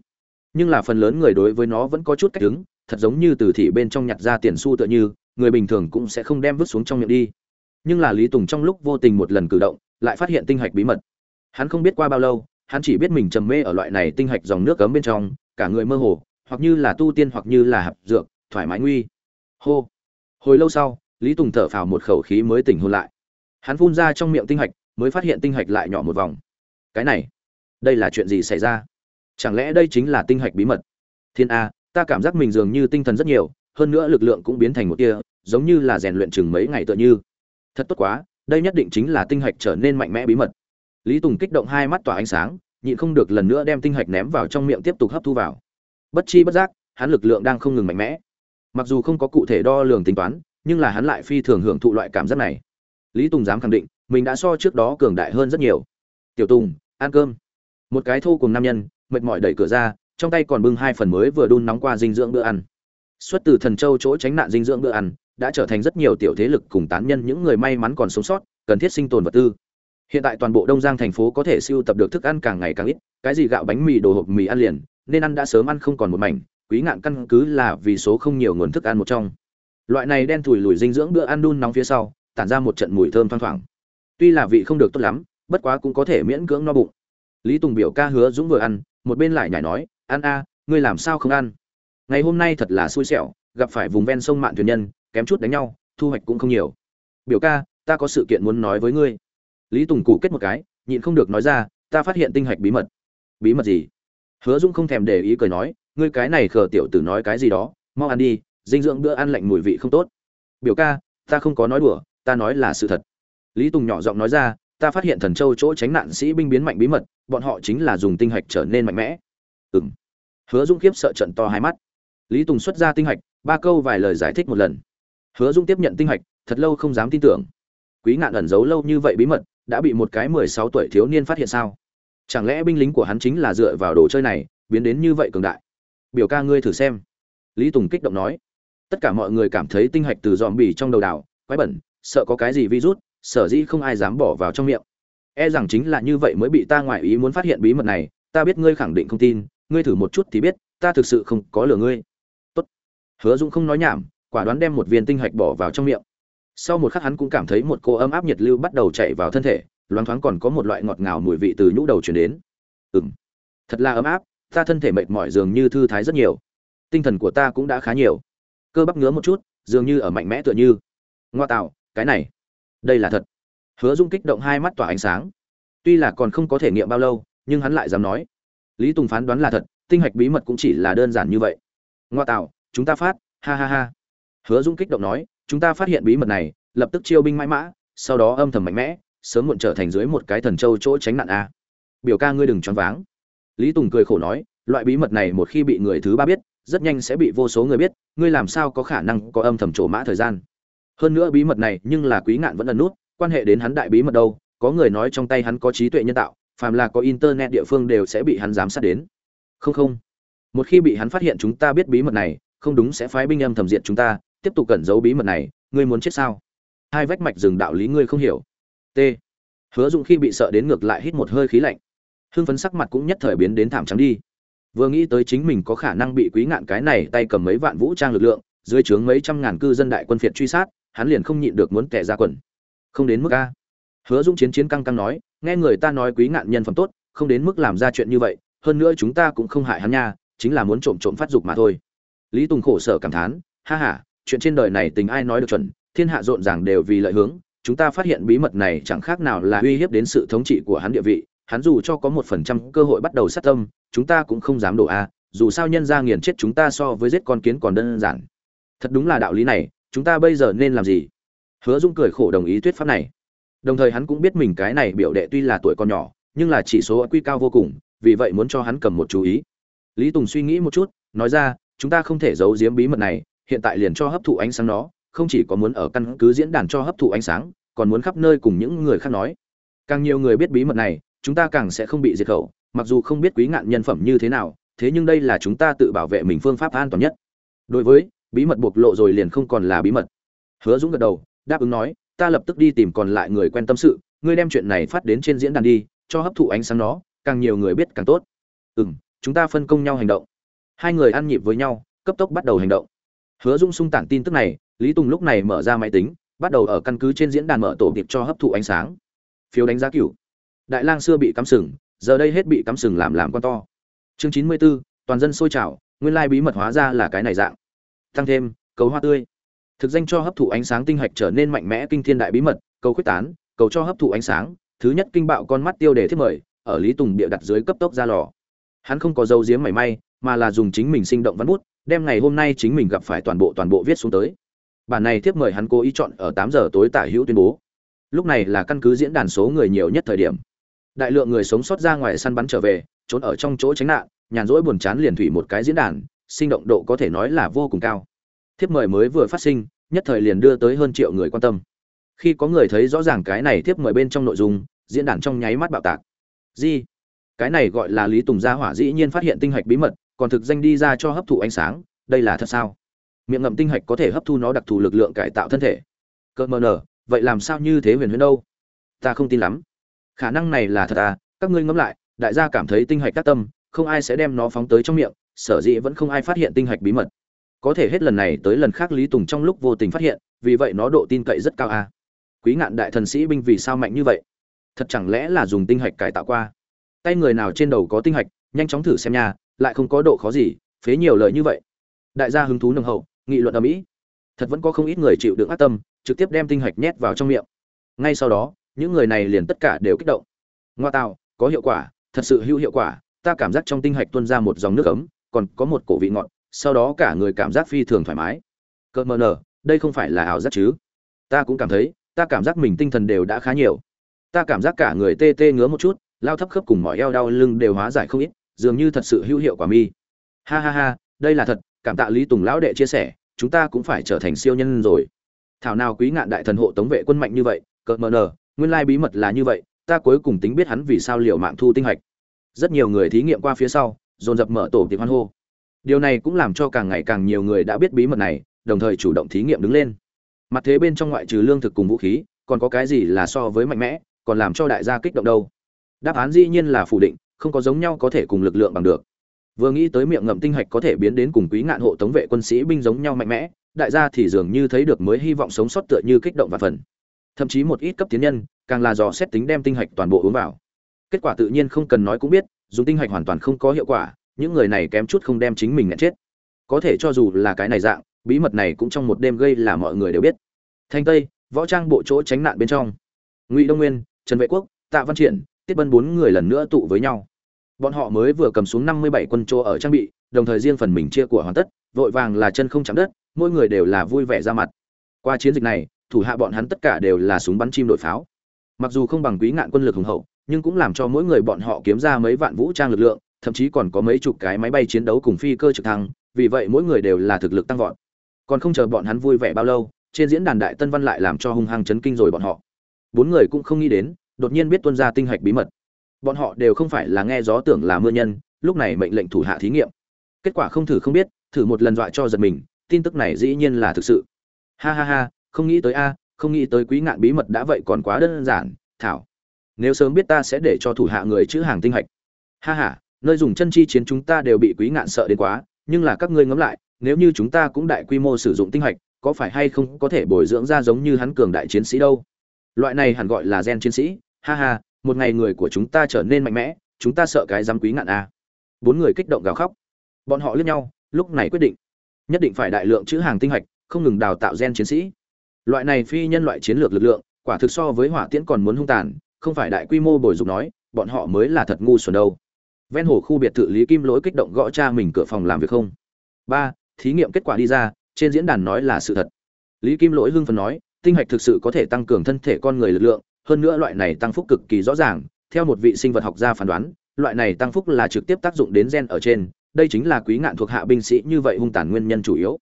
Nhưng là phần lớn người đối với nó vẫn có chút cách đứng, thật giống như từ thị bên trong nhặt ra tiền xu tựa như, người bình thường cũng sẽ không đem vứt xuống trong miệng đi. Nhưng là lý tùng trong lúc vô tình một lần cử động, lại phát hiện tinh hạch bí mật. Hắn không biết qua bao lâu hắn chỉ biết mình trầm mê ở loại này tinh hạch dòng nước cấm bên trong, cả người mơ hồ, hoặc như là tu tiên hoặc như là hạp dược, thoải mái nguy. Hô. Hồi lâu sau, lý tùng thở phào một khẩu khí mới tỉnh hồn lại. Hắn phun ra trong miệng tinh hạch, mới phát hiện tinh hạch lại nhỏ một vòng. Cái này, đây là chuyện gì xảy ra? Chẳng lẽ đây chính là tinh hạch bí mật? Thiên a, ta cảm giác mình dường như tinh thần rất nhiều, hơn nữa lực lượng cũng biến thành một tia, giống như là rèn luyện chừng mấy ngày tựa như. Thật tốt quá, đây nhất định chính là tinh hạch trở nên mạnh mẽ bí mật lý tùng kích động hai mắt tỏa ánh sáng, nhịn không được lần nữa đem tinh hạch ném vào trong miệng tiếp tục hấp thu vào. Bất chi bất giác, hắn lực lượng đang không ngừng mạnh mẽ. Mặc dù không có cụ thể đo lường tính toán, nhưng là hắn lại phi thường hưởng thụ loại cảm giác này. Lý tùng dám khẳng định, mình đã so trước đó cường đại hơn rất nhiều. Tiểu tùng, ăn cơm. Một cái thô cùng nam nhân, mệt mỏi đẩy cửa ra, trong tay còn bưng hai phần mới vừa đun nóng qua dinh dưỡng bữa ăn. Xuất từ thần châu chỗ tránh nạn dinh dưỡng bữa ăn, đã trở thành rất nhiều tiểu thế lực cùng tán nhân những người may mắn còn sống sót, cần thiết sinh tồn vật tư hiện tại toàn bộ đông giang thành phố có thể siêu tập được thức ăn càng ngày càng ít, cái gì gạo bánh mì, đồ hộp mì ăn liền, nên ăn đã sớm ăn không còn một mảnh, quý ngạn căn cứ là vì số không nhiều nguồn thức ăn một trong. Loại này đen thùi lùi dinh dưỡng bữa ăn đun nóng phía sau, tản ra một trận mùi thơm thoang thoảng. Tuy là vị không được tốt lắm, bất quá cũng có thể miễn cưỡng no bụng. Lý tùng biểu ca hứa dũng vừa ăn, một bên lại nhảy nói, ăn a, ngươi làm sao không ăn? Ngày hôm nay thật là xui xẻo, gặp phải vùng ven sông mạn thuyền nhân, kém chút đánh nhau, thu hoạch cũng không nhiều. Biểu ca, ta có sự kiện muốn nói với ngươi lý tùng cụ kết một cái, nhịn không được nói ra, ta phát hiện tinh hạch bí mật. Bí mật gì? Hứa Dung không thèm để ý cười nói, ngươi cái này khờ tiểu tử nói cái gì đó, mau ăn đi, dinh dưỡng bữa ăn lạnh mùi vị không tốt. Biểu ca, ta không có nói đùa, ta nói là sự thật. Lý tùng nhỏ giọng nói ra, ta phát hiện thần châu chỗ tránh nạn sĩ binh biến mạnh bí mật, bọn họ chính là dùng tinh hạch trở nên mạnh mẽ. Ừ m hứa Dung khiếp sợ trận to hai mắt. Lý tùng xuất ra tinh hạch, ba câu vài lời giải thích một lần. Hứa Dung tiếp nhận tinh hạch, thật lâu không dám tin tưởng. Quý ngạn ẩn giấu lâu như vậy bí mật đã bị một cái mười sáu tuổi thiếu niên phát hiện sao? Chẳng lẽ binh lính của hắn chính là dựa vào đồ chơi này, biến đến như vậy cường đại? Biểu ca ngươi thử xem. Lý tùng kích động nói. Tất cả mọi người cảm thấy tinh hạch từ dòm bì trong đầu đảo, quái bẩn, sợ có cái gì virus, sở dĩ không ai dám bỏ vào trong miệng. E rằng chính là như vậy mới bị ta ngoại ý muốn phát hiện bí mật này, ta biết ngươi khẳng định không tin, ngươi thử một chút thì biết, ta thực sự không có lừa ngươi. Tốt. Hứa dũng không nói nhảm, quả đoán đem một viên tinh hạch bỏ vào trong miệng sau một khắc hắn cũng cảm thấy một cô ấm áp nhiệt lưu bắt đầu chạy vào thân thể, loáng thoáng còn có một loại ngọt ngào mùi vị từ nhũ đầu chuyển đến. Ừ m thật là ấm áp, ta thân thể mệt mỏi dường như thư thái rất nhiều. Tinh thần của ta cũng đã khá nhiều. Cơ bắp ngứa một chút, dường như ở mạnh mẽ tựa như. Ngoa tạo, cái này, đây là thật. Hứa dung kích động hai mắt tỏa ánh sáng. Tuy là còn không có thể nghiệm bao lâu, nhưng hắn lại dám nói. Lý tùng phán đoán là thật, tinh hạch bí mật cũng chỉ là đơn giản như vậy. Ngoa tạo, chúng ta phát, ha ha ha. Hứa dung kích động nói chúng ta phát hiện bí mật này, lập tức chiêu binh mãi mã, sau đó âm thầm mạnh mẽ, sớm muộn trở thành dưới một cái thần châu chỗ tránh nạn a. Biểu ca ngươi đừng choáng váng. Lý tùng cười khổ nói, loại bí mật này một khi bị người thứ ba biết, rất nhanh sẽ bị vô số người biết, ngươi làm sao có khả năng có âm thầm trổ mã thời gian? Hơn nữa bí mật này nhưng là quý ngạn vẫn ẩn nút, quan hệ đến hắn đại bí mật đâu, có người nói trong tay hắn có trí tuệ nhân tạo, phàm là có internet địa phương đều sẽ bị hắn giám sát đến. Không không. Một khi bị hắn phát hiện chúng ta biết bí mật này, không đúng sẽ phái binh âm thầm diện chúng ta tiếp tục cẩn giấu bí mật này, ngươi muốn chết sao? Hai vách mạch rừng đạo lý ngươi không hiểu. T. Hứa dụng khi bị sợ đến ngược lại hít một hơi khí lạnh. Hưng phấn sắc mặt cũng nhất thời biến đến thảm trắng đi. Vừa nghĩ tới chính mình có khả năng bị quý ngạn cái này tay cầm mấy vạn vũ trang lực lượng, dưới trướng mấy trăm ngàn cư dân đại quân phiệt truy sát, hắn liền không nhịn được muốn tẻ ra quần. Không đến mức a. Hứa dũng chiến chiến căng căng nói, nghe người ta nói quý ngạn nhân phẩm tốt, không đến mức làm ra chuyện như vậy, hơn nữa chúng ta cũng không hại hắn nha, chính là muốn trộm trộm phát dục mà thôi. Lý tùng khổ sở cảm thán, ha ha chuyện trên đời này tình ai nói được chuẩn, thiên hạ rộn ràng đều vì lợi hướng. Chúng ta phát hiện bí mật này chẳng khác nào là uy hiếp đến sự thống trị của hắn địa vị. Hắn dù cho có một phần trăm cơ hội bắt đầu sát tâm, chúng ta cũng không dám đổ a. Dù sao nhân ra nghiền chết chúng ta so với giết con kiến còn đơn giản. Thật đúng là đạo lý này, chúng ta bây giờ nên làm gì? Hứa dung cười khổ đồng ý thuyết pháp này. Đồng thời hắn cũng biết mình cái này biểu đệ tuy là tuổi còn nhỏ, nhưng là chỉ số quy cao vô cùng, vì vậy muốn cho hắn cầm một chú ý. Lý tùng suy nghĩ một chút, nói ra, chúng ta không thể giấu giếm bí mật này hiện tại liền cho hấp thụ ánh sáng nó, không chỉ có muốn ở căn cứ diễn đàn cho hấp thụ ánh sáng, còn muốn khắp nơi cùng những người khác nói. Càng nhiều người biết bí mật này, chúng ta càng sẽ không bị diệt khẩu, mặc dù không biết quý ngạn nhân phẩm như thế nào, thế nhưng đây là chúng ta tự bảo vệ mình phương pháp an toàn nhất. Đối với, bí mật bộc lộ rồi liền không còn là bí mật. Hứa dũng gật đầu, đáp ứng nói, ta lập tức đi tìm còn lại người quen tâm sự, ngươi đem chuyện này phát đến trên diễn đàn đi, cho hấp thụ ánh sáng nó, càng nhiều người biết càng tốt. Ừ m chúng ta phân công nhau hành động. Hai người ăn nhịp với nhau, cấp tốc bắt đầu hành động hứa dung sung tản tin tức này, lý tùng lúc này mở ra máy tính, bắt đầu ở căn cứ trên diễn đàn mở tổ điệp cho hấp thụ ánh sáng. Phiếu đánh giá cửu. Đại lang xưa bị cắm sừng, giờ đây hết bị cắm sừng làm làm con to. Chương chín mươi b ố toàn dân sôi trào, nguyên lai bí mật hóa ra là cái này dạng. Tăng thêm, cầu hoa tươi. Thực danh cho hấp thụ ánh sáng tinh hạch trở nên mạnh mẽ kinh thiên đại bí mật, cầu quyết tán, cầu cho hấp thụ ánh sáng, thứ nhất kinh bạo con mắt tiêu đề thiết mời, ở lý tùng địa đặt dưới cấp tốc ra lò. Hắn không có dấu giếm mảy may mà là dùng chính mình sinh động văn bút, đem ngày hôm nay chính mình gặp phải toàn bộ toàn bộ viết xuống tới. Bản này tiếp mời hắn cố ý chọn ở tám giờ tối tả hữu tuyên bố. Lúc này là căn cứ diễn đàn số người nhiều nhất thời điểm. Đại lượng người sống sót ra ngoài săn bắn trở về, trốn ở trong chỗ tránh nạn, nhàn rỗi buồn chán liền thủy một cái diễn đàn, sinh động độ có thể nói là vô cùng cao. Thiếp mời mới vừa phát sinh, nhất thời liền đưa tới hơn triệu người quan tâm. Khi có người thấy rõ ràng cái này thiếp mời bên trong nội dung, diễn đàn trong nháy mắt bạo tạc. Gì? Cái này gọi là lý tùng gia hỏa dĩ nhiên phát hiện tinh hạch bí mật còn thực danh đi ra cho hấp thụ ánh sáng, đây là thật sao? Miệng ngậm tinh hạch có thể hấp thu nó đặc thù lực lượng cải tạo thân thể. Cơ mờ nở, vậy làm sao như thế huyền huyền đâu? Ta không tin lắm. Khả năng này là thật à? Các ngươi ngẫm lại, đại gia cảm thấy tinh hạch các tâm, không ai sẽ đem nó phóng tới trong miệng, sở dĩ vẫn không ai phát hiện tinh hạch bí mật. Có thể hết lần này tới lần khác lý tùng trong lúc vô tình phát hiện, vì vậy nó độ tin cậy rất cao à? Quý ngạn đại thần sĩ binh vì sao mạnh như vậy? Thật chẳng lẽ là dùng tinh hạch cải tạo qua? Tay người nào trên đầu có tinh hạch, nhanh chóng thử xem nha lại không có độ khó gì, phế nhiều lời như vậy. Đại gia hứng thú nồng hậu, nghị luận ở mỹ thật vẫn có không ít người chịu đựng ác tâm, trực tiếp đem tinh hạch nhét vào trong miệng. Ngay sau đó, những người này liền tất cả đều kích động. Ngoa tạo, có hiệu quả, thật sự hữu hiệu quả, ta cảm giác trong tinh hạch tuôn ra một dòng nước ấm, còn có một cổ vị ngọt, sau đó cả người cảm giác phi thường thoải mái. Cợt mờ nở, đây không phải là ảo giác chứ? Ta cũng cảm thấy, ta cảm giác mình tinh thần đều đã khá nhiều. Ta cảm giác cả người tê tê ngứa một chút, lao thấp khớp cùng mọi eo đau lưng đều hóa giải không ít dường như thật sự hữu hiệu quả mi. Ha ha ha, đây là thật, cảm tạ lý tùng lão đệ chia sẻ, chúng ta cũng phải trở thành siêu nhân rồi. Thảo nào quý ngạn đại thần hộ tống vệ quân mạnh như vậy, cợt mờ nở, nguyên lai bí mật là như vậy, ta cuối cùng tính biết hắn vì sao liệu mạng thu tinh hạch. Rất nhiều người thí nghiệm qua phía sau, dồn dập mở tổ tiệc hoan hô. Điều này cũng làm cho càng ngày càng nhiều người đã biết bí mật này, đồng thời chủ động thí nghiệm đứng lên. Mặt thế bên trong ngoại trừ lương thực cùng vũ khí, còn có cái gì là so với mạnh mẽ, còn làm cho đại gia kích động đâu? Đáp án dĩ nhiên là phủ định không có giống nhau có thể cùng lực lượng bằng được. Vừa nghĩ tới miệng ngậm tinh hạch có thể biến đến cùng quý ngạn hộ tống vệ quân sĩ binh giống nhau mạnh mẽ, đại gia thì dường như thấy được mới hy vọng sống sót tựa như kích động và phần. Thậm chí một ít cấp tiến nhân, càng là dò xét tính đem tinh hạch toàn bộ uống vào. Kết quả tự nhiên không cần nói cũng biết, dùng tinh hạch hoàn toàn không có hiệu quả, những người này kém chút không đem chính mình nghẹn chết. Có thể cho dù là cái này dạng, bí mật này cũng trong một đêm gây là mọi người đều biết. Thanh tây, võ trang bộ chỗ tránh nạn bên trong. Ngụy đông nguyên, trần vệ quốc, tạ văn triển, tiết bân bốn người lần nữa tụ với nhau bọn họ mới vừa cầm xuống năm mươi bảy quân chỗ ở trang bị, đồng thời riêng phần mình chia của hoàn tất, vội vàng là chân không chạm đất, mỗi người đều là vui vẻ ra mặt. Qua chiến dịch này, thủ hạ bọn hắn tất cả đều là súng bắn chim đội pháo. Mặc dù không bằng quý ngạn quân lực hùng hậu, nhưng cũng làm cho mỗi người bọn họ kiếm ra mấy vạn vũ trang lực lượng, thậm chí còn có mấy chục cái máy bay chiến đấu cùng phi cơ trực thăng, vì vậy mỗi người đều là thực lực tăng vọt. Còn không chờ bọn hắn vui vẻ bao lâu, trên diễn đàn đại tân văn lại làm cho hung hăng chấn kinh rồi bọn họ. Bốn người cũng không nghĩ đến, đột nhiên biết tuân ra tinh hạch bí mật bọn họ đều không phải là nghe gió tưởng là mưa nhân, lúc này mệnh lệnh thủ hạ thí nghiệm. Kết quả không thử không biết, thử một lần dọa cho giật mình, tin tức này dĩ nhiên là thực sự. Ha ha ha, không nghĩ tới a, không nghĩ tới quý ngạn bí mật đã vậy còn quá đơn giản, thảo. Nếu sớm biết ta sẽ để cho thủ hạ người chữ hàng tinh hạch. Ha ha, nơi dùng chân chi chiến chúng ta đều bị quý ngạn sợ đến quá, nhưng là các ngươi ngẫm lại, nếu như chúng ta cũng đại quy mô sử dụng tinh hạch, có phải hay không có thể bồi dưỡng ra giống như hắn cường đại chiến sĩ đâu? Loại này hẳn gọi là gen chiến sĩ, ha ha một ngày người của chúng ta trở nên mạnh mẽ, chúng ta sợ cái dám quý ngạn a bốn người kích động gào khóc. Bọn họ lướt nhau, lúc này quyết định, nhất định phải đại lượng chữ hàng tinh hạch không ngừng đào tạo gen chiến sĩ. Loại này phi nhân loại chiến lược lực lượng, quả thực so với hỏa tiễn còn muốn hung tàn, không phải đại quy mô bồi dục nói, bọn họ mới là thật ngu xuẩn đâu. Ven hồ khu biệt thự lý kim lỗi kích động gõ cha mình cửa phòng làm việc không? Ba, thí nghiệm kết quả đi ra, trên diễn đàn nói là sự thật. Lý kim lỗi hưng phần nói, tinh hạch thực sự có thể tăng cường thân thể con người lực lượng hơn nữa loại này tăng phúc cực kỳ rõ ràng, theo một vị sinh vật học gia phán đoán, loại này tăng phúc là trực tiếp tác dụng đến gen ở trên, đây chính là quý ngạn thuộc hạ binh sĩ như vậy hung tàn nguyên nhân chủ yếu.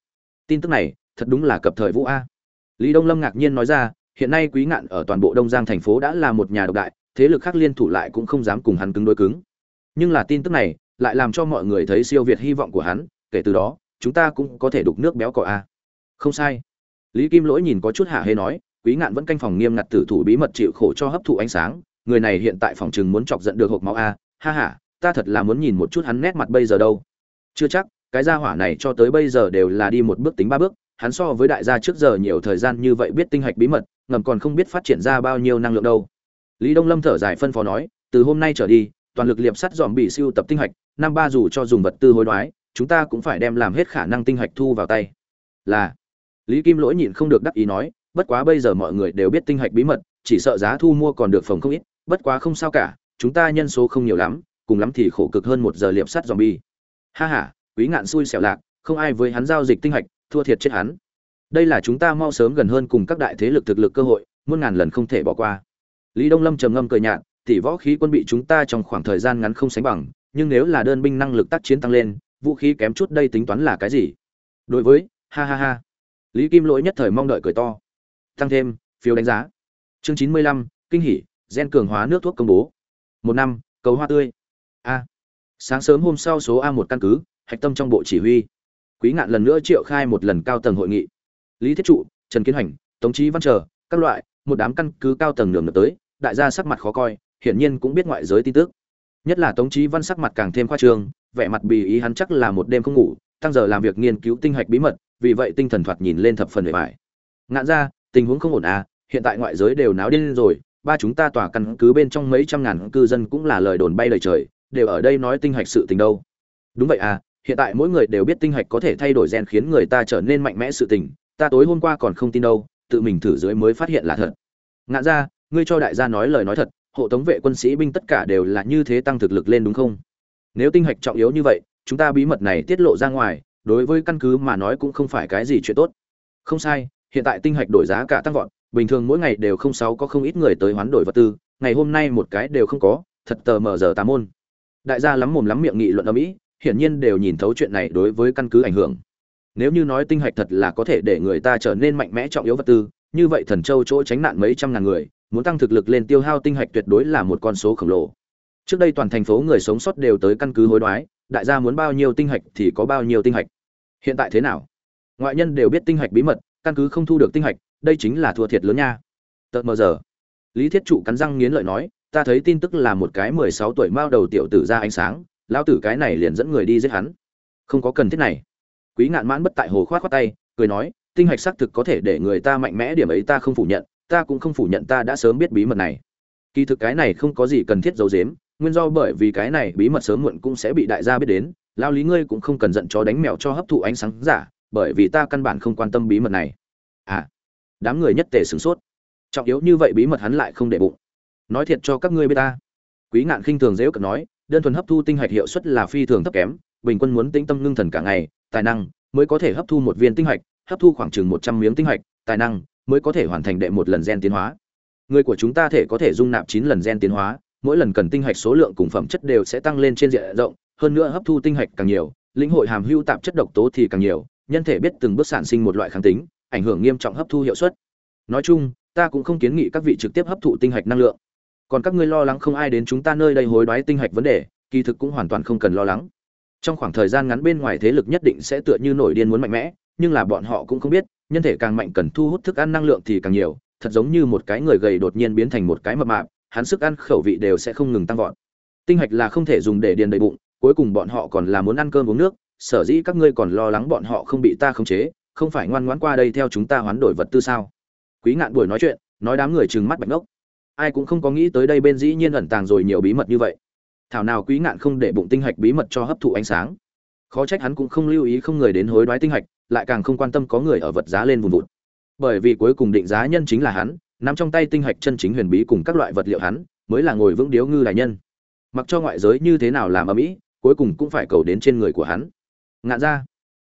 Tin tức này, thật đúng là cập thời vũ a. Lý đông lâm ngạc nhiên nói ra, hiện nay quý ngạn ở toàn bộ đông giang thành phố đã là một nhà độc đại, thế lực khác liên thủ lại cũng không dám cùng hắn cứng đối cứng. Nhưng là tin tức này, lại làm cho mọi người thấy siêu việt hy vọng của hắn, kể từ đó, chúng ta cũng có thể đục nước béo cỏ a. Không sai. Lý kim lỗi nhìn có chút hạ hê nói quý ngạn vẫn canh phòng nghiêm ngặt tử thủ bí mật chịu khổ cho hấp thụ ánh sáng. Người này hiện tại phòng chừng muốn chọc giận được hộp máu a. Ha ha, ta thật là muốn nhìn một chút hắn nét mặt bây giờ đâu. Chưa chắc, cái gia hỏa này cho tới bây giờ đều là đi một bước tính ba bước. Hắn so với đại gia trước giờ nhiều thời gian như vậy biết tinh hạch bí mật, ngầm còn không biết phát triển ra bao nhiêu năng lượng đâu. Lý đông lâm thở dài phân phó nói, từ hôm nay trở đi, toàn lực liệp sắt dòm bị siêu tập tinh hạch, năm ba dù cho dùng vật tư hối đoái, chúng ta cũng phải đem làm hết khả năng tinh hạch thu vào tay. Là, lý kim lỗi nhịn không được đắc ý nói bất quá bây giờ mọi người đều biết tinh hạch bí mật, chỉ sợ giá thu mua còn được phòng không ít, bất quá không sao cả, chúng ta nhân số không nhiều lắm, cùng lắm thì khổ cực hơn một giờ liệp sắt dòm bi ha ha, quý ngạn xui xẻo lạc, không ai với hắn giao dịch tinh hạch, thua thiệt chết hắn. Đây là chúng ta mau sớm gần hơn cùng các đại thế lực thực lực cơ hội, muôn ngàn lần không thể bỏ qua. Lý đông lâm trầm ngâm cười nhạt, tỷ võ khí quân bị chúng ta trong khoảng thời gian ngắn không sánh bằng, nhưng nếu là đơn binh năng lực tác chiến tăng lên, vũ khí kém chút đây tính toán là cái gì? Đối với, ha ha ha. Lý kim lỗi nhất thời mong đợi cười to tăng thêm, phiếu đánh giá. Chương chín mươi lăm, kinh hỉ, gen cường hóa nước thuốc công bố. Một năm, cầu hoa tươi. A. Sáng sớm hôm sau số a một căn cứ, hạch tâm trong bộ chỉ huy. Quý ngạn lần nữa triệu khai một lần cao tầng hội nghị. Lý thiết trụ, trần kiến hành tống trí văn chờ, các loại, một đám căn cứ cao tầng đường tới, đại gia sắc mặt khó coi, hiển nhiên cũng biết ngoại giới tin tức. Nhất là tống trí văn sắc mặt càng thêm khoa trương, vẻ mặt bì ý hắn chắc là một đêm không ngủ, tăng giờ làm việc nghiên cứu tinh hạch bí mật, vì vậy tinh thần thoạt nhìn lên thập phần bề bài ngạn ra tình huống không ổn à hiện tại ngoại giới đều náo điên rồi, ba chúng ta tỏa căn cứ bên trong mấy trăm ngàn cư dân cũng là lời đồn bay lời trời, đều ở đây nói tinh hạch sự tình đâu. Đúng vậy à hiện tại mỗi người đều biết tinh hạch có thể thay đổi gen khiến người ta trở nên mạnh mẽ sự tình, ta tối hôm qua còn không tin đâu, tự mình thử dưới mới phát hiện là thật. Ngạn ra ngươi cho đại gia nói lời nói thật, hộ tống vệ quân sĩ binh tất cả đều là như thế tăng thực lực lên đúng không? Nếu tinh hạch trọng yếu như vậy, chúng ta bí mật này tiết lộ ra ngoài, đối với căn cứ mà nói cũng không phải cái gì chuyện tốt. Không sai hiện tại tinh hạch đổi giá cả tăng vọt, bình thường mỗi ngày đều không sáu có không ít người tới hoán đổi vật tư, ngày hôm nay một cái đều không có, thật tờ mở giờ tám môn. Đại gia lắm mồm lắm miệng nghị luận ở mỹ, hiển nhiên đều nhìn thấu chuyện này đối với căn cứ ảnh hưởng. Nếu như nói tinh hạch thật là có thể để người ta trở nên mạnh mẽ trọng yếu vật tư, như vậy thần châu chỗ tránh nạn mấy trăm ngàn người, muốn tăng thực lực lên tiêu hao tinh hạch tuyệt đối là một con số khổng lồ. Trước đây toàn thành phố người sống sót đều tới căn cứ hối đoái, đại gia muốn bao nhiêu tinh hạch thì có bao nhiêu tinh hạch. Hiện tại thế nào? Ngoại nhân đều biết tinh hạch bí mật căn cứ không thu được tinh hạch, đây chính là thua thiệt lớn nha. Tợt mờ giờ. Lý thiết trụ cắn răng nghiến lợi nói, ta thấy tin tức là một cái mười sáu tuổi mao đầu tiểu tử ra ánh sáng, lão tử cái này liền dẫn người đi giết hắn. Không có cần thiết này. Quý ngạn mãn bất tại hồ khoát khoát tay, cười nói, tinh hạch xác thực có thể để người ta mạnh mẽ, điểm ấy ta không phủ nhận, ta cũng không phủ nhận ta đã sớm biết bí mật này. Kỳ thực cái này không có gì cần thiết giấu giếm, nguyên do bởi vì cái này bí mật sớm muộn cũng sẽ bị đại gia biết đến lao lý ngươi cũng không cần giận chó đánh mèo cho hấp thụ ánh sáng giả bởi vì ta căn bản không quan tâm bí mật này. À đám người nhất tề sửng sốt. Trọng yếu như vậy bí mật hắn lại không để bụng. Nói thiệt cho các ngươi biết ta. Quý ngạn khinh thường dễ cận nói, đơn thuần hấp thu tinh hạch hiệu suất là phi thường thấp kém, bình quân muốn tĩnh tâm ngưng thần cả ngày, tài năng mới có thể hấp thu một viên tinh hạch, hấp thu khoảng chừng một trăm miếng tinh hạch, tài năng mới có thể hoàn thành đệ một lần gen tiến hóa. Người của chúng ta thể có thể dung nạp chín lần gen tiến hóa, mỗi lần cần tinh hạch số lượng cùng phẩm chất đều sẽ tăng lên trên diện rộng, hơn nữa hấp thu tinh hạch càng nhiều, lĩnh hội hàm hưu tạp chất độc tố thì càng nhiều nhân thể biết từng bước sản sinh một loại kháng tính, ảnh hưởng nghiêm trọng hấp thu hiệu suất. Nói chung, ta cũng không kiến nghị các vị trực tiếp hấp thụ tinh hạch năng lượng. Còn các ngươi lo lắng không ai đến chúng ta nơi đây hối đoái tinh hạch vấn đề, kỳ thực cũng hoàn toàn không cần lo lắng. Trong khoảng thời gian ngắn bên ngoài thế lực nhất định sẽ tựa như nổi điên muốn mạnh mẽ, nhưng là bọn họ cũng không biết, nhân thể càng mạnh cần thu hút thức ăn năng lượng thì càng nhiều, thật giống như một cái người gầy đột nhiên biến thành một cái mập mạp, hắn sức ăn khẩu vị đều sẽ không ngừng tăng vọt. Tinh hạch là không thể dùng để điền đầy bụng, cuối cùng bọn họ còn là muốn ăn cơm uống nước sở dĩ các ngươi còn lo lắng bọn họ không bị ta khống chế, không phải ngoan ngoãn qua đây theo chúng ta hoán đổi vật tư sao? Quý ngạn buổi nói chuyện, nói đám người trừng mắt bạch ngốc. Ai cũng không có nghĩ tới đây bên dĩ nhiên ẩn tàng rồi nhiều bí mật như vậy. Thảo nào quý ngạn không để bụng tinh hạch bí mật cho hấp thụ ánh sáng. Khó trách hắn cũng không lưu ý không người đến hối đoái tinh hạch, lại càng không quan tâm có người ở vật giá lên vùn vụt. Bởi vì cuối cùng định giá nhân chính là hắn, nắm trong tay tinh hạch chân chính huyền bí cùng các loại vật liệu hắn, mới là ngồi vững điếu ngư đại nhân. Mặc cho ngoại giới như thế nào làm ở mỹ cuối cùng cũng phải cầu đến trên người của hắn ngạn ra.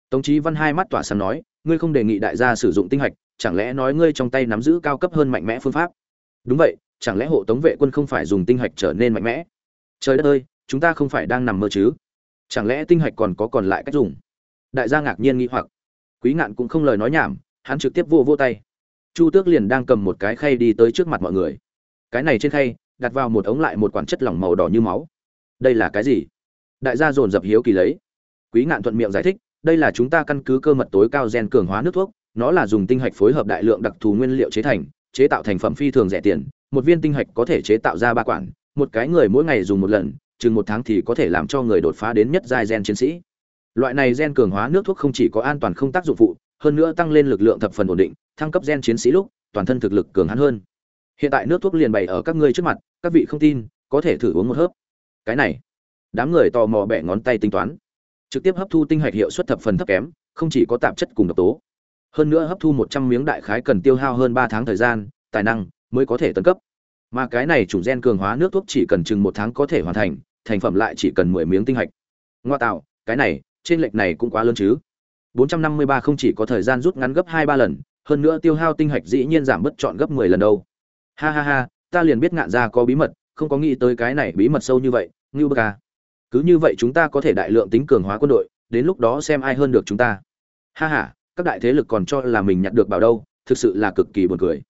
Tống chí văn hai mắt tỏa sáng nói, ngươi không đề nghị đại gia sử dụng tinh hạch, chẳng lẽ nói ngươi trong tay nắm giữ cao cấp hơn mạnh mẽ phương pháp? Đúng vậy, chẳng lẽ hộ tống vệ quân không phải dùng tinh hạch trở nên mạnh mẽ? Trời đất ơi, chúng ta không phải đang nằm mơ chứ? Chẳng lẽ tinh hạch còn có còn lại cách dùng? Đại gia ngạc nhiên nghĩ hoặc. Quý ngạn cũng không lời nói nhảm, hắn trực tiếp vô vô tay. Chu tước liền đang cầm một cái khay đi tới trước mặt mọi người. Cái này trên khay, đặt vào một ống lại một quản chất lỏng màu đỏ như máu. Đây là cái gì? Đại gia dồn dập hiếu kỳ lấy quý ngạn thuận miệng giải thích, đây là chúng ta căn cứ cơ mật tối cao gen cường hóa nước thuốc, nó là dùng tinh hạch phối hợp đại lượng đặc thù nguyên liệu chế thành, chế tạo thành phẩm phi thường rẻ tiền, một viên tinh hạch có thể chế tạo ra ba quản, một cái người mỗi ngày dùng một lần, chừng một tháng thì có thể làm cho người đột phá đến nhất giai gen chiến sĩ. Loại này gen cường hóa nước thuốc không chỉ có an toàn không tác dụng phụ, hơn nữa tăng lên lực lượng thập phần ổn định, thăng cấp gen chiến sĩ lúc, toàn thân thực lực cường hãn hơn. Hiện tại nước thuốc liền bày ở các ngươi trước mặt, các vị không tin, có thể thử uống một hớp. Cái này, đám người tò mò bẻ ngón tay tính toán trực tiếp hấp thu tinh hạch hiệu suất thập phần thấp kém, không chỉ có tạp chất cùng độc tố. Hơn nữa hấp thu một trăm miếng đại khái cần tiêu hao hơn ba tháng thời gian, tài năng mới có thể tấn cấp. Mà cái này chủng gen cường hóa nước thuốc chỉ cần chừng một tháng có thể hoàn thành thành phẩm lại chỉ cần mười miếng tinh hạch. Ngoa tạo, cái này, trên lệch này cũng quá lớn chứ. 453 không chỉ có thời gian rút ngắn gấp hai ba lần, hơn nữa tiêu hao tinh hạch dĩ nhiên giảm bất chọn gấp 10 lần đâu. Ha ha ha, ta liền biết ngạn ra có bí mật, không có nghĩ tới cái này bí mật sâu như vậy, ngưu bơ ca à cứ như vậy chúng ta có thể đại lượng tính cường hóa quân đội, đến lúc đó xem ai hơn được chúng ta. Ha ha, các đại thế lực còn cho là mình nhặt được bảo đâu, thực sự là cực kỳ buồn cười.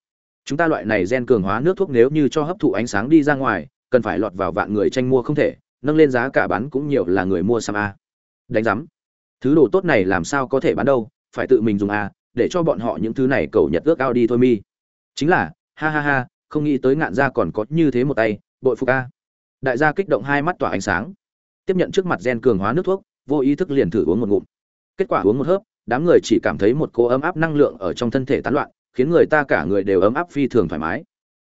Chúng ta loại này gen cường hóa nước thuốc nếu như cho hấp thụ ánh sáng đi ra ngoài, cần phải lọt vào vạn người tranh mua không thể, nâng lên giá cả bán cũng nhiều là người mua xăm a. Đánh giám. Thứ đồ tốt này làm sao có thể bán đâu, phải tự mình dùng a, để cho bọn họ những thứ này cầu nhật ước ao đi thôi mi. Chính là, ha ha ha, không nghĩ tới ngạn gia còn có như thế một tay, bội phục a. Đại gia kích động hai mắt tỏa ánh sáng tiếp nhận trước mặt gen cường hóa nước thuốc, vô ý thức liền thử uống một ngụm. Kết quả uống một hớp, đám người chỉ cảm thấy một cô ấm áp năng lượng ở trong thân thể tán loạn, khiến người ta cả người đều ấm áp phi thường thoải mái.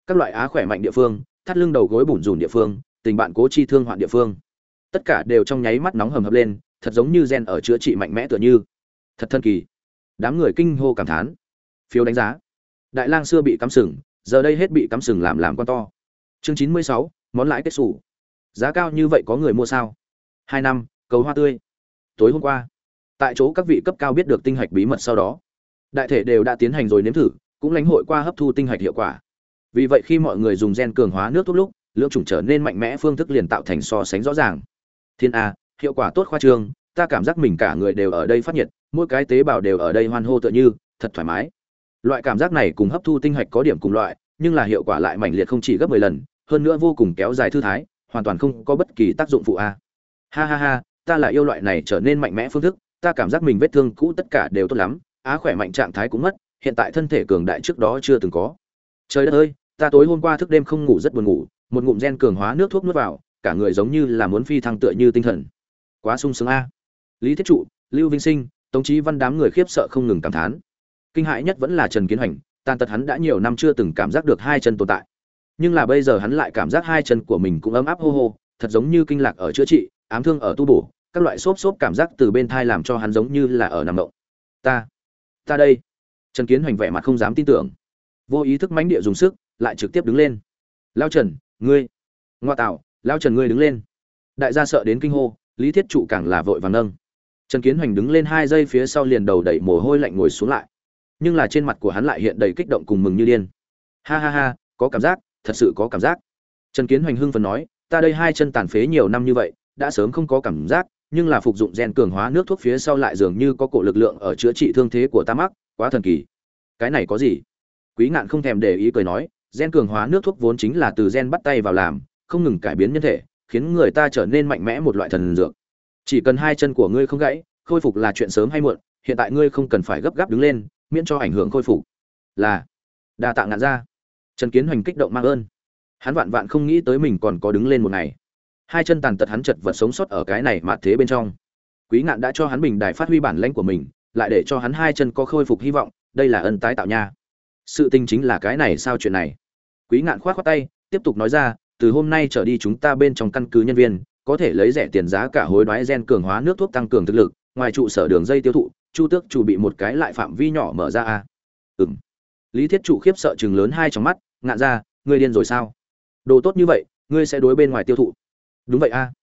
Các loại á khỏe mạnh địa phương, thắt lưng đầu gối bủn rủn địa phương, tình bạn cố chi thương hoạn địa phương. Tất cả đều trong nháy mắt nóng hầm hập lên, thật giống như gen ở chữa trị mạnh mẽ tựa như. Thật thân kỳ. Đám người kinh hô cảm thán. Phiếu đánh giá. Đại lang xưa bị cắm sừng, giờ đây hết bị cắm sừng làm làm con to. Chương chín mươi sáu, món lãi kết xù. Giá cao như vậy có người mua sao? Hai năm, cầu hoa tươi. Tối hôm qua, tại chỗ các vị cấp cao biết được tinh hạch bí mật sau đó, đại thể đều đã tiến hành rồi nếm thử, cũng lãnh hội qua hấp thu tinh hạch hiệu quả. Vì vậy khi mọi người dùng gen cường hóa nước thuốc lúc, lượng chủng trở nên mạnh mẽ, phương thức liền tạo thành so sánh rõ ràng. Thiên a, hiệu quả tốt khoa trương, ta cảm giác mình cả người đều ở đây phát nhiệt, mỗi cái tế bào đều ở đây hoan hô tựa như, thật thoải mái. Loại cảm giác này cùng hấp thu tinh hạch có điểm cùng loại, nhưng là hiệu quả lại mạnh liệt không chỉ gấp 10 lần, hơn nữa vô cùng kéo dài thư thái, hoàn toàn không có bất kỳ tác dụng phụ a ha ha ha, ta là yêu loại này trở nên mạnh mẽ phương thức, ta cảm giác mình vết thương cũ tất cả đều tốt lắm, á khỏe mạnh trạng thái cũng mất, hiện tại thân thể cường đại trước đó chưa từng có. Trời đất ơi, ta tối hôm qua thức đêm không ngủ rất buồn ngủ, một ngụm gen cường hóa nước thuốc nuốt vào, cả người giống như là muốn phi thăng tựa như tinh thần. Quá sung sướng a. Lý thiết trụ, lưu vinh sinh, tống trí văn đám người khiếp sợ không ngừng cảm thán. Kinh hãi nhất vẫn là trần kiến hoành, tàn tật hắn đã nhiều năm chưa từng cảm giác được hai chân tồn tại. Nhưng là bây giờ hắn lại cảm giác hai chân của mình cũng ấm áp hô hô, thật giống như kinh lạc ở chữa trị ám thương ở tu bổ, các loại xốp xốp cảm giác từ bên thai làm cho hắn giống như là ở nằm động ta ta đây. Trần kiến hoành vẻ mặt không dám tin tưởng. Vô ý thức mánh địa dùng sức, lại trực tiếp đứng lên. Lao trần, ngươi. Ngoa tạo, lao trần ngươi đứng lên. Đại gia sợ đến kinh hô, lý thiết trụ càng là vội vàng nâng. Trần kiến hoành đứng lên hai giây phía sau liền đầu đẩy mồ hôi lạnh ngồi xuống lại. Nhưng là trên mặt của hắn lại hiện đầy kích động cùng mừng như điên. Ha ha ha, có cảm giác, thật sự có cảm giác. Trần kiến hoành hưng phần nói, ta đây hai chân tàn phế nhiều năm như vậy đã sớm không có cảm giác, nhưng là phục dụng gen cường hóa nước thuốc phía sau lại dường như có cổ lực lượng ở chữa trị thương thế của ta mắc, quá thần kỳ. Cái này có gì? Quý ngạn không thèm để ý cười nói, gen cường hóa nước thuốc vốn chính là từ gen bắt tay vào làm, không ngừng cải biến nhân thể, khiến người ta trở nên mạnh mẽ một loại thần dược. Chỉ cần hai chân của ngươi không gãy, khôi phục là chuyện sớm hay muộn, hiện tại ngươi không cần phải gấp gáp đứng lên, miễn cho ảnh hưởng khôi phục. Là, đa tạ ngạn ra trần kiến hoành kích động mang ơn. Hắn vạn vạn không nghĩ tới mình còn có đứng lên một ngày hai chân tàn tật hắn chật vật sống sót ở cái này mà thế bên trong. Quý ngạn đã cho hắn bình đài phát huy bản lãnh của mình, lại để cho hắn hai chân có khôi phục hy vọng, đây là ân tái tạo nha. Sự tình chính là cái này sao chuyện này? Quý ngạn khoát khoát tay, tiếp tục nói ra, từ hôm nay trở đi chúng ta bên trong căn cứ nhân viên, có thể lấy rẻ tiền giá cả hối đoái gen cường hóa nước thuốc tăng cường thực lực, ngoài trụ sở đường dây tiêu thụ, chu tước chủ bị một cái lại phạm vi nhỏ mở ra a. Ừng lý thiết trụ khiếp sợ chừng lớn hai trong mắt, ngạn ra, ngươi điên rồi sao? Đồ tốt như vậy, ngươi sẽ đối bên ngoài tiêu thụ đúng vậy a. À?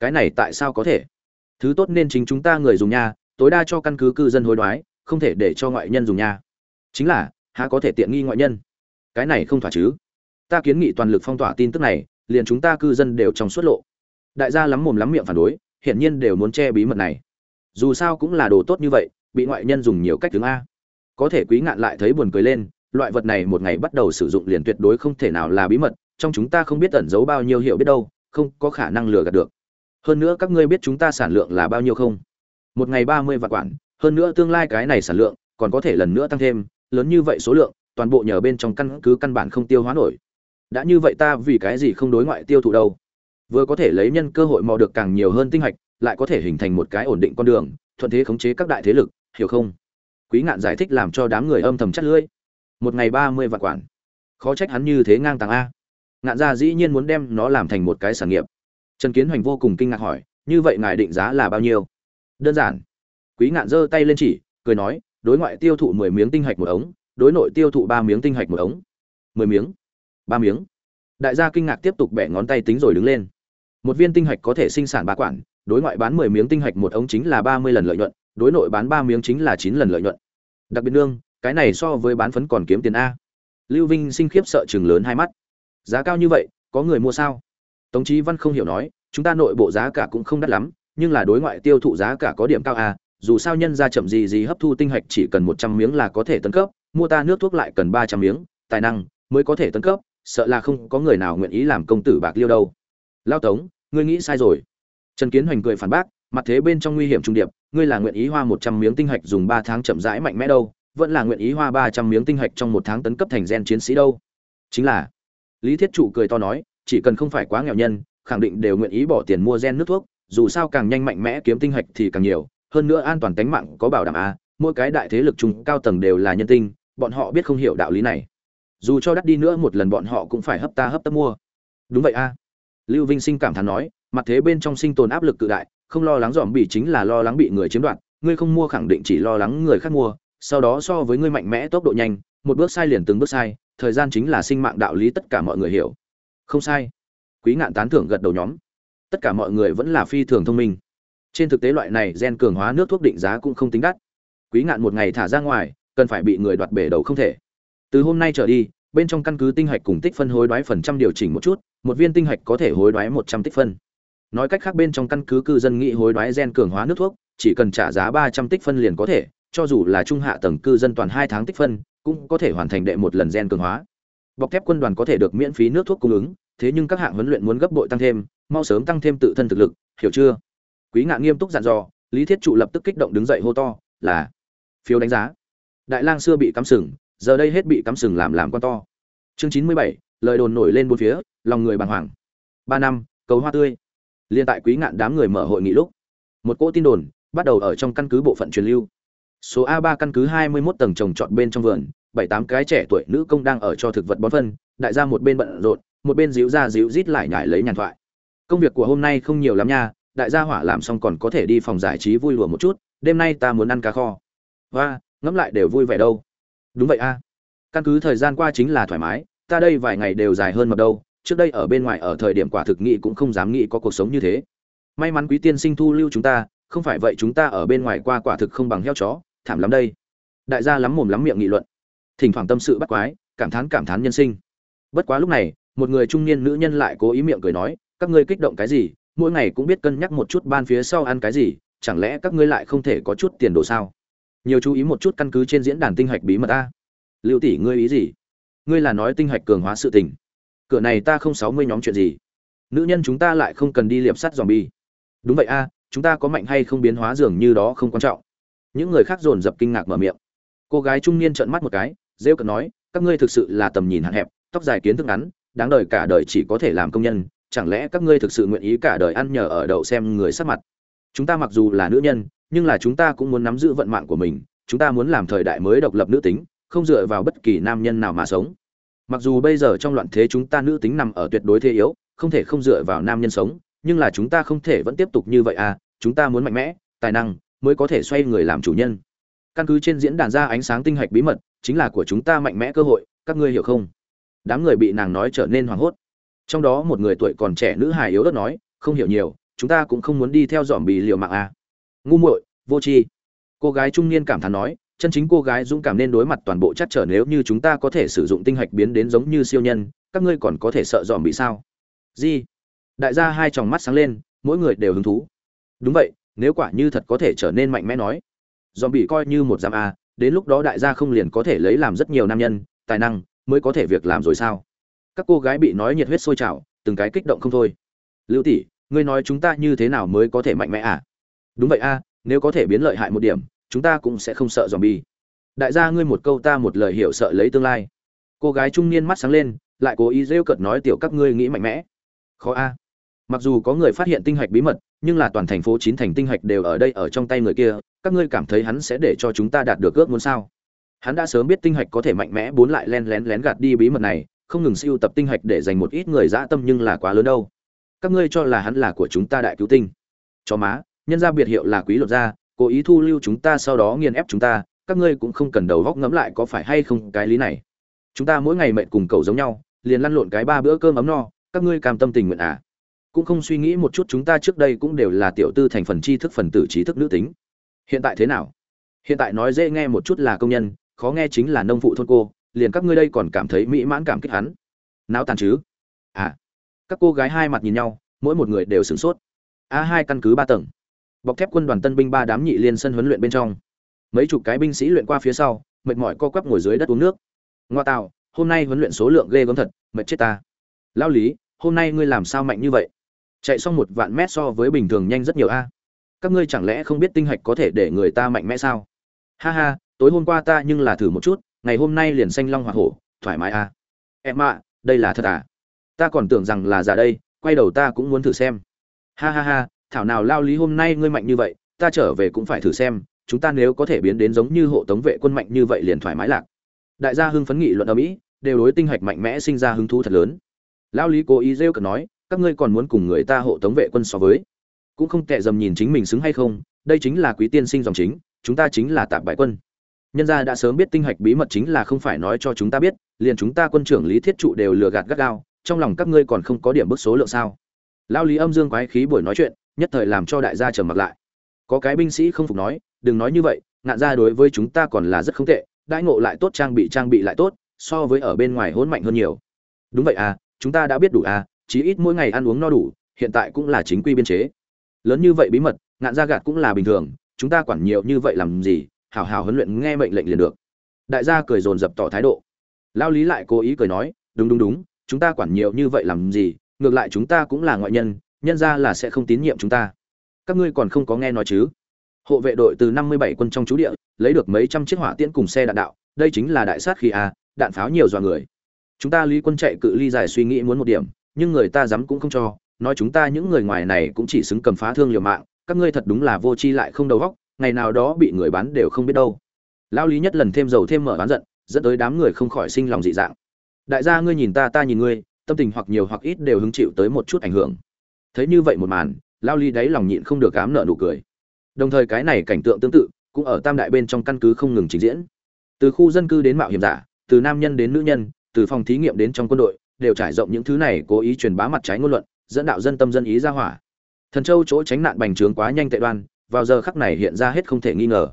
cái này tại sao có thể? Thứ tốt nên chính chúng ta người dùng nha, tối đa cho căn cứ cư dân hối đoái, không thể để cho ngoại nhân dùng nha. Chính là, há có thể tiện nghi ngoại nhân? Cái này không thỏa chứ. Ta kiến nghị toàn lực phong tỏa tin tức này, liền chúng ta cư dân đều trong suốt lộ. Đại gia lắm mồm lắm miệng phản đối, hiển nhiên đều muốn che bí mật này. Dù sao cũng là đồ tốt như vậy, bị ngoại nhân dùng nhiều cách tướng a. Có thể quý ngạn lại thấy buồn cười lên, loại vật này một ngày bắt đầu sử dụng liền tuyệt đối không thể nào là bí mật, trong chúng ta không biết ẩn giấu bao nhiêu hiểu biết đâu không có khả năng lừa gạt được. Hơn nữa các ngươi biết chúng ta sản lượng là bao nhiêu không? Một ngày ba mươi vạn quản, hơn nữa tương lai cái này sản lượng còn có thể lần nữa tăng thêm, lớn như vậy số lượng, toàn bộ nhờ bên trong căn cứ căn bản không tiêu hóa nổi. Đã như vậy ta vì cái gì không đối ngoại tiêu thụ đâu? Vừa có thể lấy nhân cơ hội mò được càng nhiều hơn tinh hạch, lại có thể hình thành một cái ổn định con đường, thuận thế khống chế các đại thế lực, hiểu không? Quý ngạn giải thích làm cho đám người âm thầm chắc lưỡi. Một ngày ba mươi vạn quản. Khó trách hắn như thế ngang tàng a ngạn gia dĩ nhiên muốn đem nó làm thành một cái sản nghiệp. Trần kiến hoành vô cùng kinh ngạc hỏi, như vậy ngài định giá là bao nhiêu? Đơn giản. Quý ngạn giơ tay lên chỉ, cười nói, đối ngoại tiêu thụ mười miếng tinh hạch một ống, đối nội tiêu thụ ba miếng tinh hạch một ống. Mười miếng? Ba miếng? Đại gia kinh ngạc tiếp tục bẻ ngón tay tính rồi đứng lên. Một viên tinh hạch có thể sinh sản ba quản, đối ngoại bán mười miếng tinh hạch một ống chính là ba mươi lần lợi nhuận, đối nội bán ba miếng chính là chín lần lợi nhuận. Đặc biệt nương, cái này so với bán phấn còn kiếm tiền a. Lưu vinh sinh khiếp sợ chừng lớn hai mắt giá cao như vậy, có người mua sao? Tống chí văn không hiểu nói, chúng ta nội bộ giá cả cũng không đắt lắm, nhưng là đối ngoại tiêu thụ giá cả có điểm cao à? dù sao nhân ra chậm gì gì hấp thu tinh hạch chỉ cần một trăm miếng là có thể tấn cấp, mua ta nước thuốc lại cần ba trăm miếng, tài năng mới có thể tấn cấp, sợ là không có người nào nguyện ý làm công tử bạc liêu đâu. Lao tống, ngươi nghĩ sai rồi. Trần kiến hoành cười phản bác, mặt thế bên trong nguy hiểm trung điệp, ngươi là nguyện ý hoa một trăm miếng tinh hạch dùng ba tháng chậm rãi mạnh mẽ đâu, vẫn là nguyện ý hoa ba trăm miếng tinh hạch trong một tháng tấn cấp thành gen chiến sĩ đâu. Chính là lý thiết trụ cười to nói chỉ cần không phải quá nghèo nhân khẳng định đều nguyện ý bỏ tiền mua gen nước thuốc dù sao càng nhanh mạnh mẽ kiếm tinh hạch thì càng nhiều hơn nữa an toàn tính mạng có bảo đảm a à, mỗi cái đại thế lực trung cao tầng đều là nhân tinh bọn họ biết không hiểu đạo lý này. Dù cho đắt đi nữa một lần bọn họ cũng phải hấp ta hấp tấp mua. Đúng vậy a. Lưu vinh sinh cảm thán nói mặt thế bên trong sinh tồn áp lực cự đại không lo lắng dòm bị chính là lo lắng bị người chiếm đoạt ngươi không mua khẳng định chỉ lo lắng người khác mua sau đó so với ngươi mạnh mẽ tốc độ nhanh một bước sai liền từng bước sai thời gian chính là sinh mạng đạo lý, tất cả mọi người hiểu. Không sai. Quý ngạn tán thưởng gật đầu nhóm. Tất cả mọi người vẫn là phi thường thông minh. Trên thực tế loại này gen cường hóa nước thuốc định giá cũng không tính đắt. Quý ngạn một ngày thả ra ngoài, cần phải bị người đoạt bể đầu không thể. Từ hôm nay trở đi, bên trong căn cứ tinh hạch cùng tích phân hối đoái phần trăm điều chỉnh một chút, một viên tinh hạch có thể hối đoái một trăm tích phân. Nói cách khác bên trong căn cứ cư dân nghị hối đoái gen cường hóa nước thuốc, chỉ cần trả giá ba trăm tích phân liền có thể cho dù là trung hạ tầng cư dân toàn hai tháng tích phân, cũng có thể hoàn thành đệ một lần gen cường hóa. Bọc thép quân đoàn có thể được miễn phí nước thuốc cung ứng, thế nhưng các hạng huấn luyện muốn gấp bội tăng thêm, mau sớm tăng thêm tự thân thực lực, hiểu chưa? Quý ngạn nghiêm túc dặn dò, lý thiết trụ lập tức kích động đứng dậy hô to, là phiếu đánh giá. Đại lang xưa bị cắm sừng, giờ đây hết bị cắm sừng làm làm con to. Chương chín mươi bảy, lời đồn nổi lên bốn phía, lòng người bàng hoàng. Ba năm, cầu hoa tươi. Liên tại quý ngạn đám người mở hội nghị lúc, một cỗ tin đồn bắt đầu ở trong căn cứ bộ phận truyền lưu số A3 căn cứ 21 tầng trồng trọt bên trong vườn bảy tám cái trẻ tuổi nữ công đang ở cho thực vật bón phân đại gia một bên bận rộn một bên díu ra díu rít lại nhảy lấy nhàn thoại. Công việc của hôm nay không nhiều lắm nha đại gia hỏa làm xong còn có thể đi phòng giải trí vui lùa một chút đêm nay ta muốn ăn cá kho. Hoa, ngẫm lại đều vui vẻ đâu. Đúng vậy a. Căn cứ thời gian qua chính là thoải mái ta đây vài ngày đều dài hơn mập đâu trước đây ở bên ngoài ở thời điểm quả thực nghị cũng không dám nghĩ có cuộc sống như thế. May mắn quý tiên sinh thu lưu chúng ta không phải vậy chúng ta ở bên ngoài qua quả thực không bằng heo chó thảm lắm đây. Đại gia lắm mồm lắm miệng nghị luận. Thỉnh thoảng tâm sự bắt quái, cảm thán cảm thán nhân sinh. Bất quá lúc này, một người trung niên nữ nhân lại cố ý miệng cười nói, các ngươi kích động cái gì? Mỗi ngày cũng biết cân nhắc một chút ban phía sau ăn cái gì, chẳng lẽ các ngươi lại không thể có chút tiền đồ sao? Nhiều chú ý một chút căn cứ trên diễn đàn tinh hạch bí mật a lưu tỷ, ngươi ý gì? Ngươi là nói tinh hạch cường hóa sự tình. Cửa này ta không sáu mươi nhóm chuyện gì. Nữ nhân chúng ta lại không cần đi liệp sắt dòm bi đúng vậy a, chúng ta có mạnh hay không biến hóa dường như đó không quan trọng những người khác dồn dập kinh ngạc mở miệng. Cô gái trung niên trợn mắt một cái, rêu cợt nói, các ngươi thực sự là tầm nhìn hạn hẹp, tóc dài kiến thức ngắn, đáng đời cả đời chỉ có thể làm công nhân, chẳng lẽ các ngươi thực sự nguyện ý cả đời ăn nhờ ở đậu xem người sắc mặt? Chúng ta mặc dù là nữ nhân, nhưng là chúng ta cũng muốn nắm giữ vận mạng của mình, chúng ta muốn làm thời đại mới độc lập nữ tính, không dựa vào bất kỳ nam nhân nào mà sống. Mặc dù bây giờ trong loạn thế chúng ta nữ tính nằm ở tuyệt đối thế yếu, không thể không dựa vào nam nhân sống, nhưng là chúng ta không thể vẫn tiếp tục như vậy à chúng ta muốn mạnh mẽ, tài năng mới có thể xoay người làm chủ nhân. Căn cứ trên diễn đàn ra ánh sáng tinh hạch bí mật, chính là của chúng ta mạnh mẽ cơ hội, các ngươi hiểu không? Đám người bị nàng nói trở nên hoảng hốt. Trong đó một người tuổi còn trẻ nữ hài yếu đất nói, không hiểu nhiều, chúng ta cũng không muốn đi theo dòm bì liều mạng à. ngu muội, vô tri. Cô gái trung niên cảm thán nói, chân chính cô gái dũng cảm nên đối mặt toàn bộ chắc trở nếu như chúng ta có thể sử dụng tinh hạch biến đến giống như siêu nhân, các ngươi còn có thể sợ dòm bị sao? Gì đại gia hai tròng mắt sáng lên, mỗi người đều hứng thú. Đúng vậy nếu quả như thật có thể trở nên mạnh mẽ nói. Dòm bị coi như một giam a, đến lúc đó đại gia không liền có thể lấy làm rất nhiều nam nhân, tài năng, mới có thể việc làm rồi sao? Các cô gái bị nói nhiệt huyết sôi trào, từng cái kích động không thôi. Lưu tỷ, ngươi nói chúng ta như thế nào mới có thể mạnh mẽ à? Đúng vậy a, nếu có thể biến lợi hại một điểm, chúng ta cũng sẽ không sợ dòm bi đại gia ngươi một câu ta một lời hiểu sợ lấy tương lai. Cô gái trung niên mắt sáng lên, lại cố ý rêu cợt nói tiểu các ngươi nghĩ mạnh mẽ. Khó a. Mặc dù có người phát hiện tinh hạch bí mật nhưng là toàn thành phố chín thành tinh hạch đều ở đây ở trong tay người kia, các ngươi cảm thấy hắn sẽ để cho chúng ta đạt được ước muốn sao? Hắn đã sớm biết tinh hạch có thể mạnh mẽ bốn lại len lén lén gạt đi bí mật này, không ngừng siêu tập tinh hạch để dành một ít người dã tâm nhưng là quá lớn đâu. Các ngươi cho là hắn là của chúng ta đại cứu tinh. Cho má, nhân ra biệt hiệu là quý luật gia, cố ý thu lưu chúng ta sau đó nghiền ép chúng ta, các ngươi cũng không cần đầu góc ngẫm lại có phải hay không cái lý này. Chúng ta mỗi ngày mệnh cùng cầu giống nhau, liền lăn lộn cái ba bữa cơm ấm no, các ngươi cam tâm tình nguyện à? Cũng không suy nghĩ một chút chúng ta trước đây cũng đều là tiểu tư thành phần tri thức phần tử trí thức nữ tính. Hiện tại thế nào? Hiện tại nói dễ nghe một chút là công nhân, khó nghe chính là nông phụ thôn cô, liền các ngươi đây còn cảm thấy mỹ mãn cảm kích hắn. Não tàn chứ? À các cô gái hai mặt nhìn nhau, mỗi một người đều sửng sốt. A hai căn cứ ba tầng. Bọc thép quân đoàn tân binh ba đám nhị liên sân huấn luyện bên trong. Mấy chục cái binh sĩ luyện qua phía sau, mệt mỏi co quắp ngồi dưới đất uống nước. Ngoa tạo, hôm nay huấn luyện số lượng ghê gớm thật, mệt chết ta. Lao lý, hôm nay ngươi làm sao mạnh như vậy? Chạy xong một vạn mét so với bình thường nhanh rất nhiều a. Các ngươi chẳng lẽ không biết tinh hạch có thể để người ta mạnh mẽ sao? Ha ha, tối hôm qua ta nhưng là thử một chút, ngày hôm nay liền xanh long hoa hổ, thoải mái a. Em ạ, đây là thật à? Ta còn tưởng rằng là giả đây, quay đầu ta cũng muốn thử xem. Ha ha ha, thảo nào lao lý hôm nay ngươi mạnh như vậy, ta trở về cũng phải thử xem, chúng ta nếu có thể biến đến giống như hộ tống vệ quân mạnh như vậy liền thoải mái lạc. Đại gia hưng phấn nghị luận ở mỹ, đều đối tinh hạch mạnh mẽ sinh ra hứng thú thật lớn. Lao lý cố ý rêu cợt nói các ngươi còn muốn cùng người ta hộ tống vệ quân so với? Cũng không tệ dầm nhìn chính mình xứng hay không, đây chính là quý tiên sinh dòng chính, chúng ta chính là tạp bại quân. Nhân gia đã sớm biết tinh hạch bí mật chính là không phải nói cho chúng ta biết, liền chúng ta quân trưởng lý thiết trụ đều lừa gạt gắt gao, trong lòng các ngươi còn không có điểm bức số lượng sao? Lao lý âm dương quái khí buổi nói chuyện, nhất thời làm cho đại gia trầm mặc lại. Có cái binh sĩ không phục nói, đừng nói như vậy, ngạn gia đối với chúng ta còn là rất không tệ, đãi ngộ lại tốt, trang bị trang bị lại tốt, so với ở bên ngoài hỗn mạnh hơn nhiều. Đúng vậy à chúng ta đã biết đủ à chí ít mỗi ngày ăn uống no đủ, hiện tại cũng là chính quy biên chế. Lớn như vậy bí mật, ngạn gia gạt cũng là bình thường, chúng ta quản nhiều như vậy làm gì hào hào huấn luyện nghe mệnh lệnh liền được. Đại gia cười dồn dập tỏ thái độ. Lao lý lại cố ý cười nói, đúng đúng đúng, chúng ta quản nhiều như vậy làm gì, ngược lại chúng ta cũng là ngoại nhân nhân ra là sẽ không tín nhiệm chúng ta. Các ngươi còn không có nghe nói chứ? Hộ vệ đội từ năm mươi bảy quân trong chú địa, lấy được mấy trăm chiếc hỏa tiễn cùng xe đạn đạo, đây chính là đại sát khi a, đạn pháo nhiều dọa người. Chúng ta lý quân chạy cự ly dài suy nghĩ muốn một điểm nhưng người ta dám cũng không cho, nói chúng ta những người ngoài này cũng chỉ xứng cầm phá thương liều mạng, các ngươi thật đúng là vô tri lại không đầu óc, ngày nào đó bị người bán đều không biết đâu. Lao lý nhất lần thêm dầu thêm mở bán giận, dẫn tới đám người không khỏi sinh lòng dị dạng. Đại gia ngươi nhìn ta ta nhìn ngươi, tâm tình hoặc nhiều hoặc ít đều hứng chịu tới một chút ảnh hưởng. Thấy như vậy một màn lao Lý đáy lòng nhịn không được cám nợ nụ cười. Đồng thời cái này cảnh tượng tương tự, cũng ở tam đại bên trong căn cứ không ngừng trình diễn. Từ khu dân cư đến mạo hiểm giả, từ nam nhân đến nữ nhân, từ phòng thí nghiệm đến trong quân đội đều trải rộng những thứ này cố ý truyền bá mặt trái ngôn luận, dẫn đạo dân tâm dân ý ra hỏa. Thần châu chỗ tránh nạn bành trướng quá nhanh tệ đoan, vào giờ khắc này hiện ra hết không thể nghi ngờ.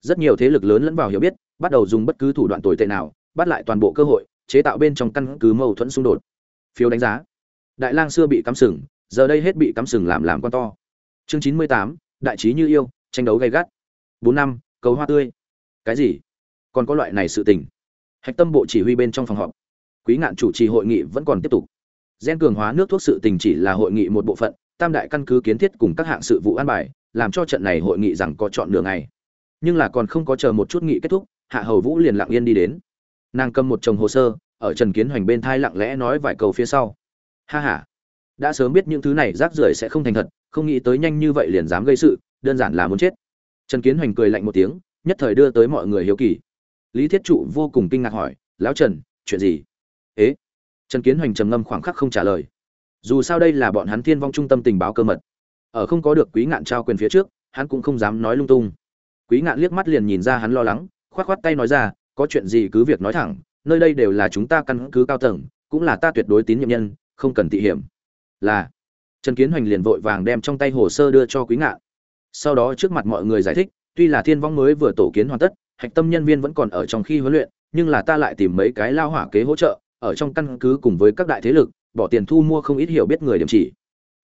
Rất nhiều thế lực lớn lẫn vào hiểu biết, bắt đầu dùng bất cứ thủ đoạn tồi tệ nào, bắt lại toàn bộ cơ hội, chế tạo bên trong căn cứ mâu thuẫn xung đột. Phiếu đánh giá. Đại lang xưa bị cắm sừng, giờ đây hết bị cắm sừng làm làm con to. Chương chín mươi tám, đại trí như yêu, tranh đấu gay gắt. Bốn năm, cầu hoa tươi. Cái gì? Còn có loại này sự tình. Hạch tâm bộ chỉ huy bên trong phòng họp quý ngạn chủ trì hội nghị vẫn còn tiếp tục. Gen cường hóa nước thuốc sự tình chỉ là hội nghị một bộ phận, tam đại căn cứ kiến thiết cùng các hạng sự vụ an bài, làm cho trận này hội nghị rằng có chọn nửa ngày. Nhưng là còn không có chờ một chút nghị kết thúc, hạ hầu vũ liền lặng yên đi đến. Nàng cầm một chồng hồ sơ, ở trần kiến hoành bên thai lặng lẽ nói vài câu phía sau. Ha ha, đã sớm biết những thứ này rác rưởi sẽ không thành thật, không nghĩ tới nhanh như vậy liền dám gây sự, đơn giản là muốn chết. Trần kiến hoành cười lạnh một tiếng, nhất thời đưa tới mọi người hiếu kỳ. Lý thiết trụ vô cùng kinh ngạc hỏi, lão trần, chuyện gì? Trần kiến hoành trầm ngâm khoảng khắc không trả lời. Dù sao đây là bọn hắn thiên vong trung tâm tình báo cơ mật. Ở không có được quý ngạn trao quyền phía trước, hắn cũng không dám nói lung tung. Quý ngạn liếc mắt liền nhìn ra hắn lo lắng, khoát khoát tay nói ra, có chuyện gì cứ việc nói thẳng, nơi đây đều là chúng ta căn cứ cao tầng, cũng là ta tuyệt đối tín nhiệm nhân, không cần tị hiểm. Là, trần kiến hoành liền vội vàng đem trong tay hồ sơ đưa cho quý ngạn. Sau đó trước mặt mọi người giải thích, tuy là thiên vong mới vừa tổ kiến hoàn tất, hạch tâm nhân viên vẫn còn ở trong khi huấn luyện, nhưng là ta lại tìm mấy cái lao hỏa kế hỗ trợ ở trong căn cứ cùng với các đại thế lực, bỏ tiền thu mua không ít hiểu biết người điểm chỉ.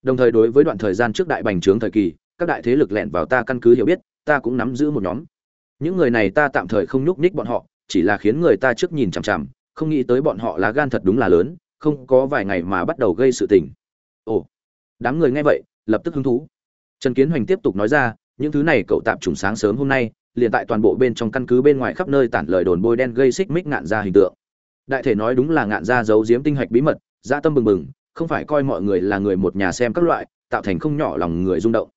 Đồng thời đối với đoạn thời gian trước đại bành trướng thời kỳ, các đại thế lực lẻn vào ta căn cứ hiểu biết, ta cũng nắm giữ một nhóm. Những người này ta tạm thời không nhúc nhích bọn họ, chỉ là khiến người ta trước nhìn chằm chằm, không nghĩ tới bọn họ lá gan thật đúng là lớn, không có vài ngày mà bắt đầu gây sự tình. Ồ, đám người nghe vậy, lập tức hứng thú. Trần kiến hoành tiếp tục nói ra, những thứ này cậu tạm trùng sáng sớm hôm nay, liền tại toàn bộ bên trong căn cứ bên ngoài khắp nơi tản lời đồn bôi đen gây xích mích ngạn ra hình tượng đại thể nói đúng là ngạn Gia giấu giếm tinh hạch bí mật Gia tâm bừng bừng, không phải coi mọi người là người một nhà xem các loại, tạo thành không nhỏ lòng người rung động.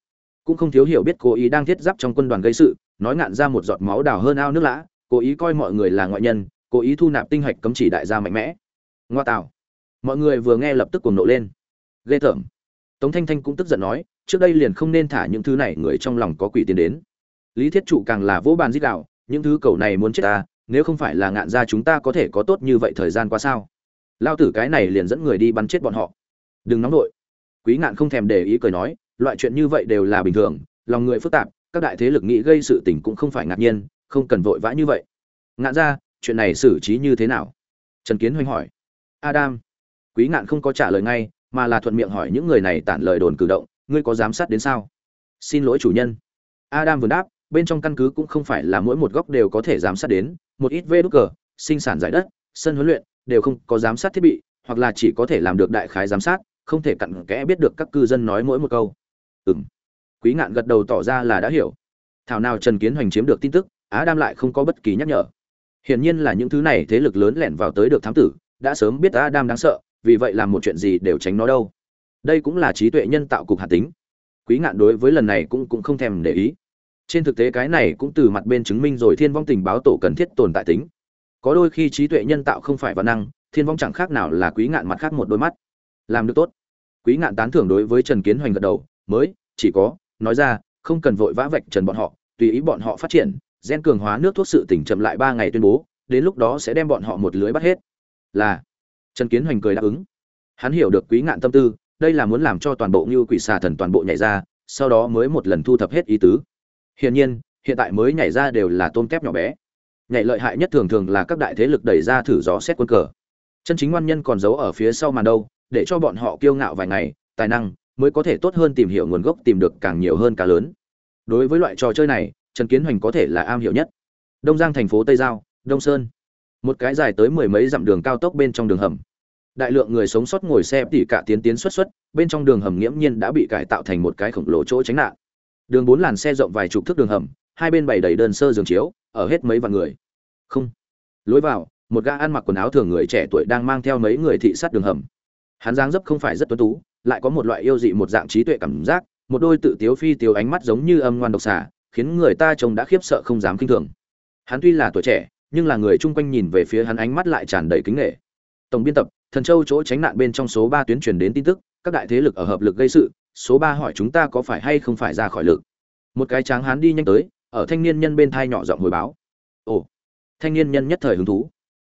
Cũng không thiếu hiểu biết cố ý đang thiết giáp trong quân đoàn gây sự, nói ngạn ra một giọt máu đào hơn ao nước lã cố ý coi mọi người là ngoại nhân cố ý thu nạp tinh hạch cấm chỉ đại gia mạnh mẽ. Ngoa tạo. Mọi người vừa nghe lập tức cuồng nộ lên. Ghê tởm. Tống thanh thanh cũng tức giận nói, trước đây liền không nên thả những thứ này, người trong lòng có quỷ tiến đến. Lý thiết trụ càng là vỗ bàn dít đạo những thứ cầu này muốn chết ta nếu không phải là ngạn gia chúng ta có thể có tốt như vậy thời gian qua sao? Lao tử cái này liền dẫn người đi bắn chết bọn họ. Đừng nóng nổi quý ngạn không thèm để ý cười nói loại chuyện như vậy đều là bình thường lòng người phức tạp các đại thế lực nghĩ gây sự tình cũng không phải ngạc nhiên không cần vội vã như vậy. Ngạn gia, chuyện này xử trí như thế nào? Trần kiến hoành hỏi. Adam. Quý ngạn không có trả lời ngay mà là thuận miệng hỏi những người này tản lời đồn cử động ngươi có giám sát đến sao? Xin lỗi chủ nhân. Adam vừa đáp bên trong căn cứ cũng không phải là mỗi một góc đều có thể giám sát đến một ít vê đúc cờ sinh sản giải đất sân huấn luyện đều không có giám sát thiết bị hoặc là chỉ có thể làm được đại khái giám sát không thể cặn kẽ biết được các cư dân nói mỗi một câu. Ừm, quý ngạn gật đầu tỏ ra là đã hiểu. Thảo nào trần kiến hoành chiếm được tin tức á đam lại không có bất kỳ nhắc nhở. Hiển nhiên là những thứ này thế lực lớn lẻn vào tới được thám tử đã sớm biết á đam đáng sợ vì vậy làm một chuyện gì đều tránh nó đâu. Đây cũng là trí tuệ nhân tạo cục hạt tính. Quý ngạn đối với lần này cũng cũng không thèm để ý trên thực tế cái này cũng từ mặt bên chứng minh rồi thiên vong tình báo tổ cần thiết tồn tại tính. Có đôi khi trí tuệ nhân tạo không phải văn năng, thiên vong chẳng khác nào là quý ngạn mặt khác một đôi mắt. Làm được tốt. Quý ngạn tán thưởng đối với trần kiến hoành gật đầu, mới, chỉ có, nói ra, không cần vội vã vạch trần bọn họ, tùy ý bọn họ phát triển, gen cường hóa nước thuốc sự tỉnh chậm lại ba ngày tuyên bố, đến lúc đó sẽ đem bọn họ một lưới bắt hết. Là, trần kiến hoành cười đáp ứng. Hắn hiểu được quý ngạn tâm tư, đây là muốn làm cho toàn bộ như quỷ xà thần toàn bộ nhảy ra, sau đó mới một lần thu thập hết ý tứ hiển nhiên, hiện tại mới nhảy ra đều là tôm kép nhỏ bé. Nhảy lợi hại nhất thường thường là các đại thế lực đẩy ra thử gió xét quân cờ. Chân chính ngoan nhân còn giấu ở phía sau màn đâu, để cho bọn họ kiêu ngạo vài ngày, tài năng mới có thể tốt hơn tìm hiểu nguồn gốc, tìm được càng nhiều hơn cá lớn. Đối với loại trò chơi này, trần kiến hoành có thể là am hiểu nhất. Đông giang thành phố tây giao, đông sơn. Một cái dài tới mười mấy dặm đường cao tốc bên trong đường hầm. Đại lượng người sống sót ngồi xe tỉ cả tiến tiến xuất xuất, bên trong đường hầm nghiễm nhiên đã bị cải tạo thành một cái khổng lồ chỗ tránh nạn đường bốn làn xe rộng vài chục thước đường hầm, hai bên bày đầy đơn sơ giường chiếu, ở hết mấy vạn người. Không. Lối vào, một gã ăn mặc quần áo thường người trẻ tuổi đang mang theo mấy người thị sát đường hầm. Hắn dáng dấp không phải rất tuấn tú, lại có một loại yêu dị một dạng trí tuệ cảm giác, một đôi tự tiếu phi tiếu ánh mắt giống như âm ngoan độc xà, khiến người ta trông đã khiếp sợ không dám kinh thường. Hắn tuy là tuổi trẻ, nhưng là người chung quanh nhìn về phía hắn ánh mắt lại tràn đầy kính nghệ tổng biên tập, thần châu chỗ tránh nạn bên trong số ba tuyến truyền đến tin tức, các đại thế lực ở hợp lực gây sự số ba hỏi chúng ta có phải hay không phải ra khỏi lực. Một cái tráng hán đi nhanh tới, ở thanh niên nhân bên thai nhỏ giọng hồi báo. Ồ, thanh niên nhân nhất thời hứng thú.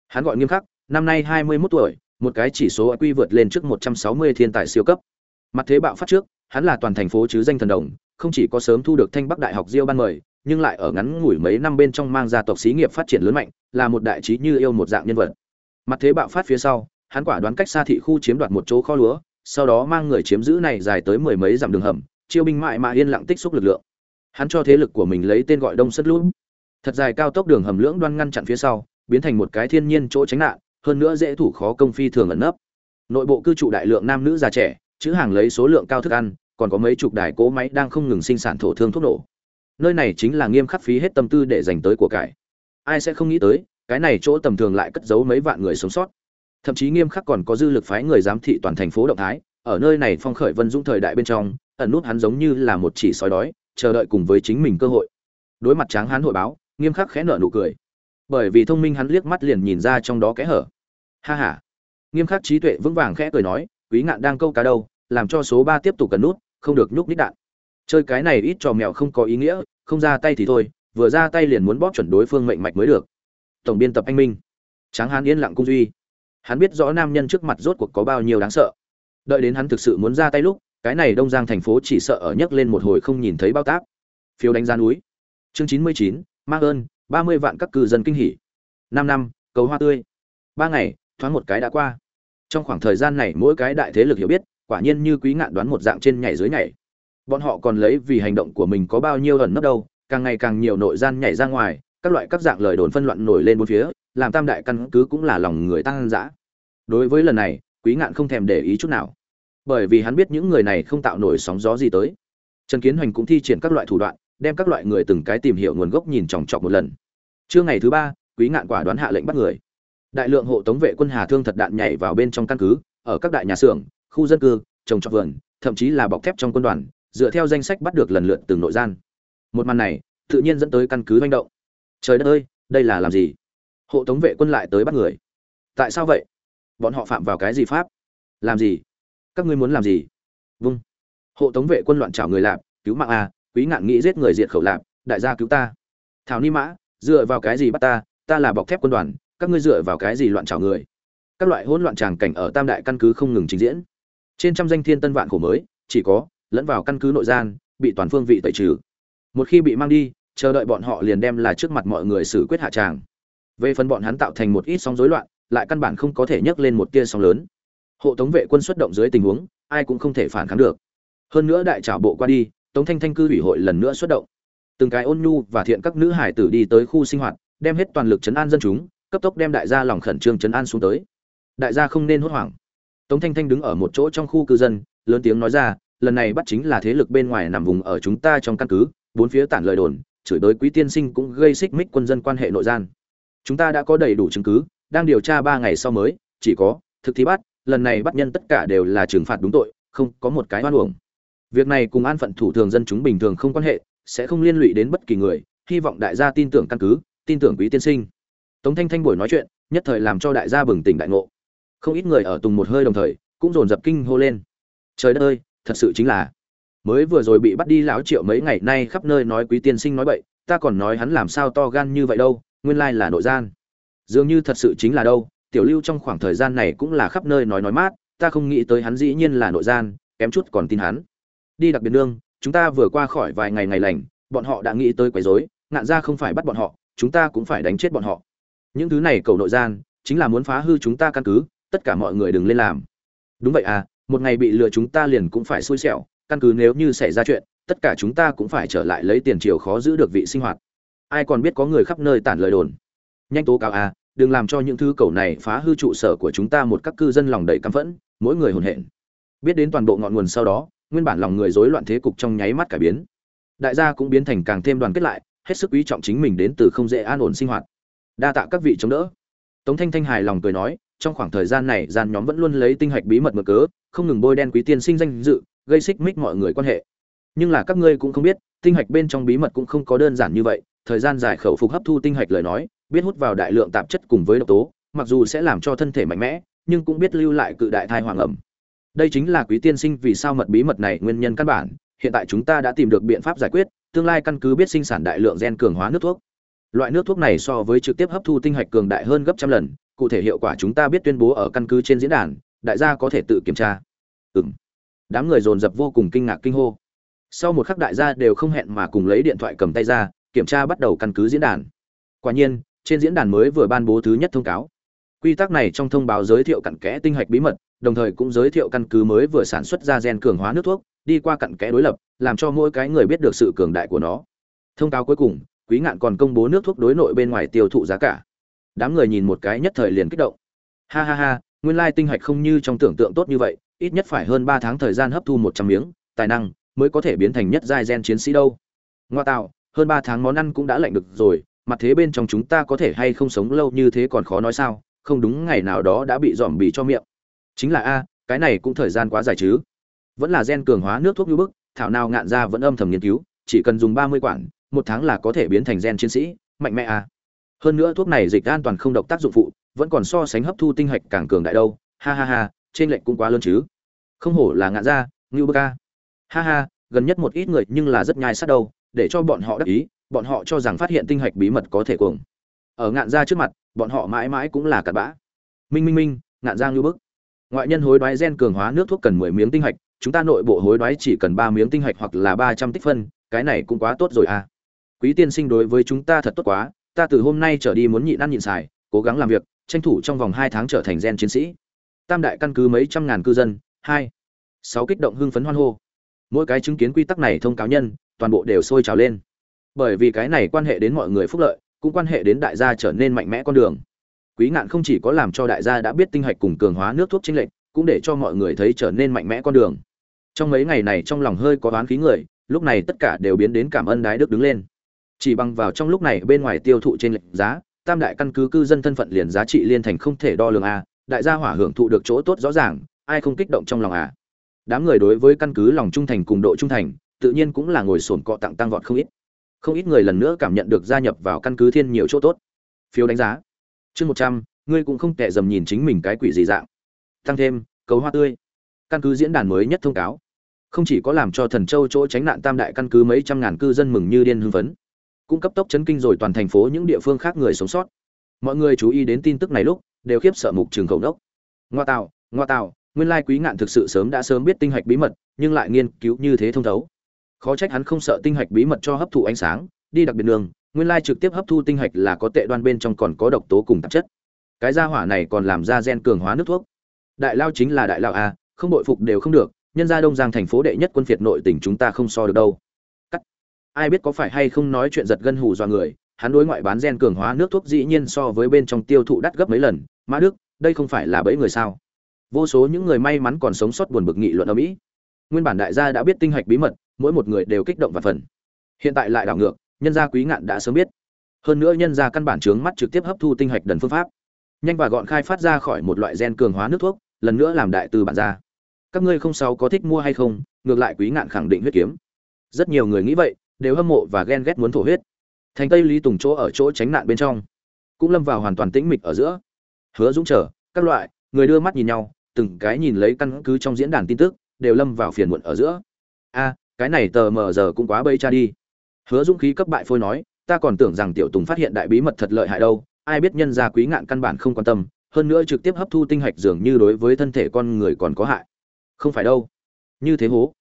Hắn gọi nghiêm khắc, năm nay hai mươi 21 tuổi, một cái chỉ số quy vượt lên trước một trăm sáu mươi thiên tài siêu cấp. Mặt thế bạo phát trước, hắn là toàn thành phố chứ danh thần đồng, không chỉ có sớm thu được thanh bắc đại học diêu ban mời, nhưng lại ở ngắn ngủi mấy năm bên trong mang gia tộc xí nghiệp phát triển lớn mạnh, là một đại trí như yêu một dạng nhân vật. Mặt thế bạo phát phía sau, hắn quả đoán cách xa thị khu chiếm đoạt một chỗ kho lúa sau đó mang người chiếm giữ này dài tới mười mấy dặm đường hầm, chiêu binh mại mà yên lặng tích xúc lực lượng. Hắn cho thế lực của mình lấy tên gọi đông sất lũ. Thật dài cao tốc đường hầm lưỡng đoan ngăn chặn phía sau, biến thành một cái thiên nhiên chỗ tránh nạn, hơn nữa dễ thủ khó công phi thường ẩn nấp. Nội bộ cư trụ đại lượng nam nữ già trẻ, chữ hàng lấy số lượng cao thức ăn, còn có mấy chục đài cỗ máy đang không ngừng sinh sản thổ thương thuốc nổ. Nơi này chính là nghiêm khắc phí hết tâm tư để dành tới của cải. Ai sẽ không nghĩ tới, cái này chỗ tầm thường lại cất giấu mấy vạn người sống sót thậm chí nghiêm khắc còn có dư lực phái người giám thị toàn thành phố động thái, ở nơi này phong khởi vân dũng thời đại bên trong, ẩn nút hắn giống như là một chỉ sói đói, chờ đợi cùng với chính mình cơ hội. Đối mặt tráng hắn hội báo, nghiêm khắc khẽ nở nụ cười. Bởi vì thông minh hắn liếc mắt liền nhìn ra trong đó kẽ hở. Ha ha. Nghiêm khắc trí tuệ vững vàng khẽ cười nói, quý ngạn đang câu cá đâu, làm cho số ba tiếp tục cần nút, không được nhúc nít đạn. Chơi cái này ít trò mèo không có ý nghĩa, không ra tay thì thôi, vừa ra tay liền muốn bóp chuẩn đối phương mệnh mạch mới được. Tổng biên tập anh minh. Tráng hán yên lặng cung duy hắn biết rõ nam nhân trước mặt rốt cuộc có bao nhiêu đáng sợ. Đợi đến hắn thực sự muốn ra tay lúc, cái này đông giang thành phố chỉ sợ ở nhấc lên một hồi không nhìn thấy bao tác phiếu đánh giá núi. Chương chín mươi chín, mang ơn, ba mươi vạn các cư dân kinh hỉ. Năm năm, cầu hoa tươi. Ba ngày, thoáng một cái đã qua. Trong khoảng thời gian này mỗi cái đại thế lực hiểu biết, quả nhiên như quý ngạn đoán một dạng trên nhảy dưới nhảy. Bọn họ còn lấy vì hành động của mình có bao nhiêu ẩn nấp đâu, càng ngày càng nhiều nội gian nhảy ra ngoài, các loại các dạng lời đồn phân loạn nổi lên bốn phía làm tam đại căn cứ cũng là lòng người tăng dã. Đối với lần này, quý ngạn không thèm để ý chút nào. Bởi vì hắn biết những người này không tạo nổi sóng gió gì tới. Trần kiến hoành cũng thi triển các loại thủ đoạn, đem các loại người từng cái tìm hiểu nguồn gốc nhìn chòng chọc một lần. Trưa ngày thứ ba, quý ngạn quả đoán hạ lệnh bắt người. Đại lượng hộ tống vệ quân hà thương thật đạn nhảy vào bên trong căn cứ, ở các đại nhà xưởng, khu dân cư, trồng trọt vườn, thậm chí là bọc thép trong quân đoàn, dựa theo danh sách bắt được lần lượt từng nội gian. Một màn này, tự nhiên dẫn tới căn cứ manh động. Trời đất ơi, đây là làm gì? Hộ tống vệ quân lại tới bắt người. Tại sao vậy? Bọn họ phạm vào cái gì pháp? Làm gì? Các ngươi muốn làm gì? Vâng. Hộ tống vệ quân loạn trảo người lạp, cứu mạng à? quý ngạn nghĩ giết người diệt khẩu lạp, đại gia cứu ta. Thảo ni mã, dựa vào cái gì bắt ta? Ta là bọc thép quân đoàn, các ngươi dựa vào cái gì loạn trảo người? Các loại hỗn loạn tràng cảnh ở tam đại căn cứ không ngừng trình diễn. Trên trăm danh thiên tân vạn khổ mới, chỉ có lẫn vào căn cứ nội gian, bị toàn phương vị tẩy trừ. Một khi bị mang đi, chờ đợi bọn họ liền đem là trước mặt mọi người xử quyết hạ tràng về phần bọn hắn tạo thành một ít sóng rối loạn, lại căn bản không có thể nhấc lên một tia sóng lớn. Hộ tống vệ quân xuất động dưới tình huống, ai cũng không thể phản kháng được. Hơn nữa đại trảo bộ qua đi, tống thanh thanh cư ủy hội lần nữa xuất động. Từng cái ôn nhu và thiện các nữ hải tử đi tới khu sinh hoạt, đem hết toàn lực chấn an dân chúng, cấp tốc đem đại gia lòng khẩn trương chấn an xuống tới. Đại gia không nên hốt hoảng. Tống thanh thanh đứng ở một chỗ trong khu cư dân, lớn tiếng nói ra, lần này bắt chính là thế lực bên ngoài nằm vùng ở chúng ta trong căn cứ, bốn phía tản lời đồn, chửi đối quý tiên sinh cũng gây xích mích quân dân quan hệ nội gian chúng ta đã có đầy đủ chứng cứ, đang điều tra ba ngày sau mới, chỉ có thực thi bắt, lần này bắt nhân tất cả đều là trừng phạt đúng tội, không có một cái oan uổng. Việc này cùng an phận thủ thường dân chúng bình thường không quan hệ, sẽ không liên lụy đến bất kỳ người, hy vọng đại gia tin tưởng căn cứ, tin tưởng quý tiên sinh. Tống thanh thanh buổi nói chuyện, nhất thời làm cho đại gia bừng tỉnh đại ngộ. Không ít người ở tùng một hơi đồng thời, cũng dồn dập kinh hô lên. Trời đất ơi, thật sự chính là, mới vừa rồi bị bắt đi lão triệu mấy ngày nay khắp nơi nói quý tiên sinh nói bậy, ta còn nói hắn làm sao to gan như vậy đâu nguyên lai là nội gian. Dường như thật sự chính là đâu, tiểu lưu trong khoảng thời gian này cũng là khắp nơi nói nói mát, ta không nghĩ tới hắn dĩ nhiên là nội gian, kém chút còn tin hắn. Đi đặc biệt nương, chúng ta vừa qua khỏi vài ngày ngày lành, bọn họ đã nghĩ tới quấy rối, ngạn ra không phải bắt bọn họ, chúng ta cũng phải đánh chết bọn họ. Những thứ này cầu nội gian, chính là muốn phá hư chúng ta căn cứ, tất cả mọi người đừng lên làm. Đúng vậy à một ngày bị lừa chúng ta liền cũng phải xui xẻo, căn cứ nếu như xảy ra chuyện, tất cả chúng ta cũng phải trở lại lấy tiền triều khó giữ được vị sinh hoạt ai còn biết có người khắp nơi tản lời đồn. Nhanh tố cáo à đừng làm cho những thứ cầu này phá hư trụ sở của chúng ta một các cư dân lòng đầy căm phẫn, mỗi người hồn hển biết đến toàn bộ ngọn nguồn sau đó, nguyên bản lòng người rối loạn thế cục trong nháy mắt cải biến. Đại gia cũng biến thành càng thêm đoàn kết lại, hết sức quý trọng chính mình đến từ không dễ an ổn sinh hoạt. Đa tạ các vị chống đỡ. Tống thanh thanh hài lòng cười nói, trong khoảng thời gian này, gian nhóm vẫn luôn lấy tinh hạch bí mật mở cớ, không ngừng bôi đen quý tiên sinh danh dự, gây xích mích mọi người quan hệ. Nhưng là các ngươi cũng không biết, tinh hạch bên trong bí mật cũng không có đơn giản như vậy thời gian dài khẩu phục hấp thu tinh hạch lời nói, biết hút vào đại lượng tạp chất cùng với độc tố, mặc dù sẽ làm cho thân thể mạnh mẽ, nhưng cũng biết lưu lại cự đại thai hoàng ẩm. Đây chính là quý tiên sinh vì sao mật bí mật này nguyên nhân căn bản, hiện tại chúng ta đã tìm được biện pháp giải quyết, tương lai căn cứ biết sinh sản đại lượng gen cường hóa nước thuốc. Loại nước thuốc này so với trực tiếp hấp thu tinh hạch cường đại hơn gấp trăm lần, cụ thể hiệu quả chúng ta biết tuyên bố ở căn cứ trên diễn đàn, đại gia có thể tự kiểm tra. Ừm. đám người dồn dập vô cùng kinh ngạc kinh hô. Sau một khắc đại gia đều không hẹn mà cùng lấy điện thoại cầm tay ra kiểm tra bắt đầu căn cứ diễn đàn. Quả nhiên, trên diễn đàn mới vừa ban bố thứ nhất thông cáo. Quy tắc này trong thông báo giới thiệu cặn kẽ tinh hạch bí mật, đồng thời cũng giới thiệu căn cứ mới vừa sản xuất ra gen cường hóa nước thuốc, đi qua cặn kẽ đối lập, làm cho mỗi cái người biết được sự cường đại của nó. Thông cáo cuối cùng, quý ngạn còn công bố nước thuốc đối nội bên ngoài tiêu thụ giá cả. Đám người nhìn một cái nhất thời liền kích động. Ha ha ha, nguyên lai tinh hạch không như trong tưởng tượng tốt như vậy, ít nhất phải hơn ba tháng thời gian hấp thu một trăm miếng, tài năng mới có thể biến thành nhất giai gen chiến sĩ đâu. Ngoa tạo hơn ba tháng món ăn cũng đã lạnh được rồi mặt thế bên trong chúng ta có thể hay không sống lâu như thế còn khó nói sao, không đúng ngày nào đó đã bị dòm bì cho miệng. Chính là a, cái này cũng thời gian quá dài chứ. Vẫn là gen cường hóa nước thuốc như bức, thảo nào ngạn ra vẫn âm thầm nghiên cứu, chỉ cần dùng ba mươi quản, một tháng là có thể biến thành gen chiến sĩ, mạnh mẽ a. Hơn nữa thuốc này dịch an toàn không độc tác dụng phụ, vẫn còn so sánh hấp thu tinh hạch càng cường đại đâu, ha ha ha, trên lệnh cũng quá lớn chứ. Không hổ là ngạn ra, ngưu bơ ca. Ha ha, gần nhất một ít người nhưng là rất nhai sát đâu để cho bọn họ đắc ý, bọn họ cho rằng phát hiện tinh hạch bí mật có thể cuồng. Ở ngạn gia trước mặt, bọn họ mãi mãi cũng là cặn bã. Minh minh minh, ngạn giang như bức. Ngoại nhân hối đoái gen cường hóa nước thuốc cần mười miếng tinh hạch, chúng ta nội bộ hối đoái chỉ cần ba miếng tinh hạch hoặc là ba trăm tích phân, cái này cũng quá tốt rồi à. Quý tiên sinh đối với chúng ta thật tốt quá, ta từ hôm nay trở đi muốn nhịn ăn nhịn xài, cố gắng làm việc, tranh thủ trong vòng hai tháng trở thành gen chiến sĩ. Tam đại căn cứ mấy trăm ngàn cư dân, hai, sáu kích động hưng phấn hoan hô. Mỗi cái chứng kiến quy tắc này thông cáo nhân toàn bộ đều sôi trào lên. Bởi vì cái này quan hệ đến mọi người phúc lợi, cũng quan hệ đến đại gia trở nên mạnh mẽ con đường. Quý ngạn không chỉ có làm cho đại gia đã biết tinh hạch cùng cường hóa nước thuốc chính lệnh cũng để cho mọi người thấy trở nên mạnh mẽ con đường. Trong mấy ngày này trong lòng hơi có đoán khí người, lúc này tất cả đều biến đến cảm ơn đái đức đứng lên. Chỉ bằng vào trong lúc này bên ngoài tiêu thụ trên lệnh giá, tam đại căn cứ cư dân thân phận liền giá trị liên thành không thể đo lường a đại gia hỏa hưởng thụ được chỗ tốt rõ ràng, ai không kích động trong lòng à. Đám người đối với căn cứ lòng trung thành cùng độ trung thành tự nhiên cũng là ngồi sồn cọ tặng tăng vọt không ít. Không ít người lần nữa cảm nhận được gia nhập vào căn cứ thiên nhiều chỗ tốt. Phiếu đánh giá. Chương một trăm, ngươi cũng không tệ dầm nhìn chính mình cái quỷ gì dạng. Tăng thêm, cầu hoa tươi. Căn cứ diễn đàn mới nhất thông cáo. Không chỉ có làm cho thần châu chỗ tránh nạn tam đại căn cứ mấy trăm ngàn cư dân mừng như điên hưng phấn, cũng cấp tốc chấn kinh rồi toàn thành phố những địa phương khác người sống sót. Mọi người chú ý đến tin tức này lúc, đều khiếp sợ mục trường khẩu đốc ngoa tạo ngoa tạo, nguyên lai quý ngạn thực sự sớm đã sớm biết tinh hạch bí mật, nhưng lại nghiên cứu như thế thông thấu khó trách hắn không sợ tinh hạch bí mật cho hấp thụ ánh sáng, đi đặc biệt đường, nguyên lai trực tiếp hấp thu tinh hạch là có tệ đoan bên trong còn có độc tố cùng tạp chất. Cái gia hỏa này còn làm ra gen cường hóa nước thuốc. Đại lao chính là đại lao a, không bội phục đều không được, nhân gia đông giang thành phố đệ nhất quân phiệt nội tỉnh chúng ta không so được đâu. Cắt. Ai biết có phải hay không nói chuyện giật gân hù do người, hắn đối ngoại bán gen cường hóa nước thuốc dĩ nhiên so với bên trong tiêu thụ đắt gấp mấy lần, mã đức, đây không phải là bẫy người sao? Vô số những người may mắn còn sống sót buồn bực nghị luận ở mỹ. Nguyên bản đại gia đã biết tinh hạch bí mật mỗi một người đều kích động và phần. Hiện tại lại đảo ngược, nhân gia quý ngạn đã sớm biết. Hơn nữa nhân gia căn bản trướng mắt trực tiếp hấp thu tinh hạch đần phương pháp. Nhanh và gọn khai phát ra khỏi một loại gen cường hóa nước thuốc, lần nữa làm đại từ bản ra các ngươi không sao có thích mua hay không, ngược lại quý ngạn khẳng định huyết kiếm. Rất nhiều người nghĩ vậy, đều hâm mộ và ghen ghét muốn thổ huyết. Thành tây lý tùng chỗ ở chỗ tránh nạn bên trong, cũng lâm vào hoàn toàn tĩnh mịch ở giữa. Hứa dũng chờ, các loại, người đưa mắt nhìn nhau, từng cái nhìn lấy căn cứ trong diễn đàn tin tức, đều lâm vào phiền muộn ở giữa. A cái này tờ mờ giờ cũng quá bây cha đi. Hứa dũng khí cấp bại phôi nói, ta còn tưởng rằng tiểu tùng phát hiện đại bí mật thật lợi hại đâu, ai biết nhân gia quý ngạn căn bản không quan tâm, hơn nữa trực tiếp hấp thu tinh hạch dường như đối với thân thể con người còn có hại. Không phải đâu. Như thế hố.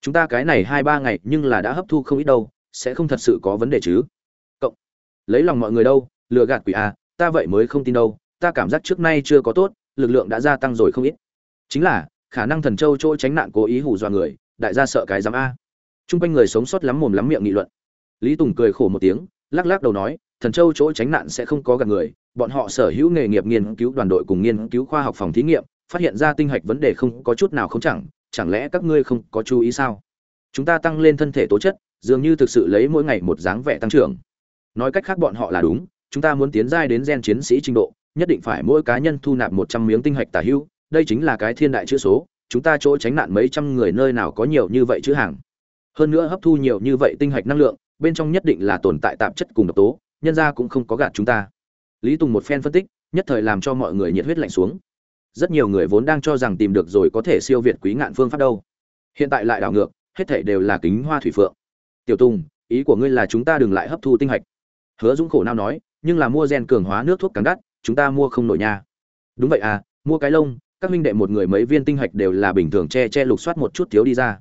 Chúng ta cái này hai ba ngày nhưng là đã hấp thu không ít đâu, sẽ không thật sự có vấn đề chứ. Cộng. Lấy lòng mọi người đâu, lừa gạt quỷ à ta vậy mới không tin đâu, ta cảm giác trước nay chưa có tốt, lực lượng đã gia tăng rồi không ít. Chính là, khả năng thần châu chỗ tránh nạn cố ý hù dọa người, đại gia sợ cái giám a chung quanh người sống sót lắm mồm lắm miệng nghị luận. Lý tùng cười khổ một tiếng, lắc lắc đầu nói, thần châu chỗ tránh nạn sẽ không có gạt người, bọn họ sở hữu nghề nghiệp nghiên cứu đoàn đội cùng nghiên cứu khoa học phòng thí nghiệm, phát hiện ra tinh hạch vấn đề không có chút nào không chẳng chẳng lẽ các ngươi không có chú ý sao? Chúng ta tăng lên thân thể tố chất, dường như thực sự lấy mỗi ngày một dáng vẻ tăng trưởng. Nói cách khác bọn họ là đúng, chúng ta muốn tiến giai đến gen chiến sĩ trình độ, nhất định phải mỗi cá nhân thu nạp một trăm miếng tinh hạch tả hữu đây chính là cái thiên đại chữ số, chúng ta chỗ tránh nạn mấy trăm người nơi nào có nhiều như vậy chữ hàng hơn nữa hấp thu nhiều như vậy tinh hạch năng lượng, bên trong nhất định là tồn tại tạp chất cùng độc tố, nhân ra cũng không có gạt chúng ta. Lý tùng một phen phân tích, nhất thời làm cho mọi người nhiệt huyết lạnh xuống. Rất nhiều người vốn đang cho rằng tìm được rồi có thể siêu việt quý ngạn phương pháp đâu. Hiện tại lại đảo ngược, hết thể đều là kính hoa thủy phượng. Tiểu tùng, ý của ngươi là chúng ta đừng lại hấp thu tinh hạch. Hứa dũng khổ nào nói, nhưng là mua gen cường hóa nước thuốc càng đắt, chúng ta mua không nổi nha. Đúng vậy à mua cái lông, các huynh đệ một người mấy viên tinh hạch đều là bình thường che che lục soát một chút thiếu đi ra.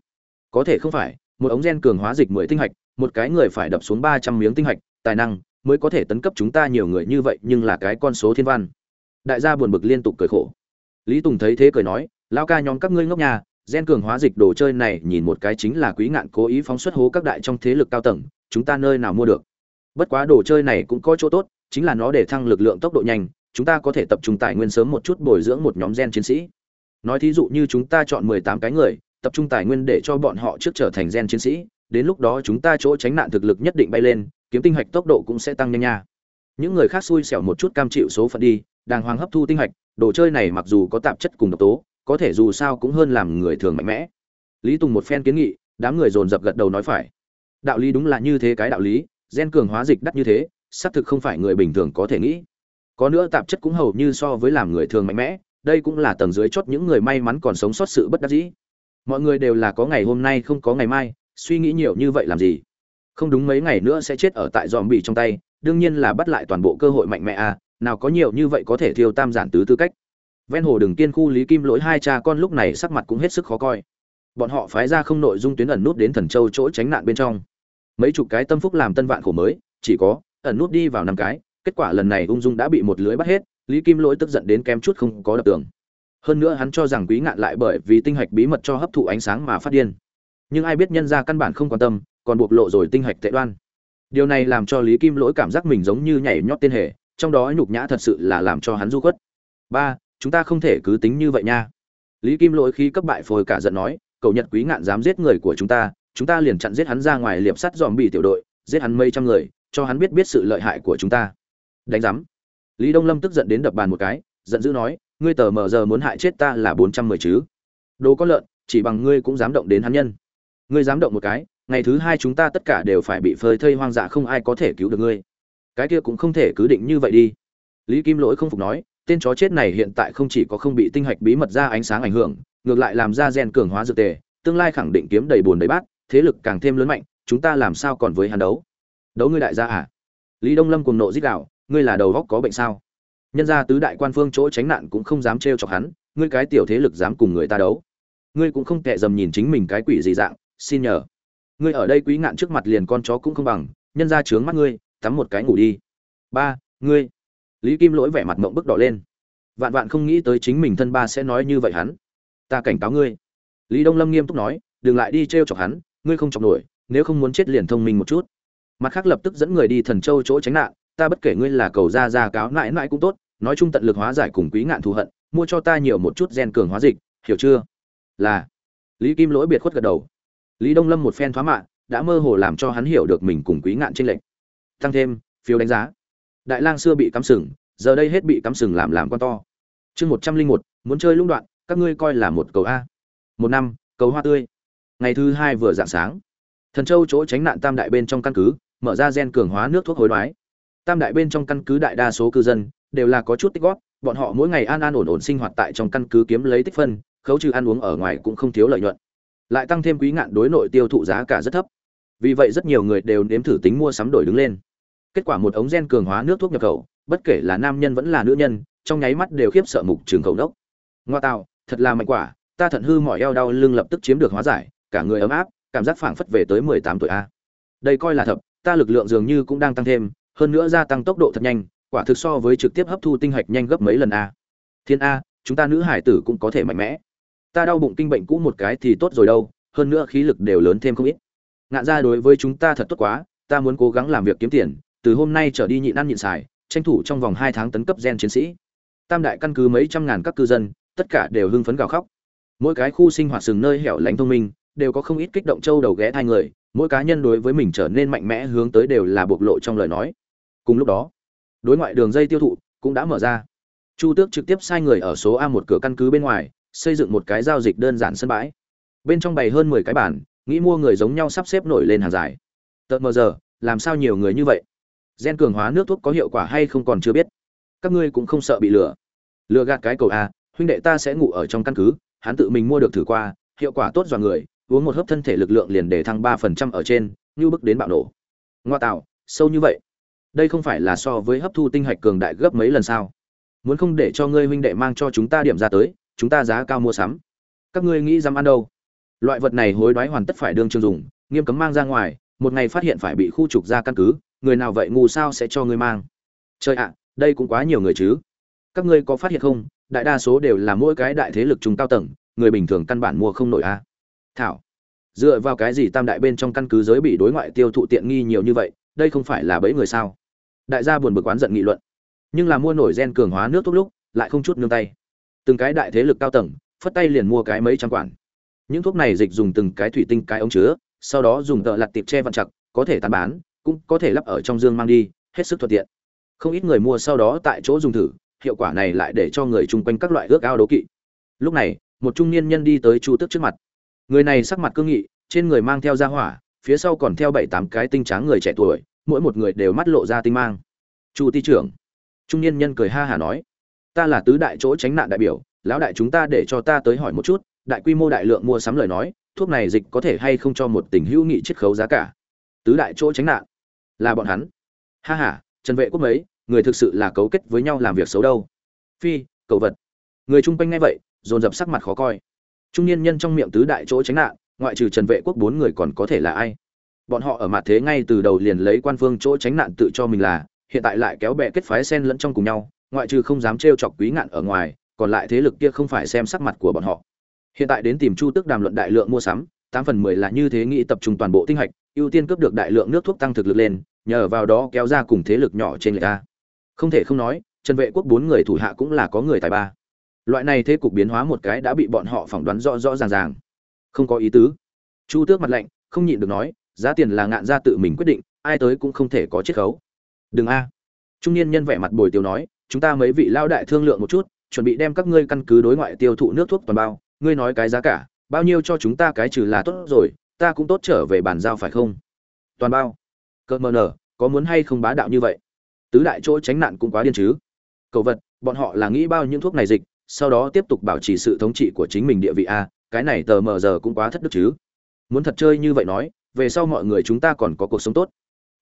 Có thể không phải một ống gen cường hóa dịch mười tinh hạch, một cái người phải đập xuống ba trăm miếng tinh hạch, tài năng mới có thể tấn cấp chúng ta nhiều người như vậy nhưng là cái con số thiên văn. Đại gia buồn bực liên tục cười khổ. Lý tùng thấy thế cười nói lao ca nhóm các ngươi ngốc nhà gen cường hóa dịch đồ chơi này nhìn một cái chính là quý ngạn cố ý phóng xuất hố các đại trong thế lực cao tầng, chúng ta nơi nào mua được? Bất quá đồ chơi này cũng có chỗ tốt, chính là nó để thăng lực lượng tốc độ nhanh, chúng ta có thể tập trung tài nguyên sớm một chút bồi dưỡng một nhóm gen chiến sĩ. Nói thí dụ như chúng ta chọn mười tám cái người tập trung tài nguyên để cho bọn họ trước trở thành gen chiến sĩ, đến lúc đó chúng ta chỗ tránh nạn thực lực nhất định bay lên, kiếm tinh hạch tốc độ cũng sẽ tăng nhanh nha. Những người khác xui xẻo một chút cam chịu số phận đi, đàng hoàng hấp thu tinh hạch, đồ chơi này mặc dù có tạp chất cùng độc tố, có thể dù sao cũng hơn làm người thường mạnh mẽ. Lý tùng một phen kiến nghị, đám người dồn dập gật đầu nói phải. Đạo lý đúng là như thế cái đạo lý, gen cường hóa dịch đắt như thế, xác thực không phải người bình thường có thể nghĩ. Có nữa tạp chất cũng hầu như so với làm người thường mạnh mẽ, đây cũng là tầng dưới chót những người may mắn còn sống sót sự bất đắc dĩ mọi người đều là có ngày hôm nay không có ngày mai, suy nghĩ nhiều như vậy làm gì? Không đúng mấy ngày nữa sẽ chết ở tại dòm bị trong tay, đương nhiên là bắt lại toàn bộ cơ hội mạnh mẽ à nào có nhiều như vậy có thể thiêu tam giản tứ tư cách. Ven hồ đường kiên khu lý kim lỗi hai cha con lúc này sắc mặt cũng hết sức khó coi. Bọn họ phái ra không nội dung tuyến ẩn nút đến thần châu chỗ tránh nạn bên trong. Mấy chục cái tâm phúc làm tân vạn khổ mới, chỉ có, ẩn nút đi vào năm cái, kết quả lần này ung dung đã bị một lưới bắt hết, lý kim lỗi tức giận đến kém chút không có đập tường hơn nữa hắn cho rằng quý ngạn lại bởi vì tinh hạch bí mật cho hấp thụ ánh sáng mà phát điên. Nhưng ai biết nhân ra căn bản không quan tâm, còn bộc lộ rồi tinh hạch tệ đoan. Điều này làm cho lý kim lỗi cảm giác mình giống như nhảy nhót tên hề, trong đó nhục nhã thật sự là làm cho hắn du khuất. Ba, chúng ta không thể cứ tính như vậy nha. Lý kim lỗi khi cấp bại phôi cả giận nói cầu nhật quý ngạn dám giết người của chúng ta chúng ta liền chặn giết hắn ra ngoài liệp sắt dòm bị tiểu đội, giết hắn mấy trăm người, cho hắn biết biết sự lợi hại của chúng ta. Đánh giám. Lý đông lâm tức giận đến đập bàn một cái, giận dữ nói ngươi tờ mờ giờ muốn hại chết ta là bốn trăm mười chứ? Đồ có lợn, chỉ bằng ngươi cũng dám động đến hắn nhân. Ngươi dám động một cái, ngày thứ hai chúng ta tất cả đều phải bị phơi thây hoang dã không ai có thể cứu được ngươi. Cái kia cũng không thể cứ định như vậy đi. Lý kim lỗi không phục nói, tên chó chết này hiện tại không chỉ có không bị tinh hạch bí mật ra ánh sáng ảnh hưởng, ngược lại làm ra gen cường hóa dược tề, tương lai khẳng định kiếm đầy bùn đầy bát, thế lực càng thêm lớn mạnh, chúng ta làm sao còn với hắn đấu? Đấu ngươi đại gia à? Lý đông lâm cùng nộ dích đạo ngươi là đầu góc có bệnh sao? Nhân ra tứ đại quan phương chỗ tránh nạn cũng không dám trêu chọc hắn, ngươi cái tiểu thế lực dám cùng người ta đấu. Ngươi cũng không tệ dầm nhìn chính mình cái quỷ gì dạng, xin nhờ. Ngươi ở đây quý ngạn trước mặt liền con chó cũng không bằng, nhân ra trướng mắt ngươi, tắm một cái ngủ đi. Ba, ngươi. Lý kim lỗi vẻ mặt mộng bức đỏ lên. Vạn vạn không nghĩ tới chính mình thân ba sẽ nói như vậy hắn. Ta cảnh cáo ngươi. Lý đông lâm nghiêm túc nói, đừng lại đi t r e o chọc hắn, ngươi không chọc nổi, nếu không muốn chết liền thông minh một chút. Mặt khác lập tức dẫn người đi thần châu chỗ tránh nạn ta bất kể ngươi là cầu ra ra cáo mãi mãi cũng tốt, nói chung tận lực hóa giải cùng quý ngạn thù hận, mua cho ta nhiều một chút gen cường hóa dịch, hiểu chưa? Là. Lý kim lỗi biệt khuất gật đầu. Lý đông lâm một phen thoá mạ, đã mơ hồ làm cho hắn hiểu được mình cùng quý ngạn trên lệnh tăng thêm, phiếu đánh giá. Đại lang xưa bị cắm sừng, giờ đây hết bị cắm sừng làm làm con to. Chương một trăm linh một, muốn chơi lũng đoạn, các ngươi coi là một cầu a. Một năm, cầu hoa tươi. Ngày thứ hai vừa dạng sáng. Thần châu chỗ tránh nạn tam đại bên trong căn cứ, mở ra gen cường hóa nước thuốc hối đoái tam đại bên trong căn cứ đại đa số cư dân đều là có chút tích góp, bọn họ mỗi ngày an an ổn ổn sinh hoạt tại trong căn cứ kiếm lấy tích phân, khấu trừ ăn uống ở ngoài cũng không thiếu lợi nhuận. Lại tăng thêm quý ngạn đối nội tiêu thụ giá cả rất thấp. Vì vậy rất nhiều người đều nếm thử tính mua sắm đổi đứng lên. Kết quả một ống gen cường hóa nước thuốc nhập khẩu, bất kể là nam nhân vẫn là nữ nhân, trong nháy mắt đều khiếp sợ mục trường khẩu đốc. Ngoa tạo thật là mạnh quả, ta thận hư mỏi eo đau lưng lập tức chiếm được hóa giải, cả người ấm áp, cảm giác phảng phất về tới mười tám tuổi a. Đây coi là thật ta lực lượng dường như cũng đang tăng thêm hơn nữa gia tăng tốc độ thật nhanh, quả thực so với trực tiếp hấp thu tinh hạch nhanh gấp mấy lần a. Thiên a, chúng ta nữ hải tử cũng có thể mạnh mẽ. Ta đau bụng kinh bệnh cũ một cái thì tốt rồi đâu, hơn nữa khí lực đều lớn thêm không ít. Ngạn ra đối với chúng ta thật tốt quá, ta muốn cố gắng làm việc kiếm tiền, từ hôm nay trở đi nhịn ăn nhịn xài, tranh thủ trong vòng hai tháng tấn cấp gen chiến sĩ. Tam đại căn cứ mấy trăm ngàn các cư dân, tất cả đều hưng phấn gào khóc. Mỗi cái khu sinh hoạt sừng nơi hẻo lánh thông minh, đều có không ít kích động châu đầu ghé thai người, mỗi cá nhân đối với mình trở nên mạnh mẽ hướng tới đều là bộc lộ trong lời nói cùng lúc đó, đối ngoại đường dây tiêu thụ cũng đã mở ra. Chu tước trực tiếp sai người ở số a một cửa căn cứ bên ngoài, xây dựng một cái giao dịch đơn giản sân bãi. Bên trong bày hơn mười cái bản nghĩ mua người giống nhau sắp xếp nổi lên hàng dài. Tợt mờ giờ, làm sao nhiều người như vậy? Gen cường hóa nước thuốc có hiệu quả hay không còn chưa biết. Các ngươi cũng không sợ bị lừa. Lừa gạt cái cầu a, huynh đệ ta sẽ ngủ ở trong căn cứ, hắn tự mình mua được thử qua, hiệu quả tốt dọa người, uống một hớp thân thể lực lượng liền để thăng ba phần trăm ở trên, như bức đến bạo nổ. Ngoa tạo, sâu như vậy đây không phải là so với hấp thu tinh hạch cường đại gấp mấy lần sao? Muốn không để cho ngươi huynh đệ mang cho chúng ta điểm ra tới, chúng ta giá cao mua sắm. Các ngươi nghĩ dám ăn đâu? Loại vật này hối đoái hoàn tất phải đương chương dùng, nghiêm cấm mang ra ngoài, một ngày phát hiện phải bị khu trục ra căn cứ, người nào vậy ngu sao sẽ cho ngươi mang? Trời ạ, đây cũng quá nhiều người chứ. Các ngươi có phát hiện không, đại đa số đều là mỗi cái đại thế lực trung cao tầng, người bình thường căn bản mua không nổi a. À. thảo, dựa vào cái gì tam đại bên trong căn cứ giới bị đối ngoại tiêu thụ tiện nghi nhiều như vậy, đây không phải là bẫy người sao? Đại gia buồn bực oán giận nghị luận. Nhưng là mua nổi gen cường hóa nước thuốc lúc, lại không chút nương tay. Từng cái đại thế lực cao tầng, phất tay liền mua cái mấy trăm quản. Những thuốc này dịch dùng từng cái thủy tinh, cái ống chứa, sau đó dùng tợ lặt tiệp che vặn chặt, có thể tán bán, cũng có thể lắp ở trong dương mang đi, hết sức thuận tiện. Không ít người mua sau đó tại chỗ dùng thử, hiệu quả này lại để cho người chung quanh các loại ước ao đố kỵ. Lúc này, một trung niên nhân đi tới chu tước trước mặt. Người này sắc mặt cương nghị, trên người mang theo da hỏa, phía sau còn theo bảy tám cái tinh tráng người trẻ tuổi mỗi một người đều mắt lộ ra tinh mang. Chu ti trưởng, trung niên nhân cười ha hả nói, ta là tứ đại chỗ tránh nạn đại biểu, lão đại chúng ta để cho ta tới hỏi một chút, đại quy mô đại lượng mua sắm lời nói, thuốc này dịch có thể hay không cho một tình hữu nghị chiết khấu giá cả? Tứ đại chỗ tránh nạn, là bọn hắn. Ha ha, trần vệ quốc mấy, người thực sự là cấu kết với nhau làm việc xấu đâu. Phi cầu vật. Người chung quanh nghe vậy, dồn dập sắc mặt khó coi. Trung niên nhân trong miệng tứ đại chỗ tránh nạn, ngoại trừ trần vệ quốc bốn người còn có thể là ai? Bọn họ ở mặt thế ngay từ đầu liền lấy quan phương chỗ tránh nạn tự cho mình là, hiện tại lại kéo bè kết phái sen lẫn trong cùng nhau, ngoại trừ không dám trêu chọc quý ngạn ở ngoài, còn lại thế lực kia không phải xem sắc mặt của bọn họ. Hiện tại đến tìm chu tức đàm luận đại lượng mua sắm, tám phần mười là như thế nghĩ tập trung toàn bộ tinh hạch, ưu tiên cướp được đại lượng nước thuốc tăng thực lực lên, nhờ vào đó kéo ra cùng thế lực nhỏ trên người ta không thể không nói, trần vệ quốc bốn người thủ hạ cũng là có người tài ba. Loại này thế cục biến hóa một cái đã bị bọn họ phỏng đoán rõ rõ ràng ràng. Không có ý tứ. Chu tước mặt lạnh, không nhịn được nói giá tiền là ngạn gia tự mình quyết định, ai tới cũng không thể có chiết khấu. Đừng a. Trung niên nhân vẻ mặt bồi tiêu nói, chúng ta mấy vị lao đại thương lượng một chút, chuẩn bị đem các ngươi căn cứ đối ngoại tiêu thụ nước thuốc toàn bao, ngươi nói cái giá cả, bao nhiêu cho chúng ta cái trừ là tốt rồi, ta cũng tốt trở về bàn giao phải không? Toàn bao. Cợt mờ nở, có muốn hay không bá đạo như vậy? Tứ đại chỗ tránh nạn cũng quá điên chứ. Cầu vật, bọn họ là nghĩ bao những thuốc này dịch, sau đó tiếp tục bảo trì sự thống trị của chính mình địa vị a, cái này tờ mờ giờ cũng quá thất đức chứ. Muốn thật chơi như vậy nói về sau mọi người chúng ta còn có cuộc sống tốt.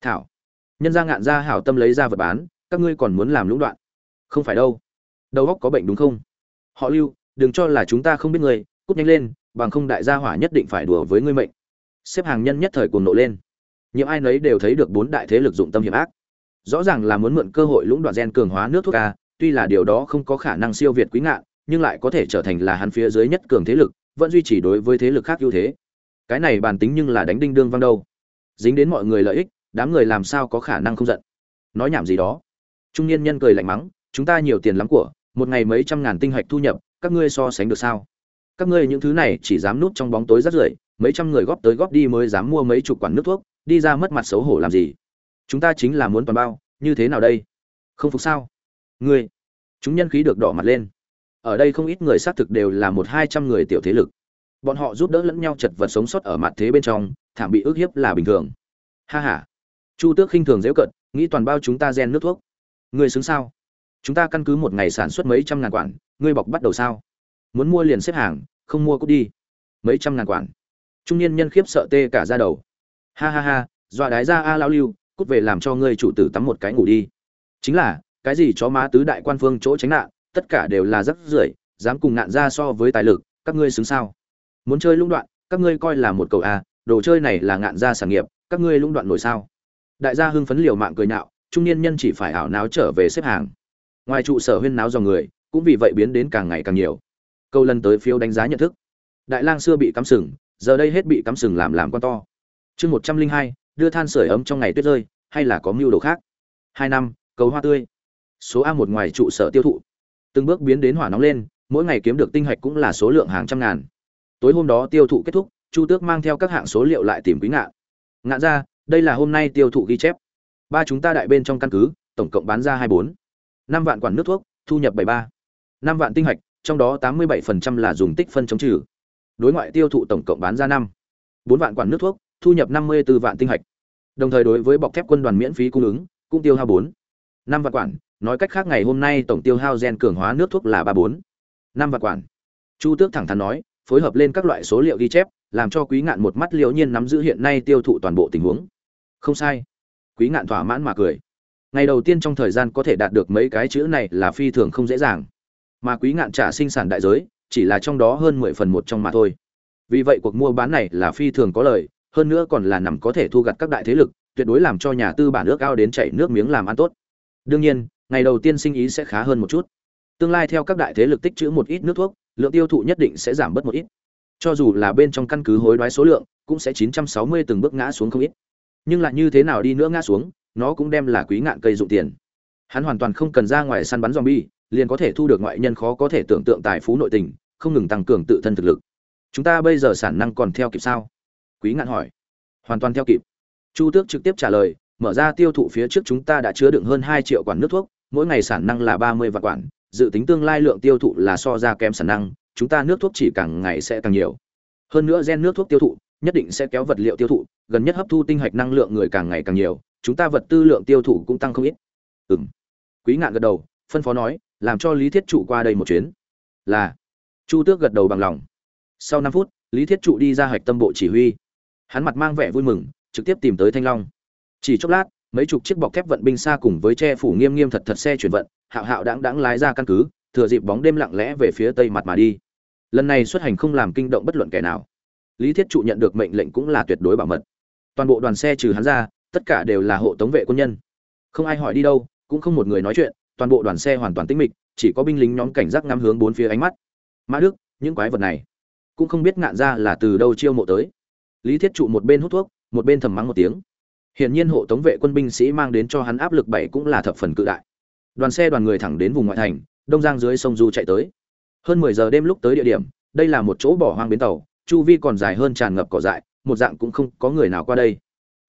Thảo, nhân ra ngạn ra hảo tâm lấy ra vật bán, các ngươi còn muốn làm lũng đoạn. Không phải đâu. Đầu óc có bệnh đúng không? Họ lưu, đừng cho là chúng ta không biết ngươi, cút nhanh lên, bằng không đại gia hỏa nhất định phải đùa với ngươi mệnh. Xếp hàng nhân nhất thời cuồng nộ lên. Những ai nấy đều thấy được bốn đại thế lực dụng tâm hiểm ác. Rõ ràng là muốn mượn cơ hội lũng đoạn gen cường hóa nước thuốc ca tuy là điều đó không có khả năng siêu việt quý ngạn, nhưng lại có thể trở thành là hắn phía dưới nhất cường thế lực, vẫn duy trì đối với thế lực khác ưu thế cái này bàn tính nhưng là đánh đinh đương văng đâu. Dính đến mọi người lợi ích, đám người làm sao có khả năng không giận? Nói nhảm gì đó. Trung niên nhân cười lạnh mắng, chúng ta nhiều tiền lắm của, một ngày mấy trăm ngàn tinh hạch thu nhập, các ngươi so sánh được sao? Các ngươi những thứ này chỉ dám núp trong bóng tối rất rưởi, mấy trăm người góp tới góp đi mới dám mua mấy chục quản nước thuốc, đi ra mất mặt xấu hổ làm gì? Chúng ta chính là muốn toàn bao, như thế nào đây? Không phục sao? Ngươi. Chúng nhân khí được đỏ mặt lên. Ở đây không ít người xác thực đều là một hai trăm người tiểu thế lực bọn họ giúp đỡ lẫn nhau chật vật sống sót ở mặt thế bên trong, thảm bị ức hiếp là bình thường. Ha ha. Chu tước khinh thường dễ cận nghĩ toàn bao chúng ta gen nước thuốc. Ngươi xứng sao? Chúng ta căn cứ một ngày sản xuất mấy trăm ngàn quản, ngươi bọc bắt đầu sao? Muốn mua liền xếp hàng, không mua cút đi. Mấy trăm ngàn quản. Trung niên nhân khiếp sợ tê cả ra đầu. Ha ha ha, dọa đái ra a lao lưu, cút về làm cho ngươi chủ tử tắm một cái ngủ đi. Chính là, cái gì chó má tứ đại quan phương chỗ tránh nạn, tất cả đều là rắc rưởi, dám cùng nạn ra so với tài lực, các ngươi xứng sao? Muốn chơi lũng đoạn, các ngươi coi là một cầu a đồ chơi này là ngạn gia sản nghiệp, các ngươi lũng đoạn nổi sao? Đại gia hưng phấn liều mạng cười nhạo, trung niên nhân chỉ phải ảo náo trở về xếp hàng. Ngoài trụ sở huyên náo dòng người, cũng vì vậy biến đến càng ngày càng nhiều. Câu lần tới phiếu đánh giá nhận thức. Đại lang xưa bị cắm sừng, giờ đây hết bị cắm sừng làm làm con to. Chương một trăm linh hai, đưa than sửa ấm trong ngày tuyết rơi, hay là có mưu đồ khác? Hai năm, cầu hoa tươi. Số a một ngoài trụ sở tiêu thụ. Từng bước biến đến hỏa nóng lên, mỗi ngày kiếm được tinh hạch cũng là số lượng hàng trăm ngàn tối hôm đó tiêu thụ kết thúc, chu tước mang theo các hạng số liệu lại tìm quý ngạn. Ngạn ra, đây là hôm nay tiêu thụ ghi chép. Ba chúng ta đại bên trong căn cứ, tổng cộng bán ra hai bốn. Năm vạn quản nước thuốc, thu nhập bảy ba. Năm vạn tinh hạch, trong đó tám mươi bảy phần trăm là dùng tích phân chống trừ. Đối ngoại tiêu thụ tổng cộng bán ra năm. Bốn vạn quản nước thuốc, thu nhập năm mươi b ố vạn tinh hạch. Đồng thời đối với bọc thép quân đoàn miễn phí cung ứng, cũng tiêu hao bốn. Năm vạn quản, nói cách khác ngày hôm nay tổng tiêu hao gen cường hóa nước thuốc là ba bốn. Năm vạn quản. Chu tước thẳng thắn nói phối hợp lên các loại số liệu ghi chép, làm cho quý ngạn một mắt liễu nhiên nắm giữ hiện nay tiêu thụ toàn bộ tình huống. Không sai. Quý ngạn thỏa mãn mà cười. Ngày đầu tiên trong thời gian có thể đạt được mấy cái chữ này là phi thường không dễ dàng. Mà quý ngạn trả sinh sản đại giới, chỉ là trong đó hơn mười phần một trong mà thôi. Vì vậy cuộc mua bán này là phi thường có lợi hơn nữa còn là nằm có thể thu gặt các đại thế lực, tuyệt đối làm cho nhà tư bản nước ao đến chảy nước miếng làm ăn tốt. Đương nhiên, ngày đầu tiên sinh ý sẽ khá hơn một chút. Tương lai theo các đại thế lực tích chữ một ít nước thuốc lượng tiêu thụ nhất định sẽ giảm bớt một ít. Cho dù là bên trong căn cứ hối đoái số lượng, cũng sẽ 960 từng bước ngã xuống không ít. Nhưng lại như thế nào đi nữa ngã xuống, nó cũng đem là quý ngạn cây dụng tiền. Hắn hoàn toàn không cần ra ngoài săn bắn zombie, liền có thể thu được ngoại nhân khó có thể tưởng tượng tài phú nội tình, không ngừng tăng cường tự thân thực lực. Chúng ta bây giờ sản năng còn theo kịp sao? Quý ngạn hỏi. Hoàn toàn theo kịp. Chu tước trực tiếp trả lời, mở ra tiêu thụ phía trước chúng ta đã chứa đựng hơn hai triệu quản nước thuốc, mỗi ngày sản năng là ba mươi vạn quản dự tính tương lai lượng tiêu thụ là so ra kém sản năng, chúng ta nước thuốc chỉ càng ngày sẽ càng nhiều. Hơn nữa gen nước thuốc tiêu thụ nhất định sẽ kéo vật liệu tiêu thụ, gần nhất hấp thu tinh hạch năng lượng người càng ngày càng nhiều, chúng ta vật tư lượng tiêu thụ cũng tăng không ít. Ừm. Quý ngạn gật đầu, phân phó nói, làm cho lý thiết trụ qua đây một chuyến. Là. Chu tước gật đầu bằng lòng. Sau năm phút, lý thiết trụ đi ra hạch tâm bộ chỉ huy. Hắn mặt mang vẻ vui mừng, trực tiếp tìm tới thanh long. Chỉ chốc lát, mấy chục chiếc bọc thép vận binh xa cùng với che phủ nghiêm nghiêm thật thật xe chuyển vận hạo hạo đáng đáng lái ra căn cứ, thừa dịp bóng đêm lặng lẽ về phía tây mặt mà đi. Lần này xuất hành không làm kinh động bất luận kẻ nào. Lý thiết trụ nhận được mệnh lệnh cũng là tuyệt đối bảo mật. Toàn bộ đoàn xe trừ hắn ra, tất cả đều là hộ tống vệ quân nhân. Không ai hỏi đi đâu, cũng không một người nói chuyện, toàn bộ đoàn xe hoàn toàn tĩnh mịch, chỉ có binh lính nhóm cảnh giác ngắm hướng bốn phía ánh mắt. Mã đức, những quái vật này, cũng không biết ngạn ra là từ đâu chiêu mộ tới. Lý thiết trụ một bên hút thuốc, một bên thầm mắng một tiếng. Hiển nhiên hộ tống vệ quân binh sĩ mang đến cho hắn áp lực bảy cũng là thập phần cự đại đoàn xe đoàn người thẳng đến vùng ngoại thành, đông giang dưới sông du chạy tới. Hơn mười giờ đêm lúc tới địa điểm, đây là một chỗ bỏ hoang bến tàu, chu vi còn dài hơn tràn ngập cỏ dại, một dạng cũng không có người nào qua đây.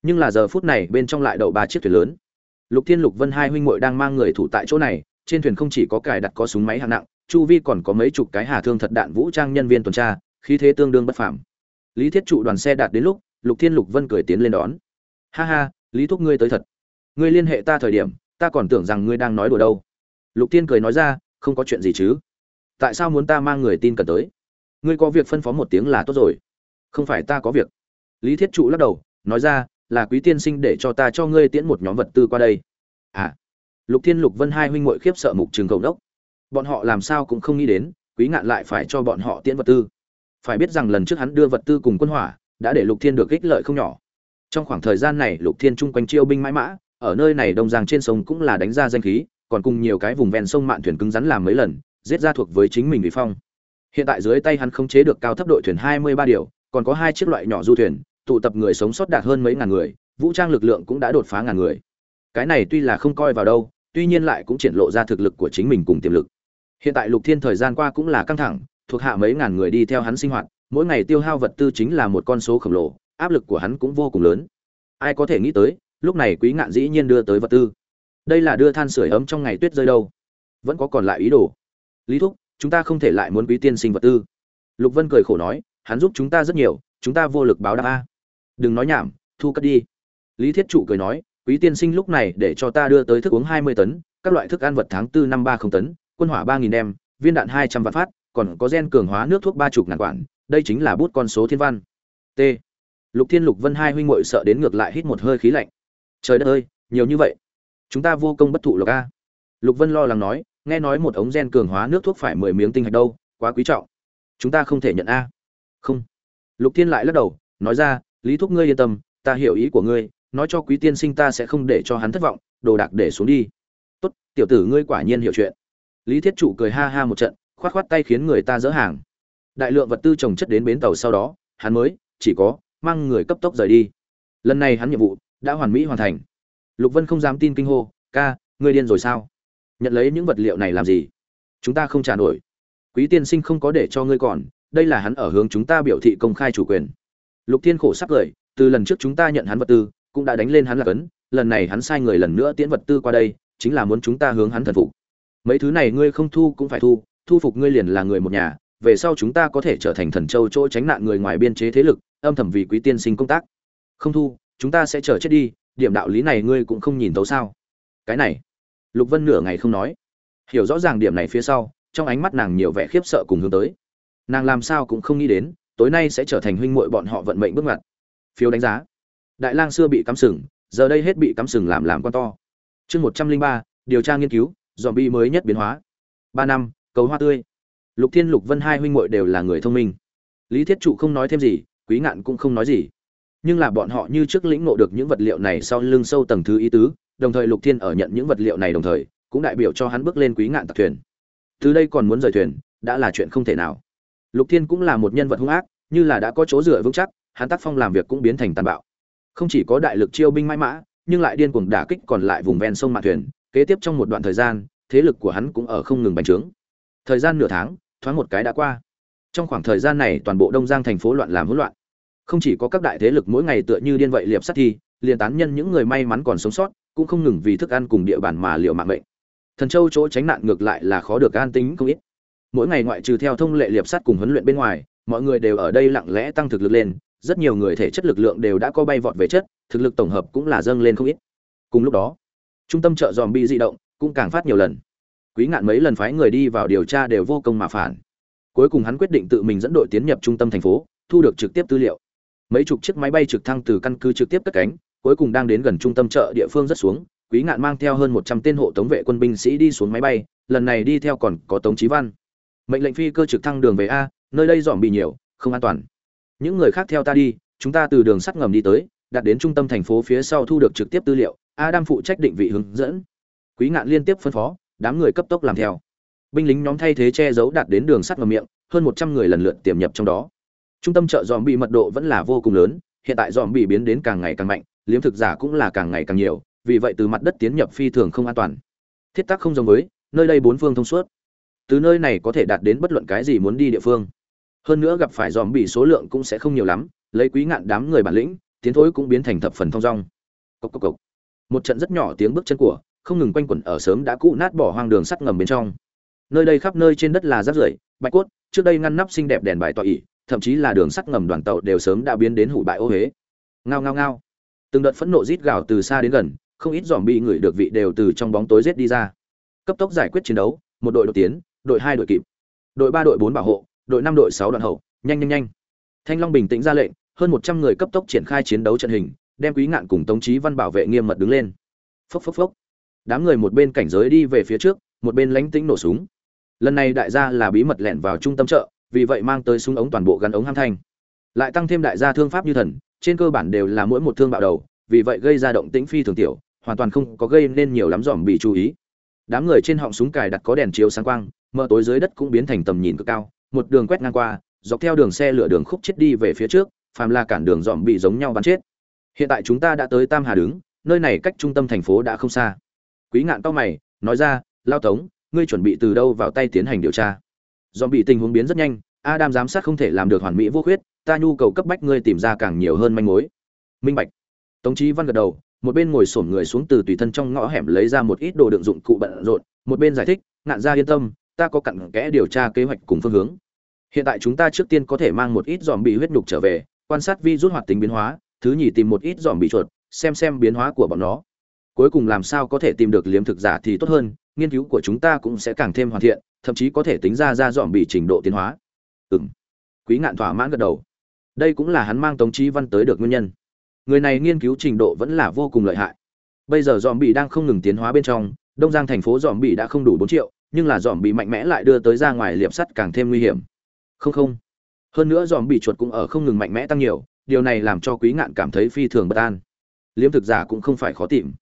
Nhưng là giờ phút này bên trong lại đậu ba chiếc thuyền lớn. Lục thiên lục vân hai huynh muội đang mang người thủ tại chỗ này, trên thuyền không chỉ có cài đặt có súng máy hạng nặng, chu vi còn có mấy chục cái hà thương thật đạn vũ trang nhân viên tuần tra, khí thế tương đương bất phàm. Lý thiết trụ đoàn xe đạt đến lúc, lục thiên lục vân cười tiến lên đón. Ha ha, lý thúc ngươi tới thật. Ngươi liên hệ ta thời điểm ta còn tưởng rằng ngươi đang nói đùa đâu. Lục thiên cười nói ra, không có chuyện gì chứ. Tại sao muốn ta mang người tin cần tới? Ngươi có việc phân phó một tiếng là tốt rồi. Không phải ta có việc. Lý thiết trụ lắc đầu, nói ra, là quý tiên sinh để cho ta cho ngươi tiễn một nhóm vật tư qua đây. À. Lục thiên lục vân hai huynh muội khiếp sợ mục trường cầu đốc. Bọn họ làm sao cũng không nghĩ đến, quý ngạn lại phải cho bọn họ tiễn vật tư. Phải biết rằng lần trước hắn đưa vật tư cùng quân hỏa, đã để lục thiên được ích lợi không nhỏ. Trong khoảng thời gian này, lục thiên chung quanh chiêu binh mãi mã ở nơi này đông giang trên sông cũng là đánh ra danh khí, còn cùng nhiều cái vùng ven sông mạn thuyền cứng rắn làm mấy lần, giết ra thuộc với chính mình bị phong. Hiện tại dưới tay hắn không chế được cao thấp đội thuyền hai mươi ba điều, còn có hai chiếc loại nhỏ du thuyền, tụ tập người sống sót đạt hơn mấy ngàn người, vũ trang lực lượng cũng đã đột phá ngàn người. Cái này tuy là không coi vào đâu, tuy nhiên lại cũng triển lộ ra thực lực của chính mình cùng tiềm lực. Hiện tại lục thiên thời gian qua cũng là căng thẳng, thuộc hạ mấy ngàn người đi theo hắn sinh hoạt, mỗi ngày tiêu hao vật tư chính là một con số khổng lồ, áp lực của hắn cũng vô cùng lớn. Ai có thể nghĩ tới lúc này quý ngạn dĩ nhiên đưa tới vật tư. Đây là đưa than sửa ấm trong ngày tuyết rơi đâu? Vẫn có còn lại ý đồ. Lý thúc, chúng ta không thể lại muốn quý tiên sinh vật tư. Lục vân cười khổ nói, hắn giúp chúng ta rất nhiều, chúng ta vô lực báo đáp a. Đừng nói nhảm, thu cất đi. Lý thiết trụ cười nói, quý tiên sinh lúc này để cho ta đưa tới thức uống hai mươi tấn, các loại thức ăn vật tháng tư năm ba không tấn, quân hỏa ba nghìn đem, viên đạn hai trăm vạn phát, còn có gen cường hóa nước thuốc ba chục ngàn quản, đây chính là bút con số thiên văn. T. Lục thiên lục vân hai huynh muội sợ đến ngược lại hít một hơi khí lạnh trời đất ơi, nhiều như vậy. Chúng ta vô công bất thụ lộc a. Lục vân lo lắng nói, nghe nói một ống gen cường hóa nước thuốc phải mười miếng tinh hạch đâu, quá quý trọng. Chúng ta không thể nhận a. Không. Lục thiên lại lắc đầu, nói ra, lý thúc ngươi yên tâm, ta hiểu ý của ngươi, nói cho quý tiên sinh ta sẽ không để cho hắn thất vọng, đồ đạc để xuống đi. Tốt, tiểu tử ngươi quả nhiên hiểu chuyện. Lý thiết trụ cười ha ha một trận, khoát khoát tay khiến người ta dỡ hàng. Đại lượng vật tư trồng chất đến bến tàu sau đó, hắn mới, chỉ có, mang người cấp tốc rời đi. Lần này hắn nhiệm vụ đã hoàn mỹ hoàn thành. Lục vân không dám tin kinh hô, ca, ngươi điên rồi sao? Nhận lấy những vật liệu này làm gì? Chúng ta không trả nổi. Quý tiên sinh không có để cho ngươi còn, đây là hắn ở hướng chúng ta biểu thị công khai chủ quyền. Lục thiên khổ sắp cười, từ lần trước chúng ta nhận hắn vật tư, cũng đã đánh lên hắn là cấn, lần này hắn sai người lần nữa tiễn vật tư qua đây, chính là muốn chúng ta hướng hắn thần phục. Mấy thứ này ngươi không thu cũng phải thu thu phục ngươi liền là người một nhà, về sau chúng ta có thể trở thành thần châu chỗ tránh nạn người ngoài biên chế thế lực, âm thầm vì quý tiên sinh công tác. Không thu chúng ta sẽ chờ chết đi, điểm đạo lý này ngươi cũng không nhìn tấu sao? Cái này, lục vân nửa ngày không nói. Hiểu rõ ràng điểm này phía sau, trong ánh mắt nàng nhiều vẻ khiếp sợ cùng hướng tới. Nàng làm sao cũng không nghĩ đến, tối nay sẽ trở thành huynh muội bọn họ vận mệnh bước ngoặt. Phiếu đánh giá. Đại lang xưa bị cắm sừng, giờ đây hết bị cắm sừng làm làm con to. Chương một trăm linh ba, điều tra nghiên cứu dòm bi mới nhất biến hóa. Ba năm, cầu hoa tươi. Lục thiên, lục vân hai huynh muội đều là người thông minh. Lý thiết trụ không nói thêm gì, quý ngạn cũng không nói gì nhưng là bọn họ như trước lĩnh ngộ được những vật liệu này sau lưng sâu tầng thứ ý tứ, đồng thời lục thiên ở nhận những vật liệu này đồng thời, cũng đại biểu cho hắn bước lên quý ngạn tặc thuyền. Từ đây còn muốn rời thuyền, đã là chuyện không thể nào. Lục thiên cũng là một nhân vật hung ác, như là đã có chỗ dựa vững chắc, hắn tác phong làm việc cũng biến thành tàn bạo. Không chỉ có đại lực chiêu binh mãi mã, nhưng lại điên cuồng đả kích còn lại vùng ven sông mạn thuyền, kế tiếp trong một đoạn thời gian, thế lực của hắn cũng ở không ngừng bành trướng. Thời gian nửa tháng, thoáng một cái đã qua. Trong khoảng thời gian này, toàn bộ đông giang thành phố loạn làm hỗn loạn không chỉ có các đại thế lực mỗi ngày tựa như điên vậy liệp sát thi, liền tán nhân những người may mắn còn sống sót, cũng không ngừng vì thức ăn cùng địa bàn mà liệu mạng mệnh. Thần châu chỗ tránh nạn ngược lại là khó được an tính không ít. Mỗi ngày ngoại trừ theo thông lệ liệp sát cùng huấn luyện bên ngoài, mọi người đều ở đây lặng lẽ tăng thực lực lên, rất nhiều người thể chất lực lượng đều đã có bay vọt về chất, thực lực tổng hợp cũng là dâng lên không ít. Cùng lúc đó, trung tâm chợ dòm bi di động cũng càng phát nhiều lần. Quý ngạn mấy lần phái người đi vào điều tra đều vô công mà phản. Cuối cùng hắn quyết định tự mình dẫn đội tiến nhập trung tâm thành phố, thu được trực tiếp tư liệu mấy chục chiếc máy bay trực thăng từ căn cứ trực tiếp cất cánh, cuối cùng đang đến gần trung tâm chợ địa phương rất xuống, quý ngạn mang theo hơn một trăm tên hộ tống vệ quân binh sĩ đi xuống máy bay, lần này đi theo còn có tống trí văn. Mệnh lệnh phi cơ trực thăng đường về a, nơi đây dòm bị nhiều, không an toàn. Những người khác theo ta đi, chúng ta từ đường sắt ngầm đi tới, đặt đến trung tâm thành phố phía sau thu được trực tiếp tư liệu, adam phụ trách định vị hướng dẫn. Quý ngạn liên tiếp phân phó, đám người cấp tốc làm theo. Binh lính nhóm thay thế che giấu đặt đến đường sắt ngầm miệng, hơn một trăm người lần lượt tiềm nhập trong đó trung tâm chợ dòm bị mật độ vẫn là vô cùng lớn, hiện tại dòm bị biến đến càng ngày càng mạnh, liếm thực giả cũng là càng ngày càng nhiều, vì vậy từ mặt đất tiến nhập phi thường không an toàn. Thiết tác không giống với, nơi đây bốn phương thông suốt. Từ nơi này có thể đạt đến bất luận cái gì muốn đi địa phương. Hơn nữa gặp phải dòm bị số lượng cũng sẽ không nhiều lắm, lấy quý ngạn đám người bản lĩnh, tiến thối cũng biến thành thập phần thông dong. Cốc cốc cốc. một trận rất nhỏ tiếng bước chân của, không ngừng quanh quẩn ở sớm đã cũ nát bỏ hoang đường sắt ngầm bên trong. Nơi đây khắp nơi trên đất là rác rưởi, bạch cốt, trước đây ngăn nắp xinh đẹp đèn bài tọa ỉ thậm chí là đường sắt ngầm đoàn tàu đều sớm đã biến đến hủ bại ô huế. Ngao ngao ngao. Từng đợt phẫn nộ rít gào từ xa đến gần, không ít dòm bị người được vị đều từ trong bóng tối rết đi ra. Cấp tốc giải quyết chiến đấu, một đội đội tiến, đội hai đội kịp. Đội ba đội bốn bảo hộ, đội năm đội sáu đoạn hậu, nhanh nhanh nhanh. Thanh long bình tĩnh ra lệnh, hơn một trăm người cấp tốc triển khai chiến đấu trận hình, đem quý ngạn cùng tống trí văn bảo vệ nghiêm mật đứng lên. Phốc phốc phốc. Đám người một bên cảnh giới đi về phía trước, một bên lánh tĩnh nổ súng. Lần này đại gia là bí mật lẻn vào trung tâm chợ vì vậy mang tới súng ống toàn bộ gắn ống ham thanh. Lại tăng thêm đại gia thương pháp như thần, trên cơ bản đều là mỗi một thương bạo đầu, vì vậy gây ra động tĩnh phi thường tiểu, hoàn toàn không có gây nên nhiều lắm dòm bị chú ý. Đám người trên họng súng cài đặt có đèn chiếu sáng quang mờ tối dưới đất cũng biến thành tầm nhìn cực cao, một đường quét ngang qua, dọc theo đường xe lửa đường khúc chết đi về phía trước, phàm là cản đường dòm bị giống nhau bắn chết. Hiện tại chúng ta đã tới tam hà đứng, nơi này cách trung tâm thành phố đã không xa. Quý ngạn to mày, nói ra, lao tống, ngươi chuẩn bị từ đâu vào tay tiến hành điều tra? Dòm bị tình huống biến rất nhanh, adam giám sát không thể làm được hoàn mỹ vô khuyết, ta nhu cầu cấp bách ngươi tìm ra càng nhiều hơn manh mối. Minh bạch. Tống trí văn gật đầu, một bên ngồi xổm người xuống từ tùy thân trong ngõ hẻm lấy ra một ít đồ đựng dụng cụ bận rộn, một bên giải thích, ngạn ra yên tâm, ta có cặn kẽ điều tra kế hoạch cùng phương hướng. Hiện tại chúng ta trước tiên có thể mang một ít dòm bị huyết nhục trở về, quan sát vi rút hoạt tính biến hóa, thứ nhì tìm một ít dòm bị chuột, xem xem biến hóa của bọn nó. Cuối cùng làm sao có thể tìm được liếm thực giả thì tốt hơn nghiên cứu của chúng ta cũng sẽ càng thêm hoàn thiện, thậm chí có thể tính ra ra dọn bị trình độ tiến hóa. Ừng quý ngạn thỏa mãn gật đầu. Đây cũng là hắn mang tống trí văn tới được nguyên nhân. Người này nghiên cứu trình độ vẫn là vô cùng lợi hại. Bây giờ dòm bị đang không ngừng tiến hóa bên trong, đông giang thành phố dòm bị đã không đủ bốn triệu, nhưng là dòm bị mạnh mẽ lại đưa tới ra ngoài liệp sắt càng thêm nguy hiểm. Không không. Hơn nữa dòm bị chuột cũng ở không ngừng mạnh mẽ tăng nhiều, điều này làm cho quý ngạn cảm thấy phi thường bất an. Liếm thực giả cũng không phải khó tìm.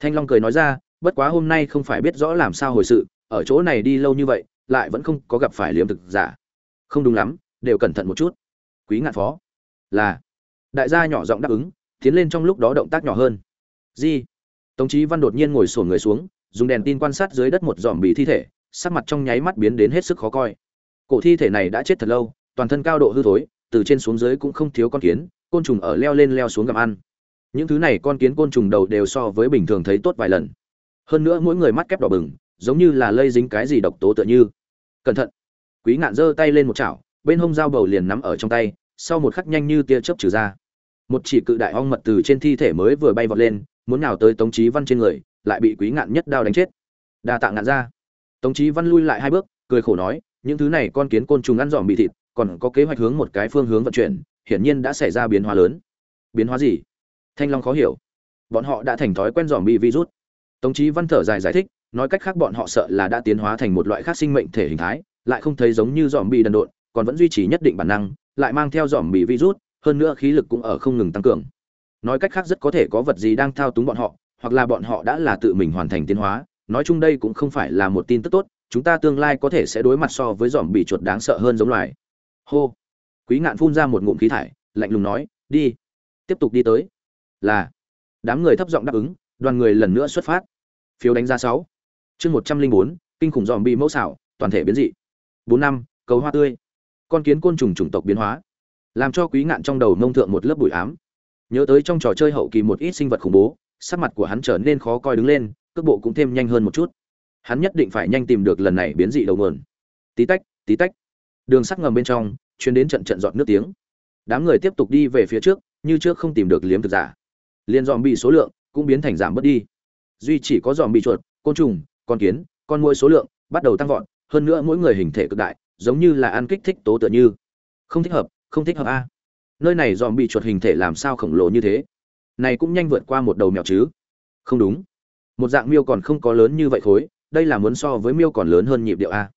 Thanh long cười nói ra bất quá hôm nay không phải biết rõ làm sao hồi sự, ở chỗ này đi lâu như vậy, lại vẫn không có gặp phải liếm thực giả. Không đúng lắm, đều cẩn thận một chút. Quý ngạn phó. Là. Đại gia nhỏ giọng đáp ứng, tiến lên trong lúc đó động tác nhỏ hơn. Di. Tống trí văn đột nhiên ngồi sổn người xuống, dùng đèn tin quan sát dưới đất một dòm bị thi thể, sắc mặt trong nháy mắt biến đến hết sức khó coi. Cổ thi thể này đã chết thật lâu, toàn thân cao độ hư thối, từ trên xuống dưới cũng không thiếu con kiến, côn trùng ở leo lên leo xuống gặm ăn. Những thứ này con kiến côn trùng đầu đều so với bình thường thấy tốt vài lần hơn nữa mỗi người mắt kép đỏ bừng, giống như là lây dính cái gì độc tố tựa như. Cẩn thận. Quý ngạn giơ tay lên một chảo, bên hông dao bầu liền nắm ở trong tay, sau một khắc nhanh như tia chớp trừ ra. Một chỉ cự đại ong mật từ trên thi thể mới vừa bay vọt lên, muốn nào tới tống trí văn trên người, lại bị quý ngạn nhất đao đánh chết. Đa tạ ngạn ra tống trí văn lui lại hai bước, cười khổ nói, những thứ này con kiến côn trùng ăn dòm bị thịt, còn có kế hoạch hướng một cái phương hướng vận chuyển, hiển nhiên đã xảy ra biến hóa lớn. Biến hóa gì? Thanh long khó hiểu. Bọn họ đã thành thói quen dòm bị virus tống chí văn thở dài giải thích, nói cách khác bọn họ sợ là đã tiến hóa thành một loại khác sinh mệnh thể hình thái, lại không thấy giống như giòm bị đần độn, còn vẫn duy trì nhất định bản năng, lại mang theo giòm bị virus, hơn nữa khí lực cũng ở không ngừng tăng cường. Nói cách khác rất có thể có vật gì đang thao túng bọn họ, hoặc là bọn họ đã là tự mình hoàn thành tiến hóa, nói chung đây cũng không phải là một tin tức tốt, chúng ta tương lai có thể sẽ đối mặt so với giòm bị chuột đáng sợ hơn giống loài. Hô. Quý ngạn phun ra một ngụm khí thải, lạnh lùng nói, đi, tiếp tục đi tới. Là. Đám người thấp giọng đáp ứng đoàn người lần nữa xuất phát. Phiếu đánh giá sáu. Chương một trăm linh bốn, kinh khủng dòm bị mẫu xảo, toàn thể biến dị. Bốn năm, cầu hoa tươi. Con kiến côn trùng chủng tộc biến hóa. Làm cho quý ngạn trong đầu nông thượng một lớp bụi ám. Nhớ tới trong trò chơi hậu kỳ một ít sinh vật khủng bố, sắc mặt của hắn trở nên khó coi đứng lên, cước bộ cũng thêm nhanh hơn một chút. Hắn nhất định phải nhanh tìm được lần này biến dị đầu nguồn. Tí tách tí tách. Đường sắc ngầm bên trong chuyến đến trận trận giọt nước tiếng. Đám người tiếp tục đi về phía trước, như trước không tìm được liếm thực giả. Liên dòm bị số lượng cũng biến thành giảm bớt đi. Duy chỉ có dòm bị chuột, côn trùng, con kiến, con muỗi số lượng bắt đầu tăng vọt, hơn nữa mỗi người hình thể cực đại, giống như là ăn kích thích tố tựa như. Không thích hợp, không thích hợp a. Nơi này dòm bị chuột hình thể làm sao khổng lồ như thế? Này cũng nhanh vượt qua một đầu mèo chứ? Không đúng. Một dạng miêu còn không có lớn như vậy khối, đây là muốn so với miêu còn lớn hơn nhịp điệu a.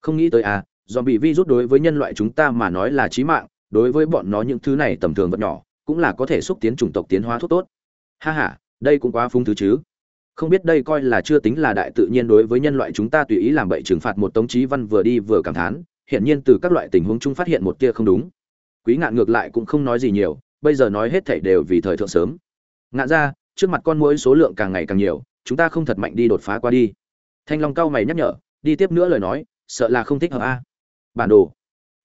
Không nghĩ tới a dòm bị virus đối với nhân loại chúng ta mà nói là chí mạng, đối với bọn nó những thứ này tầm thường vật nhỏ, cũng là có thể xúc tiến chủng tộc tiến hóa thuốc tốt. Ha ha đây cũng quá phung thứ chứ. Không biết đây coi là chưa tính là đại tự nhiên đối với nhân loại chúng ta tùy ý làm bậy trừng phạt một tống chí văn vừa đi vừa cảm thán, hiển nhiên từ các loại tình huống chung phát hiện một tia không đúng. Quý ngạn ngược lại cũng không nói gì nhiều, bây giờ nói hết thảy đều vì thời thượng sớm. Ngạn ra, trước mặt con muỗi số lượng càng ngày càng nhiều, chúng ta không thật mạnh đi đột phá qua đi. Thanh long cao mày nhắc nhở, đi tiếp nữa lời nói, sợ là không thích hợp a. Bản đồ.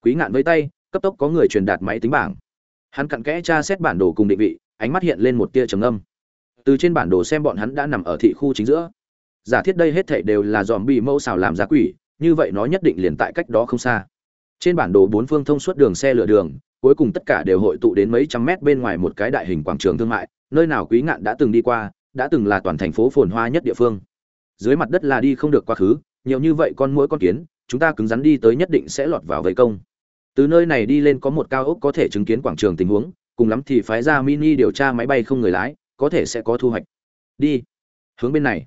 Quý ngạn với tay, cấp tốc có người truyền đạt máy tính bảng. Hắn cặn kẽ tra xét bản đồ cùng định vị, ánh mắt hiện lên một tia trầm âm từ trên bản đồ xem bọn hắn đã nằm ở thị khu chính giữa. Giả thiết đây hết thảy đều là dòm bị mẫu xào làm giá quỷ, như vậy nó nhất định liền tại cách đó không xa. Trên bản đồ bốn phương thông suốt đường xe lửa đường, cuối cùng tất cả đều hội tụ đến mấy trăm mét bên ngoài một cái đại hình quảng trường thương mại, nơi nào quý ngạn đã từng đi qua, đã từng là toàn thành phố phồn hoa nhất địa phương. Dưới mặt đất là đi không được quá khứ, nhiều như vậy con mũi con kiến, chúng ta cứng rắn đi tới nhất định sẽ lọt vào vây công. Từ nơi này đi lên có một cao ốc có thể chứng kiến quảng trường tình huống, cùng lắm thì phái ra mini điều tra máy bay không người lái có thể sẽ có thu hoạch. Đi. Hướng bên này.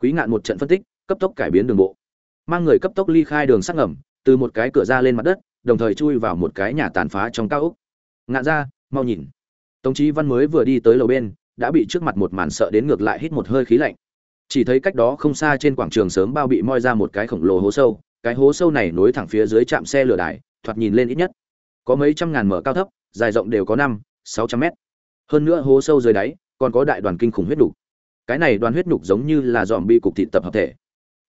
Quý ngạn một trận phân tích, cấp tốc cải biến đường bộ. Mang người cấp tốc ly khai đường sắt ngầm, từ một cái cửa ra lên mặt đất, đồng thời chui vào một cái nhà tàn phá trong cao ốc. Ngạn ra, mau nhìn. Tống chí văn mới vừa đi tới lầu bên, đã bị trước mặt một màn sợ đến ngược lại hít một hơi khí lạnh. Chỉ thấy cách đó không xa trên quảng trường sớm bao bị moi ra một cái khổng lồ hố sâu, cái hố sâu này nối thẳng phía dưới trạm xe lửa đài, thoạt nhìn lên ít nhất. Có mấy trăm ngàn mở cao thấp, dài rộng đều có năm, sáu trăm mét. Hơn nữa hố sâu dưới đáy còn có đại đoàn kinh khủng huyết nục cái này đoàn huyết nục giống như là dòm bi cục thịt tập hợp thể,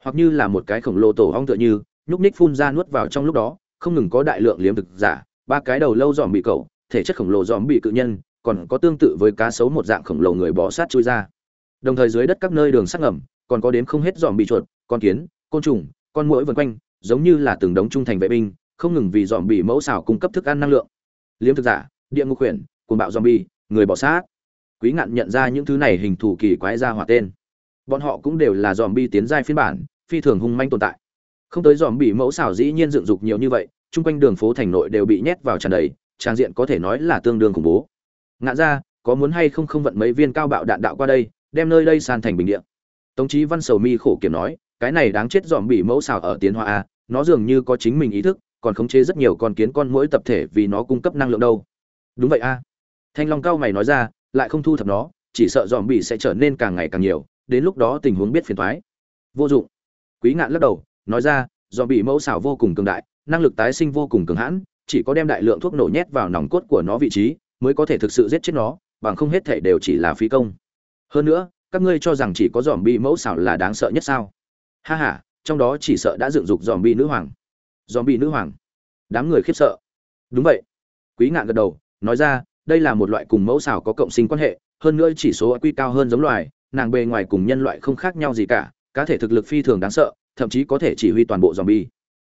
hoặc như là một cái khổng lồ tổ ong tựa như, nhúc ních phun ra nuốt vào trong lúc đó, không ngừng có đại lượng liếm thực giả, ba cái đầu lâu dòm bị cậu, thể chất khổng lồ dòm bị cự nhân, còn có tương tự với cá sấu một dạng khổng lồ người bò sát chui ra. Đồng thời dưới đất các nơi đường sắt ngầm, còn có đến không hết dòm bị chuột, con kiến, côn trùng, con muỗi vân quanh, giống như là từng đống trung thành vệ binh, không ngừng vì dòm bị mẫu xảo cung cấp thức ăn năng lượng. Liếm thực giả, địa ngục quyển cuồng bạo dòm bị người bò sát quý ngạn nhận ra những thứ này hình thù kỳ quái ra hỏa tên. Bọn họ cũng đều là dòm bi tiến giai phiên bản, phi thường hung manh tồn tại. Không tới dòm bị mẫu xảo dĩ nhiên dựng dục nhiều như vậy, chung quanh đường phố thành nội đều bị nhét vào tràn đầy trang diện có thể nói là tương đương khủng bố. Ngạn ra, có muốn hay không không vận mấy viên cao bạo đạn đạo qua đây, đem nơi đây san thành bình địa. Tống chí văn sầu mi khổ kiểm nói, cái này đáng chết dòm bị mẫu xảo ở tiến hóa a, nó dường như có chính mình ý thức, còn khống chế rất nhiều con kiến con mỗi tập thể vì nó cung cấp năng lượng đâu. Đúng vậy a. Thanh long cao mày nói ra lại không thu thập nó, chỉ sợ dòm bị sẽ trở nên càng ngày càng nhiều, đến lúc đó tình huống biết phiền thoái vô dụng. Quý ngạn lắc đầu, nói ra dòm bị mẫu xảo vô cùng cường đại, năng lực tái sinh vô cùng cường hãn, chỉ có đem đại lượng thuốc nổ nhét vào nòng cốt của nó vị trí, mới có thể thực sự giết chết nó, bằng không hết thể đều chỉ là phí công. Hơn nữa, các ngươi cho rằng chỉ có dòm bị mẫu xảo là đáng sợ nhất sao? Ha ha, trong đó chỉ sợ đã dựng dục dòm bị nữ hoàng. Dòm bị nữ hoàng. Đám người khiếp sợ. Đúng vậy. Quý ngạn gật đầu, nói ra đây là một loại cùng mẫu xảo có cộng sinh quan hệ, hơn nữa chỉ số quy cao hơn giống loài, nàng bề ngoài cùng nhân loại không khác nhau gì cả, cá thể thực lực phi thường đáng sợ, thậm chí có thể chỉ huy toàn bộ zombie.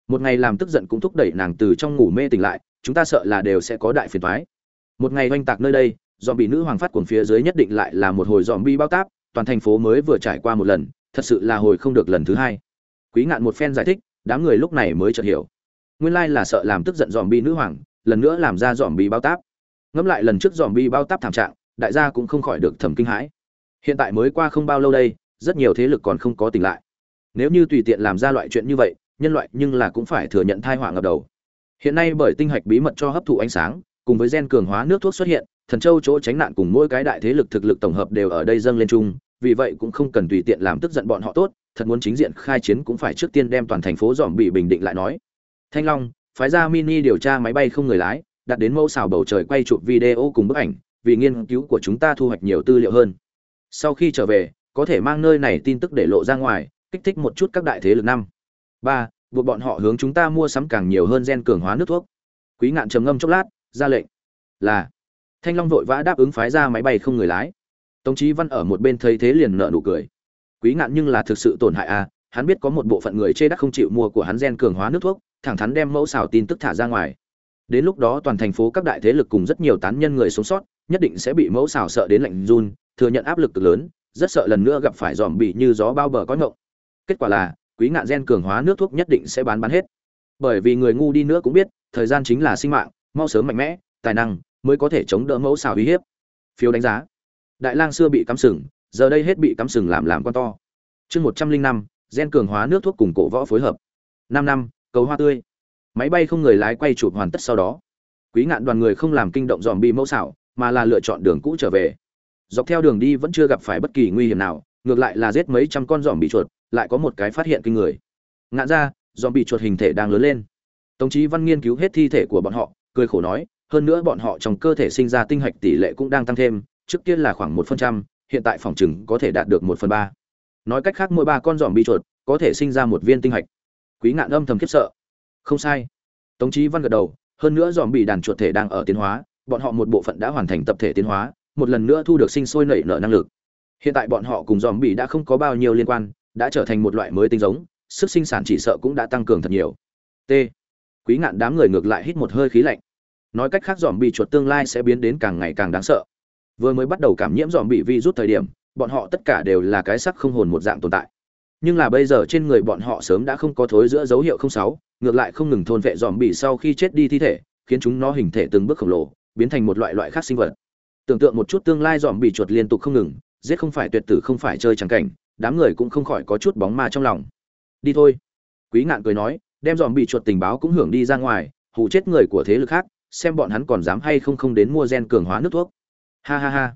Một ngày làm tức giận cũng thúc đẩy nàng từ trong ngủ mê tỉnh lại, chúng ta sợ là đều sẽ có đại phiền toái. Một ngày oanh tạc nơi đây, zombie nữ hoàng phát cuồng phía dưới nhất định lại là một hồi zombie bao táp, toàn thành phố mới vừa trải qua một lần, thật sự là hồi không được lần thứ hai. Quý ngạn một phen giải thích, đám người lúc này mới chợt hiểu. Nguyên lai là sợ làm tức giận dòm bi nữ hoàng, lần nữa làm ra dòm bi bao táp ngẫm lại lần trước dòm bi bao táp thảm trạng, đại gia cũng không khỏi được thầm kinh hãi. Hiện tại mới qua không bao lâu đây, rất nhiều thế lực còn không có tỉnh lại. Nếu như tùy tiện làm ra loại chuyện như vậy, nhân loại nhưng là cũng phải thừa nhận thai họa ngập đầu. Hiện nay bởi tinh hạch bí mật cho hấp thụ ánh sáng, cùng với gen cường hóa nước thuốc xuất hiện, thần châu chỗ tránh nạn cùng mỗi cái đại thế lực thực lực tổng hợp đều ở đây dâng lên chung, vì vậy cũng không cần tùy tiện làm tức giận bọn họ tốt, thật muốn chính diện khai chiến cũng phải trước tiên đem toàn thành phố dòm bị bình định lại nói. Thanh long, phái ra mini điều tra máy bay không người lái đặt đến mẫu xào bầu trời quay chụp video cùng bức ảnh, vì nghiên cứu của chúng ta thu hoạch nhiều tư liệu hơn. Sau khi trở về, có thể mang nơi này tin tức để lộ ra ngoài, kích thích một chút các đại thế lực năm. Ba, buộc bọn họ hướng chúng ta mua sắm càng nhiều hơn gen cường hóa nước thuốc. Quý ngạn trầm ngâm chốc lát, ra lệnh. Là, thanh long vội vã đáp ứng phái ra máy bay không người lái. Tống chí văn ở một bên thấy thế liền nợ nụ cười. Quý ngạn nhưng là thực sự tổn hại à hắn biết có một bộ phận người chê đắc không chịu mua của hắn gen cường hóa nước thuốc, thẳng thắn đem mẫu xào tin tức thả ra ngoài đến lúc đó toàn thành phố các đại thế lực cùng rất nhiều tán nhân người sống sót, nhất định sẽ bị mẫu xào sợ đến lạnh run, thừa nhận áp lực cực lớn, rất sợ lần nữa gặp phải dòm bị như gió bao bờ có ngộng kết quả là, quý ngạn gen cường hóa nước thuốc nhất định sẽ bán bán hết. Bởi vì người ngu đi nữa cũng biết, thời gian chính là sinh mạng, mau sớm mạnh mẽ, tài năng mới có thể chống đỡ mẫu xào uy hiếp. Phiếu đánh giá. Đại lang xưa bị cắm sừng, giờ đây hết bị cắm sừng làm làm con to. Chương một trăm linh năm, gen cường hóa nước thuốc cùng cổ võ phối hợp. Năm năm, cầu hoa tươi máy bay không người lái quay chụp hoàn tất sau đó. Quý ngạn đoàn người không làm kinh động dòm bị mẫu xảo, mà là lựa chọn đường cũ trở về. Dọc theo đường đi vẫn chưa gặp phải bất kỳ nguy hiểm nào, ngược lại là giết mấy trăm con dòm bị chuột, lại có một cái phát hiện kinh người. Ngạn ra, dòm bị chuột hình thể đang lớn lên. Tống chí văn nghiên cứu hết thi thể của bọn họ, cười khổ nói, hơn nữa bọn họ trong cơ thể sinh ra tinh hạch tỷ lệ cũng đang tăng thêm, trước tiên là khoảng một phần trăm, hiện tại phòng chừng có thể đạt được một phần ba. Nói cách khác, mỗi ba con dòm bị chuột có thể sinh ra một viên tinh hạch. Quý ngạn âm thầm khiếp sợ không sai. Tống chí văn gật đầu, hơn nữa dòm bị đàn chuột thể đang ở tiến hóa, bọn họ một bộ phận đã hoàn thành tập thể tiến hóa, một lần nữa thu được sinh sôi nảy nở năng lực. Hiện tại bọn họ cùng dòm bị đã không có bao nhiêu liên quan, đã trở thành một loại mới tinh giống, sức sinh sản chỉ sợ cũng đã tăng cường thật nhiều. T. Quý ngạn đám người ngược lại hít một hơi khí lạnh. Nói cách khác dòm bị chuột tương lai sẽ biến đến càng ngày càng đáng sợ. Vừa mới bắt đầu cảm nhiễm dòm bị vi rút thời điểm, bọn họ tất cả đều là cái sắc không hồn một dạng tồn tại. Nhưng là bây giờ trên người bọn họ sớm đã không có thối giữa dấu hiệu không sáu ngược lại không ngừng thôn vệ dòm bị sau khi chết đi thi thể, khiến chúng nó hình thể từng bước khổng lồ, biến thành một loại loại khác sinh vật. Tưởng tượng một chút tương lai dòm bị chuột liên tục không ngừng, giết không phải tuyệt tử không phải chơi trắng cảnh, đám người cũng không khỏi có chút bóng ma trong lòng. Đi thôi. Quý ngạn cười nói, đem dòm bị chuột tình báo cũng hưởng đi ra ngoài, hù chết người của thế lực khác, xem bọn hắn còn dám hay không không đến mua gen cường hóa nước thuốc. Ha ha ha.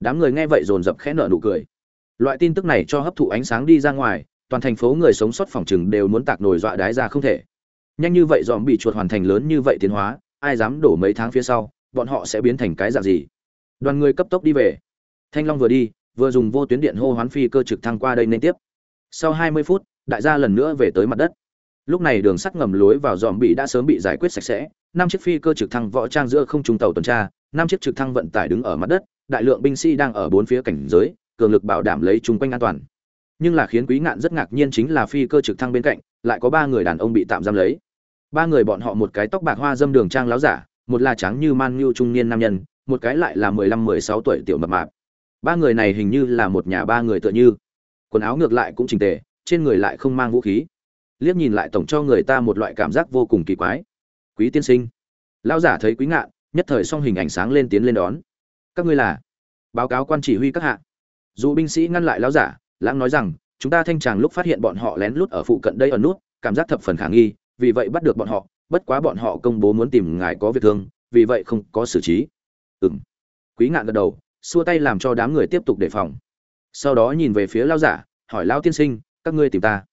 Đám người nghe vậy dồn dập khẽ nợ nụ cười. Loại tin tức này cho hấp thụ ánh sáng đi ra ngoài, toàn thành phố người sống sót phòng chừng đều muốn tạc nổi dọa đái ra không thể nhanh như vậy dòm bị chuột hoàn thành lớn như vậy tiến hóa, ai dám đổ mấy tháng phía sau, bọn họ sẽ biến thành cái dạng gì? Đoàn người cấp tốc đi về. Thanh long vừa đi, vừa dùng vô tuyến điện hô hoán phi cơ trực thăng qua đây nên tiếp. Sau 20 phút, đại gia lần nữa về tới mặt đất. Lúc này đường sắt ngầm lối vào dòm bị đã sớm bị giải quyết sạch sẽ. Năm chiếc phi cơ trực thăng võ trang giữa không trung tàu tuần tra, năm chiếc trực thăng vận tải đứng ở mặt đất, đại lượng binh sĩ đang ở bốn phía cảnh giới, cường lực bảo đảm lấy chung quanh an toàn. Nhưng là khiến quý ngạn rất ngạc nhiên chính là phi cơ trực thăng bên cạnh, lại có ba người đàn ông bị tạm giam lấy ba người bọn họ một cái tóc bạc hoa dâm đường trang láo giả, một là trắng như man ngưu trung niên nam nhân, một cái lại là mười lăm, mười sáu tuổi tiểu mập mạp. Ba người này hình như là một nhà ba người tựa như. Quần áo ngược lại cũng chỉnh tề, trên người lại không mang vũ khí. Liếc nhìn lại tổng cho người ta một loại cảm giác vô cùng kỳ quái. Quý tiên sinh. Lão giả thấy quý ngạn, nhất thời song hình ảnh sáng lên tiến lên đón. Các ngươi là? Báo cáo quan chỉ huy các hạ. Dù binh sĩ ngăn lại lão giả, lãng nói rằng, chúng ta thanh tràng lúc phát hiện bọn họ lén lút ở phụ cận đây ở nút, cảm giác thập phần khả nghi vì vậy bắt được bọn họ, bất quá bọn họ công bố muốn tìm ngài có việc thương, vì vậy không có xử trí. Ừng quý ngạn gật đầu, xua tay làm cho đám người tiếp tục đề phòng. Sau đó nhìn về phía lao giả, hỏi lao tiên sinh, các ngươi tìm ta.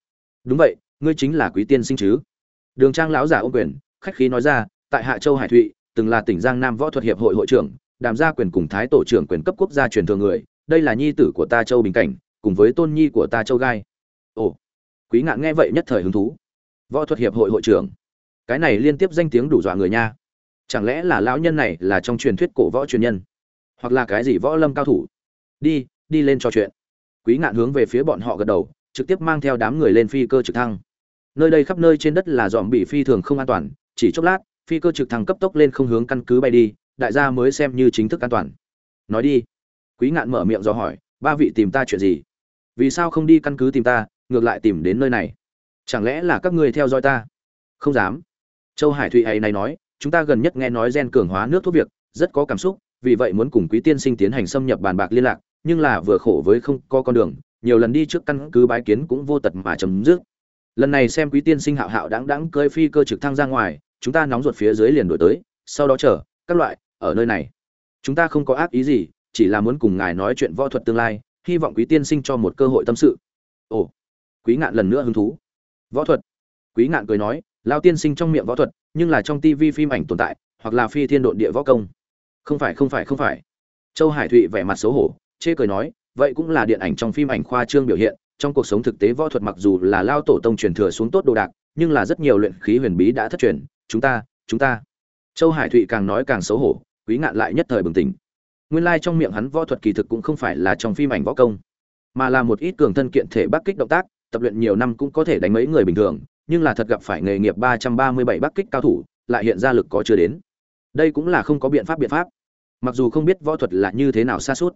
Đúng vậy, ngươi chính là quý tiên sinh chứ? Đường trang lão giả ô quyền, khách khí nói ra, tại hạ châu hải thụy, từng là tỉnh giang nam võ thuật hiệp hội hội trưởng, đàm gia quyền cùng thái tổ trưởng quyền cấp quốc gia truyền thừa người, đây là nhi tử của ta châu bình cảnh, cùng với tôn nhi của ta châu gai. Ồ. Quý ngạn nghe vậy nhất thời hứng thú võ thuật hiệp hội hội trưởng. Cái này liên tiếp danh tiếng đủ dọa người nha. Chẳng lẽ là lão nhân này là trong truyền thuyết cổ võ truyền nhân? Hoặc là cái gì võ lâm cao thủ? Đi đi lên trò chuyện. Quý ngạn hướng về phía bọn họ gật đầu, trực tiếp mang theo đám người lên phi cơ trực thăng. Nơi đây khắp nơi trên đất là dòm bị phi thường không an toàn, chỉ chốc lát, phi cơ trực thăng cấp tốc lên không hướng căn cứ bay đi, đại gia mới xem như chính thức an toàn. Nói đi. Quý ngạn mở miệng do hỏi, ba vị tìm ta chuyện gì? Vì sao không đi căn cứ tìm ta, ngược lại tìm đến nơi này? Chẳng lẽ là các ngươi theo dõi ta? Không dám. Châu hải thụy ấy này nói, chúng ta gần nhất nghe nói gen cường hóa nước thuốc việc, rất có cảm xúc, vì vậy muốn cùng quý tiên sinh tiến hành xâm nhập bàn bạc liên lạc, nhưng là vừa khổ với không có con đường, nhiều lần đi trước căn cứ bái kiến cũng vô tật mà chấm dứt. Lần này xem quý tiên sinh hạo hạo đáng đáng cơi phi cơ trực thăng ra ngoài, chúng ta nóng ruột phía dưới liền đổi tới, sau đó chờ, các loại, ở nơi này. Chúng ta không có ác ý gì, chỉ là muốn cùng ngài nói chuyện võ thuật tương lai, hy vọng quý tiên sinh cho một cơ hội tâm sự. Ồ, quý ngạn lần nữa hứng thú võ thuật. Quý ngạn cười nói lao tiên sinh trong miệng võ thuật, nhưng là trong tivi phim ảnh tồn tại, hoặc là phi thiên độn địa võ công. Không phải không phải không phải. Châu hải thụy vẻ mặt xấu hổ, chê cười nói, vậy cũng là điện ảnh trong phim ảnh khoa trương biểu hiện, trong cuộc sống thực tế võ thuật mặc dù là lao tổ tông truyền thừa xuống tốt đồ đạc, nhưng là rất nhiều luyện khí huyền bí đã thất truyền, chúng ta chúng ta. Châu hải thụy càng nói càng xấu hổ, quý ngạn lại nhất thời bừng tỉnh. Nguyên lai trong miệng hắn võ thuật kỳ thực cũng không phải là trong phim ảnh võ công, mà là một ít cường thân kiện thể bắc kích động tác tập luyện nhiều năm cũng có thể đánh mấy người bình thường, nhưng là thật gặp phải nghề nghiệp ba trăm ba mươi bảy bắc kích cao thủ, lại hiện ra lực có chưa đến. Đây cũng là không có biện pháp biện pháp. Mặc dù không biết võ thuật là như thế nào xa suốt.